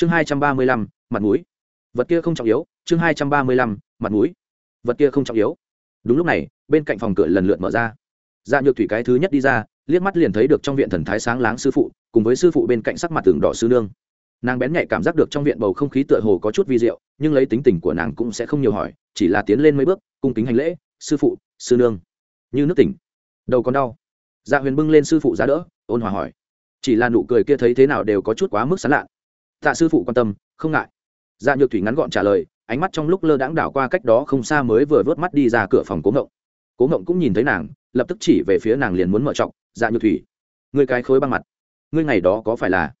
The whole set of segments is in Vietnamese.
chương hai trăm ba mươi lăm, mặt mũi. Vật kia không trọng yếu, chương hai trăm ba mươi lăm, mặt mũi. Vật kia không trọng yếu. Đúng lúc này, bên cạnh phòng cửa lần lượt mở ra. Dạ nhược thủy cái thứ nhất đi ra, liếc mắt liền thấy được trong viện thần thái sáng láng sư phụ, cùng với sư phụ bên cạnh sắc mặt tường đỏ sư nương. Nàng bén nhạy cảm giác được trong viện bầu không khí tựa hồ có chút vi diệu, nhưng lấy tính tình của nàng cũng sẽ không nhiều hỏi, chỉ là tiến lên mấy bước, cung kính hành lễ, sư phụ, sư nương. Như nước tỉnh. Đầu còn đau. Dạ huyền bưng lên sư phụ ra đỡ, ôn hòa hỏi. Chỉ là nụ cười kia thấy thế nào đều có chút quá mức sán lạ tạ sư phụ quan tâm, không ngại. Dạ nhược thủy ngắn gọn trả lời, ánh mắt trong lúc lơ đãng đảo qua cách đó không xa mới vừa vớt mắt đi ra cửa phòng cố ngộng. Cố ngộng cũng nhìn thấy nàng, lập tức chỉ về phía nàng liền muốn mở trọng dạ nhược thủy người cái khối băng mặt, ngươi ngày đó có phải là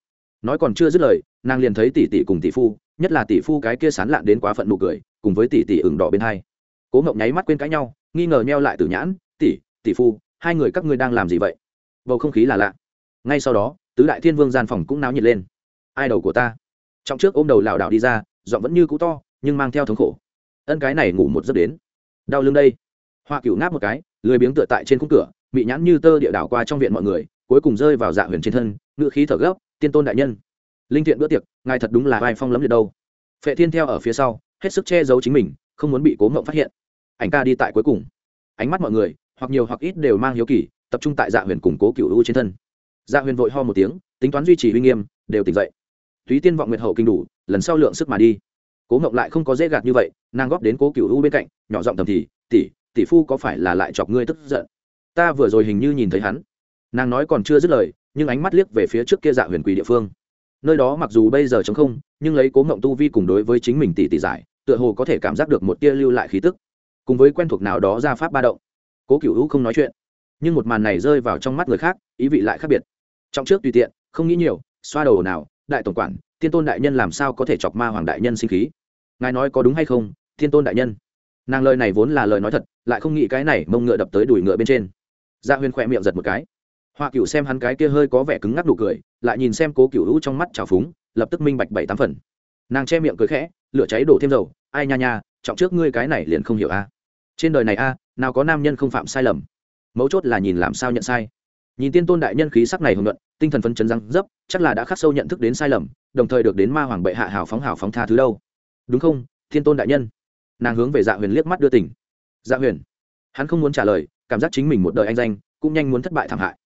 nói còn chưa dứt lời, nàng liền thấy tỷ tỷ cùng tỷ phu, nhất là tỷ phu cái kia sán lạn đến quá phận nụ cười, cùng với tỷ tỷ ửng đỏ bên hai. Cố ngộng nháy mắt quên cãi nhau, nghi ngờ neo lại từ nhãn, tỷ tỷ phu, hai người các ngươi đang làm gì vậy? Bầu không khí là lạ. Ngay sau đó, tứ đại thiên vương gian phòng cũng náo nhiệt lên ai đầu của ta? Trong trước ôm đầu lảo đảo đi ra, giọng vẫn như cũ to, nhưng mang theo thống khổ. Ân cái này ngủ một giấc đến. Đau lưng đây. Hoa cựu ngáp một cái, lười biếng tựa tại trên khung cửa bị nhãn như tơ địa đảo qua trong viện mọi người, cuối cùng rơi vào dạ huyền trên thân ngự khí thở gấp, tiên tôn đại nhân, linh thiện bữa tiệc, ngài thật đúng là vai phong lấm liệt đâu. Phệ thiên theo ở phía sau, hết sức che giấu chính mình, không muốn bị cố ngộng phát hiện. Ảnh ca đi tại cuối cùng. Ánh mắt mọi người, hoặc nhiều hoặc ít đều mang hiếu kỳ, tập trung tại dạ huyền củng cố cựu u trên thân. Dạ huyền vội ho một tiếng, tính toán duy trì uy nghiêm, đều tỉnh dậy túy tiên vọng nguyệt hậu kinh đủ, lần sau lượng sức mà đi. Cố ngộng lại không có dễ gạt như vậy, nàng góp đến cố cựu u bên cạnh, nhỏ giọng tầm thì, tỷ tỷ phu có phải là lại chọc ngươi tức giận? Ta vừa rồi hình như nhìn thấy hắn. Nàng nói còn chưa dứt lời, nhưng ánh mắt liếc về phía trước kia dạ huyền quỳ địa phương. Nơi đó mặc dù bây giờ chống không, nhưng lấy cố ngộng tu vi cùng đối với chính mình tỷ tỷ giải, tựa hồ có thể cảm giác được một tia lưu lại khí tức. Cùng với quen thuộc nào đó ra pháp ba động, cố cựu u không nói chuyện. Nhưng một màn này rơi vào trong mắt người khác, ý vị lại khác biệt. Trong trước tùy tiện, không nghĩ nhiều, xoa đầu nào đại tổng quản, thiên tôn đại nhân làm sao có thể chọc ma hoàng đại nhân sinh khí? Ngài nói có đúng hay không, thiên tôn đại nhân? Nàng lời này vốn là lời nói thật, lại không nghĩ cái này mông ngựa đập tới đùi ngựa bên trên. Dạ Gia huyên khỏe miệng giật một cái. Hoa cựu xem hắn cái kia hơi có vẻ cứng ngắc đủ cười, lại nhìn xem cố cựu hữu trong mắt trào phúng, lập tức minh bạch bảy tám phần. Nàng che miệng cười khẽ, lửa cháy đổ thêm dầu, ai nha nha, trọng trước ngươi cái này liền không hiểu a. Trên đời này a, nào có nam nhân không phạm sai lầm. Mấu chốt là nhìn làm sao nhận sai nhìn tiên tôn đại nhân khí sắc này hùng luận tinh thần phấn chấn răng dấp, chắc là đã khắc sâu nhận thức đến sai lầm, đồng thời được đến ma hoàng bệ hạ hào phóng hào phóng tha thứ đâu. Đúng không, thiên tôn đại nhân? Nàng hướng về dạ huyền liếc mắt đưa tỉnh. Dạ huyền, hắn không muốn trả lời, cảm giác chính mình một đời anh danh, cũng nhanh muốn thất bại thảm hại.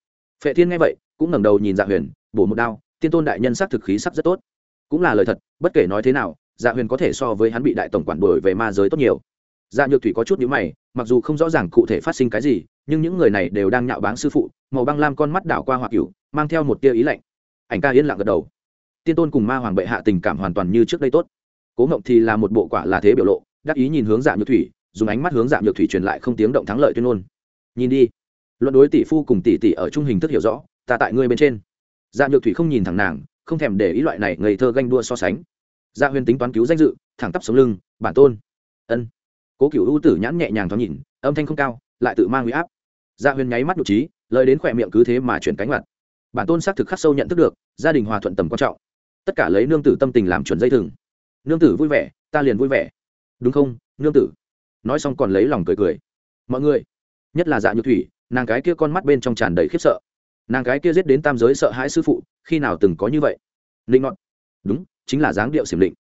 Phệ thiên nghe vậy, cũng ngẩng đầu nhìn dạ huyền, bổ một đao, tiên tôn đại nhân sắc thực khí sắc rất tốt. Cũng là lời thật, bất kể nói thế nào dạ huyền có thể so với hắn bị đại tổng quản đổi về ma giới tốt nhiều dạ nhược thủy có chút nhữ mày, mặc dù không rõ ràng cụ thể phát sinh cái gì, nhưng những người này đều đang nhạo báng sư phụ, màu băng lam con mắt đảo qua hoặc cửu, mang theo một tia ý lạnh. Ảnh ca yên lặng gật đầu. Tiên tôn cùng ma hoàng bệ hạ tình cảm hoàn toàn như trước đây tốt. Cố ngộng thì là một bộ quả là thế biểu lộ, đắc ý nhìn hướng dạ nhược thủy, dùng ánh mắt hướng dạ nhược thủy truyền lại không tiếng động thắng lợi tuyên ngôn. Nhìn đi. Luận đối tỷ phu cùng tỷ tỷ ở trung hình thức hiểu rõ, ta tại ngươi bên trên. Dạ nhược thủy không nhìn thẳng nàng, không thèm để ý loại này ngây thơ ganh đua so sánh. Dạ huyền tính toán cứu danh dự, thẳng tắp sống lưng, bản tôn. Ân cố cựu ưu tử nhãn nhẹ nhàng thoáng nhìn, âm thanh không cao, lại tự mang huy áp. Gia huyền nháy mắt nhụ trí, lời đến khỏe miệng cứ thế mà chuyển cánh mặt. Bản tôn xác thực khắc sâu nhận thức được, gia đình hòa thuận tầm quan trọng. Tất cả lấy nương tử tâm tình làm chuẩn dây thừng. Nương tử vui vẻ, ta liền vui vẻ. Đúng không, nương tử? Nói xong còn lấy lòng cười cười. Mọi người, nhất là dạ nhược thủy, nàng cái kia con mắt bên trong tràn đầy khiếp sợ. Nàng cái kia giết đến tam giới sợ hãi sư phụ, khi nào từng có như vậy? Linh ngọn. Đúng, chính là dáng điệu xiểm định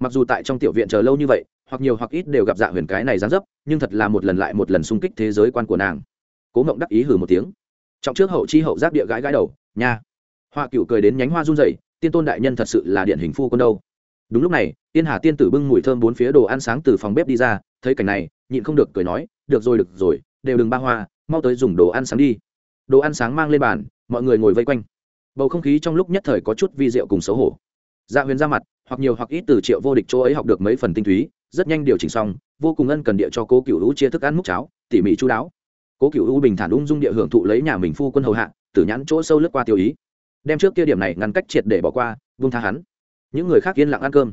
mặc dù tại trong tiểu viện chờ lâu như vậy hoặc nhiều hoặc ít đều gặp dạ huyền cái này gián dấp, nhưng thật là một lần lại một lần xung kích thế giới quan của nàng. Cố mộng đắc ý hử một tiếng. Trọng trước hậu chi hậu giác địa gãi gãi đầu, nha. Hoa cựu cười đến nhánh hoa run rẩy, tiên tôn đại nhân thật sự là điện hình phu con đâu. Đúng lúc này, tiên hà tiên tử bưng mùi thơm bốn phía đồ ăn sáng từ phòng bếp đi ra, thấy cảnh này, nhịn không được cười nói, được rồi được rồi, đều đừng ba hoa, mau tới dùng đồ ăn sáng đi. Đồ ăn sáng mang lên bàn, mọi người ngồi vây quanh. Bầu không khí trong lúc nhất thời có chút vi rượu cùng xấu hổ. Dạ huyền ra mặt, hoặc nhiều hoặc ít từ triệu vô địch chỗ ấy học được mấy phần tinh túy rất nhanh điều chỉnh xong, vô cùng ân cần địa cho cố cựu hữu chia thức ăn múc cháo, tỉ mỉ chú đáo. Cố cựu hữu bình thản ung dung địa hưởng thụ lấy nhà mình phu quân hầu hạ, tử nhãn chỗ sâu lướt qua tiêu ý. Đem trước kia điểm này ngăn cách triệt để bỏ qua vung tha hắn. Những người khác yên lặng ăn cơm.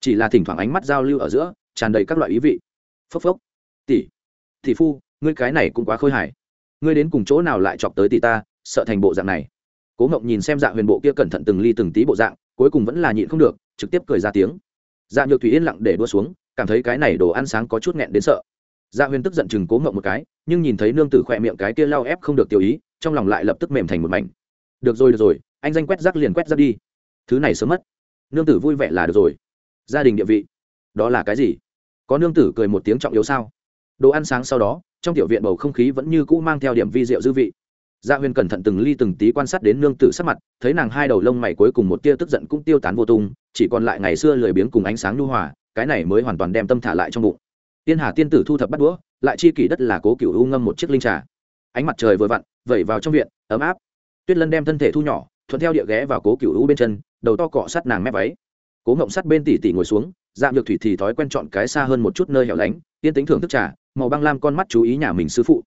Chỉ là thỉnh thoảng ánh mắt giao lưu ở giữa, tràn đầy các loại ý vị. Phốc phốc. Tỷ. Tỷ phu, ngươi cái này cũng quá khôi hài. Ngươi đến cùng chỗ nào lại chọc tới tỷ ta, sợ thành bộ dạng này. Cố ngộng nhìn xem dạ huyền bộ kia cẩn thận từng ly từng tí bộ dạng, cuối cùng vẫn là nhịn không được, trực tiếp cười ra tiếng. Dạ nhược thủy yên lặng để đua xuống cảm thấy cái này đồ ăn sáng có chút nghẹn đến sợ. Dạ huyền tức giận chừng cố ngậm một cái, nhưng nhìn thấy nương tử khỏe miệng cái kia lao ép không được tiêu ý, trong lòng lại lập tức mềm thành một mảnh. Được rồi được rồi, anh danh quét rác liền quét rác đi. Thứ này sớm mất. Nương tử vui vẻ là được rồi. Gia đình địa vị, đó là cái gì? Có nương tử cười một tiếng trọng yếu sao? Đồ ăn sáng sau đó, trong tiểu viện bầu không khí vẫn như cũ mang theo điểm vi rượu dư vị. Dạ Gia huyên cẩn thận từng ly từng tí quan sát đến nương tử sắc mặt, thấy nàng hai đầu lông mày cuối cùng một tia tức giận cũng tiêu tán vô tung, chỉ còn lại ngày xưa lười biếng cùng ánh sáng nhu hòa cái này mới hoàn toàn đem tâm thả lại trong bụng. Tiên hà tiên tử thu thập bắt đũa, lại chi kỷ đất là cố cựu u ngâm một chiếc linh trà. Ánh mặt trời vừa vặn, vẩy vào trong viện, ấm áp. Tuyết lân đem thân thể thu nhỏ, thuận theo địa ghé vào cố cựu u bên chân, đầu to cọ sát nàng mép váy. Cố ngộng sát bên tỉ tỉ ngồi xuống dạng nhược thủy thì thói quen chọn cái xa hơn một chút nơi hẻo lánh tiên tính thưởng thức trà, màu băng lam con mắt chú ý nhà mình sư phụ.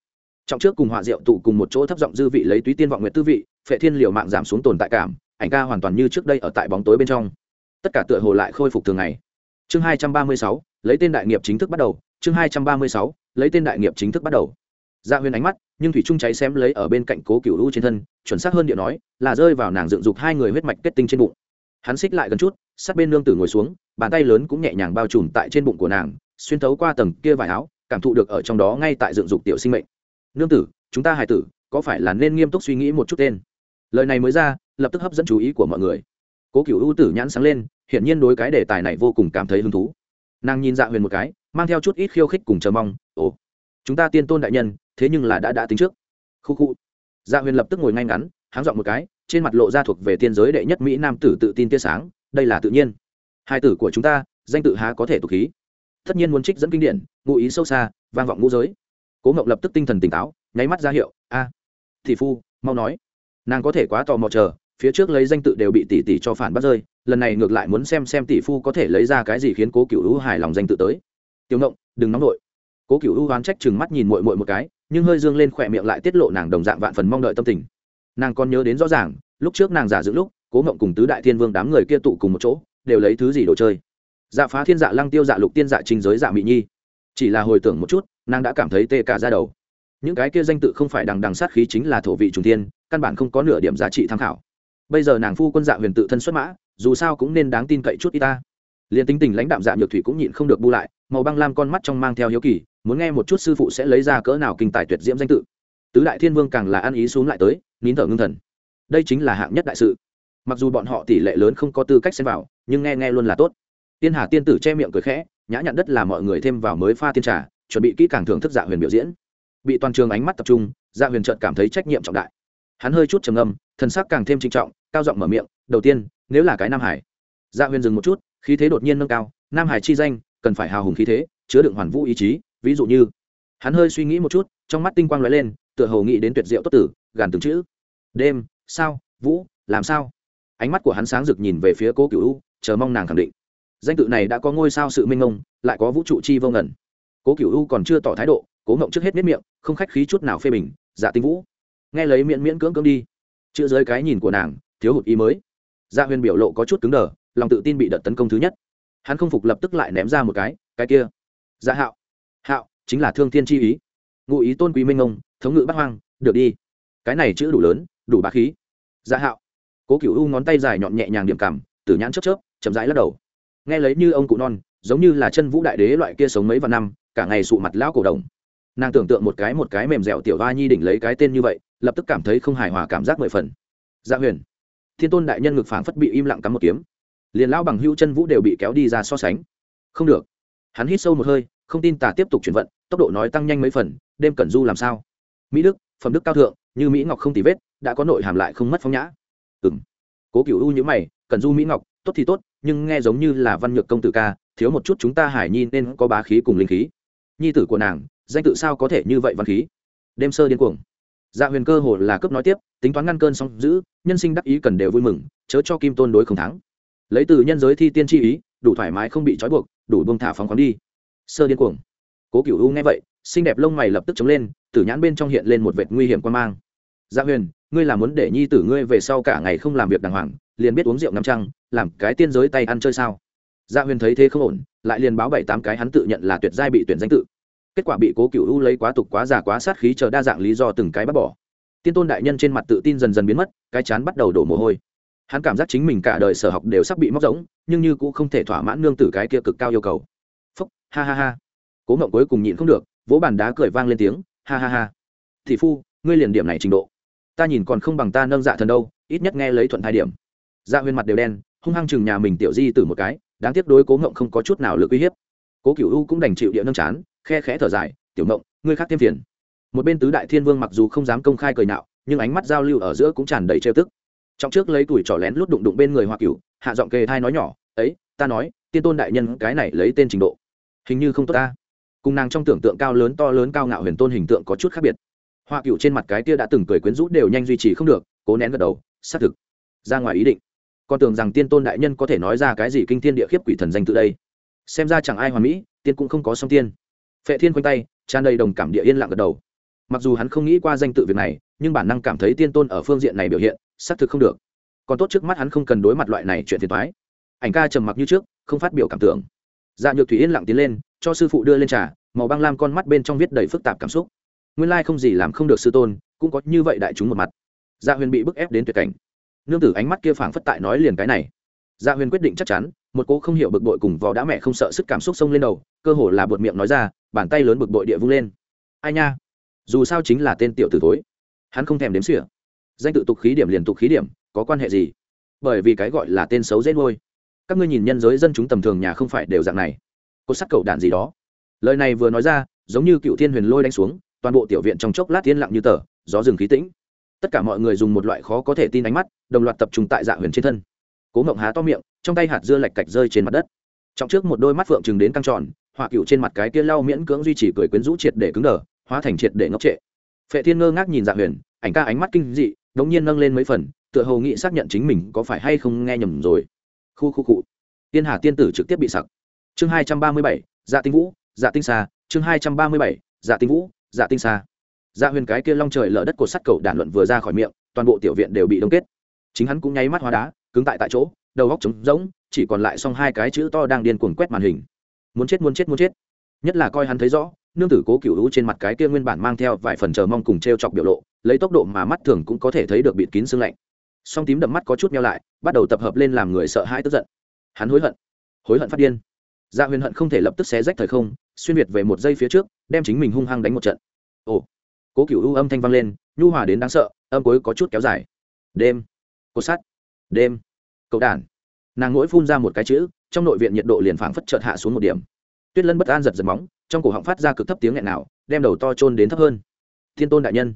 Trọng trước cùng họa rượu tụ cùng một chỗ thấp giọng dư vị lấy túy tiên vọng nguyệt tư vị, phệ thiên liều mạng giảm xuống tồn tại cảm, ảnh ca hoàn toàn như trước đây ở tại bóng tối bên trong. Tất cả tựa hồ lại khôi phục thường ngày chương hai trăm ba mươi sáu, lấy tên đại nghiệp chính thức bắt đầu. Chương hai trăm ba mươi sáu, lấy tên đại nghiệp chính thức bắt đầu. Dạ huyền ánh mắt, nhưng thủy trung cháy xém lấy ở bên cạnh cố cựu u trên thân, chuẩn xác hơn điệu nói, là rơi vào nàng dựng dục hai người huyết mạch kết tinh trên bụng. Hắn xích lại gần chút, sát bên nương tử ngồi xuống, bàn tay lớn cũng nhẹ nhàng bao trùm tại trên bụng của nàng, xuyên thấu qua tầng kia vải áo, cảm thụ được ở trong đó ngay tại dựng dục tiểu sinh mệnh. Nương tử, chúng ta hài tử, có phải là nên nghiêm túc suy nghĩ một chút tên? Lời này mới ra, lập tức hấp dẫn chú ý của mọi người. Cố cựu ưu tử nhãn sáng lên hiển nhiên đối cái đề tài này vô cùng cảm thấy hứng thú. Nàng nhìn dạ huyền một cái, mang theo chút ít khiêu khích cùng chờ mong, ồ, chúng ta tiên tôn đại nhân, thế nhưng là đã đã tính trước. Khu khu. Dạ huyền lập tức ngồi ngay ngắn, háng dọn một cái, trên mặt lộ ra thuộc về tiên giới đệ nhất mỹ nam tử tự tin tia sáng, đây là tự nhiên. Hai tử của chúng ta, danh tự há có thể tục khí. Tất nhiên muốn trích dẫn kinh điển, ngụ ý sâu xa, vang vọng ngũ giới. Cố ngộng lập tức tinh thần tỉnh táo, nháy mắt ra hiệu, a thị phu, mau nói. Nàng có thể quá tò mò chờ, phía trước lấy danh tự đều bị tỷ tỷ cho phản bắt rơi lần này ngược lại muốn xem xem tỷ phu có thể lấy ra cái gì khiến cố cựu hữu hài lòng danh tự tới. Tiểu ngộng, đừng nóng nổi cố cựu hữu oán trách chừng mắt nhìn mội mội một cái, nhưng hơi dương lên khỏe miệng lại tiết lộ nàng đồng dạng vạn phần mong đợi tâm tình. Nàng còn nhớ đến rõ ràng, lúc trước nàng giả dựng lúc, cố ngộng cùng tứ đại thiên vương đám người kia tụ cùng một chỗ, đều lấy thứ gì đồ chơi. Dạ phá thiên dạ lăng tiêu dạ lục tiên dạ trình giới dạ mỹ nhi. Chỉ là hồi tưởng một chút, nàng đã cảm thấy tê cả ra đầu. Những cái kia danh tự không phải đằng đằng sát khí chính là thổ vị trùng tiên căn bản không có nửa điểm giá trị tham khảo. Bây giờ nàng phu quân dạ huyền tự thân xuất mã dù sao cũng nên đáng tin cậy chút y ta. Liền tính tình lãnh đạm dạ nhược thủy cũng nhịn không được bu lại, màu băng lam con mắt trong mang theo hiếu kỳ, muốn nghe một chút sư phụ sẽ lấy ra cỡ nào kinh tài tuyệt diễm danh tự. Tứ đại thiên vương càng là ăn ý xuống lại tới, nín thở ngưng thần. Đây chính là hạng nhất đại sự. Mặc dù bọn họ tỷ lệ lớn không có tư cách xen vào, nhưng nghe nghe luôn là tốt. Tiên hà tiên tử che miệng cười khẽ, nhã nhặn đất là mọi người thêm vào mới pha tiên trà, chuẩn bị kỹ càng thưởng thức dạ huyền biểu diễn. Bị toàn trường ánh mắt tập trung dạ huyền trợt cảm thấy trách nhiệm trọng đại. Hắn hơi chút trầm âm thần sắc càng thêm trinh trọng, cao giọng mở miệng, đầu tiên nếu là cái nam hải. Dạ huyền dừng một chút, khí thế đột nhiên nâng cao, nam hải chi danh, cần phải hào hùng khí thế, chứa đựng hoàn vũ ý chí, ví dụ như, hắn hơi suy nghĩ một chút, trong mắt tinh quang lóe lên, tựa hồ nghĩ đến tuyệt diệu tốt tử, gàn từng chữ. Đêm, sao, vũ, làm sao? Ánh mắt của hắn sáng rực nhìn về phía cố cựu u, chờ mong nàng khẳng định. Danh tự này đã có ngôi sao sự minh ngông, lại có vũ trụ chi vô ngẩn cố cựu u còn chưa tỏ thái độ, cố ngộng trước hết miết miệng, không khách khí chút nào phê bình dạ tinh vũ. Nghe lấy miễn miễn cưỡng cưỡng đi. Chữ dưới cái nhìn của nàng, thiếu hụt ý mới dạ huyền biểu lộ có chút cứng đờ, lòng tự tin bị đợt tấn công thứ nhất. Hắn không phục lập tức lại ném ra một cái cái kia. Dạ hạo. Hạo, chính là thương thiên chi ý. Ngụ ý tôn quý minh ngông thống ngự bắt hoang, được đi. Cái này chữ đủ lớn, đủ bá khí. Dạ hạo. Cố cựu u ngón tay dài nhọn nhẹ nhàng điểm cảm từ nhãn chớp chớp, chậm rãi lắc đầu. Nghe lấy như ông cụ non, giống như là chân vũ đại đế loại kia sống mấy vạn năm, cả ngày sụ mặt lão cổ đồng. Nàng tưởng tượng một cái một cái mềm dẻo tiểu va nhi đỉnh lấy cái tên như vậy, lập tức cảm thấy không hài hòa cảm giác mười phần. Dạ huyền thiên tôn đại nhân ngực phảng phất bị im lặng cắm một kiếm. Liền lão bằng hưu chân vũ đều bị kéo đi ra so sánh. Không được. Hắn hít sâu một hơi, không tin tả tiếp tục chuyển vận, tốc độ nói tăng nhanh mấy phần, đêm cẩn du làm sao? Mỹ đức, phẩm đức cao thượng, như mỹ ngọc không tì vết, đã có nội hàm lại không mất phong nhã. Ừ m cố cựu u nhữ mày, cẩn du mỹ ngọc, tốt thì tốt, nhưng nghe giống như là văn nhược công tử ca, thiếu một chút chúng ta hải nhi nên có bá khí cùng linh khí. Nhi tử của nàng, danh tự sao có thể như vậy văn khí? Đêm sơ điên cuồng dạ huyền cơ hồ là cướp nói tiếp, tính toán ngăn cơn xong giữ nhân sinh đắc ý cần đều vui mừng, chớ cho kim tôn đối không thắng. Lấy từ nhân giới thi tiên chi ý, đủ thoải mái không bị trói buộc, đủ bông thả phóng khoáng đi. Sơ điên cuồng. Cố cựu u nghe vậy, xinh đẹp lông mày lập tức chống lên, tử nhãn bên trong hiện lên một vệt nguy hiểm quan mang. Dạ huyền, ngươi là muốn để nhi tử ngươi về sau cả ngày không làm việc đàng hoàng, liền biết uống rượu ngắm trăng, làm cái tiên giới tay ăn chơi sao? Dạ huyền thấy thế không ổn, lại liền báo bảy tám cái hắn tự nhận là tuyệt giai bị tuyển danh tự kết quả bị cố cựu u lấy quá tục quá già quá sát khí chờ đa dạng lý do từng cái bắt bỏ. Tiên tôn đại nhân trên mặt tự tin dần dần biến mất, cái chán bắt đầu đổ mồ hôi. Hắn cảm giác chính mình cả đời sở học đều sắp bị móc rỗng, nhưng như cũng không thể thỏa mãn nương tử cái kia cực cao yêu cầu. Phúc, ha ha ha. Cố mộng cuối cùng nhịn không được, vỗ bàn đá cười vang lên tiếng, ha ha ha. Thị phu, ngươi liền điểm này trình độ. Ta nhìn còn không bằng ta nâng dạ thần đâu, ít nhất nghe lấy thuận thai điểm. Dạ huyền mặt đều đen, hung hăng chừng nhà mình tiểu di từ một cái, đáng tiếc đối cố ngộng không có chút nào lực uy hiếp. Cố cựu u cũng đành chịu địa nâng chán khe khẽ thở dài tiểu mộng, ngươi khác thêm phiền. Một bên tứ đại thiên vương mặc dù không dám công khai cười nạo nhưng ánh mắt giao lưu ở giữa cũng tràn đầy trêu tức. Trong trước lấy tuổi trỏ lén lút đụng đụng bên người hoa cửu hạ giọng kề thai nói nhỏ ấy ta nói tiên tôn đại nhân cái này lấy tên trình độ hình như không tốt ta. Cùng nàng trong tưởng tượng cao lớn to lớn cao ngạo huyền tôn hình tượng có chút khác biệt. Hoa cựu trên mặt cái kia đã từng cười quyến rũ đều nhanh duy trì không được cố nén gật đầu xác thực ra ngoài ý định. Con tưởng rằng tiên tôn đại nhân có thể nói ra cái gì kinh thiên địa khiếp quỷ thần danh tự đây. Xem ra chẳng ai hoàn mỹ tiên cũng không có song tiên phệ thiên quanh tay, tràn đầy đồng cảm địa yên lặng gật đầu. Mặc dù hắn không nghĩ qua danh tự việc này, nhưng bản năng cảm thấy tiên tôn ở phương diện này biểu hiện, xác thực không được. Còn tốt trước mắt hắn không cần đối mặt loại này chuyện phiền thoái ảnh ca trầm mặc như trước, không phát biểu cảm tưởng. Dạ nhược thủy yên lặng tiến lên, cho sư phụ đưa lên trà, màu băng lam con mắt bên trong viết đầy phức tạp cảm xúc. Nguyên lai không gì làm không được sư tôn, cũng có như vậy đại chúng một mặt. Dạ huyền bị bức ép đến tuyệt cảnh. Nương tử ánh mắt kia phảng phất tại nói liền cái này. Dạ huyền quyết định chắc chắn, một cô không hiểu bực bội cùng vò đã mẹ không sợ sức cảm xúc sông lên đầu, cơ hồ là buột miệng nói ra bàn tay lớn bực bội địa vung lên. Ai nha? Dù sao chính là tên tiểu tử thối. Hắn không thèm đếm xỉa. Danh tự tục khí điểm liền tục khí điểm, có quan hệ gì? Bởi vì cái gọi là tên xấu dễ nuôi. Các ngươi nhìn nhân giới dân chúng tầm thường nhà không phải đều dạng này. Có sắc cầu đạn gì đó. Lời này vừa nói ra, giống như cựu thiên huyền lôi đánh xuống, toàn bộ tiểu viện trong chốc lát yên lặng như tờ, gió rừng khí tĩnh. Tất cả mọi người dùng một loại khó có thể tin ánh mắt, đồng loạt tập trung tại dạ huyền trên thân. Cố mộng há to miệng, trong tay hạt dưa lạch cạch rơi trên mặt đất. Trong trước một đôi mắt phượng chừng đến căng tròn họa cựu trên mặt cái kia lau miễn cưỡng duy trì cười quyến rũ triệt để cứng đờ, hóa thành triệt để ngốc trệ. Phệ thiên ngơ ngác nhìn dạ huyền, ảnh ca ánh mắt kinh dị đống nhiên nâng lên mấy phần, tựa hồ nghĩ xác nhận chính mình có phải hay không nghe nhầm rồi. Khu khu cụ tiên hà tiên tử trực tiếp bị sặc. Chương hai trăm ba mươi bảy dạ tinh vũ dạ tinh xa chương hai trăm ba mươi bảy dạ tinh vũ dạ tinh xa dạ huyền cái kia long trời lở đất cột sắt cầu đản luận vừa ra khỏi miệng, toàn bộ tiểu viện đều bị đông kết. Chính hắn cũng nháy mắt hóa đá, cứng tại tại chỗ, đầu góc trống rỗng, chỉ còn lại xong hai cái chữ to đang điên cuồng quét màn hình muốn chết muốn chết muốn chết. Nhất là coi hắn thấy rõ, nương tử cố cựu hữu trên mặt cái kia nguyên bản mang theo vài phần chờ mong cùng t r e o chọc biểu lộ, lấy tốc độ mà mắt thường cũng có thể thấy được bịt kín xương lạnh. Song tím đậm mắt có chút nhau lại, bắt đầu tập hợp lên làm người sợ hãi tức giận. Hắn hối hận hối hận phát điên. Gia huyền hận không thể lập tức xé rách thời không, xuyên việt về một giây phía trước, đem chính mình hung hăng đánh một trận. Ồ, cố cựu u âm thanh vang lên, nhu hòa đến đáng sợ, âm cuối có chút kéo dài. Đêm, cột sắt. Đêm, cậu đản. Nàng mỗi phun ra một cái chữ trong nội viện nhiệt độ liền phảng phất chợt hạ xuống một điểm. Tuyết lân bất an giật giật móng, trong cổ họng phát ra cực thấp tiếng nghẹn nào, đem đầu to trôn đến thấp hơn. Thiên tôn đại nhân.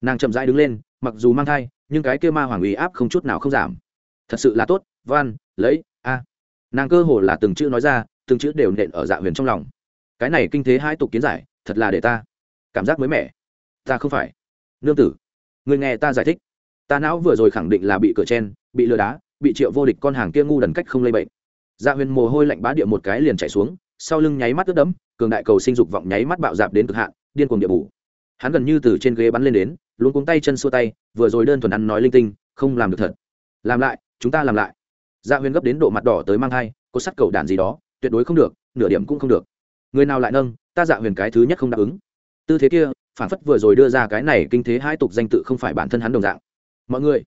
Nàng chậm rãi đứng lên, mặc dù mang thai, nhưng cái kia ma hoàng uy áp không chút nào không giảm. Thật sự là tốt van lấy, a. Nàng cơ hồ là từng chữ nói ra, từng chữ đều nện ở dạ huyền trong lòng. Cái này kinh thế hai tục kiến giải, thật là để ta cảm giác mới mẻ. Ta không phải. Nương tử người nghe ta giải thích. Ta não vừa rồi khẳng định là bị cửa chen, bị lừa đá, bị triệu vô địch con hàng kia ngu đần cách không lây bệnh dạ huyền mồ hôi lạnh bá địa một cái liền chạy xuống sau lưng nháy mắt ướt đẫm cường đại cầu sinh dục vọng nháy mắt bạo dạp đến cực hạn điên cuồng địa bù. Hắn gần như từ trên ghế bắn lên đến luôn cuống tay chân xua tay vừa rồi đơn thuần ăn nói linh tinh không làm được thật. Làm lại chúng ta làm lại. Dạ huyền gấp đến độ mặt đỏ tới mang thai có sắt cầu đàn gì đó tuyệt đối không được nửa điểm cũng không được. Người nào lại nâng ta dạ huyền cái thứ nhất không đáp ứng. Tư thế kia phản phất vừa rồi đưa ra cái này kinh thế hai tục danh tự không phải bản thân hắn đồng dạng. Mọi người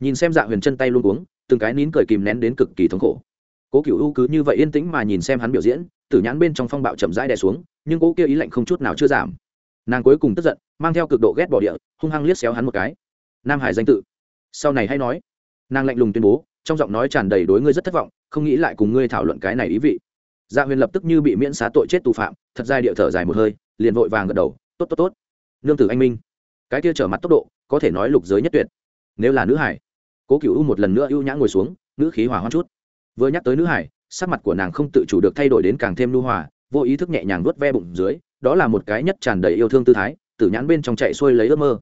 nhìn xem dạ huyền chân tay luôn cuống, từng cái nín cười kìm nén đến cực kỳ thống khổ cố cựu u cứ như vậy yên tĩnh mà nhìn xem hắn biểu diễn, tử nhãn bên trong phong bạo chậm rãi đè xuống, nhưng cố kia ý lạnh không chút nào chưa giảm. Nàng cuối cùng tức giận, mang theo cực độ ghét bỏ địa, hung hăng liếc xéo hắn một cái. Nam hải danh tự. Sau này hay nói. Nàng lạnh lùng tuyên bố, trong giọng nói tràn đầy đối ngươi rất thất vọng, không nghĩ lại cùng ngươi thảo luận cái này ý vị. Dạ huyền lập tức như bị miễn xá tội chết tù phạm, thật dài địa thở dài một hơi, liền vội vàng gật đầu, tốt tốt tốt. Nương tử anh minh. Cái kia trở mặt tốc độ, có thể nói lục giới nhất tuyệt. Nếu là nữ hải, cố cựu u một lần nữa ưu nhã ngồi xuống nữ khí hỏa hoãn chút vừa nhắc tới nữ hải, sắc mặt của nàng không tự chủ được thay đổi đến càng thêm lưu hòa, vô ý thức nhẹ nhàng nuốt ve bụng dưới, đó là một cái nhất tràn đầy yêu thương tư thái, tử nhãn bên trong chạy xuôi lấy ước mơ.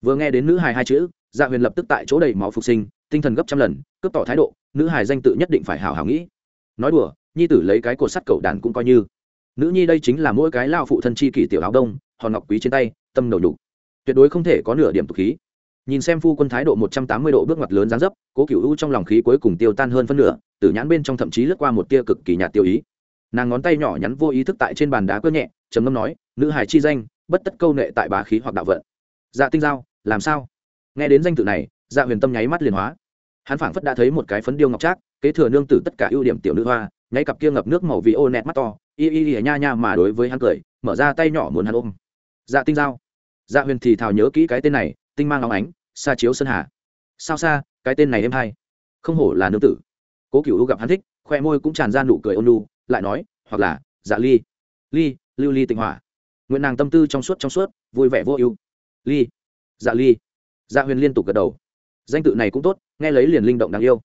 Vừa nghe đến nữ hài hai chữ dạ huyền lập tức tại chỗ đầy máu phục sinh, tinh thần gấp trăm lần, cướp tỏ thái độ, nữ hài danh tự nhất định phải hào hào nghĩ. Nói đùa, nhi tử lấy cái cột sắt cầu đàn cũng coi như. Nữ nhi đây chính là mỗi cái lao phụ thân chi kỷ tiểu áo đông, hòn ngọc quý trên tay, tâm đầu nhục. Tuyệt đối không thể có nửa điểm tục khí. Nhìn xem phu quân thái độ một trăm tám mươi độ bước ngoặt lớn dáng dấp, cố cựu u trong lòng khí cuối cùng tiêu tan hơn phân nửa tử nhãn bên trong thậm chí lướt qua một tia cực kỳ nhạt tiêu ý. Nàng ngón tay nhỏ nhắn vô ý thức tại trên bàn đá cơ nhẹ, trầm ngâm nói, nữ hải chi danh, bất tất câu nệ tại bá khí hoặc đạo vận. Dạ tinh giao, làm sao? Nghe đến danh tự này dạ huyền tâm nháy mắt liền hóa. Hắn phảng phất đã thấy một cái phấn điêu ngọc trác, kế thừa nương tử tất cả ưu điểm tiểu nữ hoa, nháy cặp kia ngập nước màu vì ô nẹt mắt to, y y y nha nha mà đối với hắn cười, mở ra tay nhỏ muốn hắn ôm. Dạ tinh giao. Dạ huyền thì thào nhớ kỹ cái tên này, tinh mang óng ánh xa chiếu sơn hà. Sao xa, cái tên này em hay, không hổ là nương tử cố cựu u gặp hắn thích, khoe môi cũng tràn ra nụ cười ôn lu lại nói, hoặc là dạ ly. Ly, lưu ly tịnh hỏa. Nguyện nàng tâm tư trong suốt trong suốt, vui vẻ vô ưu. Ly dạ ly. Dạ huyền liên tục gật đầu. Danh tự này cũng tốt, nghe lấy liền linh động đáng yêu.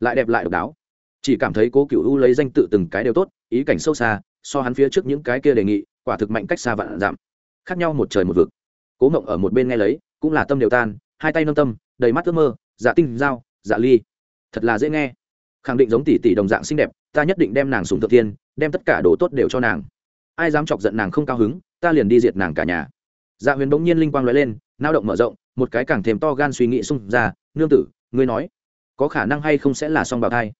Lại đẹp lại độc đáo. Chỉ cảm thấy cố cựu u lấy danh tự từng cái đều tốt, ý cảnh sâu xa, so hắn phía trước những cái kia đề nghị, quả thực mạnh cách xa vạn giảm. Khác nhau một trời một vực. Cố mộng ở một bên nghe lấy, cũng là tâm đều tan, hai tay nâng tâm, đầy mắt ước mơ dạ tinh dao dạ ly. Thật là dễ nghe khẳng định giống tỷ tỷ đồng dạng xinh đẹp, ta nhất định đem nàng sùng thượng tiên đem tất cả đồ tốt đều cho nàng. Ai dám chọc giận nàng không cao hứng, ta liền đi diệt nàng cả nhà. Dạ huyền bỗng nhiên linh quang nói lên, nao động mở rộng, một cái càng thêm to gan suy nghĩ xung ra, nương tử, ngươi nói, có khả năng hay không sẽ là song bào thai,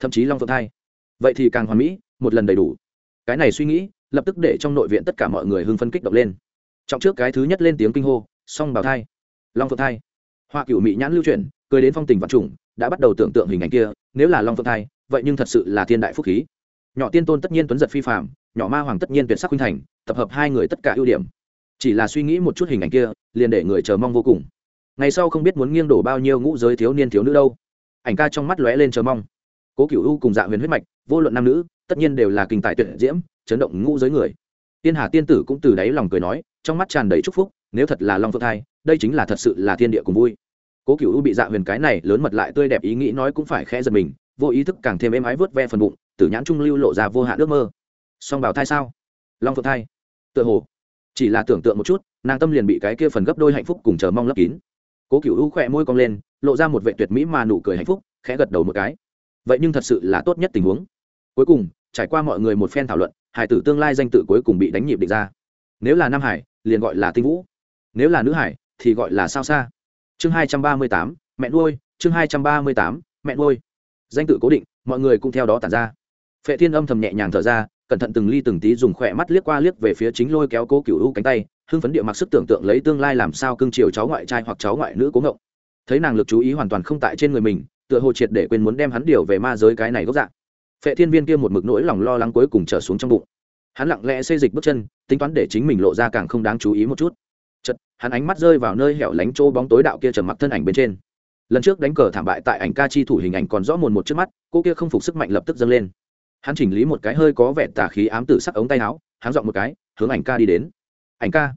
thậm chí long phượng thai? Vậy thì càng hoàn mỹ, một lần đầy đủ. Cái này suy nghĩ, lập tức để trong nội viện tất cả mọi người hưng phân kích động lên. Trọng trước cái thứ nhất lên tiếng kinh hô, song bào thai, long phượng thai. Hoa cựu mỹ nhãn lưu truyền cười đến phong tình vật chủng đã bắt đầu tưởng tượng hình ảnh kia, nếu là long phượng thai, vậy nhưng thật sự là thiên đại phúc khí. Nhỏ tiên tôn tất nhiên tuấn giật phi phạm nhỏ ma hoàng tất nhiên tuyệt sắc huynh thành, tập hợp hai người tất cả ưu điểm. Chỉ là suy nghĩ một chút hình ảnh kia, liền để người chờ mong vô cùng. Ngày sau không biết muốn nghiêng đổ bao nhiêu ngũ giới thiếu niên thiếu nữ đâu. Ảnh ca trong mắt lóe lên chờ mong. Cố cựu u cùng dạ huyền huyết mạch, vô luận nam nữ, tất nhiên đều là kinh tài tuyệt diễm, chấn động ngũ giới người. Tiên hà tiên tử cũng từ đáy lòng cười nói, trong mắt tràn đầy chúc phúc, nếu thật là long phượng thai, đây chính là thật sự là thiên địa cùng vui cố cựu u bị dạ huyền cái này lớn mật lại tươi đẹp ý nghĩ nói cũng phải khẽ giật mình, vô ý thức càng thêm êm ái vớt ve phần bụng, tử nhãn trung lưu lộ ra vô hạn ước mơ. Song bảo thai sao? Long phượng thai. Tựa hồ. Chỉ là tưởng tượng một chút, nàng tâm liền bị cái kia phần gấp đôi hạnh phúc cùng chờ mong lấp kín. Cố cựu u khỏe môi cong lên, lộ ra một vệ tuyệt mỹ mà nụ cười hạnh phúc, khẽ gật đầu một cái. Vậy nhưng thật sự là tốt nhất tình huống. Cuối cùng, trải qua mọi người một phen thảo luận hải tử tương lai danh tự cuối cùng bị đánh nhịp định ra. Nếu là nam hải, liền gọi là tinh vũ. Nếu là nữ hải, thì gọi là sao xa chương hai trăm ba mươi tám, mẹ nuôi, chương hai trăm ba mươi tám, mẹ nuôi. Danh tự cố định, mọi người cũng theo đó tản ra. Phệ thiên âm thầm nhẹ nhàng thở ra, cẩn thận từng ly từng tí dùng khỏe mắt liếc qua liếc về phía chính lôi kéo cố cựu u cánh tay, hưng phấn địa mặc sức tưởng tượng lấy tương lai làm sao cưng chiều cháu ngoại trai hoặc cháu ngoại nữ cố ngộng. Thấy nàng lực chú ý hoàn toàn không tại trên người mình, tựa hồ triệt để quên muốn đem hắn điều về ma giới cái này gốc dạng. Phệ thiên viên kia một mực nỗi lòng lo lắng cuối cùng trở xuống trong bụng. Hắn lặng lẽ xây dịch bước chân, tính toán để chính mình lộ ra càng không đáng chú ý một chút hắn ánh mắt rơi vào nơi hẻo lánh chỗ bóng tối đạo kia trầm mặc thân ảnh bên trên. Lần trước đánh cờ thảm bại tại ảnh ca chi thủ hình ảnh còn rõ mồn một trước mắt, cô kia không phục sức mạnh lập tức dâng lên. Hắn chỉnh lý một cái hơi có vẻ tà khí ám tử sắc ống tay áo, hắn dọn một cái, hướng ảnh ca đi đến. Ảnh ca,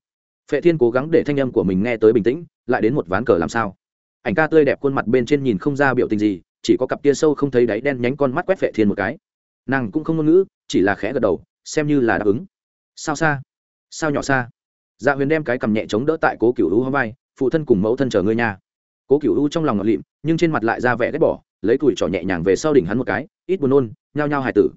phệ thiên cố gắng để thanh âm của mình nghe tới bình tĩnh, lại đến một ván cờ làm sao? Ảnh ca tươi đẹp khuôn mặt bên trên nhìn không ra biểu tình gì, chỉ có cặp tia sâu không thấy đáy đen nhánh con mắt quét phệ thiên một cái. Nàng cũng không ngôn ngữ, chỉ là khẽ gật đầu, xem như là đáp ứng. Sao xa? Sao nhỏ xa? Dạ huyền đem cái cầm nhẹ chống đỡ tại cố cựu u vai, phụ thân cùng mẫu thân chờ ngươi nha. Cố cựu u trong lòng ngọt lịm, nhưng trên mặt lại ra vẻ ghét bỏ, lấy tuổi trỏ nhẹ nhàng về sau đỉnh hắn một cái, ít buồn nôn, nhao nhao hài tử.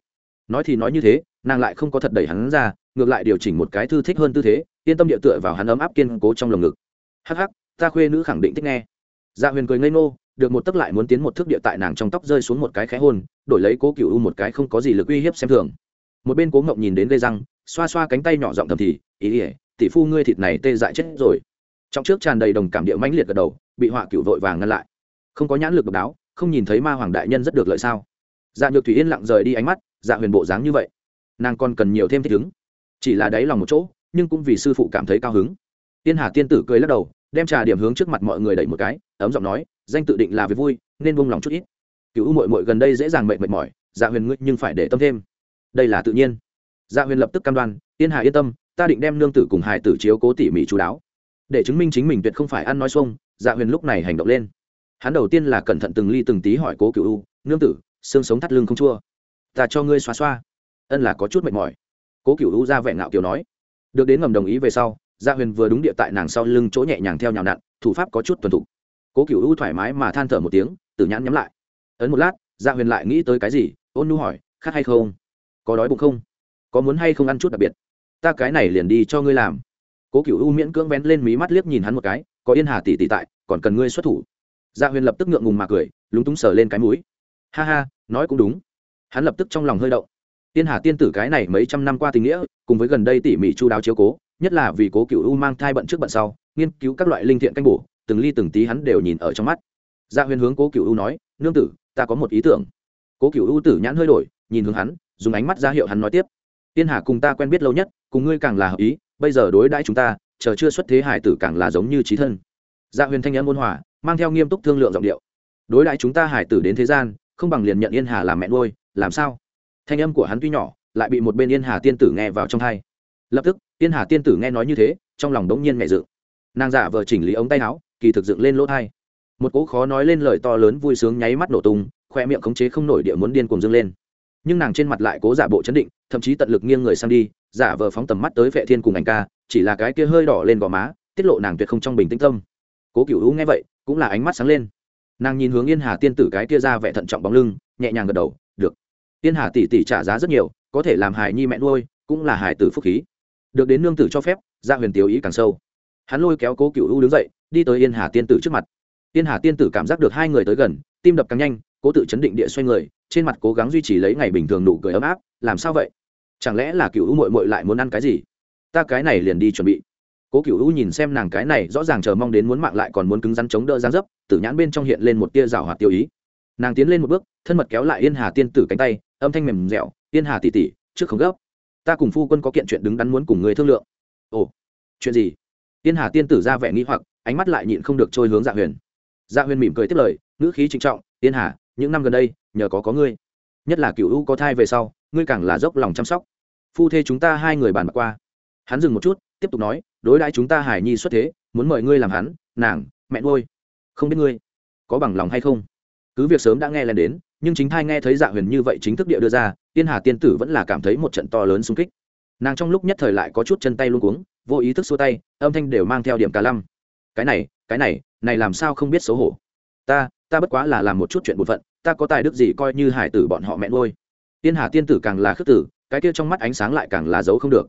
Nói thì nói như thế, nàng lại không có thật đẩy hắn ra, ngược lại điều chỉnh một cái thư thích hơn tư thế, yên tâm địa tựa vào hắn ấm áp kiên cố trong lồng ngực. Hắc hắc, ta khuê nữ khẳng định thích nghe. Dạ huyền cười ngây ngô, được một tấc lại muốn tiến một thước địa tại nàng trong tóc rơi xuống một cái khẽ hôn, đổi lấy cố cựu u một cái không có gì lực uy hiếp xem thường. Một bên cố ngộng nhìn đến gây răng, xoa xoa cánh tay nhỏ giọng thầm thì, ý ỉa tỷ phu ngươi thịt này tê dại chết rồi. Trong trước tràn đầy đồng cảm địa mãnh liệt gật đầu, bị họa cựu vội vàng ngăn lại. Không có nhãn lực độc đáo, không nhìn thấy ma hoàng đại nhân rất được lợi sao? Dạ nhược thủy yên lặng rời đi ánh mắt dạ huyền bộ dáng như vậy. Nàng còn cần nhiều thêm thích ứng. Chỉ là đáy lòng một chỗ, nhưng cũng vì sư phụ cảm thấy cao hứng. Tiên hà tiên tử cười lắc đầu, đem trà điểm hướng trước mặt mọi người đẩy một cái, ấm giọng nói, danh tự định là việc vui, nên buông lòng chút ít. Cựu mội mội gần đây dễ dàng mệt mệt mỏi dạ huyền ngươi nhưng phải để tâm thêm. Đây là tự nhiên. Dạ huyền lập tức cam đoan, tiên hà yên tâm ta định đem nương tử cùng hải tử chiếu cố tỉ mỉ chú đáo, để chứng minh chính mình tuyệt không phải ăn nói xuông. Dạ huyền lúc này hành động lên. Hắn đầu tiên là cẩn thận từng ly từng tí hỏi cố cựu u, nương tử, xương sống thắt lưng không chua, ta cho ngươi xoa xoa ân là có chút mệt mỏi. Cố cựu u ra vẻ ngạo kiều nói. Được đến ngầm đồng ý về sau gia huyền vừa đúng địa tại nàng sau lưng chỗ nhẹ nhàng theo nhào nặn, thủ pháp có chút tuần thủ. cố cựu u thoải mái mà than thở một tiếng, tử nhãn nhắm lại. Ấn một lát gia huyền lại nghĩ tới cái gì, ôn nu hỏi, khát hay không? Có đói bụng không? Có muốn hay không ăn chút đặc biệt? Ta cái này liền đi cho ngươi làm. Cố cựu u miễn cưỡng vén lên mí mắt liếc nhìn hắn một cái, có yên hà tỷ tỷ tại, còn cần ngươi xuất thủ. Gia huyền lập tức ngượng ngùng mà cười, lúng túng sờ lên cái mũi. Ha ha, nói cũng đúng. Hắn lập tức trong lòng hơi động. Tiên hà tiên tử cái này mấy trăm năm qua tình nghĩa, cùng với gần đây tỉ mỉ chu đáo chiếu cố, nhất là vì cố cựu u mang thai bận trước bận sau, nghiên cứu các loại linh thiện canh bổ, từng ly từng tí hắn đều nhìn ở trong mắt. Gia huyền hướng cố cựu u nói, nương tử, ta có một ý tưởng. Cố cựu u tử nhãn hơi đổi, nhìn hướng hắn, dùng ánh mắt ra hiệu hắn nói tiếp tiên hà cùng ta quen biết lâu nhất, cùng ngươi càng là hợp ý, bây giờ đối đãi chúng ta, chờ chưa xuất thế hải tử càng là giống như trí thân. Dạ huyền thanh âm ôn hòa, mang theo nghiêm túc thương lượng giọng điệu. Đối đãi chúng ta hải tử đến thế gian, không bằng liền nhận yên hà làm mẹ nuôi, làm sao? Thanh âm của hắn tuy nhỏ, lại bị một bên yên hà tiên tử nghe vào trong thai lập tức, yên hà tiên tử nghe nói như thế, trong lòng đống nhiên mẹ dự. Nàng giả vờ chỉnh lý ống tay áo, kỳ thực dựng lên lỗ thai một cỗ khó nói lên lời to lớn vui sướng nháy mắt nổ tung, khoe miệng khống chế không nổi địa muốn điên cuồng dâng lên nhưng nàng trên mặt lại cố giả bộ chấn định, thậm chí tận lực nghiêng người sang đi, giả vờ phóng tầm mắt tới vệ thiên cùng ảnh ca, chỉ là cái kia hơi đỏ lên gò má, tiết lộ nàng tuyệt không trong bình tĩnh tâm. Cố cựu hữu nghe vậy, cũng là ánh mắt sáng lên. Nàng nhìn hướng yên hà tiên tử cái kia ra vẻ thận trọng bóng lưng, nhẹ nhàng gật đầu, được. Yên hà tỷ tỷ trả giá rất nhiều, có thể làm hài nhi mẹ nuôi, cũng là hài tử phúc khí. Được đến nương tử cho phép ra huyền tiểu ý càng sâu. Hắn lôi kéo cố cựu hữu đứng dậy, đi tới yên hà tiên tử trước mặt. Yên hà tiên tử cảm giác được hai người tới gần, tim đập càng nhanh, cố tự chấn định địa xoay người trên mặt cố gắng duy trì lấy ngày bình thường nụ cười ấm áp, làm sao vậy? Chẳng lẽ là cựu u mội mội lại muốn ăn cái gì? Ta cái này liền đi chuẩn bị. Cố cựu u nhìn xem nàng cái này, rõ ràng chờ mong đến muốn mạng lại còn muốn cứng rắn chống đỡ gián dấp, tử nhãn bên trong hiện lên một tia rào hoạt tiêu ý. Nàng tiến lên một bước, thân mật kéo lại yên hà tiên tử cánh tay, âm thanh mềm dẻo, yên hà tỉ tỉ trước không gấp. Ta cùng phu quân có kiện chuyện đứng đắn muốn cùng người thương lượng. Ồ, chuyện gì? Yên hà tiên tử ra vẻ nghĩ hoặc, ánh mắt lại nhịn không được trôi hướng dạ huyền. Dạ huyền mỉm cười tiếp lời, ngữ khí trịnh trọng, yên hà, những năm gần đây nhờ có có ngươi. Nhất là cựu u có thai về sau, ngươi càng là dốc lòng chăm sóc. Phu thê chúng ta hai người bàn bạc qua. Hắn dừng một chút, tiếp tục nói, đối đãi chúng ta hải nhi xuất thế, muốn mời ngươi làm hắn, nàng, mẹ nuôi. Không biết ngươi có bằng lòng hay không? Cứ việc sớm đã nghe lên đến, nhưng chính thai nghe thấy dạ huyền như vậy chính thức địa đưa ra, tiên hà tiên tử vẫn là cảm thấy một trận to lớn xung kích. Nàng trong lúc nhất thời lại có chút chân tay luôn cuống, vô ý thức xua tay, âm thanh đều mang theo điểm cả lăm. Cái này cái này này làm sao không biết xấu hổ? Ta ta bất quá là làm một chút chuyện bụt phận ta có tài đức gì coi như hải tử bọn họ mẹ nuôi? Tiên hà tiên tử càng là khước tử, cái kia trong mắt ánh sáng lại càng là giấu không được.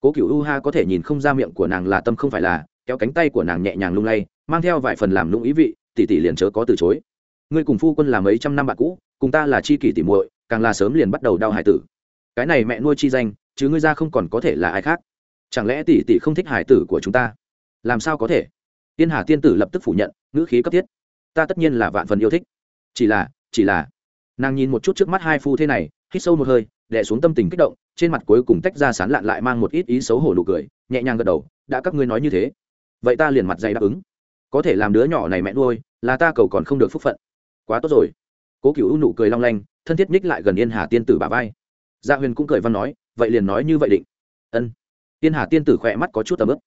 Cố cựu u ha có thể nhìn không ra miệng của nàng là tâm không phải là, kéo cánh tay của nàng nhẹ nhàng lung lay, mang theo vài phần làm lung ý vị, tỷ tỷ liền chớ có từ chối. Ngươi cùng phu quân là mấy trăm năm bạn cũ, cùng ta là chi kỷ tỷ muội, càng là sớm liền bắt đầu đau hải tử. Cái này mẹ nuôi chi danh, chứ ngươi ra không còn có thể là ai khác. Chẳng lẽ tỷ tỷ không thích hải tử của chúng ta? Làm sao có thể? Tiên hà tiên tử lập tức phủ nhận, ngữ khí cấp thiết. Ta tất nhiên là vạn phần yêu thích. Chỉ là chỉ là, nàng nhìn một chút trước mắt hai phu thế này, hít sâu một hơi đẻ xuống tâm tình kích động, trên mặt cuối cùng tách ra sán lạn lại mang một ít ý xấu hổ nụ cười, nhẹ nhàng gật đầu, đã các ngươi nói như thế, vậy ta liền mặt dày đáp ứng. Có thể làm đứa nhỏ này mẹ nuôi, là ta cầu còn không được phúc phận. Quá tốt rồi. Cố cựu nụ cười long lanh, thân thiết ních lại gần yên hà tiên tử bà vai. Gia dạ huyền cũng cười văn nói, vậy liền nói như vậy định. Ân. Yên hà tiên tử khỏe mắt có chút tầm ướp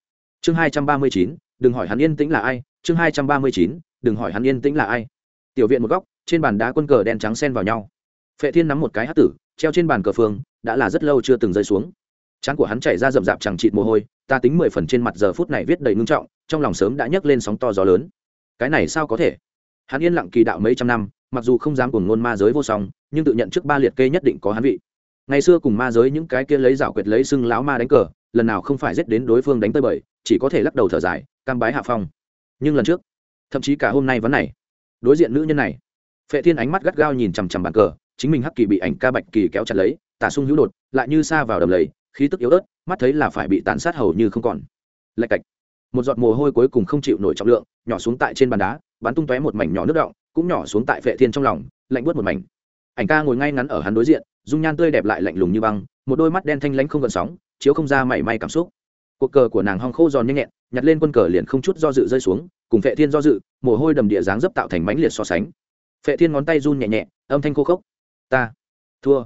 chương hai trăm ba mươi chín, đừng hỏi hắn yên tĩnh là ai, chương hai trăm ba mươi chín, đừng hỏi hắn yên tĩnh là ai. Tiểu viện một góc trên bàn đá quân cờ đen trắng xen vào nhau. Phệ thiên nắm một cái hát tử, treo trên bàn cờ phương, đã là rất lâu chưa từng rơi xuống. Trán của hắn chảy ra rậm rạp chẳng chịt mồ hôi, ta tính mười phần trên mặt giờ phút này viết đầy ngưng trọng, trong lòng sớm đã nhấc lên sóng to gió lớn. Cái này sao có thể? Hắn yên lặng kỳ đạo mấy trăm năm, mặc dù không dám cùng ngôn ma giới vô song, nhưng tự nhận trước ba liệt kê nhất định có hắn vị. Ngày xưa cùng ma giới những cái kia lấy rảo quyệt lấy xưng lão ma đánh cờ, lần nào không phải giết đến đối phương đánh tơi bời, chỉ có thể lắc đầu thở dài, cam bái hạ phong. Nhưng lần trước, thậm chí cả hôm nay vẫn này. Đối diện nữ nhân này phệ thiên ánh mắt gắt gao nhìn chằm chằm bàn cờ, chính mình hắc kỳ bị ảnh ca bạch kỳ kéo chặt lấy tả sung hữu đột, lại như xa vào đầm lầy, khí tức yếu ớt, mắt thấy là phải bị tàn sát hầu như không còn. Lạch cạch. Một giọt mồ hôi cuối cùng không chịu nổi trọng lượng, nhỏ xuống tại trên bàn đá, bắn tung tóe một mảnh nhỏ nước động, cũng nhỏ xuống tại Phệ thiên trong lòng, lạnh bớt một mảnh. Ảnh ca ngồi ngay ngắn ở hắn đối diện, dung nhan tươi đẹp lại lạnh lùng như băng, một đôi mắt đen thanh lãnh không gần sóng, chiếu không ra mảy may cảm xúc. Cuộc cờ của nàng hong khô giòn nhanh nhẹn, nhặt lên quân cờ liền không chút do dự rơi xuống, cùng Phệ thiên do dự, mồ hôi đầm địa dáng dấp tạo thành mãnh liệt so sánh. Phệ thiên ngón tay run nhẹ nhẹ, âm thanh khô khốc. Ta, thua.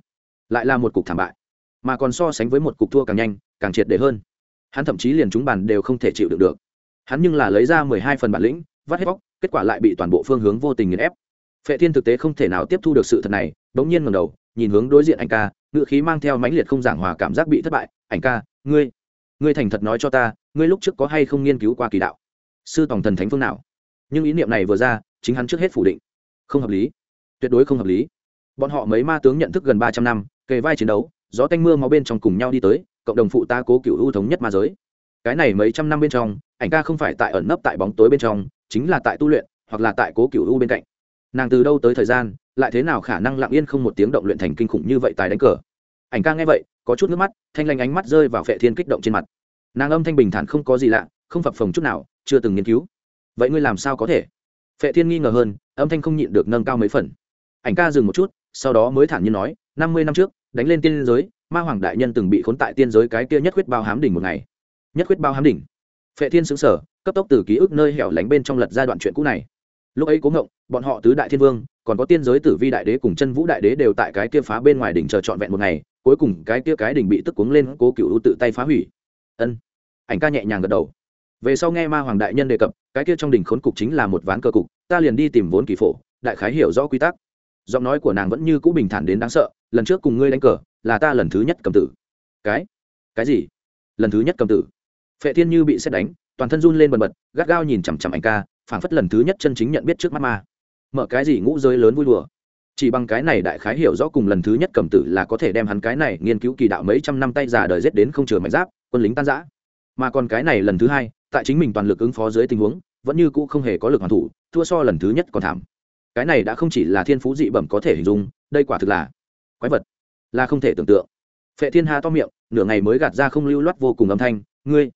Lại là một cục thảm bại, mà còn so sánh với một cục thua càng nhanh, càng triệt để hơn. Hắn thậm chí liền chúng bàn đều không thể chịu đựng được. Hắn nhưng là lấy ra mười hai phần bản lĩnh, vắt hết bóc kết quả lại bị toàn bộ phương hướng vô tình nghiền ép. Phệ thiên thực tế không thể nào tiếp thu được sự thật này, bỗng nhiên ngầm đầu, nhìn hướng đối diện anh ca ngự khí mang theo mãnh liệt không giảng hòa cảm giác bị thất bại. Anh ca, ngươi ngươi thành thật nói cho ta, ngươi lúc trước có hay không nghiên cứu qua kỳ đạo? Sư tổng thần thánh phương nào? Nhưng ý niệm này vừa ra, chính hắn trước hết phủ định không hợp lý. Tuyệt đối không hợp lý. Bọn họ mấy ma tướng nhận thức gần ba trăm năm, kề vai chiến đấu, gió tanh mưa máu bên trong cùng nhau đi tới, cộng đồng phụ ta cố cựu ưu thống nhất ma giới. Cái này mấy trăm năm bên trong, ảnh ca không phải tại ẩn nấp tại bóng tối bên trong, chính là tại tu luyện, hoặc là tại cố cựu ưu bên cạnh. Nàng từ đâu tới thời gian, lại thế nào khả năng lặng yên không một tiếng động luyện thành kinh khủng như vậy tài đánh cờ? Ảnh ca nghe vậy, có chút nước mắt, thanh lanh ánh mắt rơi vào phệ thiên kích động trên mặt. Nàng âm thanh bình thản không có gì lạ, không phập phồng chút nào, chưa từng nghiên cứu. Vậy ngươi làm sao có thể? Phệ thiên nghi ngờ hơn, âm thanh không nhịn được nâng cao mấy phần. Ảnh ca dừng một chút, sau đó mới thản nhiên nói, năm mươi năm trước, đánh lên tiên giới, ma hoàng đại nhân từng bị khốn tại tiên giới cái kia nhất huyết bao hám đỉnh một ngày. Nhất huyết bao hám đỉnh. Phệ thiên xứng sở cấp tốc từ ký ức nơi hẻo lánh bên trong lật ra đoạn chuyện cũ này. Lúc ấy cố ngộng, bọn họ tứ đại thiên vương, còn có tiên giới tử vi đại đế cùng chân vũ đại đế đều tại cái kia phá bên ngoài đỉnh chờ trọn vẹn một ngày, cuối cùng cái kia cái đỉnh bị tức cuống lên cố cựu tự tay phá hủy. Ân. Ảnh ca nhẹ nhàng gật đầu về sau nghe ma hoàng đại nhân đề cập, cái kia trong đỉnh khốn cục chính là một ván cờ cục, ta liền đi tìm vốn kỳ phổ, đại khái hiểu rõ quy tắc. Giọng nói của nàng vẫn như cũ bình thản đến đáng sợ, lần trước cùng ngươi đánh cờ, là ta lần thứ nhất cầm tử. Cái? Cái gì? Lần thứ nhất cầm tử? Phệ thiên như bị xét đánh, toàn thân run lên bần bật, gắt gao nhìn chằm chằm anh ca, phảng phất lần thứ nhất chân chính nhận biết trước mắt ma. Mở cái gì ngũ giới lớn vui đùa? Chỉ bằng cái này đại khái hiểu rõ cùng lần thứ nhất cầm tử là có thể đem hắn cái này nghiên cứu kỳ đạo mấy trăm năm tay già đời rét đến không chừa mạch giáp, quân lính tan giã mà còn cái này lần thứ hai, tại chính mình toàn lực ứng phó dưới tình huống, vẫn như cũ không hề có lực hoàn thủ, thua so lần thứ nhất còn thảm. Cái này đã không chỉ là thiên phú dị bẩm có thể hình dung, đây quả thực là quái vật, là không thể tưởng tượng. Phệ thiên hà to miệng, nửa ngày mới gạt ra không lưu loát vô cùng âm thanh, ngươi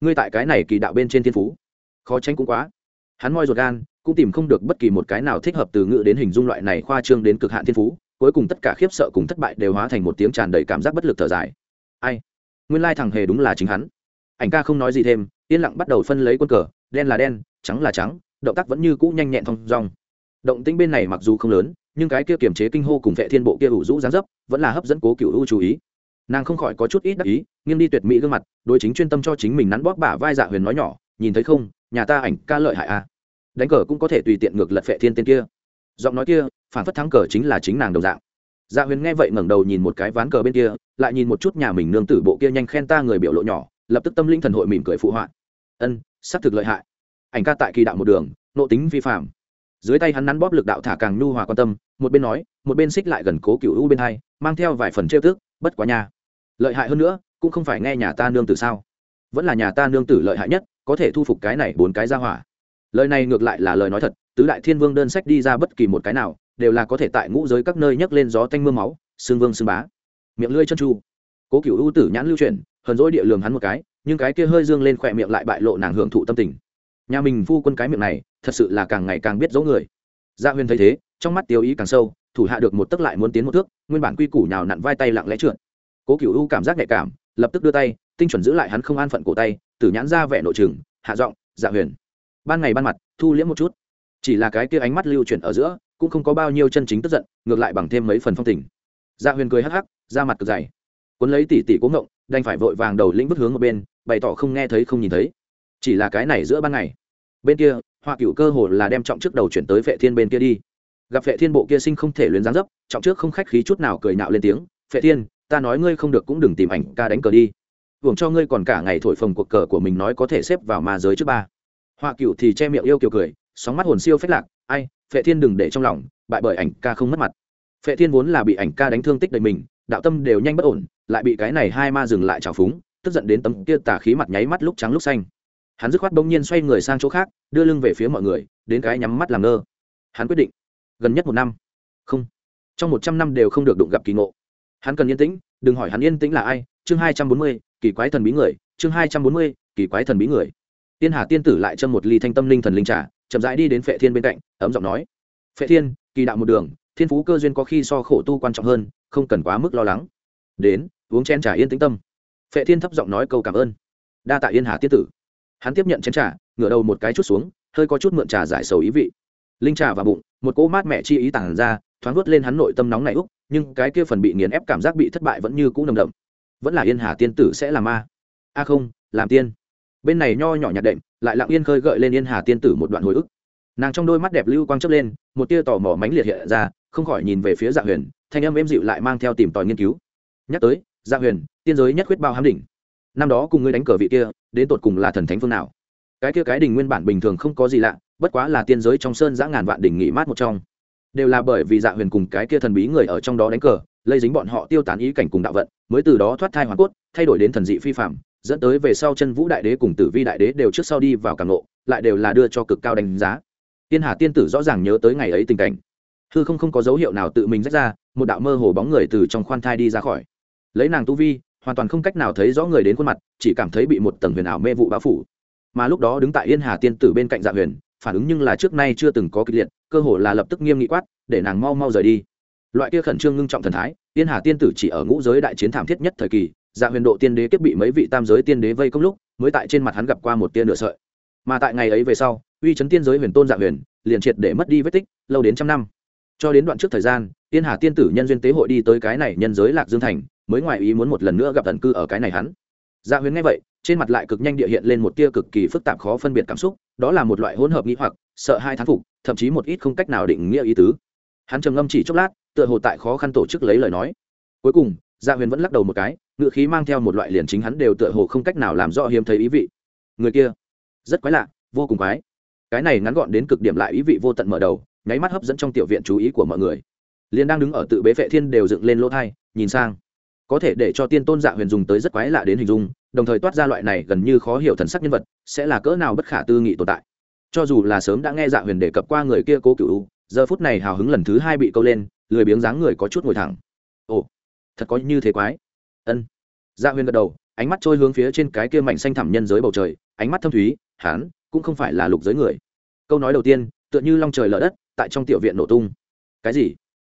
ngươi tại cái này kỳ đạo bên trên thiên phú, khó tránh cũng quá. Hắn moi ruột gan, cũng tìm không được bất kỳ một cái nào thích hợp từ ngữ đến hình dung loại này khoa trương đến cực hạn thiên phú, cuối cùng tất cả khiếp sợ cùng thất bại đều hóa thành một tiếng tràn đầy cảm giác bất lực thở dài. Ai? Nguyên lai thằng hề đúng là chính hắn ảnh ca không nói gì thêm, yên lặng bắt đầu phân lấy quân cờ, đen là đen, trắng là trắng, động tác vẫn như cũ nhanh nhẹn thong dong. Động tĩnh bên này mặc dù không lớn, nhưng cái kia kiềm chế kinh hô cùng vệ thiên bộ kia ủ rũ dáng dấp, vẫn là hấp dẫn cố cựu u chú ý. Nàng không khỏi có chút ít đắc ý, nghiêng đi tuyệt mỹ gương mặt, đối chính chuyên tâm cho chính mình nắn bóp bả vai dạ huyền nói nhỏ, nhìn thấy không, nhà ta ảnh ca lợi hại à? Đánh cờ cũng có thể tùy tiện ngược lật vệ thiên tên kia. Giọng nói kia, phản phất thắng cờ chính là chính nàng đồng dạng. Dạ huyền nghe vậy ngẩng đầu nhìn một cái ván cờ bên kia, lại nhìn một chút nhà mình nương tử bộ kia nhanh khen ta người biểu lộ nhỏ lập tức tâm linh thần hội mỉm cười phụ họa. Ân, xác thực lợi hại. Ảnh ca tại kỳ đạo một đường, nộ tính vi phạm dưới tay hắn nắn bóp lực đạo thả càng nhu hòa quan tâm, một bên nói, một bên xích lại gần cố cựu u bên hai, mang theo vài phần trêu tức, bất quá nha. Lợi hại hơn nữa, cũng không phải nghe nhà ta nương tử sao? Vẫn là nhà ta nương tử lợi hại nhất, có thể thu phục cái này bốn cái ra hỏa. Lời này ngược lại là lời nói thật, tứ đại thiên vương đơn sách đi ra bất kỳ một cái nào, đều là có thể tại ngũ giới các nơi nhấc lên gió tanh m ư a máu, xương vương xương bá. Miệng lưỡi chân tru cố cựu ưu tử nhãn lưu chuyển hờn dỗi địa lường hắn một cái, nhưng cái kia hơi dương lên khỏe miệng lại bại lộ nàng hưởng thụ tâm tình. Nhà mình phu quân cái miệng này, thật sự là càng ngày càng biết dấu người. Dạ Gia huyên thấy thế, trong mắt tiêu ý càng sâu, thủ hạ được một tấc lại muốn tiến một thước, nguyên bản quy củ nhào nặn vai tay lặng lẽ trượt. Cố cựu u cảm giác nhạy cảm, lập tức đưa tay, tinh chuẩn giữ lại hắn không an phận cổ tay, tử nhãn ra vẻ nội trừng, hạ giọng dạ huyền. Ban ngày ban mặt, thu liễm một chút. Chỉ là cái kia ánh mắt lưu chuyển ở giữa, cũng không có bao nhiêu chân chính tức giận, ngược lại bằng thêm mấy phần phong tình. Dạ huyền cười hắc hắc ra mặt cực dày cuốn lấy tỷ tỷ cố ngộng, đành phải vội vàng đầu lĩnh bước hướng một bên, bày tỏ không nghe thấy không nhìn thấy. Chỉ là cái này giữa ban ngày. Bên kia, hoa cựu cơ hồ là đem trọng trước đầu chuyển tới vệ thiên bên kia đi. Gặp vệ thiên bộ kia sinh không thể luyến dáng dấp, trọng trước không khách khí chút nào cười nạo lên tiếng vệ thiên, ta nói ngươi không được cũng đừng tìm ảnh ca đánh cờ đi. Hưởng cho ngươi còn cả ngày thổi phồng cuộc cờ của mình nói có thể xếp vào ma giới trước ba. Hoa cựu thì che miệng yêu kiều cười, sóng mắt hồn siêu phách lạc, ai, phệ thiên đừng để trong lòng, bại bởi ảnh ca không mất mặt. Phệ thiên vốn là bị ảnh ca đánh thương tích đầy mình đạo tâm đều nhanh bất ổn, lại bị cái này hai ma dừng lại trào phúng, tức giận đến tấm kia tà khí mặt nháy mắt lúc trắng lúc xanh. Hắn dứt khoát bỗng nhiên xoay người sang chỗ khác, đưa lưng về phía mọi người, đến cái nhắm mắt làm ngơ. Hắn quyết định, gần nhất một năm. Không. Trong một trăm năm đều không được đụng gặp kỳ ngộ. Hắn cần yên tĩnh, đừng hỏi hắn yên tĩnh là ai, chương hai trăm bốn mươi, kỳ quái thần bí người, chương hai trăm bốn mươi, kỳ quái thần bí người. Tiên hà tiên tử lại châm một ly thanh tâm linh thần linh trà, chậm rãi đi đến phệ thiên bên cạnh, ấm giọng nói. Phệ thiên, kỳ đạo một đường thiên phú cơ duyên có khi so khổ tu quan trọng hơn, không cần quá mức lo lắng. Đến, uống chén trà yên tĩnh tâm. Phệ thiên thấp giọng nói câu cảm ơn. Đa tạ yên hà tiên tử. Hắn tiếp nhận chén trà, ngửa đầu một cái chút xuống, hơi có chút mượn trà giải sầu ý vị. Linh trà vào bụng, một cỗ mát mẹ chi ý tản ra, thoáng vớt lên hắn nội tâm nóng này úc, nhưng cái kia phần bị nghiền ép cảm giác bị thất bại vẫn như cũ nồng đậm. Vẫn là yên hà tiên tử sẽ là ma. A không, làm tiên. Bên này nho nhỏ nhạt đệm, lại lặng yên khơi gợi lên yên hà tiên tử một đoạn hồi ức. Nàng trong đôi mắt đẹp lưu quang chấp lên, một tia tò mò mánh liệt hiện ra không khỏi nhìn về phía dạ huyền, thanh âm êm dịu lại mang theo tìm tòi nghiên cứu. Nhắc tới dạ huyền, tiên giới nhất quyết bao hám đỉnh. Năm đó cùng ngươi đánh cờ vị kia, đến tột cùng là thần thánh phương nào? Cái kia cái đỉnh nguyên bản bình thường không có gì lạ, bất quá là tiên giới trong sơn giã ngàn vạn đỉnh nghỉ mát một trong. Đều là bởi vì dạ huyền cùng cái kia thần bí người ở trong đó đánh cờ, lây dính bọn họ tiêu tán ý cảnh cùng đạo vận, mới từ đó thoát thai hoàn cốt, thay đổi đến thần dị phi phạm, dẫn tới về sau chân vũ đại đế cùng tử vi đại đế đều trước sau đi vào càng lộ, lại đều là đưa cho cực cao đánh giá. Tiên hà tiên tử rõ ràng nhớ tới ngày ấy tình cảnh hư không không có dấu hiệu nào tự mình rách ra, một đạo mơ hồ bóng người từ trong khoan thai đi ra khỏi. Lấy nàng tu vi, hoàn toàn không cách nào thấy rõ người đến khuôn mặt, chỉ cảm thấy bị một tầng huyền ảo mê vụ bao phủ. Mà lúc đó đứng tại yên hà tiên tử bên cạnh dạ huyền, phản ứng nhưng là trước nay chưa từng có kịch liệt, cơ hồ là lập tức nghiêm nghị quát, để nàng mau mau rời đi. Loại kia khẩn trương ngưng trọng thần thái, yên hà tiên tử chỉ ở ngũ giới đại chiến thảm thiết nhất thời kỳ dạ huyền độ tiên đế kiếp bị mấy vị tam giới tiên đế vây công lúc, mới tại trên mặt hắn gặp qua một tia nửa sợi. Mà tại ngày ấy về sau, uy chấn tiên giới huyền tôn dạ huyền, liền triệt để mất đi vết tích, lâu đến trăm năm cho đến đoạn trước thời gian tiên hà tiên tử nhân duyên tế hội đi tới cái này nhân giới lạc dương thành, mới ngoài ý muốn một lần nữa gặp thần cư ở cái này hắn. Dạ huyền nghe vậy, trên mặt lại cực nhanh địa hiện lên một tia cực kỳ phức tạp khó phân biệt cảm xúc, đó là một loại hỗn hợp nghĩ hoặc, sợ hai thán phục, thậm chí một ít không cách nào định nghĩa ý tứ. Hắn trầm ngâm chỉ chốc lát, tựa hồ tại khó khăn tổ chức lấy lời nói. Cuối cùng dạ huyền vẫn lắc đầu một cái, ngựa khí mang theo một loại liền chính hắn đều tựa hồ không cách nào làm rõ hiếm thấy ý vị. Người kia, rất quái lạ, vô cùng quái. Cái này ngắn gọn đến cực điểm lại ý vị vô tận mở đầu nháy mắt hấp dẫn trong tiểu viện chú ý của mọi người. Liền đang đứng ở tự bế vệ thiên đều dựng lên lỗ thai, nhìn sang. Có thể để cho tiên tôn dạ huyền dùng tới rất quái lạ đến hình dung, đồng thời toát ra loại này gần như khó hiểu thần sắc nhân vật, sẽ là cỡ nào bất khả tư nghị tồn tại. Cho dù là sớm đã nghe dạ huyền đề cập qua người kia cố cựu giờ phút này hào hứng lần thứ hai bị câu lên, lười biếng dáng người có chút ngồi thẳng. Ồ, thật có như thế quái. Ân. Dạ huyền gật đầu, ánh mắt trôi hướng phía trên cái kia mảnh xanh thẳm nhân giới bầu trời, ánh mắt thâm thúy, hán, cũng không phải là lục giới người. Câu nói đầu tiên, tựa như long trời lở đất tại trong tiểu viện nổ tung. Cái gì?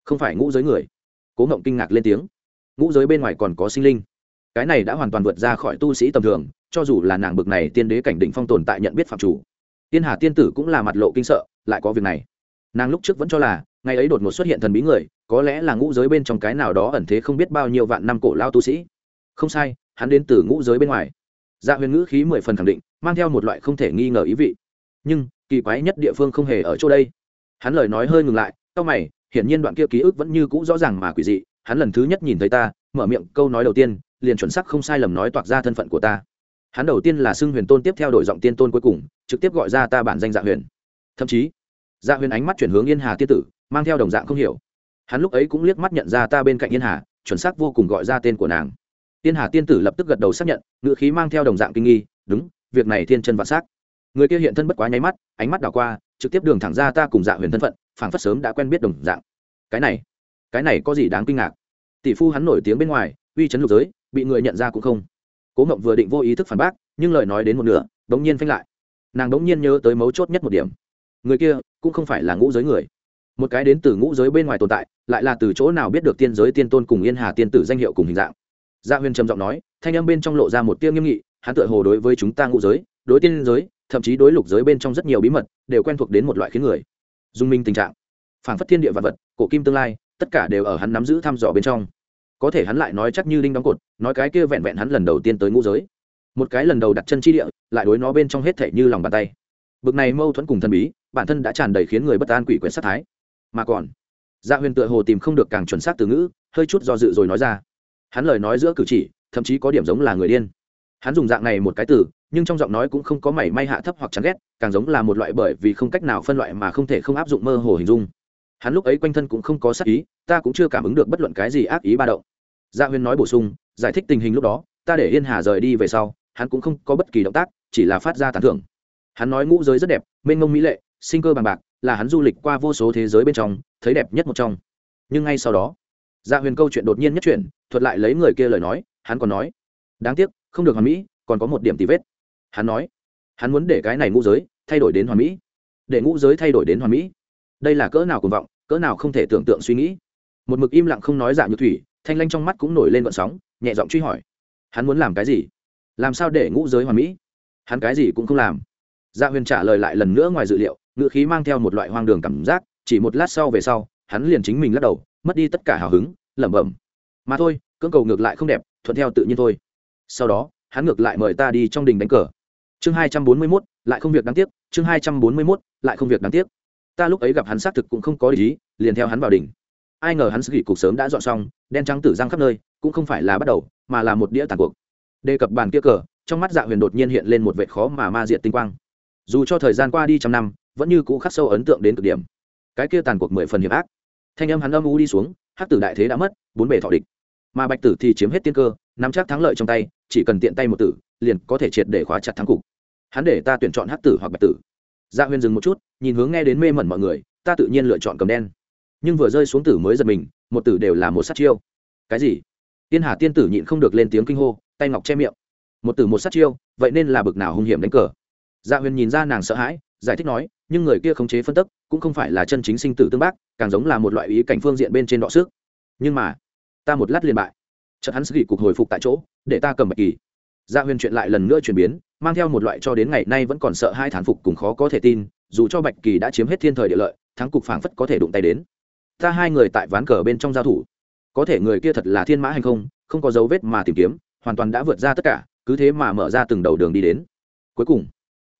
Không phải ngũ giới người? Cố ngộng kinh ngạc lên tiếng. Ngũ giới bên ngoài còn có sinh linh. Cái này đã hoàn toàn vượt ra khỏi tu sĩ tầm thường, cho dù là nàng bực này tiên đế cảnh định phong tồn tại nhận biết phạm chủ. Tiên hà tiên tử cũng là mặt lộ kinh sợ, lại có việc này. Nàng lúc trước vẫn cho là, ngày ấy đột ngột xuất hiện thần bí người, có lẽ là ngũ giới bên trong cái nào đó ẩn thế không biết bao nhiêu vạn năm cổ lao tu sĩ. Không sai, hắn đến từ ngũ giới bên ngoài. Dạ huyền ngữ khí mười phần khẳng định, mang theo một loại không thể nghi ngờ ý vị. Nhưng, kỳ quái nhất địa phương không hề ở chỗ đây hắn lời nói hơi ngừng lại c mày, hiển nhiên đoạn kia ký ức vẫn như cũ rõ ràng mà quỷ dị, hắn lần thứ nhất nhìn thấy ta, mở miệng, câu nói đầu tiên, liền chuẩn sắc không sai lầm nói toạc ra thân phận của ta. Hắn đầu tiên là xưng huyền tôn tiếp theo đổi giọng tiên tôn cuối cùng, trực tiếp gọi ra ta bản danh dạ huyền. Thậm chí dạ huyền ánh mắt chuyển hướng yên hà tiên tử, mang theo đồng dạng không hiểu. Hắn lúc ấy cũng liếc mắt nhận ra ta bên cạnh yên hà, chuẩn xác vô cùng gọi ra tên của nàng. Yên hà tiên tử lập tức gật đầu xác nhận ngự khí mang theo đồng dạng kinh nghi, đúng, việc này thiên chân vạn s á c người kia hiện thân bất quá nháy mắt, ánh mắt đảo qua trực tiếp đường thẳng ra ta cùng dạ huyền thân phận, phảng phất sớm đã quen biết đồng dạng. Cái này cái này có gì đáng kinh ngạc? Tỷ phu hắn nổi tiếng bên ngoài, uy chấn lục giới, bị người nhận ra cũng không. Cố ngộng vừa định vô ý thức phản bác, nhưng lời nói đến một nửa đ ỗ n g nhiên phanh lại. Nàng đ ỗ n g nhiên nhớ tới mấu chốt nhất một điểm. Người kia cũng không phải là ngũ giới người. Một cái đến từ ngũ giới bên ngoài tồn tại, lại là từ chỗ nào biết được tiên giới tiên tôn cùng yên hà tiên tử danh hiệu cùng hình dạng. Dạ Gia huyên trầm giọng nói, thanh âm bên trong lộ ra một tiêu nghiêm nghị, hắn tựa hồ đối với chúng ta ngũ giới, đối tiên giới thậm chí đối lục giới bên trong rất nhiều bí mật đều quen thuộc đến một loại khiến người dung minh tình trạng. Phản phất thiên địa vật vật, cổ kim tương lai, tất cả đều ở hắn nắm giữ thăm dò bên trong. Có thể hắn lại nói chắc như đinh đóng cột, nói cái kia vẹn vẹn hắn lần đầu tiên tới ngũ giới. Một cái lần đầu đặt chân chi địa, lại đối nó bên trong hết thể như lòng bàn tay. Bực này mâu thuẫn cùng thần bí, bản thân đã tràn đầy khiến người bất an quỷ quyệt sát thái. Mà còn gia dạ huyền tựa hồ tìm không được càng chuẩn xác từ ngữ, hơi chút do dự rồi nói ra. Hắn lời nói giữa cử chỉ, thậm chí có điểm giống là người điên. Hắn dùng dạng này một cái từ nhưng trong giọng nói cũng không có mảy may hạ thấp hoặc chán ghét, càng giống là một loại bởi vì không cách nào phân loại mà không thể không áp dụng mơ hồ hình dung. Hắn lúc ấy quanh thân cũng không có sắc ý, ta cũng chưa cảm ứng được bất luận cái gì ác ý ba động. Dạ gia huyên nói bổ sung, giải thích tình hình lúc đó, ta để yên hà rời đi về sau, hắn cũng không có bất kỳ động tác, chỉ là phát ra tán thưởng. Hắn nói ngũ giới rất đẹp, mênh mông mỹ lệ, sinh cơ bằng bạc, là hắn du lịch qua vô số thế giới bên trong, thấy đẹp nhất một trong. Nhưng ngay sau đó gia huyền câu chuyện đột nhiên nhất chuyển, thuật lại lấy người kia lời nói, hắn còn nói, đáng tiếc, không được hoàn mỹ, còn có một điểm tì vết hắn nói, hắn muốn để cái này ngũ giới thay đổi đến hoàn mỹ. Để ngũ giới thay đổi đến hoàn mỹ. Đây là cỡ nào cuồng vọng, cỡ nào không thể tưởng tượng suy nghĩ. Một mực im lặng không nói dạ như thủy, thanh lanh trong mắt cũng nổi lên vận sóng, nhẹ giọng truy hỏi, hắn muốn làm cái gì? Làm sao để ngũ giới hoàn mỹ? Hắn cái gì cũng không làm. Dạ huyền trả lời lại lần nữa ngoài dự liệu, ngữ khí mang theo một loại hoang đường cảm giác, chỉ một lát sau về sau, hắn liền chính mình lắc đầu, mất đi tất cả hào hứng, lẩm bẩm. Mà thôi, cưỡng cầu ngược lại không đẹp, thuận theo tự nhiên thôi. Sau đó, hắn ngược lại mời ta đi trong đình đánh cờ chương hai trăm bốn mươi mốt, lại không việc đáng tiếc. Chương hai trăm bốn mươi mốt, lại không việc đáng tiếc. Ta lúc ấy gặp hắn xác thực cũng không có ý liền theo hắn vào đỉnh. Ai ngờ hắn gỉ cục sớm đã dọn xong, đen trắng tử răng khắp nơi, cũng không phải là bắt đầu, mà là một đĩa tàn cuộc. Đề cập bàn kia cờ, trong mắt dạ huyền đột nhiên hiện lên một vệt khó mà ma diệt tinh quang. Dù cho thời gian qua đi trăm năm, vẫn như cũ khắc sâu ấn tượng đến cực điểm. Cái kia tàn cuộc mười phần hiểm ác. Thanh âm hắn âm u đi xuống, hắc tử đại thế đã mất, bốn bề thọ địch. Mà bạch tử thì chiếm hết tiên cơ, nắm chắc thắng lợi trong tay, chỉ cần tiện tay một tử, liền có thể triệt để khóa chặt thắng cục hắn để ta tuyển chọn hắc tử hoặc bạch tử. Dạ huyền dừng một chút, nhìn hướng nghe đến mê mẩn mọi người, ta tự nhiên lựa chọn cầm đen. Nhưng vừa rơi xuống tử mới giật mình, một tử đều là một sát chiêu. Cái gì? Tiên hà tiên tử nhịn không được lên tiếng kinh hô, tay ngọc che miệng. Một tử một sát chiêu, vậy nên là bực nào hung hiểm đánh cờ. Dạ huyền nhìn ra nàng sợ hãi, giải thích nói, nhưng người kia khống chế phân tức, cũng không phải là chân chính sinh tử tương bác, càng giống là một loại ý cảnh phương diện bên trên đọ xước nhưng mà, ta một lát liền bại. Chợt hắn sĩ cục hồi phục tại chỗ, để ta cầm bạch kỳ dạ huyền chuyện lại lần nữa chuyển biến, mang theo một loại cho đến ngày nay vẫn còn sợ hai thán phục cùng khó có thể tin, dù cho bạch kỳ đã chiếm hết thiên thời địa lợi, thắng cục phảng phất có thể đụng tay đến. Ta hai người tại ván cờ bên trong giao thủ. Có thể người kia thật là thiên mã hay không không có dấu vết mà tìm kiếm, hoàn toàn đã vượt ra tất cả, cứ thế mà mở ra từng đầu đường đi đến. Cuối cùng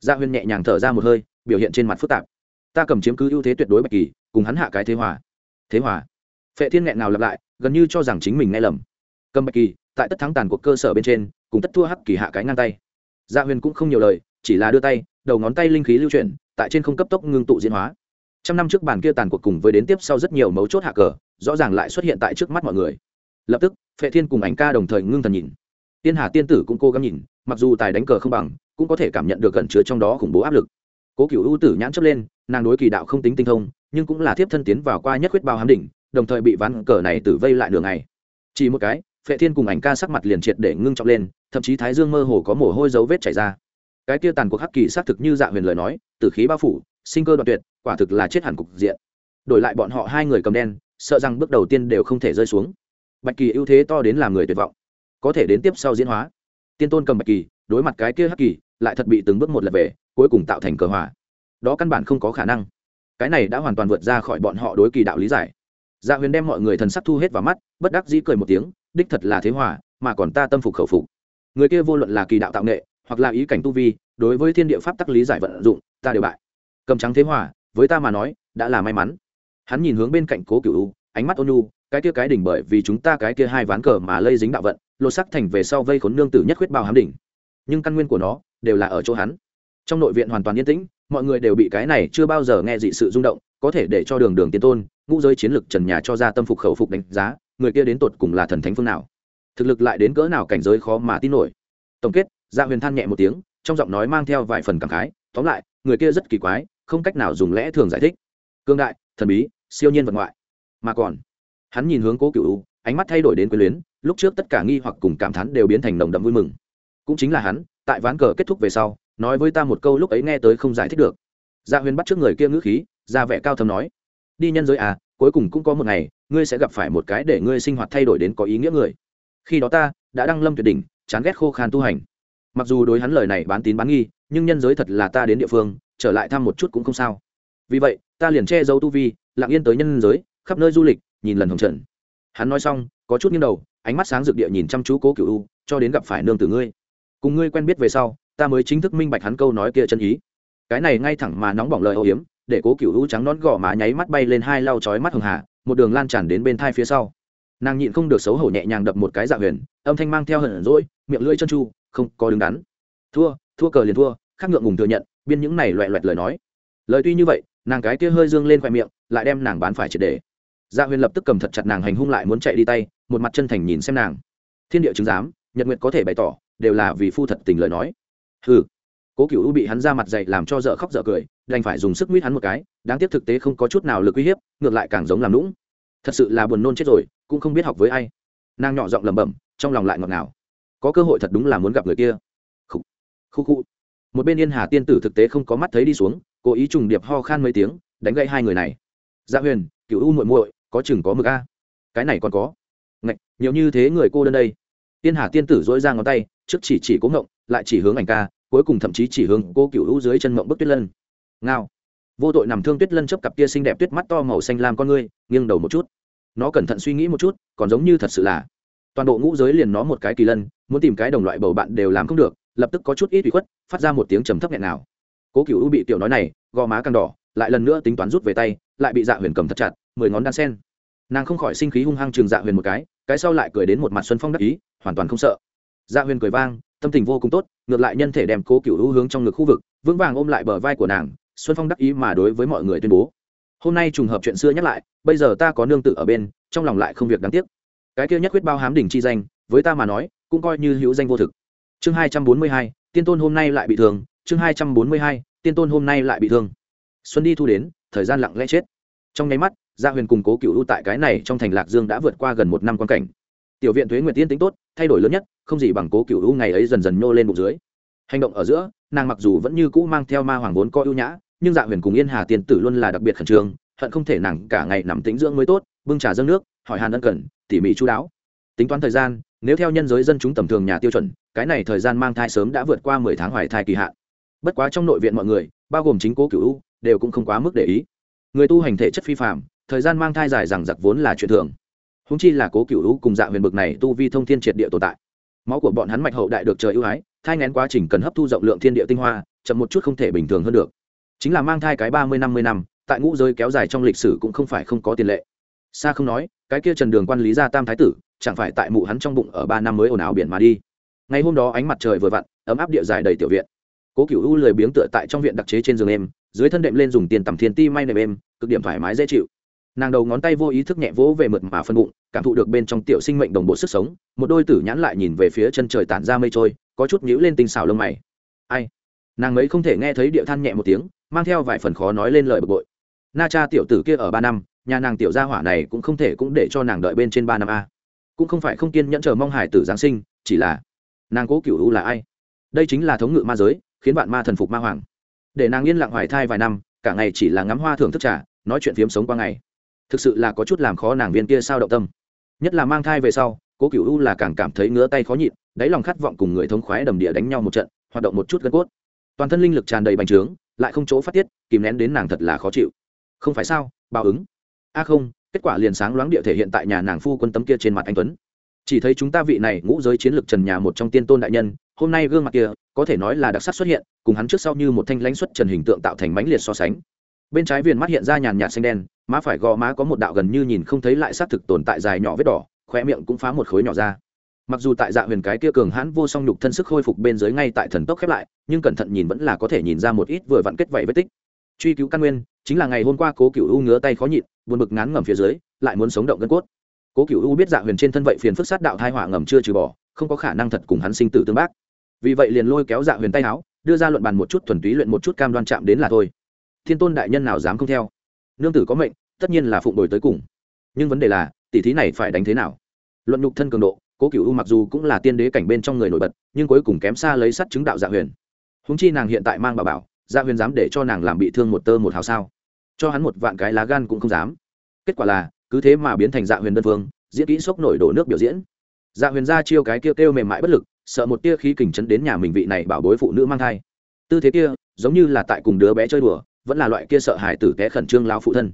dạ gia huyên nhẹ nhàng thở ra một hơi, biểu hiện trên mặt phức tạp. Ta cầm chiếm cứ ưu thế tuyệt đối bạch kỳ, cùng hắn hạ cái thế hòa. Thế hòa. Phệ thiên nghẹn nào lặp lại, gần như cho rằng chính mình nghe lầm. Cầm bạch kỳ, tại tất thắng tàn cuộc cơ sở bên trên cùng tất thua hắc kỳ hạ cái ngang tay. Gia huyền cũng không nhiều lời, chỉ là đưa tay, đầu ngón tay linh khí lưu chuyển, tại trên không cấp tốc ngưng tụ diễn hóa. Trăm năm trước bàn kia tàn cuộc cùng với đến tiếp sau rất nhiều mấu chốt hạ cờ, rõ ràng lại xuất hiện tại trước mắt mọi người. Lập tức, phệ thiên cùng ảnh ca đồng thời ngưng thần nhìn. Tiên hà tiên tử cũng cố gắng nhìn, mặc dù tài đánh cờ không bằng, cũng có thể cảm nhận được gần chứa trong đó khủng bố áp lực. Cố cựu ưu tử nhãn chấp lên, nàng đối kỳ đạo không tính tinh thông, nhưng cũng là thiếp thân tiến vào qua nhất quyết bao hám đỉnh, đồng thời bị ván cờ này tử vây lại đường này chỉ một cái phệ thiên cùng ảnh ca sắc mặt liền triệt để ngưng trọng lên, thậm chí thái dương mơ hồ có mồ hôi dấu vết chảy ra. Cái kia tàn cuộc hắc kỳ xác thực như dạ huyền lời nói, tử khí bao phủ, sinh cơ đoạn tuyệt, quả thực là chết hẳn cục diện. Đổi lại bọn họ hai người cầm đen, sợ rằng bước đầu tiên đều không thể rơi xuống. Bạch kỳ ưu thế to đến làm người tuyệt vọng. Có thể đến tiếp sau diễn hóa. Tiên tôn cầm bạch kỳ, đối mặt cái kia hắc kỳ, lại thật bị từng bước một lật về, cuối cùng tạo thành cờ hòa. Đó căn bản không có khả năng. Cái này đã hoàn toàn vượt ra khỏi bọn họ đối kỳ đạo lý giải. Dạ huyền đem mọi người thần sắc thu hết vào mắt, bất đắc dĩ cười một tiếng đích thật là thế hòa, mà còn ta tâm phục khẩu phục. Người kia vô luận là kỳ đạo tạo nghệ, hoặc là ý cảnh tu vi, đối với thiên địa pháp tắc lý giải vận dụng, ta đều bại. Cầm trắng thế hòa, với ta mà nói, đã là may mắn. Hắn nhìn hướng bên cạnh cố cựu ánh mắt ôn nhu, cái kia cái đỉnh bởi vì chúng ta cái kia hai ván cờ mà lây dính đạo vận, lột sắc thành về sau vây khốn nương tử nhất khuyết bao hám đỉnh. Nhưng căn nguyên của nó, đều là ở chỗ hắn. Trong nội viện hoàn toàn yên tĩnh, mọi người đều bị cái này chưa bao giờ nghe dị sự rung động, có thể để cho đường đường tiên tôn, ngũ giới chiến lực trần nhà cho ra tâm phục khẩu phục đánh giá người kia đến tột cùng là thần thánh phương nào? Thực lực lại đến cỡ nào cảnh giới khó mà tin nổi. Tổng kết gia huyền than nhẹ một tiếng, trong giọng nói mang theo vài phần cảm khái, tóm lại, người kia rất kỳ quái, không cách nào dùng lẽ thường giải thích. Cương đại, thần bí, siêu nhiên vật ngoại. Mà còn, hắn nhìn hướng cố cựu ánh mắt thay đổi đến quyền luyến, lúc trước tất cả nghi hoặc cùng cảm thán đều biến thành nồng đậm vui mừng. Cũng chính là hắn, tại ván cờ kết thúc về sau, nói với ta một câu lúc ấy nghe tới không giải thích được. Gia huyền bắt trước người kia ngữ khí, ra vẻ cao thầm nói, đi nhân giới à cuối cùng cũng có một ngày ngươi sẽ gặp phải một cái để ngươi sinh hoạt thay đổi đến có ý nghĩa người. Khi đó ta đã đăng lâm tuyệt đỉnh, chán ghét khô khan tu hành. Mặc dù đối hắn lời này bán tín bán nghi, nhưng nhân giới thật là ta đến địa phương, trở lại thăm một chút cũng không sao. Vì vậy, ta liền che giấu tu vi, lặng yên tới nhân giới, khắp nơi du lịch, nhìn lần hồng trận hắn nói xong, có chút nghiêng đầu, ánh mắt sáng rực địa nhìn chăm chú cố cựu u, cho đến gặp phải nương tử ngươi. Cùng ngươi quen biết về sau, ta mới chính thức minh bạch hắn câu nói kia chân ý. Cái này ngay thẳng mà nóng bỏng lời âu hiếm, để cố cựu u trắng nón gò má nháy mắt bay lên hai lau chói mắt hường hà một đường lan tràn đến bên thai phía sau. Nàng nhịn không được xấu hổ nhẹ nhàng đập một cái dạ huyền, âm thanh mang theo hận rỗi miệng lưỡi chân chu, không có đứng đắn. Thua thua cờ liền thua khác ngượng ngùng thừa nhận, biên những này loẹ loẹt lời nói. Lời tuy như vậy, nàng cái kia hơi dương lên khoe miệng, lại đem nàng bán phải triệt để. Dạ huyền lập tức cầm thật chặt nàng hành hung lại muốn chạy đi tay, một mặt chân thành nhìn xem nàng. Thiên địa chứng giám, nhật nguyệt có thể bày tỏ, đều là vì phu thật tình lời nói. Ừ cố cựu bị hắn ra mặt dậy làm cho dở khóc dở cười đành phải dùng sức mít hắn một cái, đáng tiếc thực tế không có chút nào lực uy hiếp, ngược lại càng giống làm lũng thật sự là buồn nôn chết rồi, cũng không biết học với ai. Nàng nhỏ giọng lẩm bẩm, trong lòng lại ngọt ngào. Có cơ hội thật đúng là muốn gặp người kia. Khu khu khu một bên yên hà tiên tử thực tế không có mắt thấy đi xuống, cố ý trùng điệp ho khan mấy tiếng, đánh gậy hai người này. Dạ huyền cựu u muội muội, có chừng có mực a? Cái này còn có. Ngạch, nhiều như thế người cô đơn đây. Tiên hà tiên tử dỗi ra ngón tay, trước chỉ chỉ cố ngộng, lại chỉ hướng ảnh ca, cuối cùng thậm chí chỉ hướng cô cựu u dưới chân ngộng bức tuyết lân ngao. Vô tội nằm thương tuyết lân chấp cặp kia xinh đẹp tuyết mắt to màu xanh lam con ngươi, nghiêng đầu một chút. Nó cẩn thận suy nghĩ một chút, còn giống như thật sự là toàn bộ ngũ giới liền nó một cái kỳ lân, muốn tìm cái đồng loại bầu bạn đều làm không được, lập tức có chút ít bị khuất, phát ra một tiếng trầm thấp nghẹn nào. Cố cựu u bị tiểu nói này, gò má càng đỏ, lại lần nữa tính toán rút về tay, lại bị dạ huyền cầm thật chặt, mười ngón đan sen. Nàng không khỏi sinh khí hung hăng trường dạ huyền một cái cái sau lại cười đến một mặt xuân phong đắc ý, hoàn toàn không sợ. Dạ huyền cười vang, tâm tình vô cùng tốt, ngược lại nhân thể đem cố cựu u hướng trong ngực khu vực, vững vàng ôm lại bờ vai của nàng xuân phong đắc ý mà đối với mọi người tuyên bố. Hôm nay trùng hợp chuyện xưa nhắc lại, bây giờ ta có nương tự ở bên, trong lòng lại không việc đáng tiếc. Cái kia nhất quyết bao hám đỉnh chi danh, với ta mà nói, cũng coi như hữu danh vô thực. Chương hai trăm bốn mươi hai, tiên tôn hôm nay lại bị thương. Chương hai trăm bốn mươi hai, tiên tôn hôm nay lại bị thương. Xuân đi thu đến, thời gian lặng lẽ chết. Trong nháy mắt, gia huyền cùng cố cựu ưu tại cái này trong thành lạc dương đã vượt qua gần một năm quan cảnh. Tiểu viện thuế nguyệt tiên tính tốt, thay đổi lớn nhất, không gì bằng cố cựu ưu ngày ấy dần dần nhô lên bụng dưới. Hành động ở giữa, nàng mặc dù vẫn như cũ mang theo ma hoàng vốn co ưu nhã nhưng dạ huyền cùng yên hà Tiên tử luôn là đặc biệt khẩn trương, hận không thể nàng cả ngày nằm tĩnh dưỡng mới tốt, bưng trà dâng nước, hỏi hàn ân cần, tỉ mỉ chú đáo. Tính toán thời gian, nếu theo nhân giới dân chúng tầm thường nhà tiêu chuẩn, cái này thời gian mang thai sớm đã vượt qua mười tháng hoài thai kỳ hạn. Bất quá trong nội viện mọi người, bao gồm chính cố cựu u, đều cũng không quá mức để ý. Người tu hành thể chất phi phạm thời gian mang thai dài rằng giặc vốn là chuyện thường. Húng chi là cố cựu U cùng dạ huyền bực này tu vi thông thiên triệt địa tồn tại. Máu của bọn hắn mạch hậu đại được trời ưu ái, thai ngén quá trình cần hấp thu rộng lượng thiên địa tinh hoa, chậm một chút không thể bình thường hơn được chính là mang thai cái ba mươi năm mươi năm, tại ngũ giới kéo dài trong lịch sử cũng không phải không có tiền lệ. Xa không nói, cái kia trần đường quan lý gia tam thái tử, chẳng phải tại mụ hắn trong bụng ở ba năm mới ồn ào biển mà đi. Ngày hôm đó ánh mặt trời vừa vặn, ấm áp địa dài đầy tiểu viện. Cố cựu u lười biếng tựa tại trong viện đặc chế trên giường em dưới thân đệm lên dùng tiền tầm thiên ti may nệm em cực điểm thoải mái dễ chịu. Nàng đầu ngón tay vô ý thức nhẹ vỗ về mượt mà phân bụng, cảm thụ được bên trong tiểu sinh mệnh đồng bộ sức sống, một đôi tử nhãn lại nhìn về phía chân trời tản ra mây trôi, có chút nhíu lên tinh xào lông mày. Ai? Nàng mấy không thể nghe thấy điệu than nhẹ một tiếng mang theo vài phần khó nói lên lời bực bội. Na cha tiểu tử kia ở ba năm, nhà nàng tiểu gia hỏa này cũng không thể cũng để cho nàng đợi bên trên ba năm a. Cũng không phải không kiên nhẫn chờ mong hải tử giáng sinh, chỉ là nàng cố cựu u là ai? Đây chính là thống ngự ma giới, khiến bạn ma thần phục ma hoàng. Để nàng yên lặng hoài thai vài năm, cả ngày chỉ là ngắm hoa thưởng thức trà, nói chuyện phiếm sống qua ngày. Thực sự là có chút làm khó nàng viên kia sao động tâm. Nhất là mang thai về sau, cố cựu u là càng cảm thấy ngứa tay khó nhịn, đáy lòng khát vọng cùng người thống khoái đầm địa đánh nhau một trận, hoạt động một chút gân cốt. Toàn thân linh lực tràn đầy bành trướng lại không chỗ phát tiết, kìm nén đến nàng thật là khó chịu. Không phải sao, báo ứng. A không, kết quả liền sáng loáng địa thể hiện tại nhà nàng phu quân tấm kia trên mặt anh tuấn. Chỉ thấy chúng ta vị này ngũ giới chiến lược trần nhà một trong tiên tôn đại nhân, hôm nay gương mặt kia, có thể nói là đặc sắc xuất hiện, cùng hắn trước sau như một thanh lãnh xuất trần hình tượng tạo thành mãnh liệt so sánh. Bên trái viền mắt hiện ra nhàn nhạt xanh đen, má phải gò má có một đạo gần như nhìn không thấy lại xác thực tồn tại dài nhỏ vết đỏ khoe miệng cũng phá một khối nhỏ ra mặc dù tại dạ huyền cái kia cường hãn vô song nhục thân sức khôi phục bên dưới ngay tại thần tốc khép lại, nhưng cẩn thận nhìn vẫn là có thể nhìn ra một ít vừa vặn kết vảy vết tích. Truy cứu căn nguyên, chính là ngày hôm qua cố cựu u ngứa tay khó nhịn, buồn bực ngán ngầm phía dưới, lại muốn sống động gân cốt. Cố cựu u biết dạ huyền trên thân vậy phiền phức sát đạo thai hỏa ngầm chưa trừ bỏ, không có khả năng thật cùng hắn sinh tử tương bác. Vì vậy liền lôi kéo dạ huyền tay áo, đưa ra luận bàn một chút thuần túy luyện một chút cam đoan chạm đến là thôi. Thiên tôn đại nhân nào dám không theo? Nương tử có mệnh, tất nhiên là phụng đổi tới cùng. Nhưng vấn đề là, tỷ thí này phải đánh thế nào? Luận nhục thân cường độ cố cựu u mặc dù cũng là tiên đế cảnh bên trong người nổi bật nhưng cuối cùng kém xa lấy sắt chứng đạo dạ huyền. Húng chi nàng hiện tại mang bà bảo dạ huyền dám để cho nàng làm bị thương một tơ một hào sao? Cho hắn một vạn cái lá gan cũng không dám. Kết quả là cứ thế mà biến thành dạ huyền đơn phương diễn kỹ sốc nổi đổ nước biểu diễn. Dạ huyền ra chiêu cái kia kêu, kêu mềm mại bất lực sợ một tia khí kình chấn đến nhà mình vị này bảo bối phụ nữ mang thai. Tư thế kia giống như là tại cùng đứa bé chơi đùa vẫn là loại kia sợ hãi tử té khẩn trương lao phụ thân.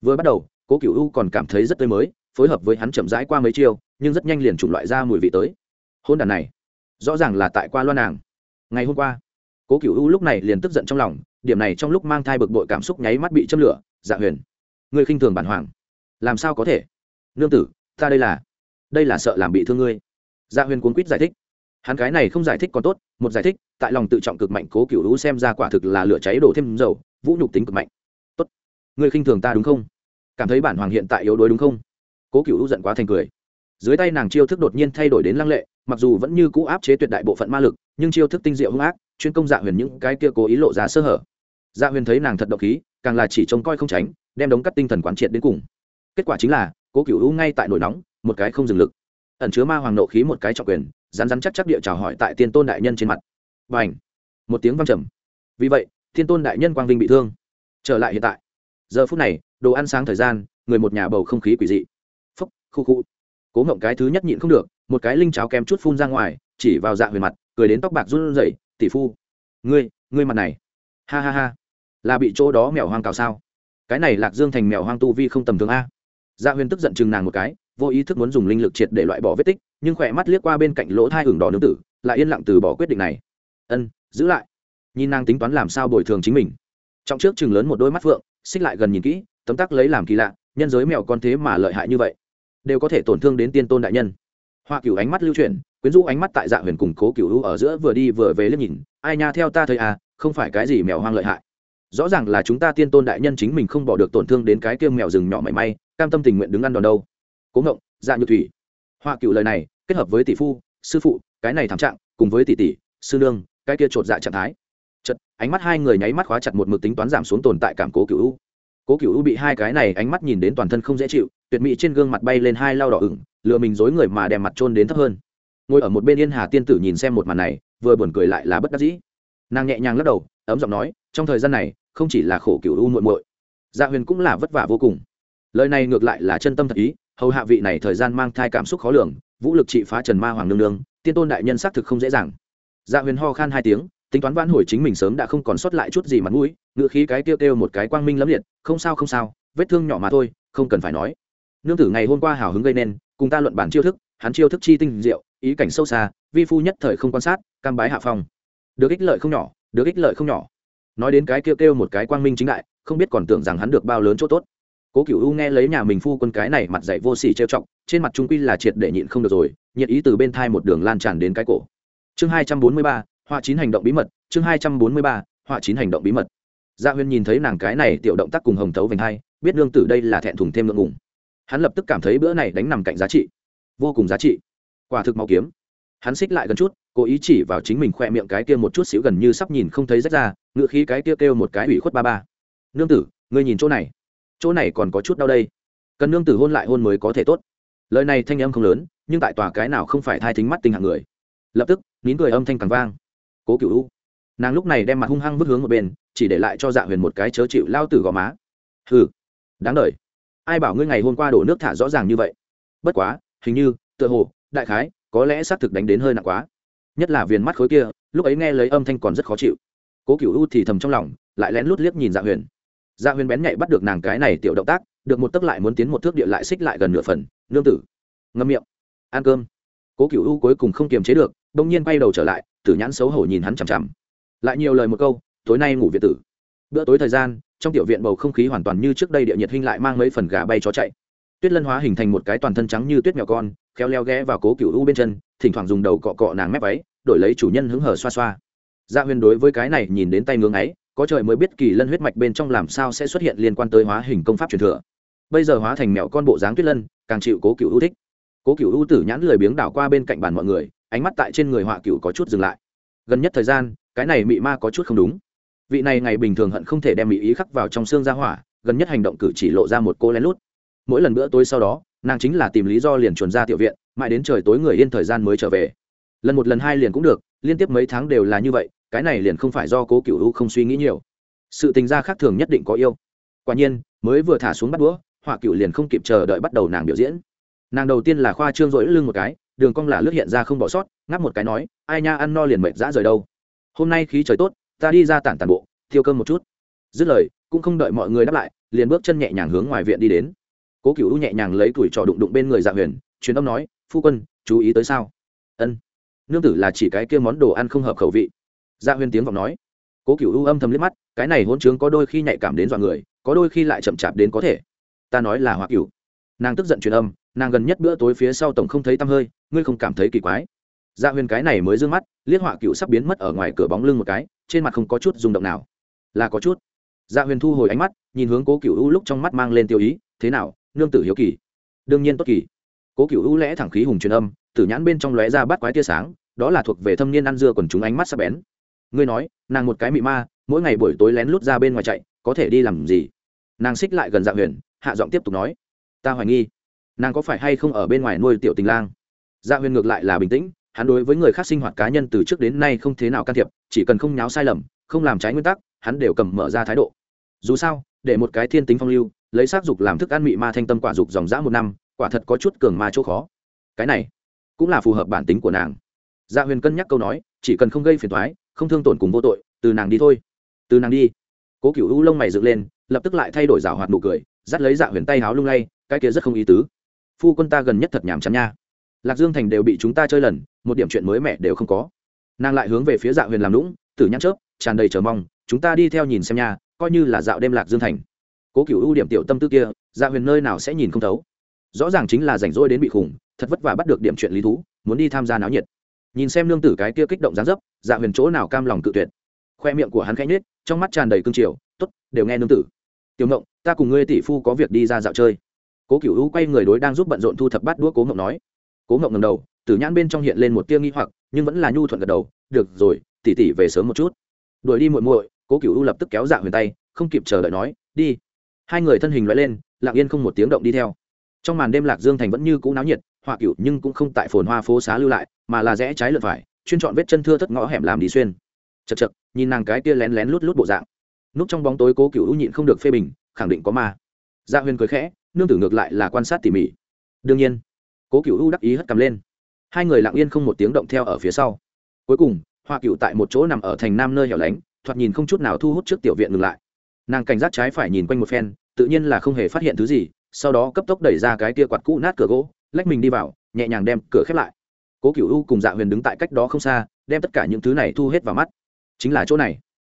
Vừa bắt đầu cố cựu u còn cảm thấy rất tươi mới phối hợp với hắn chậm rãi qua mấy chiêu nhưng rất nhanh liền chủng loại ra mùi vị tới. Hôn đàn này, rõ ràng là tại qua loa nàng. Ngày hôm qua, cố cựu u lúc này liền tức giận trong lòng, điểm này trong lúc mang thai bực bội cảm xúc nháy mắt bị châm lửa. Dạ huyền, ngươi khinh thường bản hoàng. Làm sao có thể? Nương tử, ta đây là đây là sợ làm bị thương ngươi. Dạ huyền cuốn quýt giải thích. Hắn cái này không giải thích còn tốt, một giải thích, tại lòng tự trọng cực mạnh cố cựu u xem ra quả thực là lửa cháy đổ thêm dầu, vũ nhục tính cực mạnh. Tốt, ngươi khinh thường ta đúng không? Cảm thấy bản hoàng hiện tại yếu đuối đúng không? Cố cựu u giận quá thành cười dưới tay nàng chiêu thức đột nhiên thay đổi đến lăng lệ, mặc dù vẫn như cũ áp chế tuyệt đại bộ phận ma lực, nhưng chiêu thức tinh diệu hung ác, chuyên công dạ huyền những cái kia cố ý lộ ra sơ hở. Dạ huyền thấy nàng thật độc khí, càng là chỉ trông coi không tránh, đem đống cắt tinh thần quán triệt đến cùng. Kết quả chính là, cố cựu u ngay tại nổi nóng, một cái không dừng lực. Ẩn chứa ma hoàng nộ khí một cái trọng quyền rán rán chắc chắc địa chào hỏi tại tiên tôn đại nhân trên mặt. Và ảnh một tiếng văng trầm. Vì vậy thiên tôn đại nhân quang vinh bị thương. Trở lại hiện tại. Giờ phút này, đồ ăn sáng thời gian, người một nhà bầu không khí quỷ dị. Phúc, khu khu cố ngộng cái thứ nhất nhịn không được, một cái linh cháo kém chút phun ra ngoài, chỉ vào dạ huyền mặt, cười đến tóc bạc run rẩy, tỷ phu, ngươi ngươi mặt này. Ha ha ha. Là bị chỗ đó mèo hoang cào sao? Cái này lạc dương thành mèo hoang tu vi không tầm thường a. Dạ huyền tức giận chừng nàng một cái, vô ý thức muốn dùng linh lực triệt để loại bỏ vết tích, nhưng khỏe mắt liếc qua bên cạnh lỗ thai hưởng đỏ nương tử, lại yên lặng từ bỏ quyết định này. Ân, giữ lại. Nhìn nàng tính toán làm sao bồi thường chính mình. Trong trước chừng lớn một đôi mắt phượng, xích lại gần nhìn kỹ, tấm tắc lấy làm kỳ lạ, nhân giới mèo con thế mà lợi hại như vậy đều có thể tổn thương đến tiên tôn đại nhân. Hoa cửu ánh mắt lưu chuyển, quyến rũ ánh mắt tại dạ huyền cùng cố cửu ở giữa vừa đi vừa về liếc nhìn, ai nha, theo ta thấy à không phải cái gì mèo hoang lợi hại. Rõ ràng là chúng ta tiên tôn đại nhân chính mình không bỏ được tổn thương đến cái kêu mèo rừng nhỏ mảy may, cam tâm tình nguyện đứng ăn đòn đâu. Cố ngộng dạ nhược thủy. Hoa cựu lời này kết hợp với tỷ phu, sư phụ, cái này thảm trạng, cùng với tỷ tỷ, sư nương, cái kia trột dạ trạng thái. Chật ánh mắt hai người nháy mắt khóa chặt một mực tính toán giảm xuống tồn tại cảm cố cựu cố cựu bị hai cái này ánh mắt nhìn đến toàn thân không dễ chịu tuyệt mỹ trên gương mặt bay lên hai lao đỏ ửng, lừa mình dối người mà đem mặt trôn đến thấp hơn. Ngồi ở một bên yên hà tiên tử nhìn xem một màn này, vừa buồn cười lại là bất đắc dĩ. Nàng nhẹ nhàng lắc đầu, ấm giọng nói, trong thời gian này, không chỉ là khổ cựu u muội muội dạ huyền cũng là vất vả vô cùng. Lời này ngược lại là chân tâm thật ý, hầu hạ vị này thời gian mang thai cảm xúc khó lường, vũ lực trị phá trần ma hoàng nương nương, tiên tôn đại nhân xác thực không dễ dàng. Dạ huyền ho khan hai tiếng, tính toán vãn hồi chính mình sớm đã không còn sót lại chút gì mặt mũi ngựa khí cái kêu kêu một cái quang minh lẫm liệt, không sao không sao, vết thương nhỏ mà thôi, không cần phải nói nương tử ngày hôm qua hào hứng gây nên, cùng ta luận bản chiêu thức, hắn chiêu thức chi tinh diệu, ý cảnh sâu xa, vi phu nhất thời không quan sát, cam bái hạ phong. Được ích lợi không nhỏ, được ích lợi không nhỏ. Nói đến cái kêu kêu một cái quang minh chính đại, không biết còn tưởng rằng hắn được bao lớn chỗ tốt. Cố cựu u nghe lấy nhà mình phu quân cái này mặt dạy vô sỉ trêu chọc, trên mặt trung quy là triệt để nhịn không được rồi, nhiệt ý từ bên thai một đường lan tràn đến cái cổ. Chương hai trăm bốn mươi ba, họa chín hành động bí mật, chương hai trăm bốn mươi ba, họa chín hành động bí mật. Dạ Gia huyên nhìn thấy nàng cái này tiểu động tác cùng hồng tấu vành hai, biết nương tử đây là thẹn thùng thêm ngượng ngùng hắn lập tức cảm thấy bữa này đánh nằm cạnh giá trị. Vô cùng giá trị. Quả thực mau kiếm. Hắn xích lại gần chút cố ý chỉ vào chính mình khoe miệng cái kia một chút xíu gần như sắp nhìn không thấy rách ra ngựa khí cái kia kêu, kêu một cái ủy khuất ba ba. Nương tử ngươi nhìn chỗ này. Chỗ này còn có chút đau đây. Cần nương tử hôn lại hôn mới có thể tốt. Lời này thanh âm không lớn nhưng tại tòa cái nào không phải thai thính mắt tình hạng người. Lập tức nín cười âm thanh càng vang. Cố cựu u. Nàng lúc này đem mặt hung hăng vứt hướng một bên chỉ để lại cho dạ huyền một cái chớ chịu lao tử gò má. Hừ. Đáng đ ai bảo ngươi ngày hôm qua đổ nước thả rõ ràng như vậy? Bất quá, hình như, tựa hồ, đại khái, có lẽ xác thực đánh đến hơi nặng quá. Nhất là viền mắt khối kia, lúc ấy nghe lấy âm thanh còn rất khó chịu. Cố cựu u thì thầm trong lòng, lại lén lút liếc nhìn dạ huyền. Dạ huyền bén nhạy bắt được nàng cái này tiểu động tác, được một tấc lại muốn tiến một thước địa lại xích lại gần nửa phần, nương tử. Ngâm miệng. Ăn cơm. Cố cựu u cuối cùng không kiềm chế được đông nhiên bay đầu trở lại, tử nhãn xấu hổ nhìn hắn chằm chằm. Lại nhiều lời một câu, tối nay ngủ việt tử. Bữa tối thời gian trong tiểu viện bầu không khí hoàn toàn như trước đây địa nhiệt hình lại mang mấy phần gà bay chó chạy. Tuyết lân hóa hình thành một cái toàn thân trắng như tuyết mèo con, khéo leo ghé vào cố cựu u bên chân, thỉnh thoảng dùng đầu cọ cọ nàng mép váy, đổi lấy chủ nhân hứng hở xoa xoa. Gia huyền đối với cái này nhìn đến tay ngưỡng ấy, có trời mới biết kỳ lân huyết mạch bên trong làm sao sẽ xuất hiện liên quan tới hóa hình công pháp truyền thừa. Bây giờ hóa thành mèo con bộ dáng tuyết lân, càng chịu cố cựu u thích. Cố cựu u tử nhãn lười biếng đảo qua bên cạnh bàn mọi người, ánh mắt tại trên người họa cựu có chút dừng lại. Gần nhất thời gian, cái này mị ma có chút không đúng vị này ngày bình thường hận không thể đem mỹ ý khắc vào trong xương ra hỏa, gần nhất hành động cử chỉ lộ ra một cô lén lút. Mỗi lần bữa tối sau đó, nàng chính là tìm lý do liền chuồn ra tiểu viện, mãi đến trời tối người yên thời gian mới trở về. Lần một lần hai liền cũng được, liên tiếp mấy tháng đều là như vậy, cái này liền không phải do cố cựu u không suy nghĩ nhiều. Sự tình gia khác thường nhất định có yêu. Quả nhiên, mới vừa thả xuống bắt đũa, họa cựu liền không kịp chờ đợi bắt đầu nàng biểu diễn. Nàng đầu tiên là khoa trương rỗi lưng một cái, đường cong là lướt hiện ra không bỏ sót, ngáp một cái nói, ai nha, ăn no liền mệt dã rời đâu. Hôm nay khí trời tốt ta đi ra tản tản bộ, thiêu cơm một chút. Dứt lời, cũng không đợi mọi người đáp lại, liền bước chân nhẹ nhàng hướng ngoài viện đi đến. Cố cựu nhẹ nhàng lấy tuổi trò đụng đụng bên người dạ huyền, truyền âm nói, phu quân, chú ý tới sao? Ân. Nương tử là chỉ cái kia món đồ ăn không hợp khẩu vị. Dạ huyền tiếng vọng nói. Cố cựu u âm thầm liếc mắt, cái này hôn chướng có đôi khi nhạy cảm đến dọa người, có đôi khi lại chậm chạp đến có thể. Ta nói là hoa cựu nàng tức giận truyền âm, nàng gần nhất bữa tối phía sau tổng không thấy tăm hơi, ngươi không cảm thấy kỳ quái dạ huyền cái này mới d ư ơ n g mắt, liếc họa cựu sắp biến mất ở ngoài cửa bóng lưng một cái, trên mặt không có chút rung động nào. Là có chút. Dạ huyền thu hồi ánh mắt, nhìn hướng cố cựu u lúc trong mắt mang lên tiêu ý, thế nào, nương tử hiếu kỳ. Đương nhiên tốt kỳ. Cố cựu u lẽ thẳng khí hùng truyền âm, tử nhãn bên trong lóe ra bắt quái tia sáng, đó là thuộc về thâm niên ăn dưa còn chúng ánh mắt sắp bén. Ngươi nói, nàng một cái mị ma, mỗi ngày buổi tối lén lút ra bên ngoài chạy, có thể đi làm gì? Nàng xích lại gần dạ huyền, hạ giọng tiếp tục nói, ta hoài nghi, nàng có phải hay không ở bên ngoài nuôi tiểu tình lang? Dạ huyền ngược lại là bình tĩnh hắn đối với người khác sinh hoạt cá nhân từ trước đến nay không thế nào can thiệp, chỉ cần không nháo sai lầm, không làm trái nguyên tắc, hắn đều cầm mở ra thái độ. Dù sao, để một cái thiên tính phong lưu, lấy s á c dục làm thức ăn mị ma thanh tâm quả dục dòng dã một năm, quả thật có chút cường ma chỗ khó. Cái này cũng là phù hợp bản tính của nàng. Dạ huyền cân nhắc câu nói, chỉ cần không gây phiền thoái không thương tổn cùng vô tội, từ nàng đi thôi. Từ nàng đi. Cố cựu u lông mày dựng lên, lập tức lại thay đổi rào hoạt nụ cười, dắt lấy dạ huyền tay háo lung lay, cái kia rất không ý tứ. Phu quân ta gần nhất thật nhàm chán nha lạc dương thành đều bị chúng ta chơi lần, một điểm chuyện mới mẻ đều không có. Nàng lại hướng về phía dạ huyền làm lũng, tử nhăn chớp, tràn đầy chờ mong, chúng ta đi theo nhìn xem nha, coi như là dạo đêm lạc dương thành. Cố cựu ưu điểm tiểu tâm tư kia dạ huyền nơi nào sẽ nhìn không thấu. Rõ ràng chính là rảnh rỗi đến bị khủng, thật vất vả bắt được điểm chuyện lý thú, muốn đi tham gia náo nhiệt. Nhìn xem nương tử cái kia kích động dáng dấp dạ huyền chỗ nào cam lòng cự tuyệt. Khoe miệng của hắn khẽ nhết trong mắt tràn đầy cương triều t ố t đều nghe nương tử. Tiểu ngộng, ta cùng ngươi tỷ phu có việc đi ra dạo chơi. Cố cựu ưu quay người đối đang giúp bận rộn thu thập bát đũa cố ngộng nói cố ngộng ngầm đầu, tử nhãn bên trong hiện lên một tia nghi hoặc, nhưng vẫn là nhu thuận gật đầu, được rồi, tỷ tỷ về sớm một chút. Đuổi đi muội muội. Cố cựu u lập tức kéo dạ huyền tay, không kịp chờ đợi nói, đi. Hai người thân hình loại lên, lặng yên không một tiếng động đi theo. Trong màn đêm lạc dương thành vẫn như cũ náo nhiệt, họa cựu nhưng cũng không tại phồn hoa phố xá lưu lại, mà là rẽ trái lượt phải, chuyên chọn vết chân thưa thất ngõ hẻm làm đi xuyên. Chật chật nhìn nàng cái tia lén lén lút lút bộ dạng. Núp trong bóng tối cố cựu u nhịn không được phê bình, khẳng định có ma. Dạ huyền cười khẽ, nương tử ngược lại là quan sát tỉ mỉ. Đương nhiên cố cựu u đắc ý hất cầm lên. Hai người lặng yên không một tiếng động theo ở phía sau. Cuối cùng, Hoa cựu tại một chỗ nằm ở thành nam nơi hẻo lánh, thoạt nhìn không chút nào thu hút trước tiểu viện ngừng lại. Nàng cảnh giác trái phải nhìn quanh một phen, tự nhiên là không hề phát hiện thứ gì, sau đó cấp tốc đẩy ra cái kia quạt cũ nát cửa gỗ, lách mình đi vào, nhẹ nhàng đem cửa khép lại. Cố cựu u cùng dạ huyền đứng tại cách đó không xa, đem tất cả những thứ này thu hết vào mắt. Chính là chỗ này.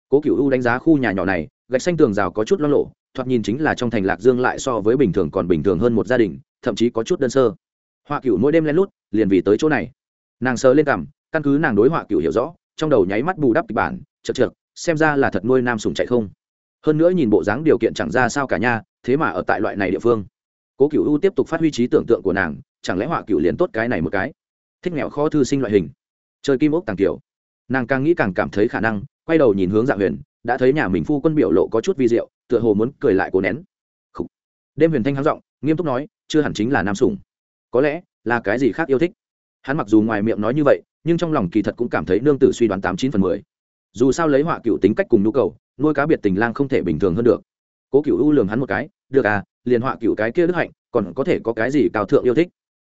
Cố cựu u đánh giá khu nhà nhỏ này, gạch xanh tường rào có chút lo lộ, thoạt nhìn chính là trong thành lạc dương lại so với bình thường còn bình thường hơn một gia đình, thậm chí có chút đơn sơ họa cựu mỗi đêm len lút, liền vì tới chỗ này. Nàng sờ lên cằm, căn cứ nàng đối họa cựu hiểu rõ, trong đầu nháy mắt bù đắp kịch bản, chật chật xem ra là thật nuôi nam sùng chạy không. Hơn nữa nhìn bộ dáng điều kiện chẳng ra sao cả nha, thế mà ở tại loại này địa phương. Cố cựu u tiếp tục phát huy trí tưởng tượng của nàng, chẳng lẽ họa cựu liền tốt cái này một cái? Thích nghèo kho thư sinh loại hình. Chơi kim ốc tàng kiểu nàng càng nghĩ càng cảm thấy khả năng, quay đầu nhìn hướng dạ huyền, đã thấy nhà mình phu quân biểu lộ có chút vi diệu, tựa hồ muốn cười lại cố nén. Khủ. đêm huyền thanh hắng giọng, nghiêm túc nói, chưa hẳn chính là nam sủng có lẽ là cái gì khác yêu thích. Hắn mặc dù ngoài miệng nói như vậy, nhưng trong lòng kỳ thật cũng cảm thấy nương tử suy đoán tám chín phần mười. Dù sao lấy họa cựu tính cách cùng nhu cầu, nuôi cá biệt tình lang không thể bình thường hơn được. Cố cựu u lường hắn một cái, được à liền họa cựu cái kia đức hạnh, còn có thể có cái gì cao thượng yêu thích?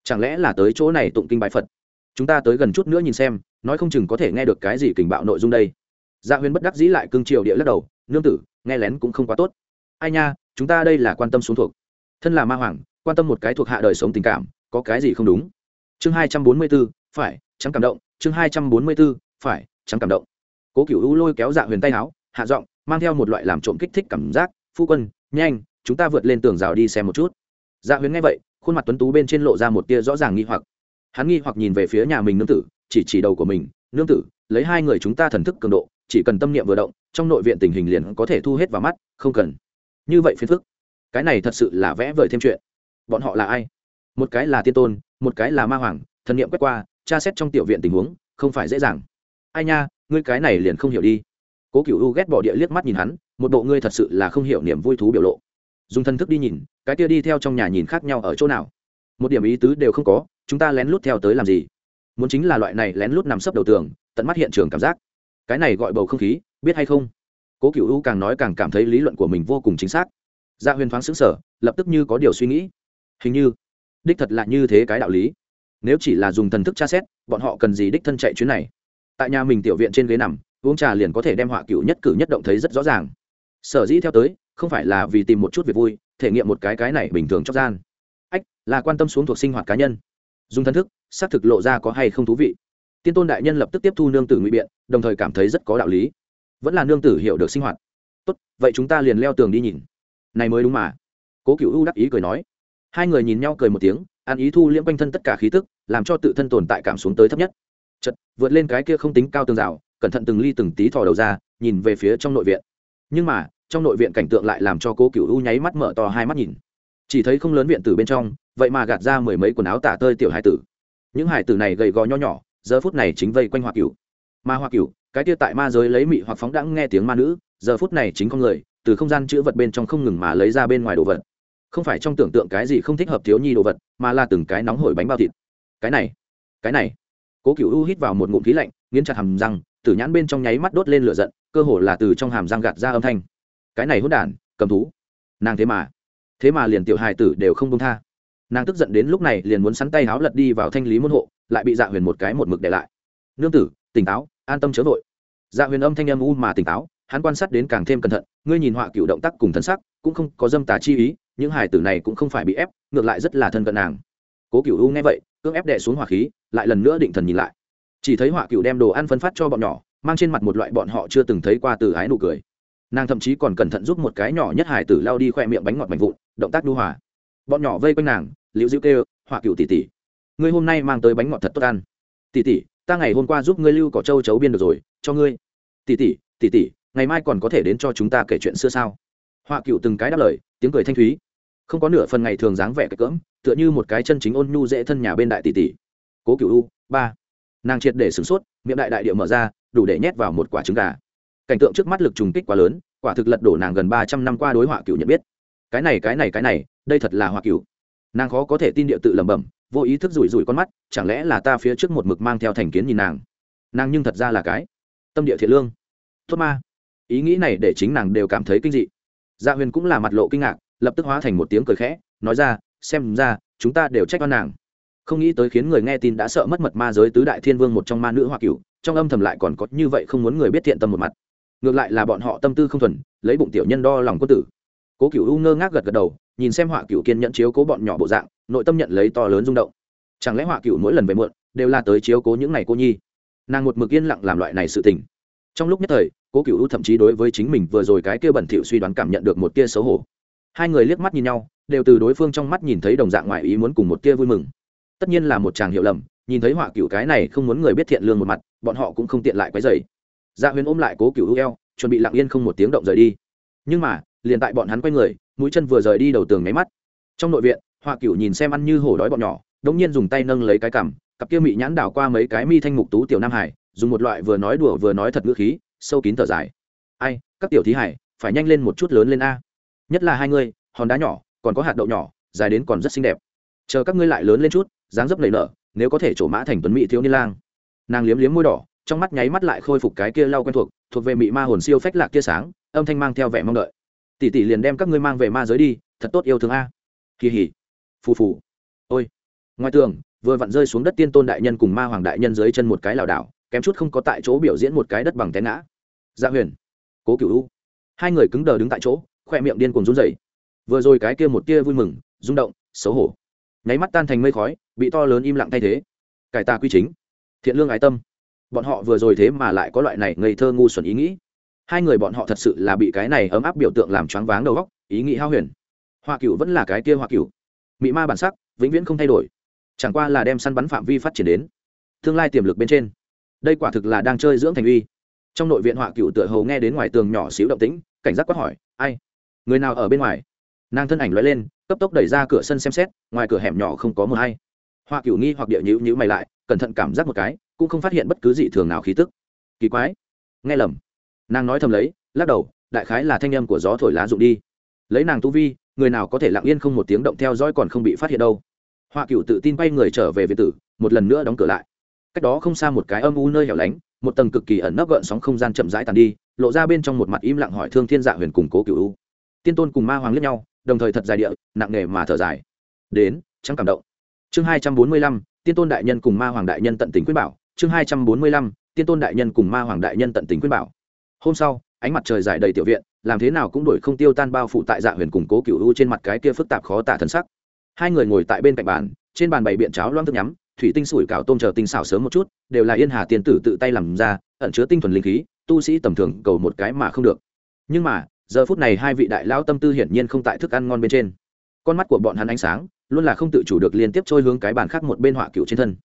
Chẳng lẽ là tới chỗ này tụng kinh bại phật? Chúng ta tới gần chút nữa nhìn xem, nói không chừng có thể nghe được cái gì kình bạo nội dung đây. Dạ Gia huyên bất đắc dĩ lại cương triều địa lắc đầu, nương tử, nghe lén cũng không quá tốt. Ai nha, chúng ta đây là quan tâm xuống thuộc. Thân là ma hoàng, quan tâm một cái thuộc hạ đời sống tình cảm có cái gì không đúng? Chương hai trăm bốn mươi b ố phải, trắng cảm động. Chương hai trăm bốn mươi b ố phải, trắng cảm động. Cố cựu u lôi kéo dạ huyền tay áo, hạ giọng, mang theo một loại làm trộm kích thích cảm giác. Phu quân, nhanh, chúng ta vượt lên tường rào đi xem một chút. Dạ huyền nghe vậy, khuôn mặt tuấn tú bên trên lộ ra một tia rõ ràng nghi hoặc. Hắn nghi hoặc nhìn về phía nhà mình nương tử, chỉ chỉ đầu của mình, nương tử, lấy hai người chúng ta thần thức cường độ, chỉ cần tâm niệm vừa động, trong nội viện tình hình liền có thể thu hết vào mắt, không cần. Như vậy phiền phức. Cái này thật sự là vẽ vời thêm chuyện. Bọn họ là ai? Một cái là tiên tôn, một cái là ma hoàng, thần niệm quét qua, tra xét trong tiểu viện tình huống, không phải dễ dàng. Ai nha, ngươi cái này liền không hiểu đi. Cố cựu u ghét bỏ địa liếc mắt nhìn hắn, một bộ ngươi thật sự là không hiểu niềm vui thú biểu lộ. Dùng thân thức đi nhìn, cái kia đi theo trong nhà nhìn khác nhau ở chỗ nào. Một điểm ý tứ đều không có, chúng ta lén lút theo tới làm gì? Muốn chính là loại này lén lút nằm sấp đầu tường, tận mắt hiện trường cảm giác. Cái này gọi bầu không khí, biết hay không? Cố cựu u càng nói càng cảm thấy lý luận của mình vô cùng chính xác. Gia dạ huyền thoáng xứng sở lập tức như có điều suy nghĩ. Hình như đích thật là như thế cái đạo lý. Nếu chỉ là dùng thần thức tra xét, bọn họ cần gì đích thân chạy chuyến này? Tại nhà mình tiểu viện trên ghế nằm, uống trà liền có thể đem họa cựu nhất cử nhất động thấy rất rõ ràng. Sở dĩ theo tới, không phải là vì tìm một chút việc vui, thể nghiệm một cái cái này bình thường trong gian. Ách, là quan tâm xuống thuộc sinh hoạt cá nhân. Dùng thân thức, xác thực lộ ra có hay không thú vị. Tiên tôn đại nhân lập tức tiếp thu nương tử ngụy biện, đồng thời cảm thấy rất có đạo lý. Vẫn là nương tử hiểu được sinh hoạt. Tốt, vậy chúng ta liền leo tường đi nhìn. Này mới đúng mà. Cố cựu u đắc ý cười nói hai người nhìn nhau cười một tiếng an ý thu liễm quanh thân tất cả khí tức, làm cho tự thân tồn tại cảm xuống tới thấp nhất. Chật vượt lên cái kia không tính cao tường rào, cẩn thận từng ly từng tí thò đầu ra, nhìn về phía trong nội viện. Nhưng mà, trong nội viện cảnh tượng lại làm cho cố cựu u nháy mắt mở to hai mắt nhìn. Chỉ thấy không lớn viện từ bên trong, vậy mà gạt ra mười mấy quần áo tả tơi tiểu hải tử. Những hải tử này gầy gò nho nhỏ, giờ phút này chính vây quanh hoa cửu. Ma hoa cửu, cái tia tại ma giới lấy mị hoặc phóng đãng nghe tiếng ma nữ, giờ phút này chính con người, từ không gian chữ vật bên trong không ngừng mà lấy ra bên ngoài đồ vật không phải trong tưởng tượng cái gì không thích hợp thiếu nhi đồ vật, mà là từng cái nóng hổi bánh bao thịt. Cái này cái này. Cố cựu u hít vào một ngụm khí lạnh, nghiến chặt hàm răng, tử nhãn bên trong nháy mắt đốt lên lửa giận, cơ hồ là từ trong hàm răng gạt ra âm thanh. Cái này hốt đản, cầm thú. Nàng thế mà thế mà liền tiểu hài tử đều không công tha. Nàng tức giận đến lúc này liền muốn sắn tay háo lật đi vào thanh lý môn hộ, lại bị dạ huyền một cái một mực để lại. Nương tử, tỉnh táo, an tâm chớ vội. Dạ huyền âm thanh âm u mà tỉnh táo, hắn quan sát đến càng thêm cẩn thận, ngươi nhìn họa cựu động tác cùng thân sắc, cũng không có dâm tà chi ý những hài tử này cũng không phải bị ép, ngược lại rất là thân cận nàng. Cố cựu u nghe vậy, cưỡng ép đệ xuống hỏa khí, lại lần nữa định thần nhìn lại. Chỉ thấy họa cựu đem đồ ăn phân phát cho bọn nhỏ, mang trên mặt một loại bọn họ chưa từng thấy qua từ ái nụ cười. Nàng thậm chí còn cẩn thận giúp một cái nhỏ nhất hải tử lao đi khoe miệng bánh ngọt mạnh vụn, động tác đu hòa. Bọn nhỏ vây quanh nàng, liễu dữ kêu họa cựu tỷ tỷ, ngươi hôm nay mang tới bánh ngọt thật tốt ăn. Tỷ tỷ, ta ngày hôm qua giúp ngươi lưu cỏ châu chấu biên được rồi, cho ngươi. Tỷ tỷ tỷ tỷ, ngày mai còn có thể đến cho chúng ta kể chuyện xưa sao? Họa cựu từng cái đáp lời, tiếng cười thanh thúy không có nửa phần ngày thường dáng vẻ cái cỡm, tựa như một cái chân chính ôn nhu dễ thân nhà bên đại tỷ tỷ. Cố cựu u, ba. Nàng triệt để sửng sốt, miệng đại đại địa mở ra, đủ để nhét vào một quả trứng gà. Cảnh tượng trước mắt lực trùng kích quá lớn, quả thực lật đổ nàng gần ba trăm năm qua đối họa cựu nhận biết. Cái này cái này cái này, đây thật là họa cựu nàng khó có thể tin địa tự lẩm bẩm, vô ý thức rủi rủi con mắt, chẳng lẽ là ta phía trước một mực mang theo thành kiến nhìn nàng? Nàng nhưng thật ra là cái tâm địa thiện lương. Tốt ma. Ý nghĩ này để chính nàng đều cảm thấy kinh dị. Gia dạ huyền cũng là mặt lộ kinh ngạc lập tức hóa thành một tiếng cười khẽ, nói ra, xem ra, chúng ta đều trách oan nàng. Không nghĩ tới khiến người nghe tin đã sợ mất mật ma giới tứ đại thiên vương một trong ma nữ hoa cửu, trong âm thầm lại còn có như vậy không muốn người biết thiện tâm một mặt. Ngược lại là bọn họ tâm tư không thuần, lấy bụng tiểu nhân đo lòng quân tử. Cố cựu u ngơ ngác gật gật đầu, nhìn xem họa cựu kiên nhận chiếu cố bọn nhỏ bộ dạng, nội tâm nhận lấy to lớn rung động. Chẳng lẽ họa cựu mỗi lần về muộn, đều là tới chiếu cố những ngày cô nhi? Nàng một mực yên lặng làm loại này sự tình. Trong lúc nhất thời, cố cựu u thậm chí đối với chính mình vừa rồi cái kia bẩn thỉu suy đoán cảm nhận được một tia xấu hổ hai người liếc mắt nhìn nhau, đều từ đối phương trong mắt nhìn thấy đồng dạng ngoại ý muốn cùng một tia vui mừng. Tất nhiên là một chàng hiểu lầm, nhìn thấy họa cựu cái này không muốn người biết thiện lương một mặt, bọn họ cũng không tiện lại quấy dày dạ huyền ôm lại cố cựu eo, chuẩn bị lặng yên không một tiếng động rời đi. Nhưng mà, liền tại bọn hắn quay người, mũi chân vừa rời đi đầu tường nháy mắt. Trong nội viện, họa cựu nhìn xem ăn như hổ đói bọn nhỏ, đống nhiên dùng tay nâng lấy cái cằm, cặp kia mị nhãn đảo qua mấy cái mi thanh mục tú tiểu nam hải, dùng một loại vừa nói đùa vừa nói thật ngữ khí, sâu kín thở dài. Ai, các tiểu thí hải, phải nhanh lên một chút lớn lên a nhất là hai ngươi, hòn đá nhỏ, còn có hạt đậu nhỏ, dài đến còn rất xinh đẹp. Chờ các ngươi lại lớn lên chút, dáng dấp lầy nở, nếu có thể trổ mã thành tuấn mỹ thiếu niên lang. Nàng liếm liếm môi đỏ, trong mắt nháy mắt lại khôi phục cái kia lau quen thuộc thuộc về mị ma hồn siêu phách lạc kia sáng, âm thanh mang theo vẻ mong đợi. Tỷ tỷ liền đem các ngươi mang về ma giới đi, thật tốt yêu thương a. Kỳ hỉ. Phù phù. Ôi. Ngoài tường, vừa vặn rơi xuống đất tiên tôn đại nhân cùng ma hoàng đại nhân dưới chân một cái lảo đảo, kém chút không có tại chỗ biểu diễn một cái đất bằng té ngã. Dạ huyền. Cố cựu u. Hai người cứng đờ đứng tại chỗ khoe miệng điên cuồng run rẩy. Vừa rồi cái kia một tia vui mừng, rung động, xấu hổ. Nháy mắt tan thành mây khói, bị to lớn im lặng thay thế. Cải tà quy chính. Thiện lương ái tâm. Bọn họ vừa rồi thế mà lại có loại này ngây thơ ngu xuẩn ý nghĩ. Hai người bọn họ thật sự là bị cái này ấm áp biểu tượng làm choáng váng đầu óc, ý nghĩ hao huyền. Hoa cửu vẫn là cái kia hoa cửu. Mị ma bản sắc, vĩnh viễn không thay đổi. Chẳng qua là đem săn bắn phạm vi phát triển đến. Tương lai tiềm lực bên trên. Đây quả thực là đang chơi dưỡng thành uy. Trong nội viện họa cựu tựa hầu nghe đến ngoài tường nhỏ xíu động tĩnh, cảnh giác quát hỏi, ai? Người nào ở bên ngoài? Nàng thân ảnh loại lên, cấp tốc đẩy ra cửa sân xem xét, ngoài cửa hẻm nhỏ không có mờ hay. Hoa cửu nghi hoặc địa nhữ nhữ mày lại, cẩn thận cảm giác một cái, cũng không phát hiện bất cứ gì thường nào khí tức. Kỳ quái. Nghe lầm. Nàng nói thầm lấy, lắc đầu, đại khái là thanh âm của gió thổi lá rụng đi. Lấy nàng tu vi, người nào có thể lặng yên không một tiếng động theo dõi còn không bị phát hiện đâu. Hoa cửu tự tin bay người trở về việt tử, một lần nữa đóng cửa lại. Cách đó không xa một cái âm u nơi hẻo lánh, một tầng cực kỳ ẩn nấp gợn sóng không gian chậm rãi tàn đi, lộ ra bên trong một mặt im lặng hỏi thương thiên dạ huyền cùng cố cửu u tiên tôn cùng ma hoàng lướt nhau, đồng thời thật dài địa, nặng nề mà thở dài. Đến chẳng cảm động. Chương hai trăm bốn mươi lăm, tiên tôn đại nhân cùng ma hoàng đại nhân tận tình quyết bảo. Chương hai trăm bốn mươi lăm, tiên tôn đại nhân cùng ma hoàng đại nhân tận tình quyết bảo. Hôm sau, ánh mặt trời dài đầy tiểu viện, làm thế nào cũng đổi không tiêu tan bao phủ tại dạ huyền củng cố cựu u trên mặt cái kia phức tạp khó tả thân sắc. Hai người ngồi tại bên cạnh bàn, trên bàn bày biện cháo loang thức nhắm, thủy tinh sủi cảo tôm chờ tinh xảo sớm một chút, đều là yên hà tiền tử tự tay làm ra, ẩn chứa tinh thuần linh khí, tu sĩ tầm thường cầu một cái mà không được. Nhưng mà giờ phút này hai vị đại lão tâm tư hiển nhiên không tại thức ăn ngon bên trên. Con mắt của bọn hắn ánh sáng, luôn là không tự chủ được liên tiếp trôi hướng cái bàn khác một bên họa cựu trên thân.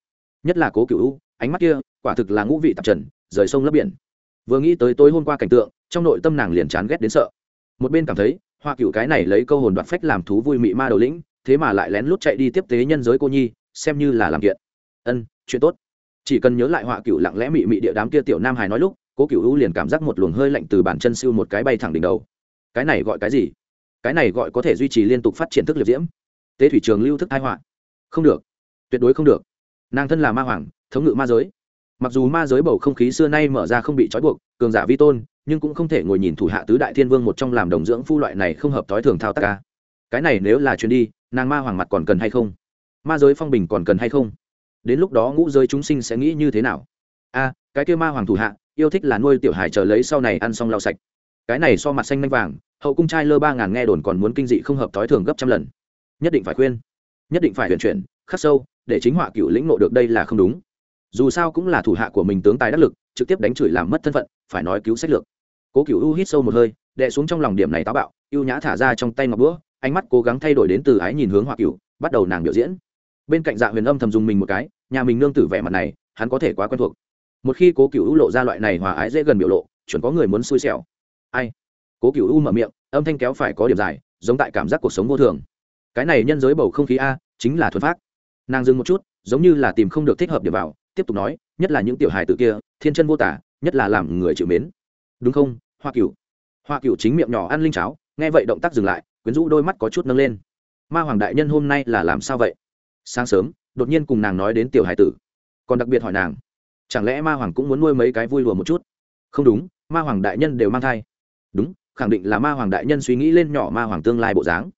Nhất là cố cựu u, ánh mắt kia, quả thực là ngũ vị tạp trần, rời sông lấp biển. Vừa nghĩ tới tối hôm qua cảnh tượng, trong nội tâm nàng liền chán ghét đến sợ. Một bên cảm thấy, họa cựu cái này lấy câu hồn đoạt phách làm thú vui mị ma đầu lĩnh, thế mà lại lén lút chạy đi tiếp tế nhân giới cô nhi, xem như là làm kiện. Ân, chuyện tốt. Chỉ cần nhớ lại họa cựu lặng lẽ mị mị địa đám kia tiểu nam hài nói lúc cố cựu u liền cảm giác một luồng hơi lạnh từ bàn chân siêu một cái bay thẳng đỉnh đầu. Cái này gọi cái gì? Cái này gọi có thể duy trì liên tục phát triển thức liệt diễm. Tế thủy trường lưu thức thái họa. Không được. Tuyệt đối không được. Nàng thân là ma hoàng, thống ngự ma giới. Mặc dù ma giới bầu không khí xưa nay mở ra không bị trói buộc, cường giả vi tôn, nhưng cũng không thể ngồi nhìn thủ hạ tứ đại thiên vương một trong làm đồng dưỡng phu loại này không hợp thói thường thao tác ca. Cái này nếu là chuyến đi, nàng ma hoàng mặt còn cần hay không? Ma giới phong bình còn cần hay không? Đến lúc đó ngũ giới chúng sinh sẽ nghĩ như thế nào? A, cái kêu ma hoàng thủ hạ yêu thích là nuôi tiểu hải chờ lấy sau này ăn xong lau sạch. Cái này so mặt xanh manh vàng, hậu cung trai lơ ba ngàn nghe đồn còn muốn kinh dị không hợp thói thường gấp trăm lần. Nhất định phải khuyên, nhất định phải huyền chuyển, khắc sâu, để chính họa cựu lĩnh nộ được đây là không đúng. Dù sao cũng là thủ hạ của mình tướng tài đắc lực, trực tiếp đánh chửi làm mất thân phận, phải nói cứu sách lược. Cố cựu u hít sâu một hơi, đè xuống trong lòng điểm này táo bạo, ưu nhã thả ra trong tay ngọc bữa ánh mắt cố gắng thay đổi đến từ ái nhìn hướng họa cựu, bắt đầu nàng biểu diễn. Bên cạnh dạ huyền âm thầm dùng mình một cái, nhà mình nương tử vẻ mặt này, hắn có thể quá quen thuộc một khi cố cựu u lộ ra loại này hòa ái dễ gần biểu lộ, chuẩn có người muốn xui xẻo. Ai? Cố cựu u mở miệng, âm thanh kéo phải có điểm dài, giống tại cảm giác cuộc sống vô thường. Cái này nhân giới bầu không khí a, chính là thuần phát nàng dừng một chút, giống như là tìm không được thích hợp điểm vào, tiếp tục nói, nhất là những tiểu hài tự kia, thiên chân vô tả, nhất là làm người chịu mến. Đúng không, hoa cựu hoa cựu chính miệng nhỏ ăn linh cháo, nghe vậy động tác dừng lại, quyến rũ đôi mắt có chút nâng lên. Ma hoàng đại nhân hôm nay là làm sao vậy? Sáng sớm, đột nhiên cùng nàng nói đến tiểu hải tử. Còn đặc biệt hỏi nàng chẳng lẽ ma hoàng cũng muốn nuôi mấy cái vui lùa một chút? Không đúng, ma hoàng đại nhân đều mang thai. Đúng, khẳng định là ma hoàng đại nhân suy nghĩ lên nhỏ ma hoàng tương lai bộ dáng.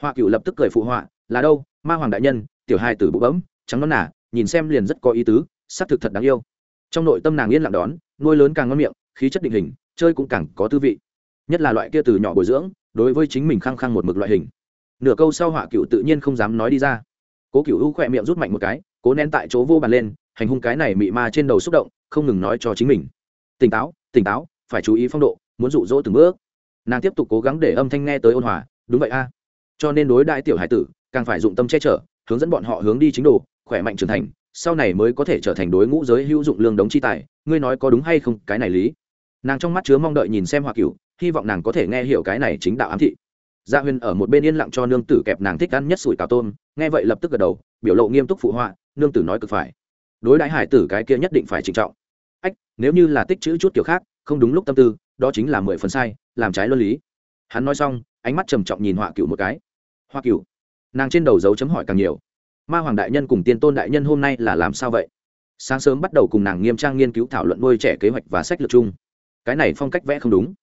Hoa cựu lập tức cười phụ họa, là đâu, ma hoàng đại nhân, tiểu hai tử bụ bấm, trắng non nả nhìn xem liền rất có ý tứ, xác thực thật đáng yêu. Trong nội tâm nàng yên lặng đón, nuôi lớn càng ngon miệng, khí chất định hình, chơi cũng càng có tư vị. Nhất là loại kia từ nhỏ bồi dưỡng, đối với chính mình khăng khăng một mực loại hình. Nửa câu sau họa cựu tự nhiên không dám nói đi ra. Cố cựu u khỏe miệng rút mạnh một cái, cố nén tại chỗ vô bàn lên hành hung cái này mị ma trên đầu xúc động, không ngừng nói cho chính mình. Tỉnh táo tỉnh táo, phải chú ý phong độ, muốn rụ rỗ từng bước. Nàng tiếp tục cố gắng để âm thanh nghe tới ôn hòa, đúng vậy a. Cho nên đối đại tiểu hải tử, càng phải dụng tâm che chở, hướng dẫn bọn họ hướng đi chính đồ, khỏe mạnh trưởng thành, sau này mới có thể trở thành đối ngũ giới hữu dụng lương đống chi tài, ngươi nói có đúng hay không, cái này lý. Nàng trong mắt chứa mong đợi nhìn xem hoa cửu, hy vọng nàng có thể nghe hiểu cái này chính đạo ám thị. Dạ Gia Huyên ở một bên yên lặng cho nương tử kẹp nàng thích ăn nhất sủi cào tôm, nghe vậy lập tức gật đầu, biểu lộ nghiêm túc phụ họa, nương tử nói cực phải đối đãi hải tử cái kia nhất định phải trịnh trọng. Ách, nếu như là tích chữ chút kiểu khác, không đúng lúc tâm tư, đó chính là mười phần sai, làm trái luân lý. Hắn nói xong, ánh mắt trầm trọng nhìn họa cựu một cái. Hoa cựu nàng trên đầu dấu chấm hỏi càng nhiều. Ma hoàng đại nhân cùng tiên tôn đại nhân hôm nay là làm sao vậy? Sáng sớm bắt đầu cùng nàng nghiêm trang nghiên cứu thảo luận nuôi trẻ kế hoạch và sách lược chung. Cái này phong cách vẽ không đúng.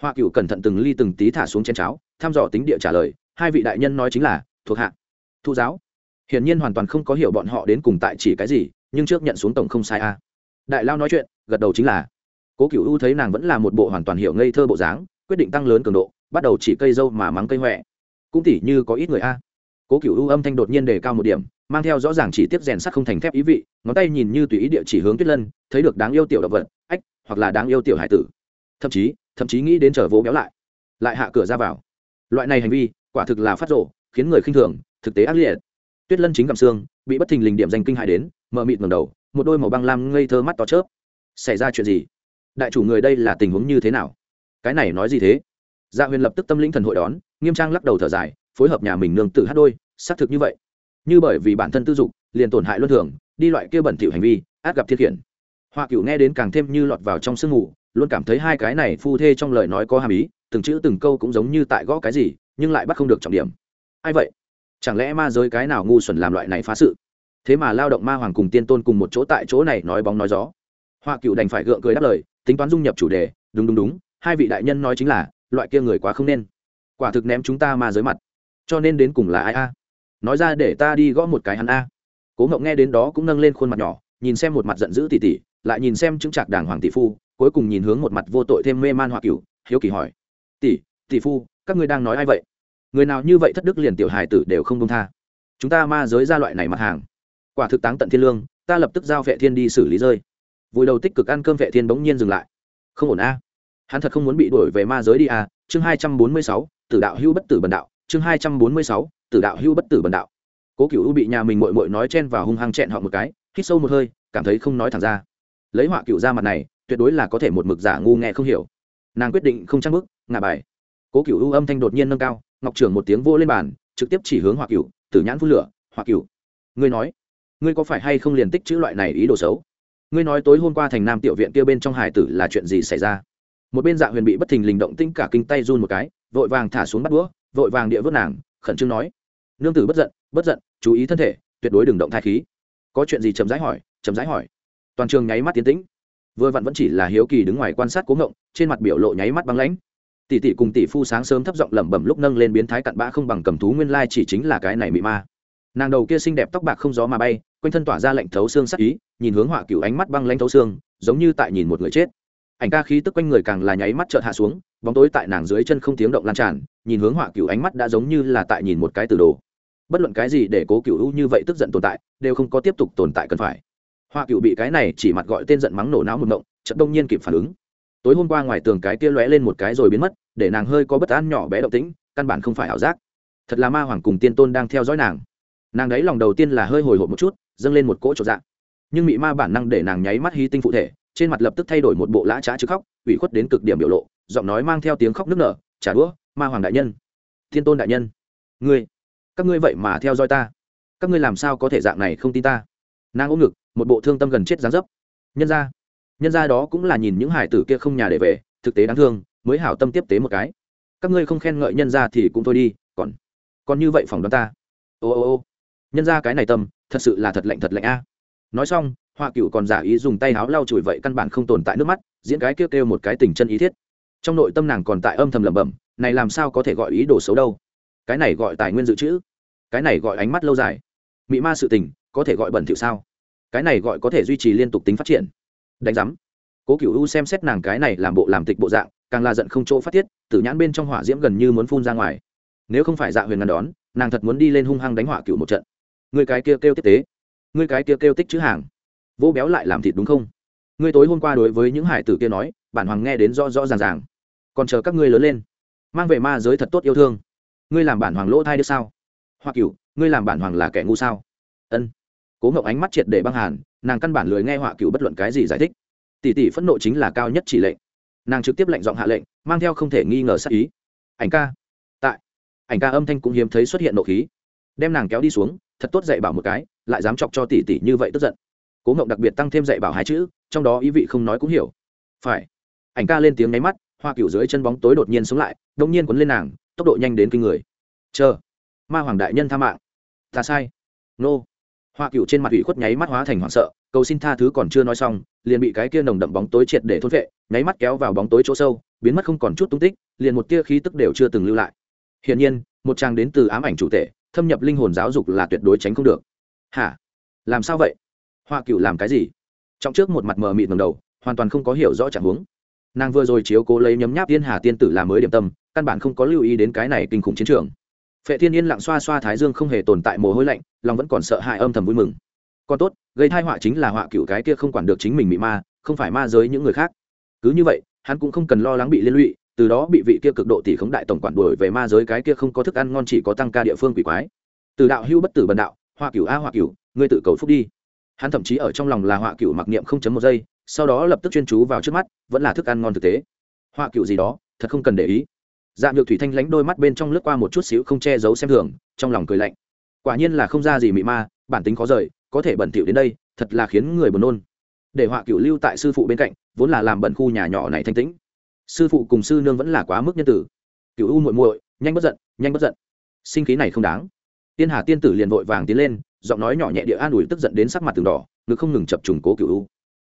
Hoa cựu cẩn thận từng ly từng tí thả xuống chén cháo, thăm dò tính địa trả lời, hai vị đại nhân nói chính là, thuộc hạ, thu giáo. Hiển nhiên hoàn toàn không có hiểu bọn họ đến cùng tại chỉ cái gì nhưng trước nhận xuống tổng không sai a. Đại lao nói chuyện, gật đầu chính là. Cố cựu u thấy nàng vẫn là một bộ hoàn toàn hiểu ngây thơ bộ dáng, quyết định tăng lớn cường độ, bắt đầu chỉ cây dâu mà mắng cây huệ cũng tỉ như có ít người a. Cố cựu u âm thanh đột nhiên đề cao một điểm, mang theo rõ ràng chỉ tiếp rèn sắt không thành thép ý vị, ngón tay nhìn như tùy ý địa chỉ hướng tuyết lân, thấy được đáng yêu tiểu động vật, ách, hoặc là đáng yêu tiểu hải tử. Thậm chí thậm chí nghĩ đến chở vỗ béo lại. Lại hạ cửa ra vào. Loại này hành vi, quả thực là phát rộ khiến người khinh thường, thực tế ác liệt. Tuyết lân chính gặm xương, bị bất thình lình điểm danh kinh hại đến mờ mịt ngầm đầu, một đôi màu băng lam ngây thơ mắt to chớp. Xảy ra chuyện gì? Đại chủ người đây là tình huống như thế nào? Cái này nói gì thế? Gia dạ huyền lập tức tâm lĩnh thần hội đón, nghiêm trang lắc đầu thở dài, phối hợp nhà mình nương tử hát đôi, xác thực như vậy. Như bởi vì bản thân tư dục, liền tổn hại luân thường, đi loại kia bẩn thỉu hành vi, át gặp thiên khiển. Hoa cựu nghe đến càng thêm như lọt vào trong sương mù, luôn cảm thấy hai cái này phu thê trong lời nói có hàm ý, từng chữ từng câu cũng giống như tại gõ cái gì, nhưng lại bắt không được trọng điểm. Ai vậy? Chẳng lẽ ma giới cái nào ngu xuẩn làm loại này phá sự? Thế mà lao động ma hoàng cùng tiên tôn cùng một chỗ tại chỗ này nói bóng nói gió. Hoa cựu đành phải gượng cười đáp lời, tính toán dung nhập chủ đề, đúng đúng đúng, hai vị đại nhân nói chính là, loại kia người quá không nên. Quả thực ném chúng ta ma giới mặt. Cho nên đến cùng là ai a? Nói ra để ta đi gõ một cái hắn a. Cố ngậu nghe đến đó cũng nâng lên khuôn mặt nhỏ, nhìn xem một mặt giận dữ tỉ tỉ, lại nhìn xem chứng trạc đàng hoàng tỷ phu, cuối cùng nhìn hướng một mặt vô tội thêm mê man hoa cửu, hiếu kỳ hỏi, tỷ tỷ phu, các ngươi đang nói ai vậy? Người nào như vậy thất đức liền tiểu hài tử đều không công tha. Chúng ta ma giới ra loại này mặt hàng quả thực táng tận thiên lương, ta lập tức giao vệ thiên đi xử lý rơi. Vùi đầu tích cực ăn cơm vệ thiên bỗng nhiên dừng lại. Không ổn a. Hắn thật không muốn bị đuổi về ma giới đi a. Chương hai trăm bốn mươi sáu, tử đạo hưu bất tử bần đạo. Chương hai trăm bốn mươi sáu, tử đạo hưu bất tử bần đạo. Cố cựu bị nhà mình mội mội nói chen vào hung hăng chẹn họ một cái, hít sâu một hơi, cảm thấy không nói thẳng ra. Lấy họa cựu ra mặt này, tuyệt đối là có thể một mực giả ngu nghe không hiểu. Nàng quyết định không trang bức ngả bài. Cố cựu âm thanh đột nhiên nâng cao, ngọc trưởng một tiếng vô lên bàn, trực tiếp chỉ hướng họa cựu tử nhãn phun lửa, họa cựu ngươi nói ngươi có phải hay không liền tích chữ loại này ý đồ xấu? Ngươi nói tối hôm qua thành nam tiểu viện kia bên trong hải tử là chuyện gì xảy ra? Một bên dạ huyền bị bất thình lình động tinh cả kinh tay run một cái, vội vàng thả xuống bắt đũa, vội vàng địa vớt nàng, khẩn trương nói, nương tử bất giận bất giận, chú ý thân thể, tuyệt đối đừng động thai khí. Có chuyện gì? chậm rãi hỏi, chậm rãi hỏi. Toàn trường nháy mắt tiến tĩnh. Vừa vặn vẫn chỉ là hiếu kỳ đứng ngoài quan sát cố ngộng, trên mặt biểu lộ nháy mắt băng lãnh. Tỷ tỷ cùng tỷ phu sáng sớm thấp giọng lẩm bẩm lúc nâng lên biến thái cặn bã không bằng cầm thú nguyên lai chỉ chính là cái này mị ma. Nàng đầu kia xinh đẹp tóc bạc không gió mà bay quanh thân tỏa ra lệnh thấu xương sắc ý, nhìn hướng họa cựu ánh mắt băng lãnh thấu xương, giống như tại nhìn một người chết. Ảnh ca khí tức quanh người càng là nháy mắt chợt hạ xuống, bóng tối tại nàng dưới chân không tiếng động lan tràn, nhìn hướng họa cựu ánh mắt đã giống như là tại nhìn một cái từ đồ. Bất luận cái gì để cố cựu u như vậy tức giận tồn tại, đều không có tiếp tục tồn tại cần phải. Họa cựu bị cái này chỉ mặt gọi tên giận mắng nổ não một động chợt đông nhiên kịp phản ứng. Tối hôm qua ngoài tường cái kia lóe lên một cái rồi biến mất, để nàng hơi có bất an nhỏ bé động tĩnh, căn bản không phải ảo giác. Thật là ma hoàng cùng tiên tôn đang theo dõi nàng. Nàng đấy lòng đầu tiên là hơi hồi hộp một chút dâng lên một cỗ trộn dạng nhưng mị ma bản năng để nàng nháy mắt hy tinh phụ thể, trên mặt lập tức thay đổi một bộ lã trá chứ khóc, ủy khuất đến cực điểm biểu lộ, giọng nói mang theo tiếng khóc nức nở trả đũa, ma hoàng đại nhân, thiên tôn đại nhân, ngươi, các ngươi vậy mà theo dõi ta. Các ngươi làm sao có thể dạng này không tin ta? Nàng ôm ngực, một bộ thương tâm gần chết dáng dấp. Nhân ra nhân ra đó cũng là nhìn những hải tử kia không nhà để về, thực tế đáng thương, mới hảo tâm tiếp tế một cái. Các ngươi không khen ngợi nhân ra thì cũng thôi đi, còn còn như vậy phỏng đoán ta. Ô ô ô nhân ra cái này tâm, thật sự là thật lạnh thật lạnh a. Nói xong, hoa cựu còn giả ý dùng tay áo lau chùi vậy căn bản không tồn tại nước mắt, diễn cái kêu kêu một cái tình chân ý thiết. Trong nội tâm nàng còn tại âm thầm lẩm bẩm, này làm sao có thể gọi ý đồ xấu đâu? Cái này gọi tài nguyên dự trữ. Cái này gọi ánh mắt lâu dài. Mị ma sự tình, có thể gọi bẩn thỉu sao? Cái này gọi có thể duy trì liên tục tính phát triển. Đánh giám. Cố cựu u xem xét nàng cái này làm bộ làm tịch bộ dạng, càng là giận không chỗ phát tiết, tử nhãn bên trong hỏa diễm gần như muốn phun ra ngoài. Nếu không phải dạ huyền ngăn đón, nàng thật muốn đi lên hung hăng đánh hỏa cựu một trận người cái kia kêu tiếp tế người cái kia kêu tích chữ hàng vô béo lại làm thịt đúng không? Ngươi tối hôm qua đối với những hải tử kia nói, bản hoàng nghe đến rõ rõ ràng ràng, còn chờ các ngươi lớn lên, mang về ma giới thật tốt yêu thương. Ngươi làm bản hoàng lỗ thai được sao? Hoa cửu, ngươi làm bản hoàng là kẻ ngu sao? Ân. Cố ngậu ánh mắt triệt để băng hàn, nàng căn bản lười nghe họa cửu bất luận cái gì giải thích. Tỷ tỷ phẫn nộ chính là cao nhất chỉ lệnh. Nàng trực tiếp lệnh giọng hạ lệnh, mang theo không thể nghi ngờ sát ý. Ảnh ca. Tại. Ảnh ca âm thanh cũng hiếm thấy xuất hiện nộ khí, đem nàng kéo đi xuống thật tốt dạy bảo một cái, lại dám chọc cho tỷ tỷ như vậy tức giận. Cố ngộng đặc biệt tăng thêm dạy bảo hai chữ, trong đó ý vị không nói cũng hiểu. Phải. Ảnh ca lên tiếng nháy mắt, hoa cựu dưới chân bóng tối đột nhiên sống lại, đông nhiên quấn lên nàng, tốc độ nhanh đến kinh người. Chờ. Ma hoàng đại nhân tha mạng. Ta sai. Nô. Hoa cựu trên mặt ủy khuất nháy mắt hóa thành hoảng sợ, cầu xin tha thứ còn chưa nói xong, liền bị cái kia nồng đậm bóng tối triệt để thốt vệ nháy mắt kéo vào bóng tối chỗ sâu, biến mất không còn chút tung tích, liền một tia khí tức đều chưa từng lưu lại. Hiển nhiên, một trang đến từ ám ảnh chủ tệ thâm nhập linh hồn giáo dục là tuyệt đối tránh không được. Hả? Làm sao vậy? Hoa cựu làm cái gì? Trong trước một mặt mờ mịt ngầm đầu, hoàn toàn không có hiểu rõ trạng huống. Nàng vừa rồi chiếu cố lấy nhấm nháp tiên hà tiên tử làm mới điểm tâm, căn bản không có lưu ý đến cái này kinh khủng chiến trường. Phệ thiên yên lặng xoa xoa thái dương không hề tồn tại mồ hôi lạnh, lòng vẫn còn sợ hãi âm thầm vui mừng. Còn tốt, gây thai họa chính là họa cựu cái kia không quản được chính mình bị ma, không phải ma giới những người khác. Cứ như vậy, hắn cũng không cần lo lắng bị liên lụy từ đó bị vị kia cực độ tỷ khống đại tổng quản đuổi về ma giới, cái kia không có thức ăn ngon chỉ có tăng ca địa phương quỷ quái. Từ đạo hưu bất tử bần đạo, hoa cửu a, hoa cửu, ngươi tự cầu phúc đi. Hắn thậm chí ở trong lòng là hoa cửu mặc niệm không chấm một giây, sau đó lập tức chuyên chú vào trước mắt, vẫn là thức ăn ngon thực tế. Hoa cửu gì đó, thật không cần để ý. Dạ nhược thủy thanh lánh đôi mắt bên trong lướt qua một chút xíu không che giấu xem thường, trong lòng cười lạnh. Quả nhiên là không ra gì mị ma, bản tính khó rời, có thể bẩn thỉu đến đây, thật là khiến người buồn nôn. Để họa cửu lưu tại sư phụ bên cạnh, vốn là làm bẩn khu nhà nhỏ này thanh tĩnh sư phụ cùng sư nương vẫn là quá mức nhân tử. Cửu u muội muội, nhanh bất giận, nhanh bất giận. Sinh khí này không đáng. Tiên hà tiên tử liền vội vàng tiến lên, giọng nói nhỏ nhẹ địa an ủi tức giận đến sắc mặt từng đỏ, ngực không ngừng chập trùng cố cửu u.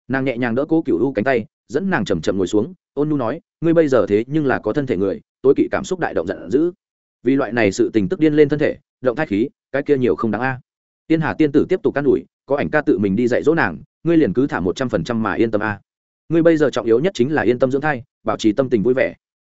Nàng nhẹ nhàng đỡ cố cửu u cánh tay, dẫn nàng chầm chậm ngồi xuống, ôn nu nói, ngươi bây giờ thế nhưng là có thân thể người, tối kỵ cảm xúc đại động giận dữ. Vì loại này sự tình tức điên lên thân thể, động thai khí, cái kia nhiều không đáng a. Tiên hà tiên tử tiếp tục can ủi, có ảnh ca tự mình đi dạy dỗ nàng, ngươi liền cứ thả một trăm phần trăm mà yên tâm a ngươi bây giờ trọng yếu nhất chính là yên tâm dưỡng thai, bảo trì tâm tình vui vẻ.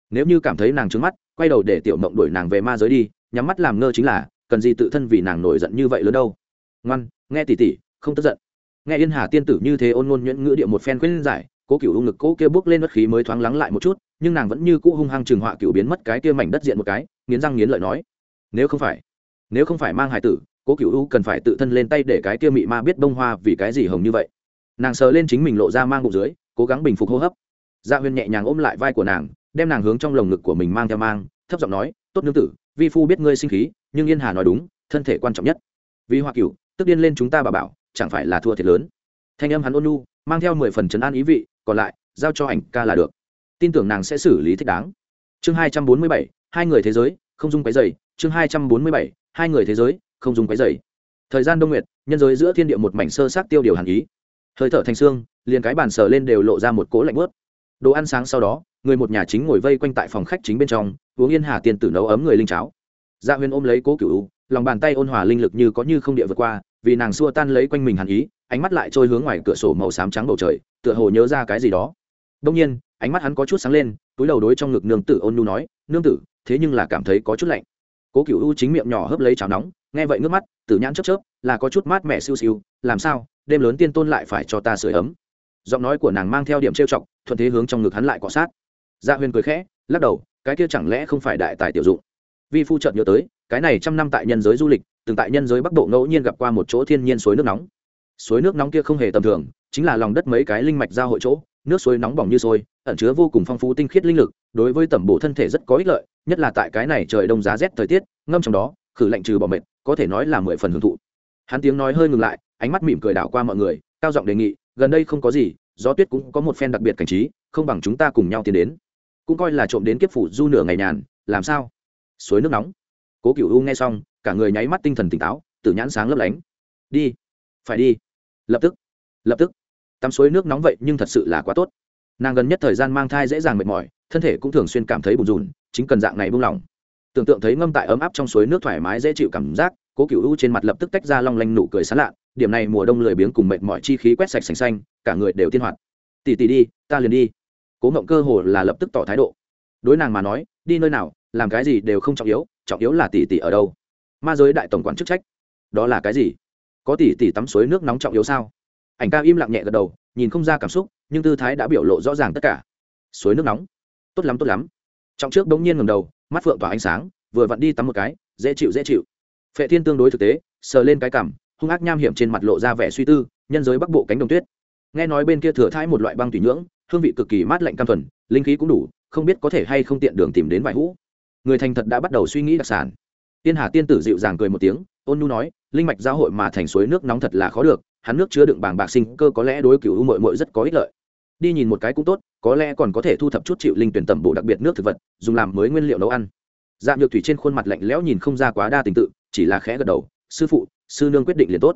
Nếu như cảm thấy nàng trứng mắt, quay đầu để tiểu mộng đuổi nàng về ma giới đi, nhắm mắt làm ngơ chính là, cần gì tự thân vì nàng nổi giận như vậy lớn đâu. Ngoan, nghe tỉ tỉ không tức giận. Nghe yên hà tiên tử như thế ôn ngôn nhuyễn ngữ điệu một phen khuyên giải, cố cựu u ngực cố kia bước lên bất khí mới thoáng lắng lại một chút, nhưng nàng vẫn như cũ hung hăng trường họa cựu biến mất cái kia mảnh đất diện một cái, nghiến răng nghiến lợi nói. Nếu không phải, nếu không phải mang hải tử, cố cựu u cần phải tự thân lên tay để cái kia mị ma biết bông hoa vì cái gì hồng như vậy. Nàng sờ lên chính mình lộ ra mang bụng dưới cố gắng bình phục hô hấp. Dạ huyên nhẹ nhàng ôm lại vai của nàng, đem nàng hướng trong lồng ngực của mình mang theo mang, thấp giọng nói, tốt nương tử, vi phu biết ngươi sinh khí, nhưng yên hà nói đúng, thân thể quan trọng nhất. Vì hoa cửu, tức điên lên chúng ta bà bảo, chẳng phải là thua thiệt lớn. Thanh âm hắn ôn nu mang theo mười phần trấn an ý vị, còn lại, giao cho ảnh ca là được. Tin tưởng nàng sẽ xử lý thích đáng. Chương hai trăm bốn mươi bảy, hai người thế giới, không dung cái dày chương hai trăm bốn mươi bảy, hai người thế giới, không dùng cái dày thời gian đông nguyệt, nhân giới giữa thiên địa một mảnh sơ sát tiêu điều hàn ý hơi thở thành xương, liền cái bàn sờ lên đều lộ ra một cỗ lạnh bớt đồ ăn sáng sau đó, người một nhà chính ngồi vây quanh tại phòng khách chính bên trong, uống yên hà tiền tử nấu ấm người linh cháo. Gia dạ huyền ôm lấy cố cựu lòng bàn tay ôn hòa linh lực như có như không địa vượt qua, vì nàng xua tan lấy quanh mình hàn ý, ánh mắt lại trôi hướng ngoài cửa sổ màu xám trắng bầu trời, tựa hồ nhớ ra cái gì đó. Đông nhiên, ánh mắt hắn có chút sáng lên, túi đầu đối trong ngực nương tử ôn nhu nói, nương tử, thế nhưng là cảm thấy có chút lạnh. Cố cựu u chính miệng nhỏ hấp lấy cháo nóng, nghe vậy ngước mắt, tử nhãn chớp chớp, là có chút mát mẻ siêu siêu, làm sao? Đêm lớn tiên tôn lại phải cho ta sửa ấm. Giọng nói của nàng mang theo điểm trêu chọc, thuận thế hướng trong ngực hắn lại cọ sát. Dạ huyền cười khẽ, lắc đầu, cái kia chẳng lẽ không phải đại tài tiểu dụng? Vi phu chợt nhớ tới, cái này trăm năm tại nhân giới du lịch, từng tại nhân giới bắc bộ ngẫu nhiên gặp qua một chỗ thiên nhiên suối nước nóng. Suối nước nóng kia không hề tầm thường, chính là lòng đất mấy cái linh mạch giao hội chỗ, nước suối nóng bỏng như sôi, ẩn chứa vô cùng phong phú tinh khiết linh lực, đối với tẩm bổ thân thể rất có ích lợi, nhất là tại cái này trời đông giá rét thời tiết, ngâm trong đó, khử lạnh trừ bỏ mệt, có thể nói là mười phần hưởng thụ. Hắn tiếng nói hơi ngừng lại ánh mắt mỉm cười đảo qua mọi người, cao giọng đề nghị, gần đây không có gì, gió tuyết cũng có một phen đặc biệt cảnh trí, không bằng chúng ta cùng nhau tiến đến. Cũng coi là trộm đến kiếp phủ du nửa ngày nhàn, làm sao? Suối nước nóng. Cố cựu u nghe xong, cả người nháy mắt tinh thần tỉnh táo tự nhãn sáng lấp lánh. Đi. Phải đi. Lập tức. Lập tức. Tắm suối nước nóng vậy nhưng thật sự là quá tốt. Nàng gần nhất thời gian mang thai dễ dàng mệt mỏi, thân thể cũng thường xuyên cảm thấy bùn rùn, chính cần dạng này buông lỏng. Tưởng tượng thấy ngâm tại ấm áp trong suối nước thoải mái dễ chịu cảm giác, cố cựu u trên mặt lập tức tách ra long lanh nụ cười sán lạ điểm này mùa đông lười biếng cùng mệt mỏi chi khí quét sạch sành xanh, cả người đều tiên hoạt. Tỉ tỉ đi, ta liền đi. Cố ngộng cơ hồ là lập tức tỏ thái độ. Đối nàng mà nói, đi nơi nào, làm cái gì đều không trọng yếu trọng yếu là tỷ tỷ ở đâu. Ma giới đại tổng quản chức trách, đó là cái gì? Có tỷ tỷ tắm suối nước nóng trọng yếu sao? Ảnh ca im lặng nhẹ gật đầu, nhìn không ra cảm xúc, nhưng tư thái đã biểu lộ rõ ràng tất cả. Suối nước nóng. Tốt lắm tốt lắm. Trọng trước bỗng nhiên ngầm đầu, mắt phượng tỏa ánh sáng, vừa vặn đi tắm một cái, dễ chịu dễ chịu. Phệ thiên tương đối thực tế, sờ lên cái cảm hung ác nham hiểm trên mặt lộ ra vẻ suy tư, nhân giới bắc bộ cánh đồng tuyết. Nghe nói bên kia thừa thãi một loại băng thủy nhưỡng, hương vị cực kỳ mát lạnh cam thuần, linh khí cũng đủ, không biết có thể hay không tiện đường tìm đến vài hũ. Người thành thật đã bắt đầu suy nghĩ đặc sản. Tiên hà tiên tử dịu dàng cười một tiếng, ôn nhu nói, linh mạch giáo hội mà thành suối nước nóng thật là khó được, hắn nước chứa đựng bảng bạc sinh cơ có lẽ đối cựu u mội mội rất có ích lợi. Đi nhìn một cái cũng tốt, có lẽ còn có thể thu thập chút chịu linh tuyển tẩm bổ đặc biệt nước thực vật, dùng làm mới nguyên liệu nấu ăn. Dạ nhược thủy trên khuôn mặt lạnh lẽo nhìn không ra quá đa tình tự, chỉ là khẽ gật đầu, sư phụ sư nương quyết định liền tốt.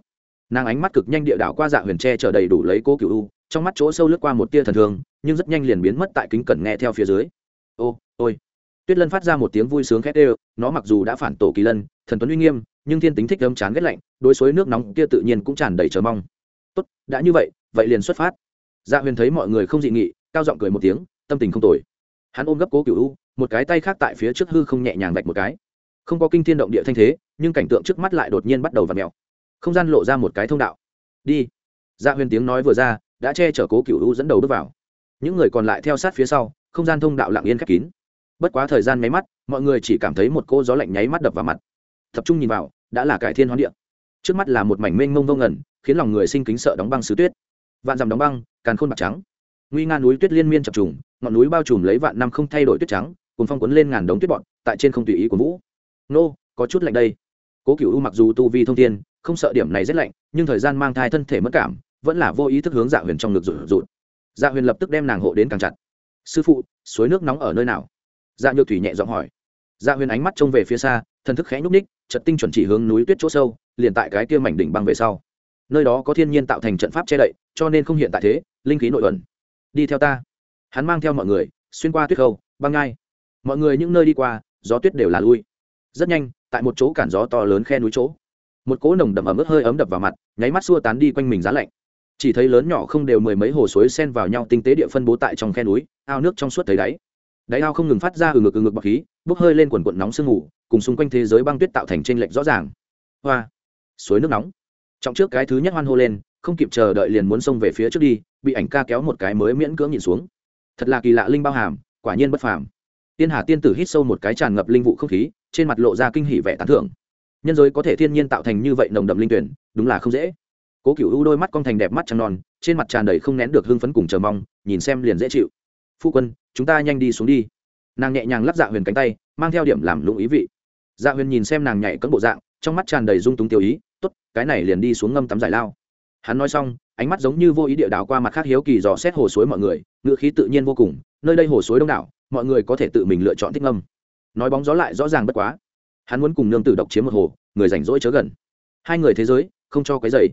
Nàng ánh mắt cực nhanh địa đảo qua dạ huyền tre chở đầy đủ lấy cô cựu u, trong mắt chỗ sâu lướt qua một tia thần thường nhưng rất nhanh liền biến mất tại kính cẩn nghe theo phía dưới. Ô, ôi. Tuyết lân phát ra một tiếng vui sướng khét ê nó mặc dù đã phản tổ kỳ lân, thần tuấn uy nghiêm, nhưng thiên tính thích âm chán ghét lạnh, đối suối nước nóng kia tự nhiên cũng tràn đầy chờ mong. Tốt, đã như vậy vậy liền xuất phát. Dạ huyền thấy mọi người không dị nghị, cao giọng cười một tiếng, tâm tình không tồi. Hắn ôm gấp cố cựu u, một cái tay khác tại phía trước hư không nhẹ nhàng vạch một cái. Không có kinh thiên động địa thanh thế nhưng cảnh tượng trước mắt lại đột nhiên bắt đầu v ặ mèo. Không gian lộ ra một cái thông đạo. Đi. Dạ huyền tiếng nói vừa ra, đã che chở cố cựu u dẫn đầu bước vào. Những người còn lại theo sát phía sau, không gian thông đạo lặng yên khép kín. Bất quá thời gian nháy mắt, mọi người chỉ cảm thấy một cô gió lạnh nháy mắt đập vào mặt. Tập trung nhìn vào, đã là cải thiên hoán địa. Trước mắt là một mảnh mênh mông vông ngẩn, khiến lòng người sinh kính sợ đóng băng xứ tuyết. Vạn dằm đóng băng, càn khôn bạc trắng. Nguy nga núi tuyết liên miên chập trùng, ngọn núi bao trùm lấy vạn năm không thay đổi tuyết trắng cùng phong quấn lên ngàn đống tuyết bọn tại trên không tùy ý của vũ. Nô, có chút lạnh đây cố cựu u mặc dù tu vi thông thiên, không sợ điểm này rất lạnh, nhưng thời gian mang thai thân thể mất cảm, vẫn là vô ý thức hướng dạ huyền trong ngực rụt rụt. Dạ huyền lập tức đem nàng hộ đến càng chặt. Sư phụ, suối nước nóng ở nơi nào? Dạ nhược thủy nhẹ giọng hỏi. Dạ huyền ánh mắt trông về phía xa, thần thức khẽ nhúc ních trật tinh chuẩn chỉ hướng núi tuyết chỗ sâu, liền tại cái kia mảnh đỉnh băng về sau. Nơi đó có thiên nhiên tạo thành trận pháp che đậy, cho nên không hiện tại thế, linh khí nội ẩn. Đi theo ta. Hắn mang theo mọi người, xuyên qua tuyết khâu, băng ngai. Mọi người những nơi đi qua, gió tuyết đều là lui. Rất nhanh tại một chỗ cản gió to lớn khe núi chỗ. Một cỗ nồng đậm ẩm ướt hơi ấm đập vào mặt, nháy mắt xua tán đi quanh mình giá lạnh. Chỉ thấy lớn nhỏ không đều mười mấy hồ suối sen vào nhau tinh tế địa phân bố tại trong khe núi, ao nước trong suốt thấy đáy. Đáy ao không ngừng phát ra ừ ngực ừ ngực bọc khí, bốc hơi lên quần quận nóng sương mù, cùng xung quanh thế giới băng tuyết tạo thành t r ê n lệch rõ ràng. Hoa! Suối nước nóng. Trọng trước cái thứ nhất hoan hô lên, không kịp chờ đợi liền muốn xông về phía trước đi, bị ảnh ca kéo một cái mới miễn cưỡng nhìn xuống. Thật là kỳ lạ linh bao hàm, quả nhiên bất phàm tiên hà tiên tử hít sâu một cái tràn ngập linh vụ không khí, trên mặt lộ ra kinh hỉ vẻ tán thưởng. Nhân giới có thể thiên nhiên tạo thành như vậy nồng đậm linh tuyển, đúng là không dễ. Cố cựu u đôi mắt con thành đẹp mắt trăng non, trên mặt tràn đầy không nén được hưng phấn cùng chờ mong, nhìn xem liền dễ chịu. Phu quân, chúng ta nhanh đi xuống đi. Nàng nhẹ nhàng lắp dạ huyền cánh tay, mang theo điểm làm lũng ý vị. Dạ huyền nhìn xem nàng nhảy cẫng bộ dạng, trong mắt tràn đầy dung túng tiêu ý t ố t cái này liền đi xuống ngâm tắm giải lao. Hắn nói xong ánh mắt giống như vô ý địa đảo qua mặt khác hiếu kỳ dò xét hồ suối mọi người, ngữ khí tự nhiên vô cùng, nơi đây hồ suối đông đảo, mọi người có thể tự mình lựa chọn thích ngâm. Nói bóng gió lại rõ ràng bất quá. Hắn muốn cùng nương tử độc chiếm một hồ, người rảnh rỗi chớ gần. Hai người thế giới, không cho cái dày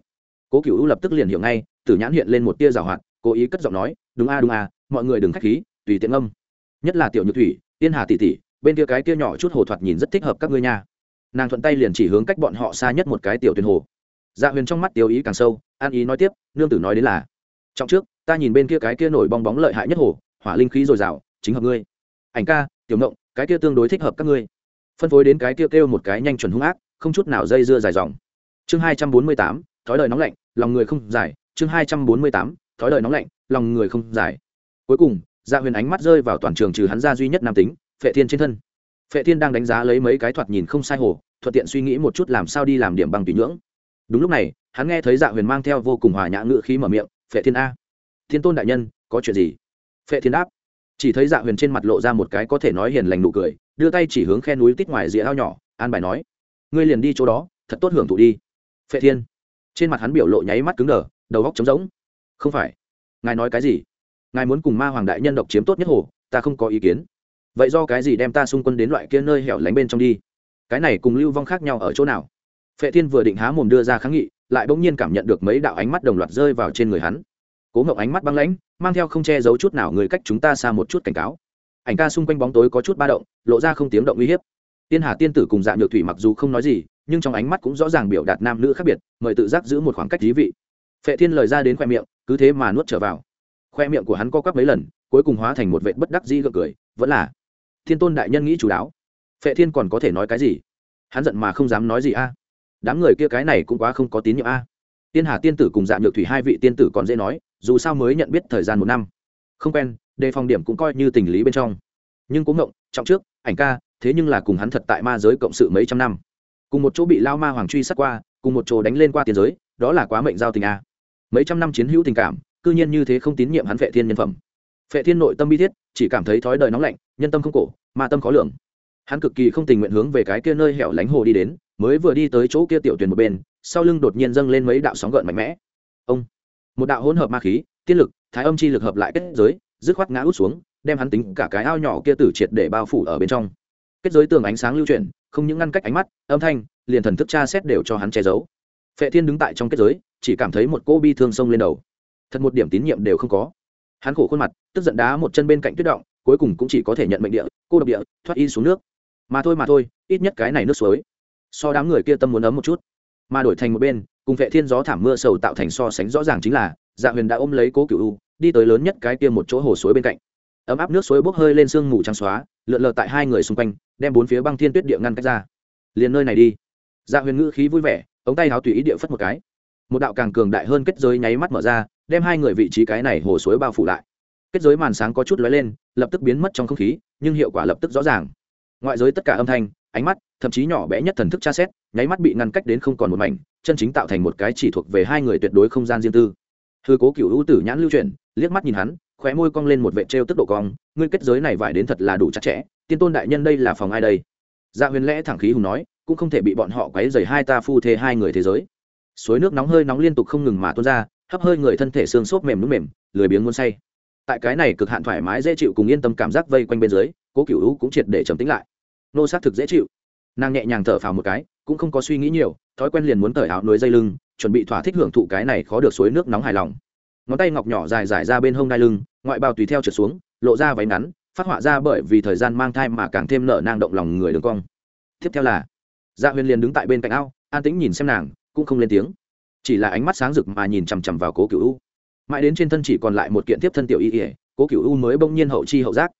cố cựu lập tức liền hiểu ngay, tử nhãn hiện lên một tia rào hoạt, cố ý cất giọng nói, đúng a đúng a, mọi người đừng k h á c h khí, tùy tiện âm nhất là tiểu nhược thủy, tiên hà tỷ tỷ, bên kia cái kia nhỏ chút hồ thoạt nhìn rất thích hợp các ngươi nha. Nàng thuận tay liền chỉ hướng cách bọn họ xa nhất một cái tiểu tuyển hồ. Dạ huyền trong mắt tiêu ý càng sâu an ý nói tiếp, nương tử nói đến là trong trước, ta nhìn bên kia cái kia nổi bong bóng lợi hại nhất hồ, hỏa linh khí dồi dào, chính hợp ngươi. Ảnh ca, tiểu ngộng, cái kia tương đối thích hợp các ngươi. Phân phối đến cái kia kêu một cái nhanh chuẩn hung ác, không chút nào dây dưa dài dòng. Chương hai trăm bốn mươi tám, thói đời nóng lạnh, lòng người không dài chương hai trăm bốn mươi tám, thói đời nóng lạnh, lòng người không dài cuối cùng dạ huyền ánh mắt rơi vào toàn trường trừ hắn ra duy nhất nam tính, phệ thiên trên thân. Phệ thiên đang đánh giá lấy mấy cái thoạt nhìn không sai hồ, thuận tiện suy nghĩ một chút làm sao đi làm điểm bằng tùy nhưỡng. Đúng lúc này hắn nghe thấy dạ huyền mang theo vô cùng hòa nhã ngự khí mở miệng, phệ thiên a, thiên tôn đại nhân, có chuyện gì? Phệ thiên đáp, chỉ thấy dạ huyền trên mặt lộ ra một cái có thể nói hiền lành nụ cười, đưa tay chỉ hướng khe núi tít ngoài rìa ao nhỏ, an bài nói, ngươi liền đi chỗ đó, thật tốt hưởng thụ đi. Phệ thiên, trên mặt hắn biểu lộ nháy mắt cứng đờ, đầu góc trống rỗng. Không phải, ngài nói cái gì? Ngài muốn cùng ma hoàng đại nhân độc chiếm tốt nhất hồ, ta không có ý kiến. Vậy do cái gì đem ta xung quân đến loại kia nơi hẻo lánh bên trong đi? Cái này cùng lưu vong khác nhau ở chỗ nào? Phệ thiên vừa định há mồm đưa ra kháng nghị lại bỗng nhiên cảm nhận được mấy đạo ánh mắt đồng loạt rơi vào trên người hắn. Cố ngậu ánh mắt băng lãnh, mang theo không che giấu chút nào người cách chúng ta xa một chút cảnh cáo. Ảnh ca xung quanh bóng tối có chút ba động, lộ ra không tiếng động uy hiếp. Tiên hà tiên tử cùng dạ nhược thủy mặc dù không nói gì, nhưng trong ánh mắt cũng rõ ràng biểu đạt nam nữ khác biệt, mời tự giác giữ một khoảng cách thí vị. Phệ thiên lời ra đến khoe miệng, cứ thế mà nuốt trở vào. Khoe miệng của hắn co quắp mấy lần, cuối cùng hóa thành một vệ bất đắc dĩ gượng cười, vẫn là, thiên tôn đại nhân nghĩ chú đáo. Phệ thiên còn có thể nói cái gì? Hắn giận mà không dám nói gì a đám người kia cái này cũng quá không có tín nhiệm a. Tiên hà tiên tử cùng dạ nhược thủy hai vị tiên tử còn dễ nói, dù sao mới nhận biết thời gian một năm. Không quen, đề phòng điểm cũng coi như tình lý bên trong. Nhưng cũng ngộng, trọng trước, ảnh ca, thế nhưng là cùng hắn thật tại ma giới cộng sự mấy trăm năm. Cùng một chỗ bị lao ma hoàng truy sát qua, cùng một chỗ đánh lên qua tiền giới, đó là quá mệnh giao tình a. Mấy trăm năm chiến hữu tình cảm, cư nhiên như thế không tín nhiệm hắn vệ thiên nhân phẩm. Vệ thiên nội tâm bi thiết, chỉ cảm thấy thói đời nóng lạnh, nhân tâm không cổ, ma tâm khó lường hắn cực kỳ không tình nguyện hướng về cái kia nơi hẻo lánh hồ đi đến, mới vừa đi tới chỗ kia tiểu tuyền một bên, sau lưng đột nhiên dâng lên mấy đạo sóng gợn mạnh mẽ. Ông! Một đạo hỗn hợp ma khí, tiên lực, thái âm chi lực hợp lại kết giới, dứt khoát ngã út xuống, đem hắn tính cả cái ao nhỏ kia tử triệt để bao phủ ở bên trong. Kết giới tường ánh sáng lưu chuyển, không những ngăn cách ánh mắt, âm thanh, liền thần thức tra xét đều cho hắn che giấu. Phệ thiên đứng tại trong kết giới, chỉ cảm thấy một cô bi thương sông lên đầu. Thật một điểm tín nhiệm đều không có. Hắn khổ khuôn mặt, tức giận đá một chân bên cạnh tuyết động, cuối cùng cũng chỉ có thể nhận mệnh địa, cô độc địa, thoát y xuống nước mà thôi mà thôi, ít nhất cái này nước suối. So đám người kia tâm muốn ấm một chút. Mà đổi thành một bên, cùng vệ thiên gió thảm mưa sầu tạo thành so sánh rõ ràng chính là dạ huyền đã ôm lấy cố cựu u, đi tới lớn nhất cái kia một chỗ hồ suối bên cạnh. Ấm áp nước suối bốc hơi lên sương mù trắng xóa, lượn lờ tại hai người xung quanh, đem bốn phía băng thiên tuyết địa ngăn cách ra. Liền nơi này đi. Dạ huyền ngữ khí vui vẻ, ống tay háo tùy ý địa phất một cái. Một đạo càng cường đại hơn kết giới nháy mắt mở ra, đem hai người vị trí cái này hồ suối bao phủ lại. Kết giới màn sáng có chút lóe lên, lập tức biến mất trong không khí, nhưng hiệu quả lập tức rõ ràng ngoại giới tất cả âm thanh, ánh mắt, thậm chí nhỏ bé nhất thần thức tra xét, nháy mắt bị ngăn cách đến không còn một mảnh, chân chính tạo thành một cái chỉ thuộc về hai người tuyệt đối không gian riêng tư. Thư cố cựu ưu tử nhãn lưu chuyển, liếc mắt nhìn hắn, khóe môi cong lên một vệ trêu tức độ cong, ngươi kết giới này vải đến thật là đủ chặt chẽ, tiên tôn đại nhân đây là phòng ai đây? Dạ huyền lẽ thẳng khí hùng nói, cũng không thể bị bọn họ quấy dày hai ta phu thê hai người thế giới. Suối nước nóng hơi nóng liên tục không ngừng mà tuôn ra, hấp hơi người thân thể xương xốp mềm núm mềm, lười biếng muốn say. Tại cái này cực hạn thoải mái dễ chịu cùng yên tâm cảm giác vây quanh bên dưới, cố cựu hữu cũng triệt để trầm tính lại nô xác thực dễ chịu. Nàng nhẹ nhàng thở phào một cái, cũng không có suy nghĩ nhiều, thói quen liền muốn cởi áo núi dây lưng, chuẩn bị thỏa thích hưởng thụ cái này khó được suối nước nóng hài lòng. Ngón tay ngọc nhỏ dài dài ra bên hông đai lưng, ngoại bào tùy theo trượt xuống, lộ ra váy ngắn, phát họa ra bởi vì thời gian mang thai mà càng thêm nở nang động lòng người đường cong. Tiếp theo là dạ huyền liền đứng tại bên cạnh ao, an tĩnh nhìn xem nàng, cũng không lên tiếng. Chỉ là ánh mắt sáng rực mà nhìn chằm chằm vào cố cựu u. Mãi đến trên thân chỉ còn lại một kiện tiếp thân tiểu y ỉa cố cựu u mới bỗng nhiên hậu chi hậu giác.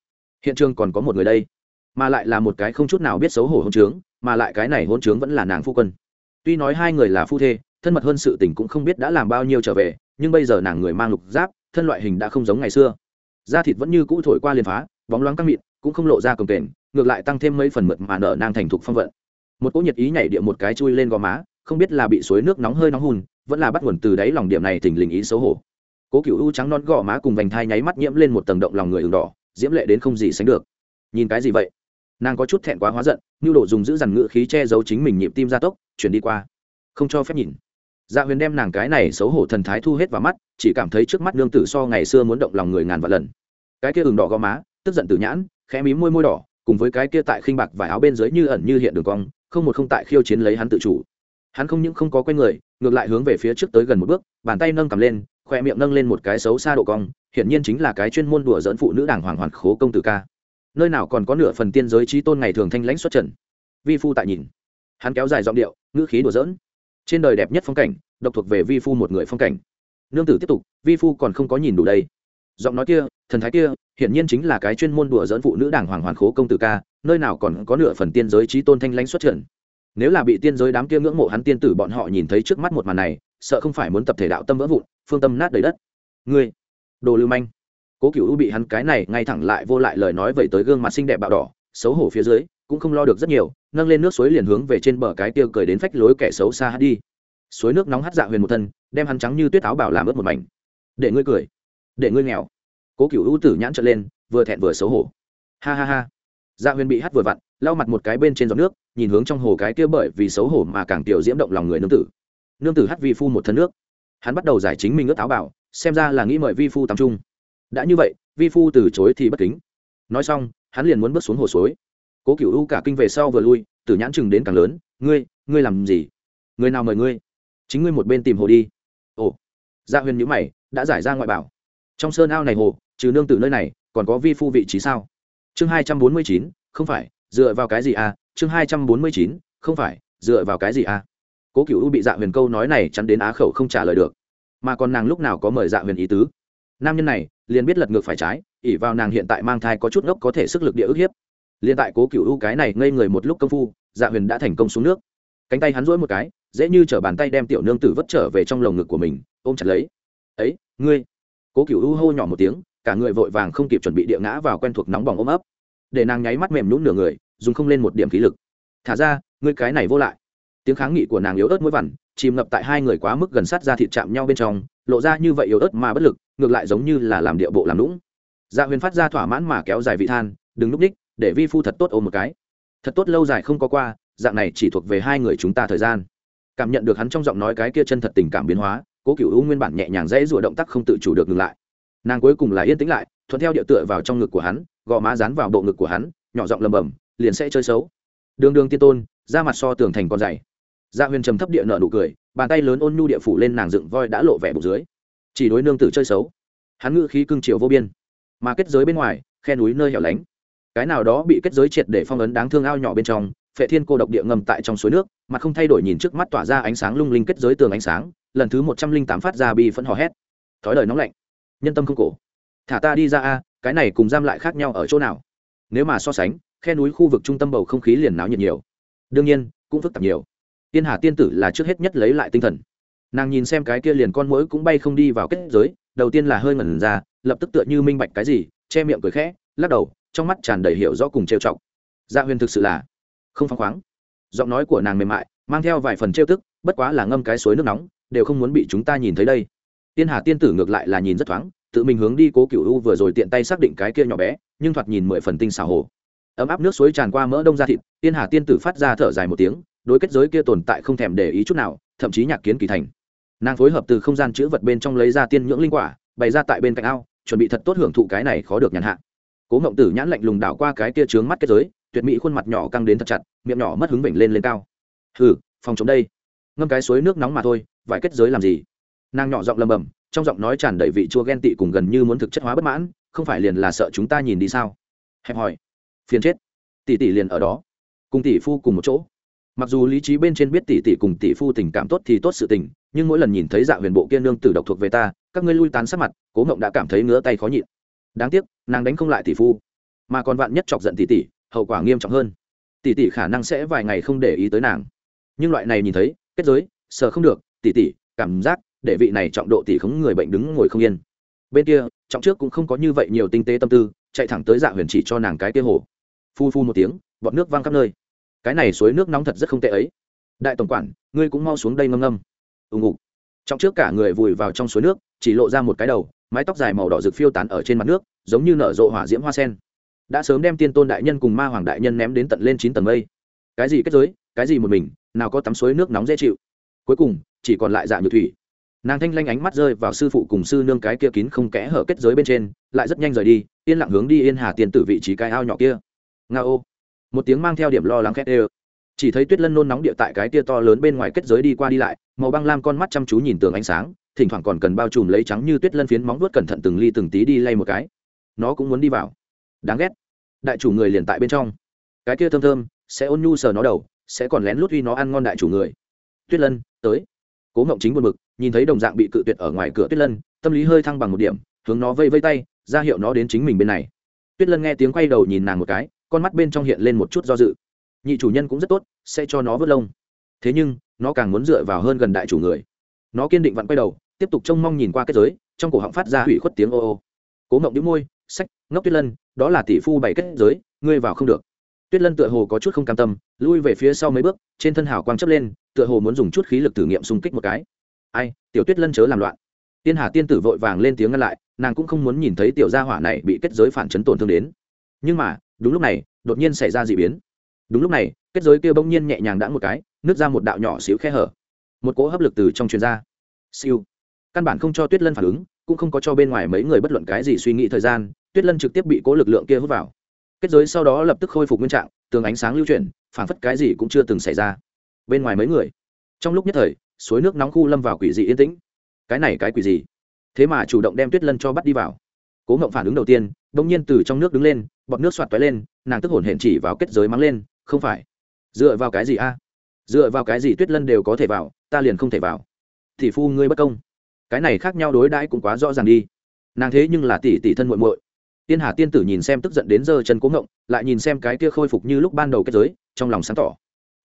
Hiện trường còn có một người đây mà lại là một cái không chút nào biết xấu hổ hôn trướng, mà lại cái này hôn trướng vẫn là nàng phu quân. Tuy nói hai người là phu thê, thân mật hơn sự tình cũng không biết đã làm bao nhiêu trở về, nhưng bây giờ nàng người mang lục giáp, thân loại hình đã không giống ngày xưa. Da thịt vẫn như cũ thổi qua liền phá, bóng loáng căng mịn, cũng không lộ ra cồng kềnh, ngược lại tăng thêm mấy phần mượt mà nở nang thành thục phong vận. Một cỗ nhiệt ý nhảy địa một cái chui lên gò má, không biết là bị suối nước nóng hơi nóng hùn, vẫn là bắt nguồn từ đáy lòng điểm này thình lình ý xấu hổ. Cố cựu u trắng non gò má cùng vành thai nháy mắt nhiễm lên một tầng động lòng người ửng đỏ, diễm lệ đến không gì sánh được. Nhìn cái gì vậy? Nàng có chút thẹn quá hóa giận nhu độ dùng giữ dằn ngự khí che giấu chính mình nhịp tim gia tốc, chuyển đi qua. Không cho phép nhìn. Dạ huyền đem nàng cái này xấu hổ thần thái thu hết vào mắt, chỉ cảm thấy trước mắt nương tử so ngày xưa muốn động lòng người ngàn vạn lần. Cái kia ửng đỏ gò má, tức giận từ nhãn, khẽ mí môi môi đỏ, cùng với cái kia tại khinh bạc vải áo bên dưới như ẩn như hiện đường cong, không một không tại khiêu chiến lấy hắn tự chủ. Hắn không những không có quen người, ngược lại hướng về phía trước tới gần một bước, bàn tay nâng cầm lên, khoe miệng nâng lên một cái xấu xa độ cong, hiển nhiên chính là cái chuyên môn đùa dẫn phụ nữ đảng hoàng hoàn khố công tử ca nơi nào còn có nửa phần tiên giới trí tôn ngày thường thanh lãnh xuất trần. Vi phu tại nhìn. Hắn kéo dài giọng điệu, ngữ khí đùa dỡn trên đời đẹp nhất phong cảnh, độc thuộc về vi phu một người phong cảnh. Nương tử tiếp tục, vi phu còn không có nhìn đủ đây. Giọng nói kia, thần thái kia, hiển nhiên chính là cái chuyên môn đùa dẫn phụ nữ đảng hoàng hoàn khố công tử ca, nơi nào còn có nửa phần tiên giới trí tôn thanh lãnh xuất trần. Nếu là bị tiên giới đám kia ngưỡng mộ hắn tiên tử bọn họ nhìn thấy trước mắt một màn này, sợ không phải muốn tập thể đạo tâm vỡ vụn, phương tâm nát đầy đất. Ngươi, đồ lưu manh cố cựu bị hắn cái này ngay thẳng lại vô lại lời nói vậy tới gương mặt xinh đẹp bạo đỏ, xấu hổ phía dưới, cũng không lo được rất nhiều, nâng lên nước suối liền hướng về trên bờ cái tiêu cười đến phách lối kẻ xấu xa hát đi. Suối nước nóng hắt dạ huyền một thân, đem hắn trắng như tuyết áo bảo làm ướt một mảnh. Để ngươi cười, để ngươi nghèo. Cố cựu ưu tử nhãn trở lên, vừa thẹn vừa xấu hổ. Ha ha ha. Dạ huyền bị hắt vừa vặn, lau mặt một cái bên trên giọt nước, nhìn hướng trong hồ cái kia bởi vì xấu hổ mà càng tiểu diễm động lòng người nương tử. Nương tử hắt vi phu một thân nước. Hắn bắt đầu giải chính mình ướt áo bảo, xem ra là nghĩ mời vi phu tắm trung đã như vậy, vi phu từ chối thì bất kính. Nói xong, hắn liền muốn bước xuống hồ suối. Cố cựu u cả kinh về sau vừa lui, tử nhãn chừng đến càng lớn, ngươi ngươi làm gì? Người nào mời ngươi? Chính ngươi một bên tìm hồ đi. Ồ. Gia dạ huyền nhữ mày, đã giải ra ngoại bảo. Trong sơn ao này hồ, trừ nương tử nơi này, còn có vi phu vị trí sao? Chương hai trăm bốn mươi chín, không phải, dựa vào cái gì à? Chương hai trăm bốn mươi chín, không phải, dựa vào cái gì à? Cố cựu u bị dạ huyền câu nói này chắn đến á khẩu không trả lời được. Mà còn nàng lúc nào có mời dạ huyền ý tứ? Nam nhân này liền biết lật ngược phải trái ỉ vào nàng hiện tại mang thai có chút ngốc có thể sức lực địa ức hiếp. Liền tại cố cựu u cái này ngây người một lúc công phu dạ huyền đã thành công xuống nước. Cánh tay hắn rỗi một cái, dễ như t bàn tay đem tiểu nương tử vất trở về trong lồng ngực của mình, ôm chặt lấy. Ấy, ngươi? Cố cựu u hô nhỏ một tiếng, cả người vội vàng không kịp chuẩn bị địa ngã vào quen thuộc nóng bỏng ôm ấp. Để nàng nháy mắt mềm nhún nửa người, dùng không lên một điểm khí lực. Thả ra, ngươi cái này vô lại. Tiếng kháng nghị của nàng yếu ớt mũi vằn chìm ngập tại hai người quá mức gần sát ra thịt chạm nhau bên trong, lộ ra như vậy yếu ớt mà bất lực, ngược lại giống như là làm địa bộ làm lũng dạ huyền phát ra thỏa mãn mà kéo dài vị than, đừng núp ních, để vi phu thật tốt ôm một cái. Thật tốt lâu dài không có qua, dạng này chỉ thuộc về hai người chúng ta thời gian. Cảm nhận được hắn trong giọng nói cái kia chân thật tình cảm biến hóa, cố cựu u nguyên bản nhẹ nhàng dễ rủa động tác không tự chủ được ngừng lại. Nàng cuối cùng là yên tĩnh lại, thuận theo địa tựa vào trong ngực của hắn, gò má dán vào bộ ngực của hắn, nhỏ giọng lầm bầm liền sẽ chơi xấu. Đường đường tiên tôn ra mặt so tường thành con dày dạ huyền trầm thấp địa nợ nụ cười, bàn tay lớn ôn nhu địa phủ lên nàng dựng voi đã lộ vẻ bụng dưới. Chỉ đối nương tử chơi xấu. Hắn ngự khí cưng chiều vô biên. Mà kết giới bên ngoài, khe núi nơi hẻo lánh. Cái nào đó bị kết giới triệt để phong ấn đáng thương ao nhỏ bên trong, phệ thiên cô độc địa ngầm tại trong suối nước, mà không thay đổi nhìn trước mắt tỏa ra ánh sáng lung linh kết giới tường ánh sáng, lần thứ một trăm linh tám phát ra bi phẫn hò hét. Thói đời nóng lạnh. Nhân tâm không cổ thả ta đi ra a, cái này cùng giam lại khác nhau ở chỗ nào? Nếu mà so sánh, khe núi khu vực trung tâm bầu không khí liền náo nhiệt nhiều. Đương nhiên, cũng phức tạp nhiều tiên hà tiên tử là trước hết nhất lấy lại tinh thần. Nàng nhìn xem cái kia liền con mũi cũng bay không đi vào kết giới, đầu tiên là hơi ngẩn ra, lập tức tựa như minh bạch cái gì, che miệng cười khẽ, lắc đầu, trong mắt tràn đầy hiểu rõ cùng trêu chọc. Gia dạ huyền thực sự là không phăng khoáng. Giọng nói của nàng mềm mại, mang theo vài phần trêu tức, bất quá là ngâm cái suối nước nóng, đều không muốn bị chúng ta nhìn thấy đây. Tiên hà tiên tử ngược lại là nhìn rất thoáng, tự mình hướng đi cố cựu u vừa rồi tiện tay xác định cái kia nhỏ bé, nhưng thoạt nhìn mười phần tinh xảo hồ. Ấm áp nước suối tràn qua mỡ đông ra thịt, tiên hà tiên tử phát ra thở dài một tiếng đối kết giới kia tồn tại không thèm để ý chút nào, thậm chí nhạc kiến kỳ thành. Nàng phối hợp từ không gian chữ vật bên trong lấy ra tiên nhưỡng linh quả, bày ra tại bên cạnh ao, chuẩn bị thật tốt hưởng thụ cái này khó được nhàn hạ. Cố ngộng tử nhãn lạnh lùng đảo qua cái kia trướng mắt kết giới, tuyệt mỹ khuôn mặt nhỏ căng đến thật chặt, miệng nhỏ mất hứng vểnh lên lên cao. Hừ, phòng chống đây. Ngâm cái suối nước nóng mà thôi, vải kết giới làm gì? Nàng nhỏ giọng lầm bầm, trong giọng nói tràn đầy vị chua ghen tị cùng gần như muốn thực chất hóa bất mãn, không phải liền là sợ chúng ta nhìn đi sao? Hẹp hỏi. Phiền chết. Tỷ tỷ liền ở đó. Cùng tỷ phu cùng một chỗ mặc dù lý trí bên trên biết tỷ tỷ cùng tỷ phu tình cảm tốt thì tốt sự tình, nhưng mỗi lần nhìn thấy dạ huyền bộ kia nương tử độc thuộc về ta, các ngươi lui tán sát mặt, cố ngộng đã cảm thấy ngứa tay khó nhịn. Đáng tiếc, nàng đánh không lại tỷ phu, mà còn vạn nhất chọc giận tỷ tỷ, hậu quả nghiêm trọng hơn. Tỷ tỷ khả năng sẽ vài ngày không để ý tới nàng. Nhưng loại này nhìn thấy, kết giới, sợ không được, tỷ tỷ, cảm giác để vị này trọng độ tỷ khống người bệnh đứng ngồi không yên. Bên kia, trọng trước cũng không có như vậy nhiều tinh tế tâm tư, chạy thẳng tới dạ huyền chỉ cho nàng cái kia hồ. Phu phu một tiếng bọt nước văng khắp nơi cái này suối nước nóng thật rất không tệ ấy. Đại tổng quản, ngươi cũng mau xuống đây ngâm ngâm. Ùng ục trong trước cả người vùi vào trong suối nước, chỉ lộ ra một cái đầu, mái tóc dài màu đỏ rực phiêu tán ở trên mặt nước, giống như nở rộ hỏa diễm hoa sen. Đã sớm đem tiên tôn đại nhân cùng ma hoàng đại nhân ném đến tận lên chín tầng mây. Cái gì kết giới, cái gì một mình, nào có tắm suối nước nóng dễ chịu. Cuối cùng, chỉ còn lại dạ nhược thủy. Nàng thanh lanh ánh mắt rơi vào sư phụ cùng sư nương cái kia kín không kẽ hở kết giới bên trên, lại rất nhanh rời đi, yên lặng hướng đi yên hà tiên tử vị trí cái ao nhỏ kia. Nga ô một tiếng mang theo điểm lo lắng khét ê chỉ thấy tuyết lân nôn nóng địa tại cái tia to lớn bên ngoài kết giới đi qua đi lại, màu băng lam con mắt chăm chú nhìn tường ánh sáng, thỉnh thoảng còn cần bao trùm lấy trắng như tuyết lân phiến móng vuốt cẩn thận từng ly từng tí đi lay một cái. Nó cũng muốn đi vào. Đáng ghét. Đại chủ người liền tại bên trong. Cái kia thơm thơm, sẽ ôn nhu sờ nó đầu, sẽ còn lén lút uy nó ăn ngon đại chủ người. Tuyết lân, tới. Cố ngộng chính buồn mực nhìn thấy đồng dạng bị cự tuyệt ở ngoài cửa tuyết lân, tâm lý hơi thăng bằng một điểm, hướng nó vây vây tay, ra hiệu nó đến chính mình bên này. Tuyết lân nghe tiếng quay đầu nhìn nàng một cái con mắt bên trong hiện lên một chút do dự. Nhị chủ nhân cũng rất tốt, sẽ cho nó vớt lông. Thế nhưng, nó càng muốn dựa vào hơn gần đại chủ người. Nó kiên định vặn quay đầu, tiếp tục trông mong nhìn qua kết giới, trong cổ họng phát ra hủy khuất tiếng ô ô. Cố mộng đĩu môi, sách, ngốc tuyết lân, đó là tỷ phu bảy kết giới, ngươi vào không được. Tuyết lân tựa hồ có chút không cam tâm, lui về phía sau mấy bước, trên thân hào quang chấp lên, tựa hồ muốn dùng chút khí lực thử nghiệm xung kích một cái. Ai, tiểu tuyết lân chớ làm loạn. Tiên hà tiên tử vội vàng lên tiếng ngăn lại, nàng cũng không muốn nhìn thấy tiểu gia hỏa này bị kết giới phản chấn tổn thương đến. Nhưng mà đúng lúc này, đột nhiên xảy ra d ị biến. Đúng lúc này, kết giới kia bỗng nhiên nhẹ nhàng đã một cái nước ra một đạo nhỏ xíu khe hở. Một cỗ hấp lực từ trong chuyền ra. Siêu. Căn bản không cho tuyết lân phản ứng, cũng không có cho bên ngoài mấy người bất luận cái gì suy nghĩ thời gian, tuyết lân trực tiếp bị cố lực lượng kia hút vào. Kết giới sau đó lập tức khôi phục nguyên trạng, tường ánh sáng lưu chuyển phảng phất cái gì cũng chưa từng xảy ra. Bên ngoài mấy người. Trong lúc nhất thời, suối nước nóng khu lâm vào quỷ dị yên tĩnh. Cái này cái quỷ gì? Thế mà chủ động đem tuyết lân cho bắt đi vào. Cố ngộng phản ứng đầu tiên đông nhiên từ trong nước đứng lên bọt nước soạt tóe lên, nàng tức hổn hển chỉ vào kết giới mắng lên, không phải. Dựa vào cái gì a? Dựa vào cái gì tuyết lân đều có thể vào, ta liền không thể vào. Tỷ phu ngươi bất công. Cái này khác nhau đối đãi cũng quá rõ ràng đi. Nàng thế nhưng là tỷ tỷ thân muội muội. Tiên hà tiên tử nhìn xem tức giận đến giơ chân cố ngộng, lại nhìn xem cái kia khôi phục như lúc ban đầu kết giới, trong lòng sáng tỏ.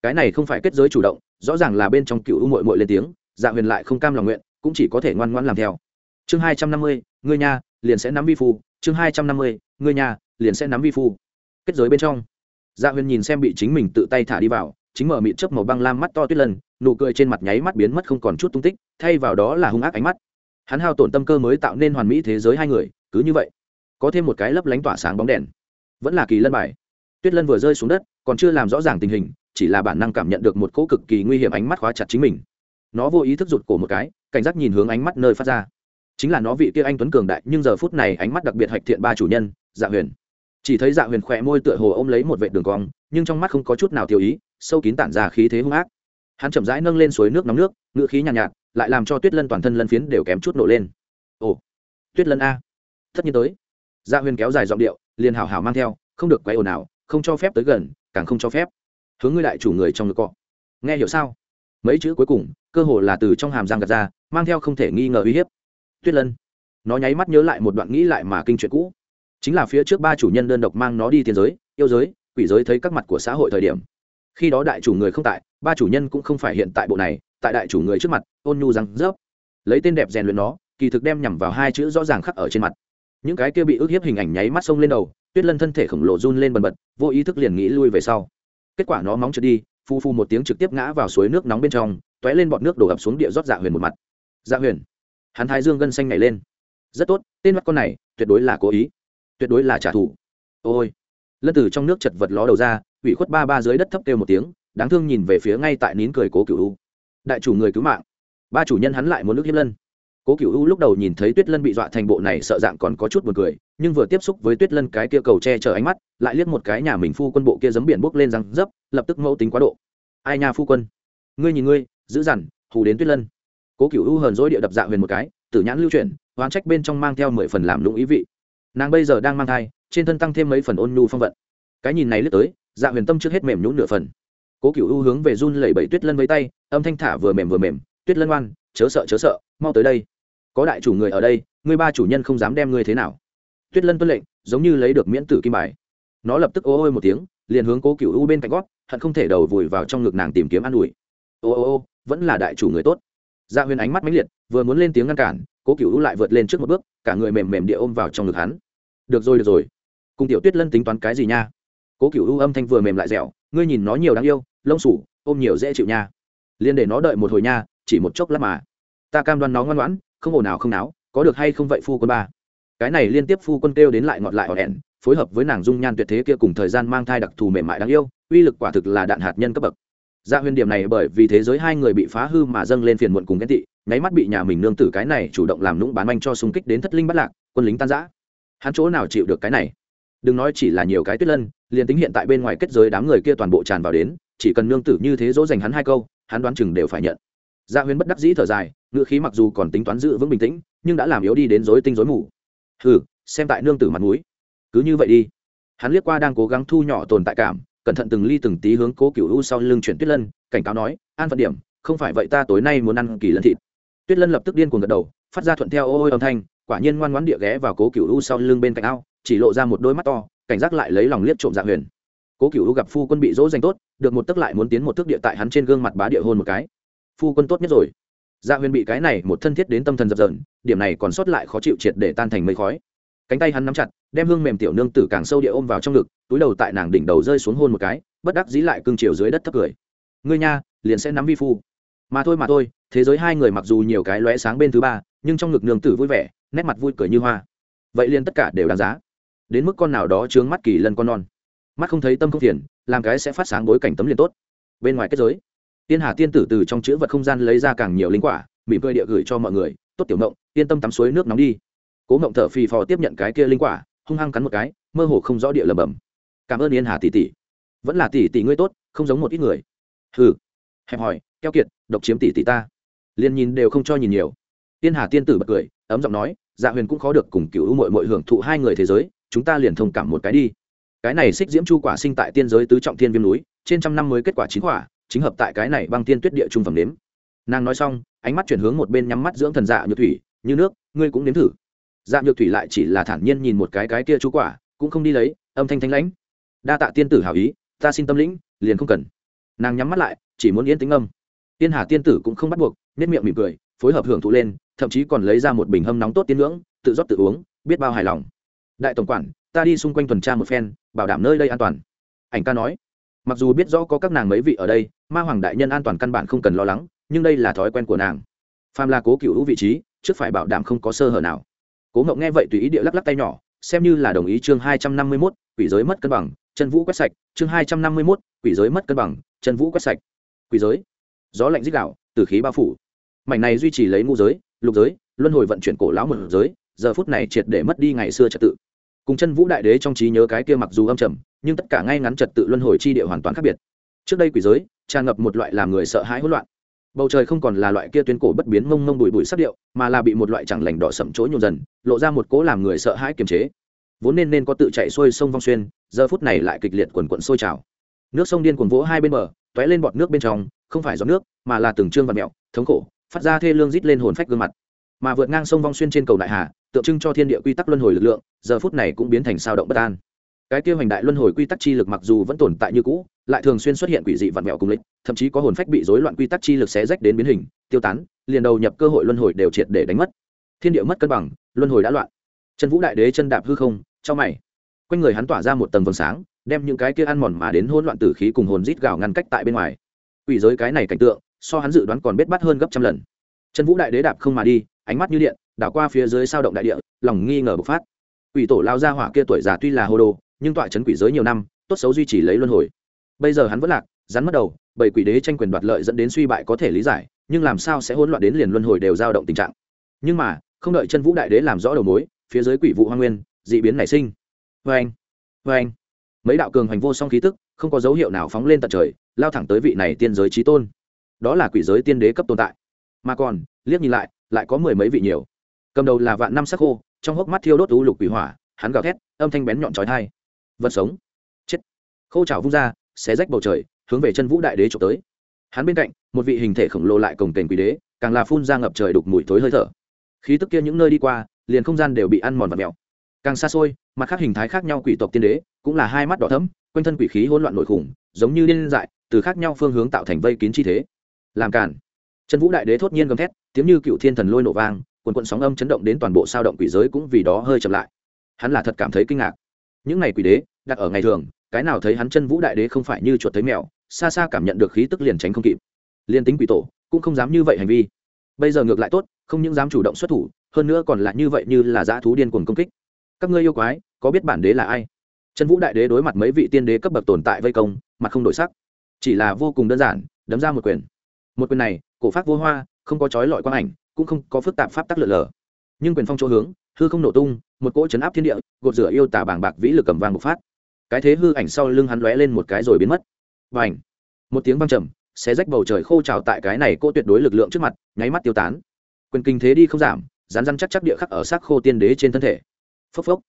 Cái này không phải kết giới chủ động, rõ ràng là bên trong cựu u muội muội lên tiếng dạ huyền lại không cam lòng nguyện, cũng chỉ có thể ngoan ngoãn làm theo. Chương hai trăm năm mươi, ngươi nhà, liền sẽ nắm vi phu. Chương hai trăm năm mươi, ngươi nhà liền sẽ nắm vi phu. Kết giới bên trong dạ huyền nhìn xem bị chính mình tự tay thả đi vào, chính mở mịn chớp màu băng lam mắt to tuyết lần, nụ cười trên mặt nháy mắt biến mất không còn chút tung tích, thay vào đó là hung ác ánh mắt. Hắn hao tổn tâm cơ mới tạo nên hoàn mỹ thế giới hai người, cứ như vậy, có thêm một cái lấp lánh tỏa sáng bóng đèn. Vẫn là kỳ lân bài. Tuyết lân vừa rơi xuống đất, còn chưa làm rõ ràng tình hình, chỉ là bản năng cảm nhận được một cỗ cực kỳ nguy hiểm ánh mắt khóa chặt chính mình. Nó vô ý thức rụt cổ một cái, cảnh giác nhìn hướng ánh mắt nơi phát ra. Chính là nó vị kia anh tuấn cường đại, nhưng giờ phút này ánh mắt đặc biệt hạch thiện ba chủ nhân dạ huyền chỉ thấy dạ huyền khỏe môi tựa hồ ôm lấy một vệ đường cong nhưng trong mắt không có chút nào tiêu ý sâu kín tản ra khí thế hung ác. Hắn chậm rãi nâng lên suối nước nóng nước ngự khí nhàn nhạt, nhạt lại làm cho tuyết lân toàn thân lân phiến đều kém chút nổ lên. Ồ tuyết lân a. Tất nhiên tới. Dạ huyền kéo dài giọng điệu liền hảo hảo mang theo không được quay ồn ào không cho phép tới gần càng không cho phép. Hướng ngươi đại chủ người trong ngực cọ. Nghe hiểu sao? Mấy chữ cuối cùng cơ hồ là từ trong hàm răng gạt ra mang theo không thể nghi ngờ uy hiếp. Tuyết lân. Nó nháy mắt nhớ lại một đoạn nghĩ lại mà kinh chuyện cũ chính là phía trước ba chủ nhân đơn độc mang nó đi thiên giới, yêu giới, quỷ giới thấy các mặt của xã hội thời điểm. Khi đó đại chủ người không tại, ba chủ nhân cũng không phải hiện tại bộ này, tại đại chủ người trước mặt, ôn nhu răng rớp. Lấy tên đẹp rèn luyện nó, kỳ thực đem nhằm vào hai chữ rõ ràng khắc ở trên mặt. Những cái kia bị ức hiếp hình ảnh nháy mắt sông lên đầu, tuyết lân thân thể khổng lồ run lên bần bật, vô ý thức liền nghĩ lui về sau. Kết quả nó móng trượt đi, phu phu một tiếng trực tiếp ngã vào suối nước nóng bên trong t ó é lên bọt nước đổ ập xuống địa rót dạ huyền một mặt. Dạ huyền. Hắn thái dương gân xanh nhảy lên. Rất tốt, tên mắt con này tuyệt đối là cố ý tuyệt đối là trả thù. Ôi! Lân từ trong nước chật vật ló đầu ra, ủy khuất ba ba dưới đất thấp kêu một tiếng, đáng thương nhìn về phía ngay tại nín cười cố cựu u. Đại chủ người cứu mạng. Ba chủ nhân hắn lại muốn nước hiếp lân. Cố cựu u lúc đầu nhìn thấy tuyết lân bị dọa thành bộ này sợ dạng còn có chút b u ồ n cười, nhưng vừa tiếp xúc với tuyết lân cái kia cầu che chở ánh mắt, lại liếc một cái nhà mình phu quân bộ kia giấm biển bốc lên răng dấp, lập tức mẫu tính quá độ. Ai nhà phu quân? Ngươi nhìn ngươi, giữ dằn, hù đến tuyết lân. Cố cựu u hờn dỗi địa đập dạ huyền một cái, tử nhãn lưu chuyển, oán trách bên trong mang theo mười phần làm lũng ý vị nàng bây giờ đang mang thai, trên thân tăng thêm mấy phần ôn nhu phong vận. Cái nhìn này lướt tới dạ huyền tâm trước hết mềm nhún nửa phần. Cố cựu ưu hướng về run lẩy bẩy tuyết lân với tay, âm thanh thả vừa mềm vừa mềm, tuyết lân ngoan chớ sợ chớ sợ, mau tới đây. Có đại chủ người ở đây, ngươi ba chủ nhân không dám đem ngươi thế nào. Tuyết lân tuân lệnh, giống như lấy được miễn tử kim bài. Nó lập tức ô ôi một tiếng, liền hướng cố cựu ưu bên cạnh gót, hận không thể đầu vùi vào trong ngực nàng tìm kiếm an ủi. Ô ô ô, vẫn là đại chủ người tốt. Dạ huyền ánh mắt mãnh liệt, vừa muốn lên tiếng ngăn cản, cố cựu ưu lại vượt lên trước một bước, cả người mềm mềm địa ôm vào trong ngực hắn được rồi được rồi. Cùng tiểu tuyết lân tính toán cái gì nha? Cố cựu u âm thanh vừa mềm lại dẻo ngươi nhìn nó nhiều đáng yêu lông sủ ôm nhiều dễ chịu nha. Liên để nó đợi một hồi nha chỉ một chốc lát mà. Ta cam đoan nó ngoan ngoãn không ồn nào không náo có được hay không vậy phu quân ba? Cái này liên tiếp phu quân kêu đến lại ngọt lại ọt ẻn phối hợp với nàng dung nhan tuyệt thế kia cùng thời gian mang thai đặc thù mềm mại đáng yêu uy lực quả thực là đạn hạt nhân cấp bậc. Dạ huyền điểm này bởi vì thế giới hai người bị phá hư mà dâng lên phiền muộn cùng ghen tị, nháy mắt bị nhà mình nương tử cái này chủ động làm nũng bán manh cho xung kích đến thất linh bắt lạc, quân lính tan rã. Hắn chỗ nào chịu được cái này? Đừng nói chỉ là nhiều cái tuyết lân, liền tính hiện tại bên ngoài kết giới đám người kia toàn bộ tràn vào đến, chỉ cần nương tử như thế dỗ dành hắn hai câu, hắn đoán chừng đều phải nhận. gia huyền bất đắc dĩ thở dài, ngự khí mặc dù còn tính toán giữ vững bình tĩnh, nhưng đã làm yếu đi đến rối tinh rối mù. Hừ, xem tại nương tử mặt mũi, cứ như vậy đi. Hắn liếc qua đang cố gắng thu nhỏ tồn tại cảm, cẩn thận từng ly từng tí hướng cố cựu u sau lưng chuyển tuyết lân cảnh cáo nói an phận điểm không phải vậy ta tối nay muốn ăn kỳ lân thịt tuyết lân lập tức điên cuồng gật đầu phát ra thuận theo ô ôi âm thanh quả nhiên ngoan ngoãn địa ghé vào cố cựu u sau lưng bên cạnh ao, chỉ lộ ra một đôi mắt to, cảnh giác lại lấy lòng liếc trộm dạ huyền. Cố cựu u gặp phu quân bị dỗ dành tốt, được một tức lại muốn tiến một thước địa tại hắn trên gương mặt bá địa hôn một cái. Phu quân tốt nhất rồi. Dạ huyền bị cái này một thân thiết đến tâm thần dập dờn, điểm này còn sót lại khó chịu triệt để tan thành mây khói. Cánh tay hắn nắm chặt, đem hương mềm tiểu nương tử càng sâu địa ôm vào trong ngực, túi đầu tại nàng đỉnh đầu rơi xuống hôn một cái, bất đắc dĩ lại cương chiều dưới đất thấp cười. Ngươi nha, liền sẽ nắm vi phu. Mà thôi mà thôi, thế giới hai người mặc dù nhiều cái lóe sáng bên thứ ba, nhưng trong ngực nương tử vui vẻ nét mặt vui cười như hoa. Vậy liền tất cả đều đáng giá. Đến mức con nào đó chướng mắt kỳ lân con non. Mắt không thấy tâm không phiền, làm cái sẽ phát sáng bối cảnh tấm liền tốt. Bên ngoài kết giới, tiên hà tiên tử từ trong chữ vật không gian lấy ra càng nhiều linh quả, mỉm cười địa gửi cho mọi người, tốt tiểu mộng yên tâm tắm suối nước nóng đi. Cố ngộng thở phì phò tiếp nhận cái kia linh quả, hung hăng cắn một cái, mơ hồ không rõ địa lầm bầm cảm ơn yên hà tỷ tỷ. Vẫn là tỷ tỷ ngươi tốt, không giống một ít người. Hừ. Hẹp hỏi, keo kiệt, độc chiếm tỷ tỷ ta. Liền nhìn đều không cho nhìn nhiều. Tiên hà tiên tử bật cười ấm giọng nói dạ huyền cũng khó được cùng cựu mội mội hưởng thụ hai người thế giới, chúng ta liền thông cảm một cái đi. Cái này xích diễm chu quả sinh tại tiên giới tứ trọng thiên viêm núi, trên trăm năm mới kết quả chín quả, chính hợp tại cái này băng tiên tuyết địa trung phẩm nếm. Nàng nói xong, ánh mắt chuyển hướng một bên nhắm mắt dưỡng thần dạ Nhược thủy, như nước, ngươi cũng nếm thử. Dạ nhược thủy lại chỉ là thản nhiên nhìn một cái cái kia chú quả, cũng không đi lấy, âm thanh thanh lãnh. Đa tạ tiên tử hảo ý, ta xin tâm lĩnh, liền không cần. Nàng nhắm mắt lại, chỉ muốn yên tĩnh âm. Tiên hà tiên tử cũng không bắt buộc nết miệng mỉm cười, phối hợp hưởng thụ lên thậm chí còn lấy ra một bình hâm nóng tốt tiến ngưỡng, tự rót tự uống, biết bao hài lòng. Đại tổng quản, ta đi xung quanh tuần tra một phen, bảo đảm nơi đây an toàn. Ảnh ca nói, mặc dù biết rõ có các nàng mấy vị ở đây, ma hoàng đại nhân an toàn căn bản không cần lo lắng, nhưng đây là thói quen của nàng. Phàm là cố cựu hữu vị trí, trước phải bảo đảm không có sơ hở nào. Cố ngộng nghe vậy tùy ý địa lắc lắc tay nhỏ, xem như là đồng ý chương hai trăm năm mươi mốt, quỷ giới mất cân bằng, chân vũ quét sạch, chương hai trăm năm mươi mốt, quỷ giới mất cân bằng, chân vũ quét sạch. Quỷ giới. Gió lạnh dích đạo từ khí bao phủ. Mảnh này duy trì lấy ngũ giới lục giới, luân hồi vận chuyển cổ lão một giới, giờ phút này triệt để mất đi ngày xưa trật tự. Cùng chân vũ đại đế trong trí nhớ cái kia mặc dù âm trầm, nhưng tất cả ngay ngắn trật tự luân hồi chi địa hoàn toàn khác biệt. Trước đây quỷ giới, tràn ngập một loại làm người sợ hãi hỗn loạn. Bầu trời không còn là loại kia tuyến cổ bất biến mông mông bụi bụi sắc điệu, mà là bị một loại chẳng lành đỏ sậm chỗ nhộn dần, lộ ra một cố làm người sợ hãi kiềm chế. Vốn nên nên có tự chạy xuôi sông vong xuyên, giờ phút này lại kịch liệt quần quận sôi trào. Nước sông điên cuồng vỗ hai bên bờ t lên bọt nước bên trong, không phải giọt nước, mà là từng trương và mẹo, thống khổ phát ra thê lương rít lên hồn phách gương mặt. Mà vượt ngang sông vong xuyên trên cầu đại hà, tượng trưng cho thiên địa quy tắc luân hồi lực lượng, giờ phút này cũng biến thành sao động bất an. Cái kia hoành đại luân hồi quy tắc chi lực mặc dù vẫn tồn tại như cũ, lại thường xuyên xuất hiện quỷ dị vặn vẹo cùng lịch, thậm chí có hồn phách bị rối loạn quy tắc chi lực xé rách đến biến hình, tiêu tán, liền đầu nhập cơ hội luân hồi đều triệt để đánh mất. Thiên địa mất cân bằng, luân hồi đã loạn. Trần vũ đại đế chân đạp hư không cho mày. Quanh người hắn tỏa ra một tầng vầng sáng, đem những cái kia ăn mòn mà đến hỗn loạn tử khí cùng hồn rít gào ngăn cách tại bên ngoài. Quỷ giới cái này cảnh tượng so hắn dự đoán còn biết bắt hơn gấp trăm lần. Trần vũ đại đế đạp không mà đi, ánh mắt như điện, đảo qua phía dưới sao động đại địa, lòng nghi ngờ bộc phát. Quỷ tổ lao ra hỏa kia tuổi già tuy là hồ đồ, nhưng tọa trấn quỷ giới nhiều năm, tốt xấu duy trì lấy luân hồi. Bây giờ hắn vẫn lạc, rắn mất đầu, bởi quỷ đế tranh quyền đoạt lợi dẫn đến suy bại có thể lý giải, nhưng làm sao sẽ hỗn loạn đến liền luân hồi đều dao động tình trạng. Nhưng mà, không đợi chân vũ đại đế làm rõ đầu mối, phía dưới quỷ vụ hoa nguyên dị biến nảy sinh. Vê anh vê anh mấy đạo cường hành vô song khí tức, không có dấu hiệu nào phóng lên tận trời, lao thẳng tới vị này tiên giới trí tôn đó là quỷ giới tiên đế cấp tồn tại. Mà còn, liếc nhìn lại lại có mười mấy vị nhiều. Cầm đầu là vạn năm sắc khô, trong hốc mắt thiêu đốt u lục quỷ hỏa, hắn gào thét, âm thanh bén nhọn trói thai vật sống. Chết. Khô trào vung ra, xé rách bầu trời, hướng về chân vũ đại đế trộm tới. Hắn bên cạnh, một vị hình thể khổng lồ lại cổng kềnh quỷ đế, càng là phun ra ngập trời đục mùi thối hơi thở. Khí tức kia những nơi đi qua, liền không gian đều bị ăn mòn và mèo. Càng xa xôi, mặt khác hình thái khác nhau quỷ tộc tiên đế, cũng là hai mắt đỏ thấm quanh thân quỷ khí hỗn loạn nội khủng, giống như liên dại, từ khác nhau phương hướng tạo thành vây kín chi thế làm cản chân vũ đại đế thốt nhiên gầm thét, tiếng như cựu thiên thần lôi nổ vang, quần quận sóng âm chấn động đến toàn bộ sao động quỷ giới cũng vì đó hơi chậm lại. Hắn là thật cảm thấy kinh ngạc. Những ngày quỷ đế, đặt ở ngày thường, cái nào thấy hắn chân vũ đại đế không phải như chuột thấy mèo, xa xa cảm nhận được khí tức liền tránh không kịp. Liên tính quỷ tổ, cũng không dám như vậy hành vi. Bây giờ ngược lại tốt, không những dám chủ động xuất thủ, hơn nữa còn là như vậy như là dã thú điên cuồng công kích. Các ngươi yêu quái, có biết bản đế là ai? Chân vũ đại đế đối mặt mấy vị tiên đế cấp bậc tồn tại vây công, mặt không đổi sắc. Chỉ là vô cùng đơn giản, đấm ra một quyền một quyền này, cổ pháp vô hoa, không có trói lọi quang ảnh, cũng không có phức tạp pháp tắc lượn lờ. Nhưng quyền phong chỗ hướng, hư không nổ tung, một cỗ chấn áp thiên địa, gột rửa yêu tả bảng bạc vĩ lực cầm vàng bộc phát. Cái thế hư ảnh sau lưng hắn lóe lên một cái rồi biến mất. Và ảnh một tiếng văng trầm, xé rách bầu trời khô trào tại cái này cô tuyệt đối lực lượng trước mặt, nháy mắt tiêu tán. Quyền kinh thế đi không giảm rán răn chắc chắc địa khắc ở xác khô tiên đế trên thân thể. Phốc phốc.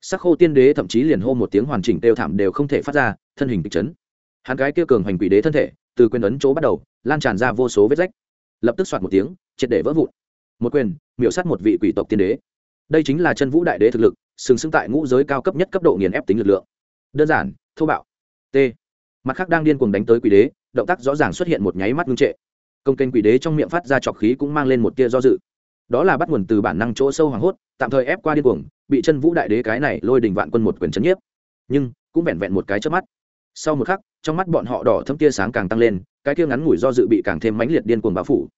Sắc khô tiên đế thậm chí liền hô một tiếng hoàn chỉnh tiêu thảm đều không thể phát ra, thân hình kịch chấn. Hắn cái kia cường hoành quỷ đế thân thể, từ quyền ấn chỗ bắt đầu lan tràn ra vô số vết rách. Lập tức soạt một tiếng, triệt để vỡ vụn. Một quyền, miểu sát một vị quỷ tộc tiên đế. Đây chính là chân vũ đại đế thực lực, sừng sững tại ngũ giới cao cấp nhất cấp độ nghiền ép tính lực lượng. Đơn giản, thô bạo. T. Mặt khác đang điên cuồng đánh tới quỷ đế, động tác rõ ràng xuất hiện một nháy mắt ngưng trệ. Công kênh quỷ đế trong miệng phát ra trọc khí cũng mang lên một tia do dự. Đó là bắt nguồn từ bản năng chỗ sâu hoảng hốt, tạm thời ép qua điên cuồng, bị chân vũ đại đế cái này lôi đình vạn quân một quyền chấn nhiếp. Nhưng, cũng vẹn vẹn một cái trước mắt. Sau một khắc, trong mắt bọn họ đỏ thâm tia sáng càng tăng lên cái kia ngắn ngủi do dự bị càng thêm mãnh liệt điên cuồng bao phủ.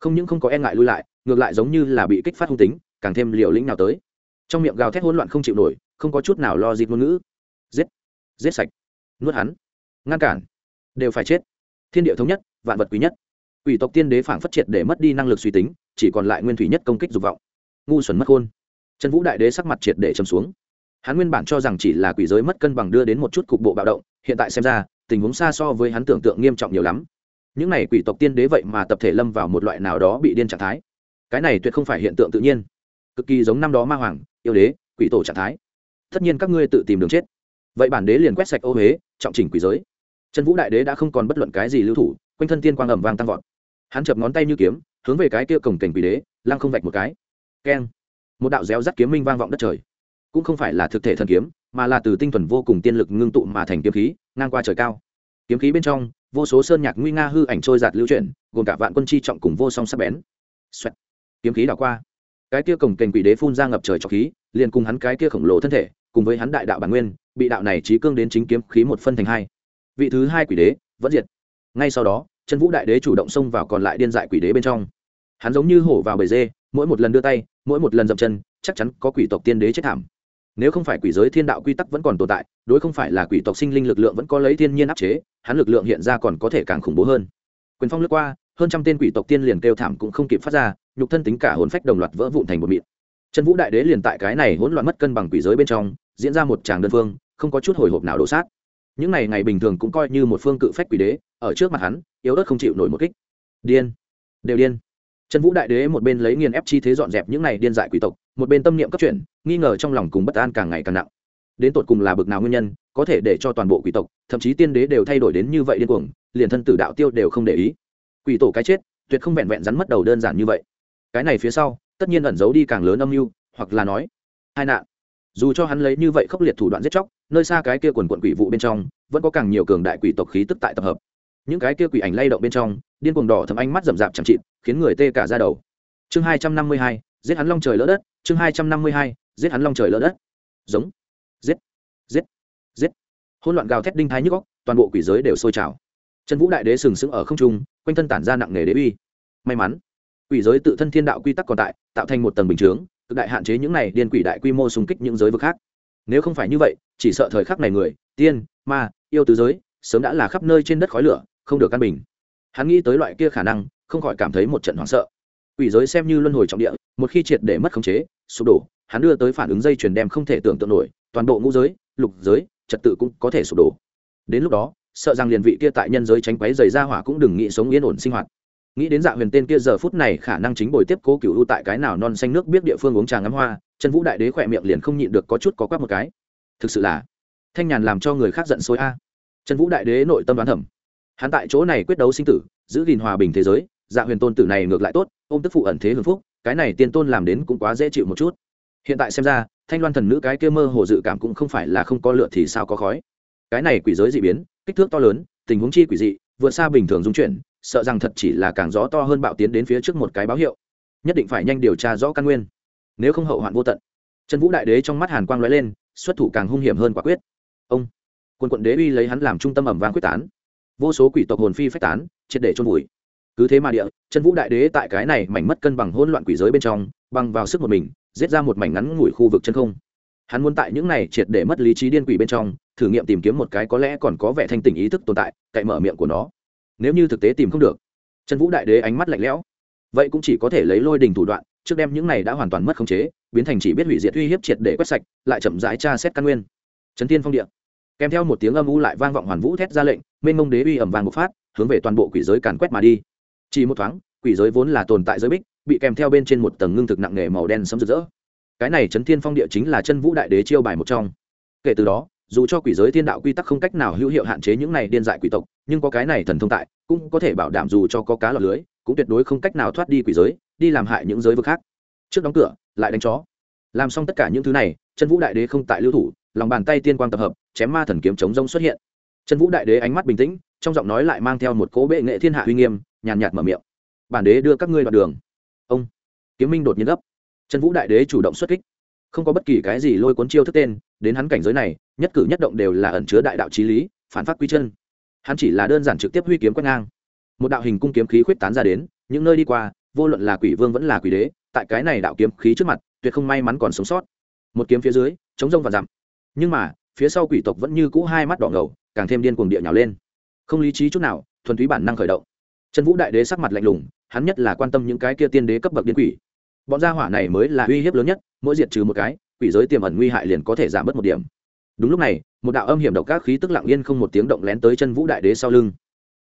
Không những không có e ngại lui lại, ngược lại giống như là bị kích phát hung tính, càng thêm liều lĩnh nào tới. Trong miệng gào thét hỗn loạn không chịu nổi, không có chút nào lo dịp ngôn ngữ. Giết giết sạch, nuốt hắn, ngăn cản, đều phải chết. Thiên địa thống nhất, vạn vật quý nhất. Quỷ tộc tiên đế phảng phất triệt để mất đi năng lực suy tính, chỉ còn lại nguyên thủy nhất công kích dục vọng. Ngu xuẩn mất khôn. Trần vũ đại đế sắc mặt triệt để châm xuống. Hắn nguyên bản cho rằng chỉ là quỷ giới mất cân bằng đưa đến một chút cục bộ bạo động, hiện tại xem ra, tình huống xa so với hắn tưởng tượng nghiêm trọng nhiều lắm những này quỷ tộc tiên đế vậy mà tập thể lâm vào một loại nào đó bị điên trạng thái. Cái này tuyệt không phải hiện tượng tự nhiên. Cực kỳ giống năm đó ma hoàng, yêu đế, quỷ tổ trạng thái. Tất nhiên các ngươi tự tìm đường chết. Vậy bản đế liền quét sạch ô huế, trọng chỉnh quỷ giới. Trần vũ đại đế đã không còn bất luận cái gì lưu thủ, quanh thân tiên quang ẩm vang tăng vọt. Hắn chập ngón tay như kiếm, hướng về cái kia cổng cảnh quỷ đế, lăng không vạch một cái. Keng. Một đạo réo rắt kiếm minh vang vọng đất trời. Cũng không phải là thực thể thần kiếm, mà là từ tinh thuần vô cùng tiên lực ngưng tụ mà thành kiếm khí, ngang qua trời cao kiếm khí bên trong, vô số sơn nhạc nguy nga hư ảnh trôi giạt lưu chuyển, gồm cả vạn quân chi trọng cùng vô song sắc bén. Xoẹt. kiếm khí đảo qua. Cái kia cổng kềnh quỷ đế phun ra ngập trời trọc khí, liền cùng hắn cái kia khổng lồ thân thể, cùng với hắn đại đạo bản nguyên, bị đạo này trí cương đến chính kiếm khí một phân thành hai. Vị thứ hai quỷ đế, vẫn diệt. Ngay sau đó, chân vũ đại đế chủ động xông vào còn lại điên dại quỷ đế bên trong. Hắn giống như hổ vào bầy dê, mỗi một lần đưa tay, mỗi một lần dậm chân, chắc chắn có quỷ tộc tiên đế chết thảm nếu không phải quỷ giới thiên đạo quy tắc vẫn còn tồn tại, đối không phải là quỷ tộc sinh linh lực lượng vẫn có lấy thiên nhiên áp chế, hắn lực lượng hiện ra còn có thể càng khủng bố hơn. Quyền phong lướt qua, hơn trăm tên quỷ tộc tiên liền kêu thảm cũng không kịp phát ra, nhục thân tính cả hồn phách đồng loạt vỡ vụn thành một mịn. Trần vũ đại đế liền tại cái này hỗn loạn mất cân bằng quỷ giới bên trong, diễn ra một tràng đơn phương, không có chút hồi hộp nào đổ sát. Những này ngày bình thường cũng coi như một phương cự phách quỷ đế, ở trước mặt hắn, yếu ớt không chịu nổi một kích. Điên. Đều điên trần vũ đại đế một bên lấy nghiền ép chi thế dọn dẹp những này điên dại quỷ tộc, một bên tâm niệm cấp chuyển, nghi ngờ trong lòng cùng bất an càng ngày càng nặng. Đến tột cùng là bực nào nguyên nhân, có thể để cho toàn bộ quỷ tộc, thậm chí tiên đế đều thay đổi đến như vậy điên cuồng, liền thân tử đạo tiêu đều không để ý. Quỷ tổ cái chết, tuyệt không vẹn vẹn rắn mất đầu đơn giản như vậy. Cái này phía sau, tất nhiên ẩn giấu đi càng lớn âm mưu, hoặc là nói, hai nạn. Dù cho hắn lấy như vậy khốc liệt thủ đoạn giết chóc, nơi xa cái kia quần quận quỷ vụ bên trong, vẫn có càng nhiều cường đại quỷ tộc khí tức tại tập hợp. Những cái kia quỷ ảnh lay động bên trong điên cuồng đỏ thấm ánh mắt rậm rạp chẳng chịt, khiến người tê cả ra đầu. Chương hai trăm năm mươi hai, giết hắn long trời lỡ đất. Chương hai trăm năm mươi hai, giết hắn long trời lỡ đất. Giống. Giết. Giết. Giết. Hôn loạn gào thét đinh thái nhức góc toàn bộ quỷ giới đều sôi trào. Trần vũ đại đế sừng sững ở không trung, quanh thân tản ra nặng nề đế uy. May mắn, quỷ giới tự thân thiên đạo quy tắc còn tại, tạo thành một tầng bình chướng, cực đại hạn chế những này điên quỷ đại quy mô xung kích những giới vực khác. Nếu không phải như vậy, chỉ sợ thời khắc này người, tiên, ma, yêu tứ giới, sớm đã là khắp nơi trên đất khói lửa, không được căn bình hắn nghĩ tới loại kia khả năng, không khỏi cảm thấy một trận hoảng sợ. Quỷ giới xem như luân hồi trọng địa, một khi triệt để mất khống chế, sụp đổ, hắn đưa tới phản ứng dây chuyền đem không thể tưởng tượng nổi, toàn bộ ngũ giới, lục giới, trật tự cũng có thể sụp đổ. Đến lúc đó, sợ rằng liền vị kia tại nhân giới tránh quấy dày ra hỏa cũng đừng nghĩ sống yên ổn sinh hoạt. Nghĩ đến dạ huyền tên kia giờ phút này khả năng chính bồi tiếp cố cựu u tại cái nào non xanh nước biết địa phương uống trà ngắm hoa, chân vũ đại đế khỏe miệng liền không nhịn được có chút có quắc một cái. Thực sự là, thanh nhàn làm cho người khác giận xối a. Chân vũ đại đế nội tâm đoán thẩm hắn tại chỗ này quyết đấu sinh tử, giữ gìn hòa bình thế giới dạ huyền tôn tử này ngược lại tốt, ôm tức phụ ẩn thế hưng phúc, cái này tiên tôn làm đến cũng quá dễ chịu một chút. Hiện tại xem ra, thanh loan thần nữ cái kia mơ hồ dự cảm cũng không phải là không có lựa thì sao có khói. Cái này quỷ giới dị biến, kích thước to lớn, tình huống chi quỷ dị, vượt xa bình thường dung chuyển, sợ rằng thật chỉ là càng gió to hơn bạo tiến đến phía trước một cái báo hiệu. Nhất định phải nhanh điều tra rõ căn nguyên, nếu không hậu hoạn vô tận. Trần vũ đại đế trong mắt hàn quang lóe lên, xuất thủ càng hung hiểm hơn quả quyết. Ông, quân quận đế uy lấy hắn làm trung tâm ẩm vang quyết tán vô số quỷ tộc hồn phi phách tán, triệt để trôn vùi. Cứ thế mà địa, chân vũ đại đế tại cái này mảnh mất cân bằng hỗn loạn quỷ giới bên trong, băng vào sức một mình, giết ra một mảnh ngắn ngủi khu vực chân không. Hắn muốn tại những này triệt để mất lý trí điên quỷ bên trong, thử nghiệm tìm kiếm một cái có lẽ còn có vẻ thanh tình ý thức tồn tại, cậy mở miệng của nó. Nếu như thực tế tìm không được, chân vũ đại đế ánh mắt lạnh lẽo. Vậy cũng chỉ có thể lấy lôi đình thủ đoạn, trước đem những này đã hoàn toàn mất khống chế, biến thành chỉ biết hủy diệt uy hiếp triệt để quét sạch, lại chậm rãi tra xét căn nguyên. Trấn tiên phong điện kèm theo một tiếng âm u lại vang vọng hoàn vũ thét ra lệnh, mênh mông đế uy ẩm vàng bộc phát, hướng về toàn bộ quỷ giới càn quét mà đi. Chỉ một thoáng, quỷ giới vốn là tồn tại giới bích, bị kèm theo bên trên một tầng ngưng thực nặng nề màu đen sấm rực rỡ. Cái này chấn thiên phong địa chính là chân vũ đại đế chiêu bài một trong. Kể từ đó, dù cho quỷ giới thiên đạo quy tắc không cách nào hữu hiệu hạn chế những này điên dại quỷ tộc, nhưng có cái này thần thông tại, cũng có thể bảo đảm dù cho có cá lọt lưới, cũng tuyệt đối không cách nào thoát đi quỷ giới, đi làm hại những giới vực khác. Trước đóng cửa, lại đánh chó. Làm xong tất cả những thứ này, chân vũ đại đế không tại lưu thủ lòng bàn tay tiên quang tập hợp, chém ma thần kiếm chống rông xuất hiện. Chân vũ đại đế ánh mắt bình tĩnh, trong giọng nói lại mang theo một cố bệ nghệ thiên hạ uy nghiêm, nhàn nhạt mở miệng. Bản đế đưa các ngươi đoạn đường. Ông. Kiếm minh đột nhiên gấp. Chân vũ đại đế chủ động xuất kích. Không có bất kỳ cái gì lôi cuốn chiêu thức tên, đến hắn cảnh giới này, nhất cử nhất động đều là ẩn chứa đại đạo trí lý, phản phát quy chân. Hắn chỉ là đơn giản trực tiếp huy kiếm quét ngang. Một đạo hình cung kiếm khí khuyết tán ra đến, những nơi đi qua, vô luận là quỷ vương vẫn là quỷ đế, tại cái này đạo kiếm khí trước mặt, tuyệt không may mắn còn sống sót. Một kiếm phía dưới, chống rông và dặm nhưng mà, phía sau quỷ tộc vẫn như cũ hai mắt đỏ ngầu, càng thêm điên cuồng địa nhào lên. Không lý trí chút nào, thuần túy bản năng khởi động. Trần vũ đại đế sắc mặt lạnh lùng, hắn nhất là quan tâm những cái kia tiên đế cấp bậc điên quỷ. Bọn gia hỏa này mới là uy hiếp lớn nhất, mỗi diệt trừ một cái, quỷ giới tiềm ẩn nguy hại liền có thể giảm bớt một điểm. Đúng lúc này, một đạo âm hiểm độc các khí tức lặng yên không một tiếng động lén tới chân vũ đại đế sau lưng.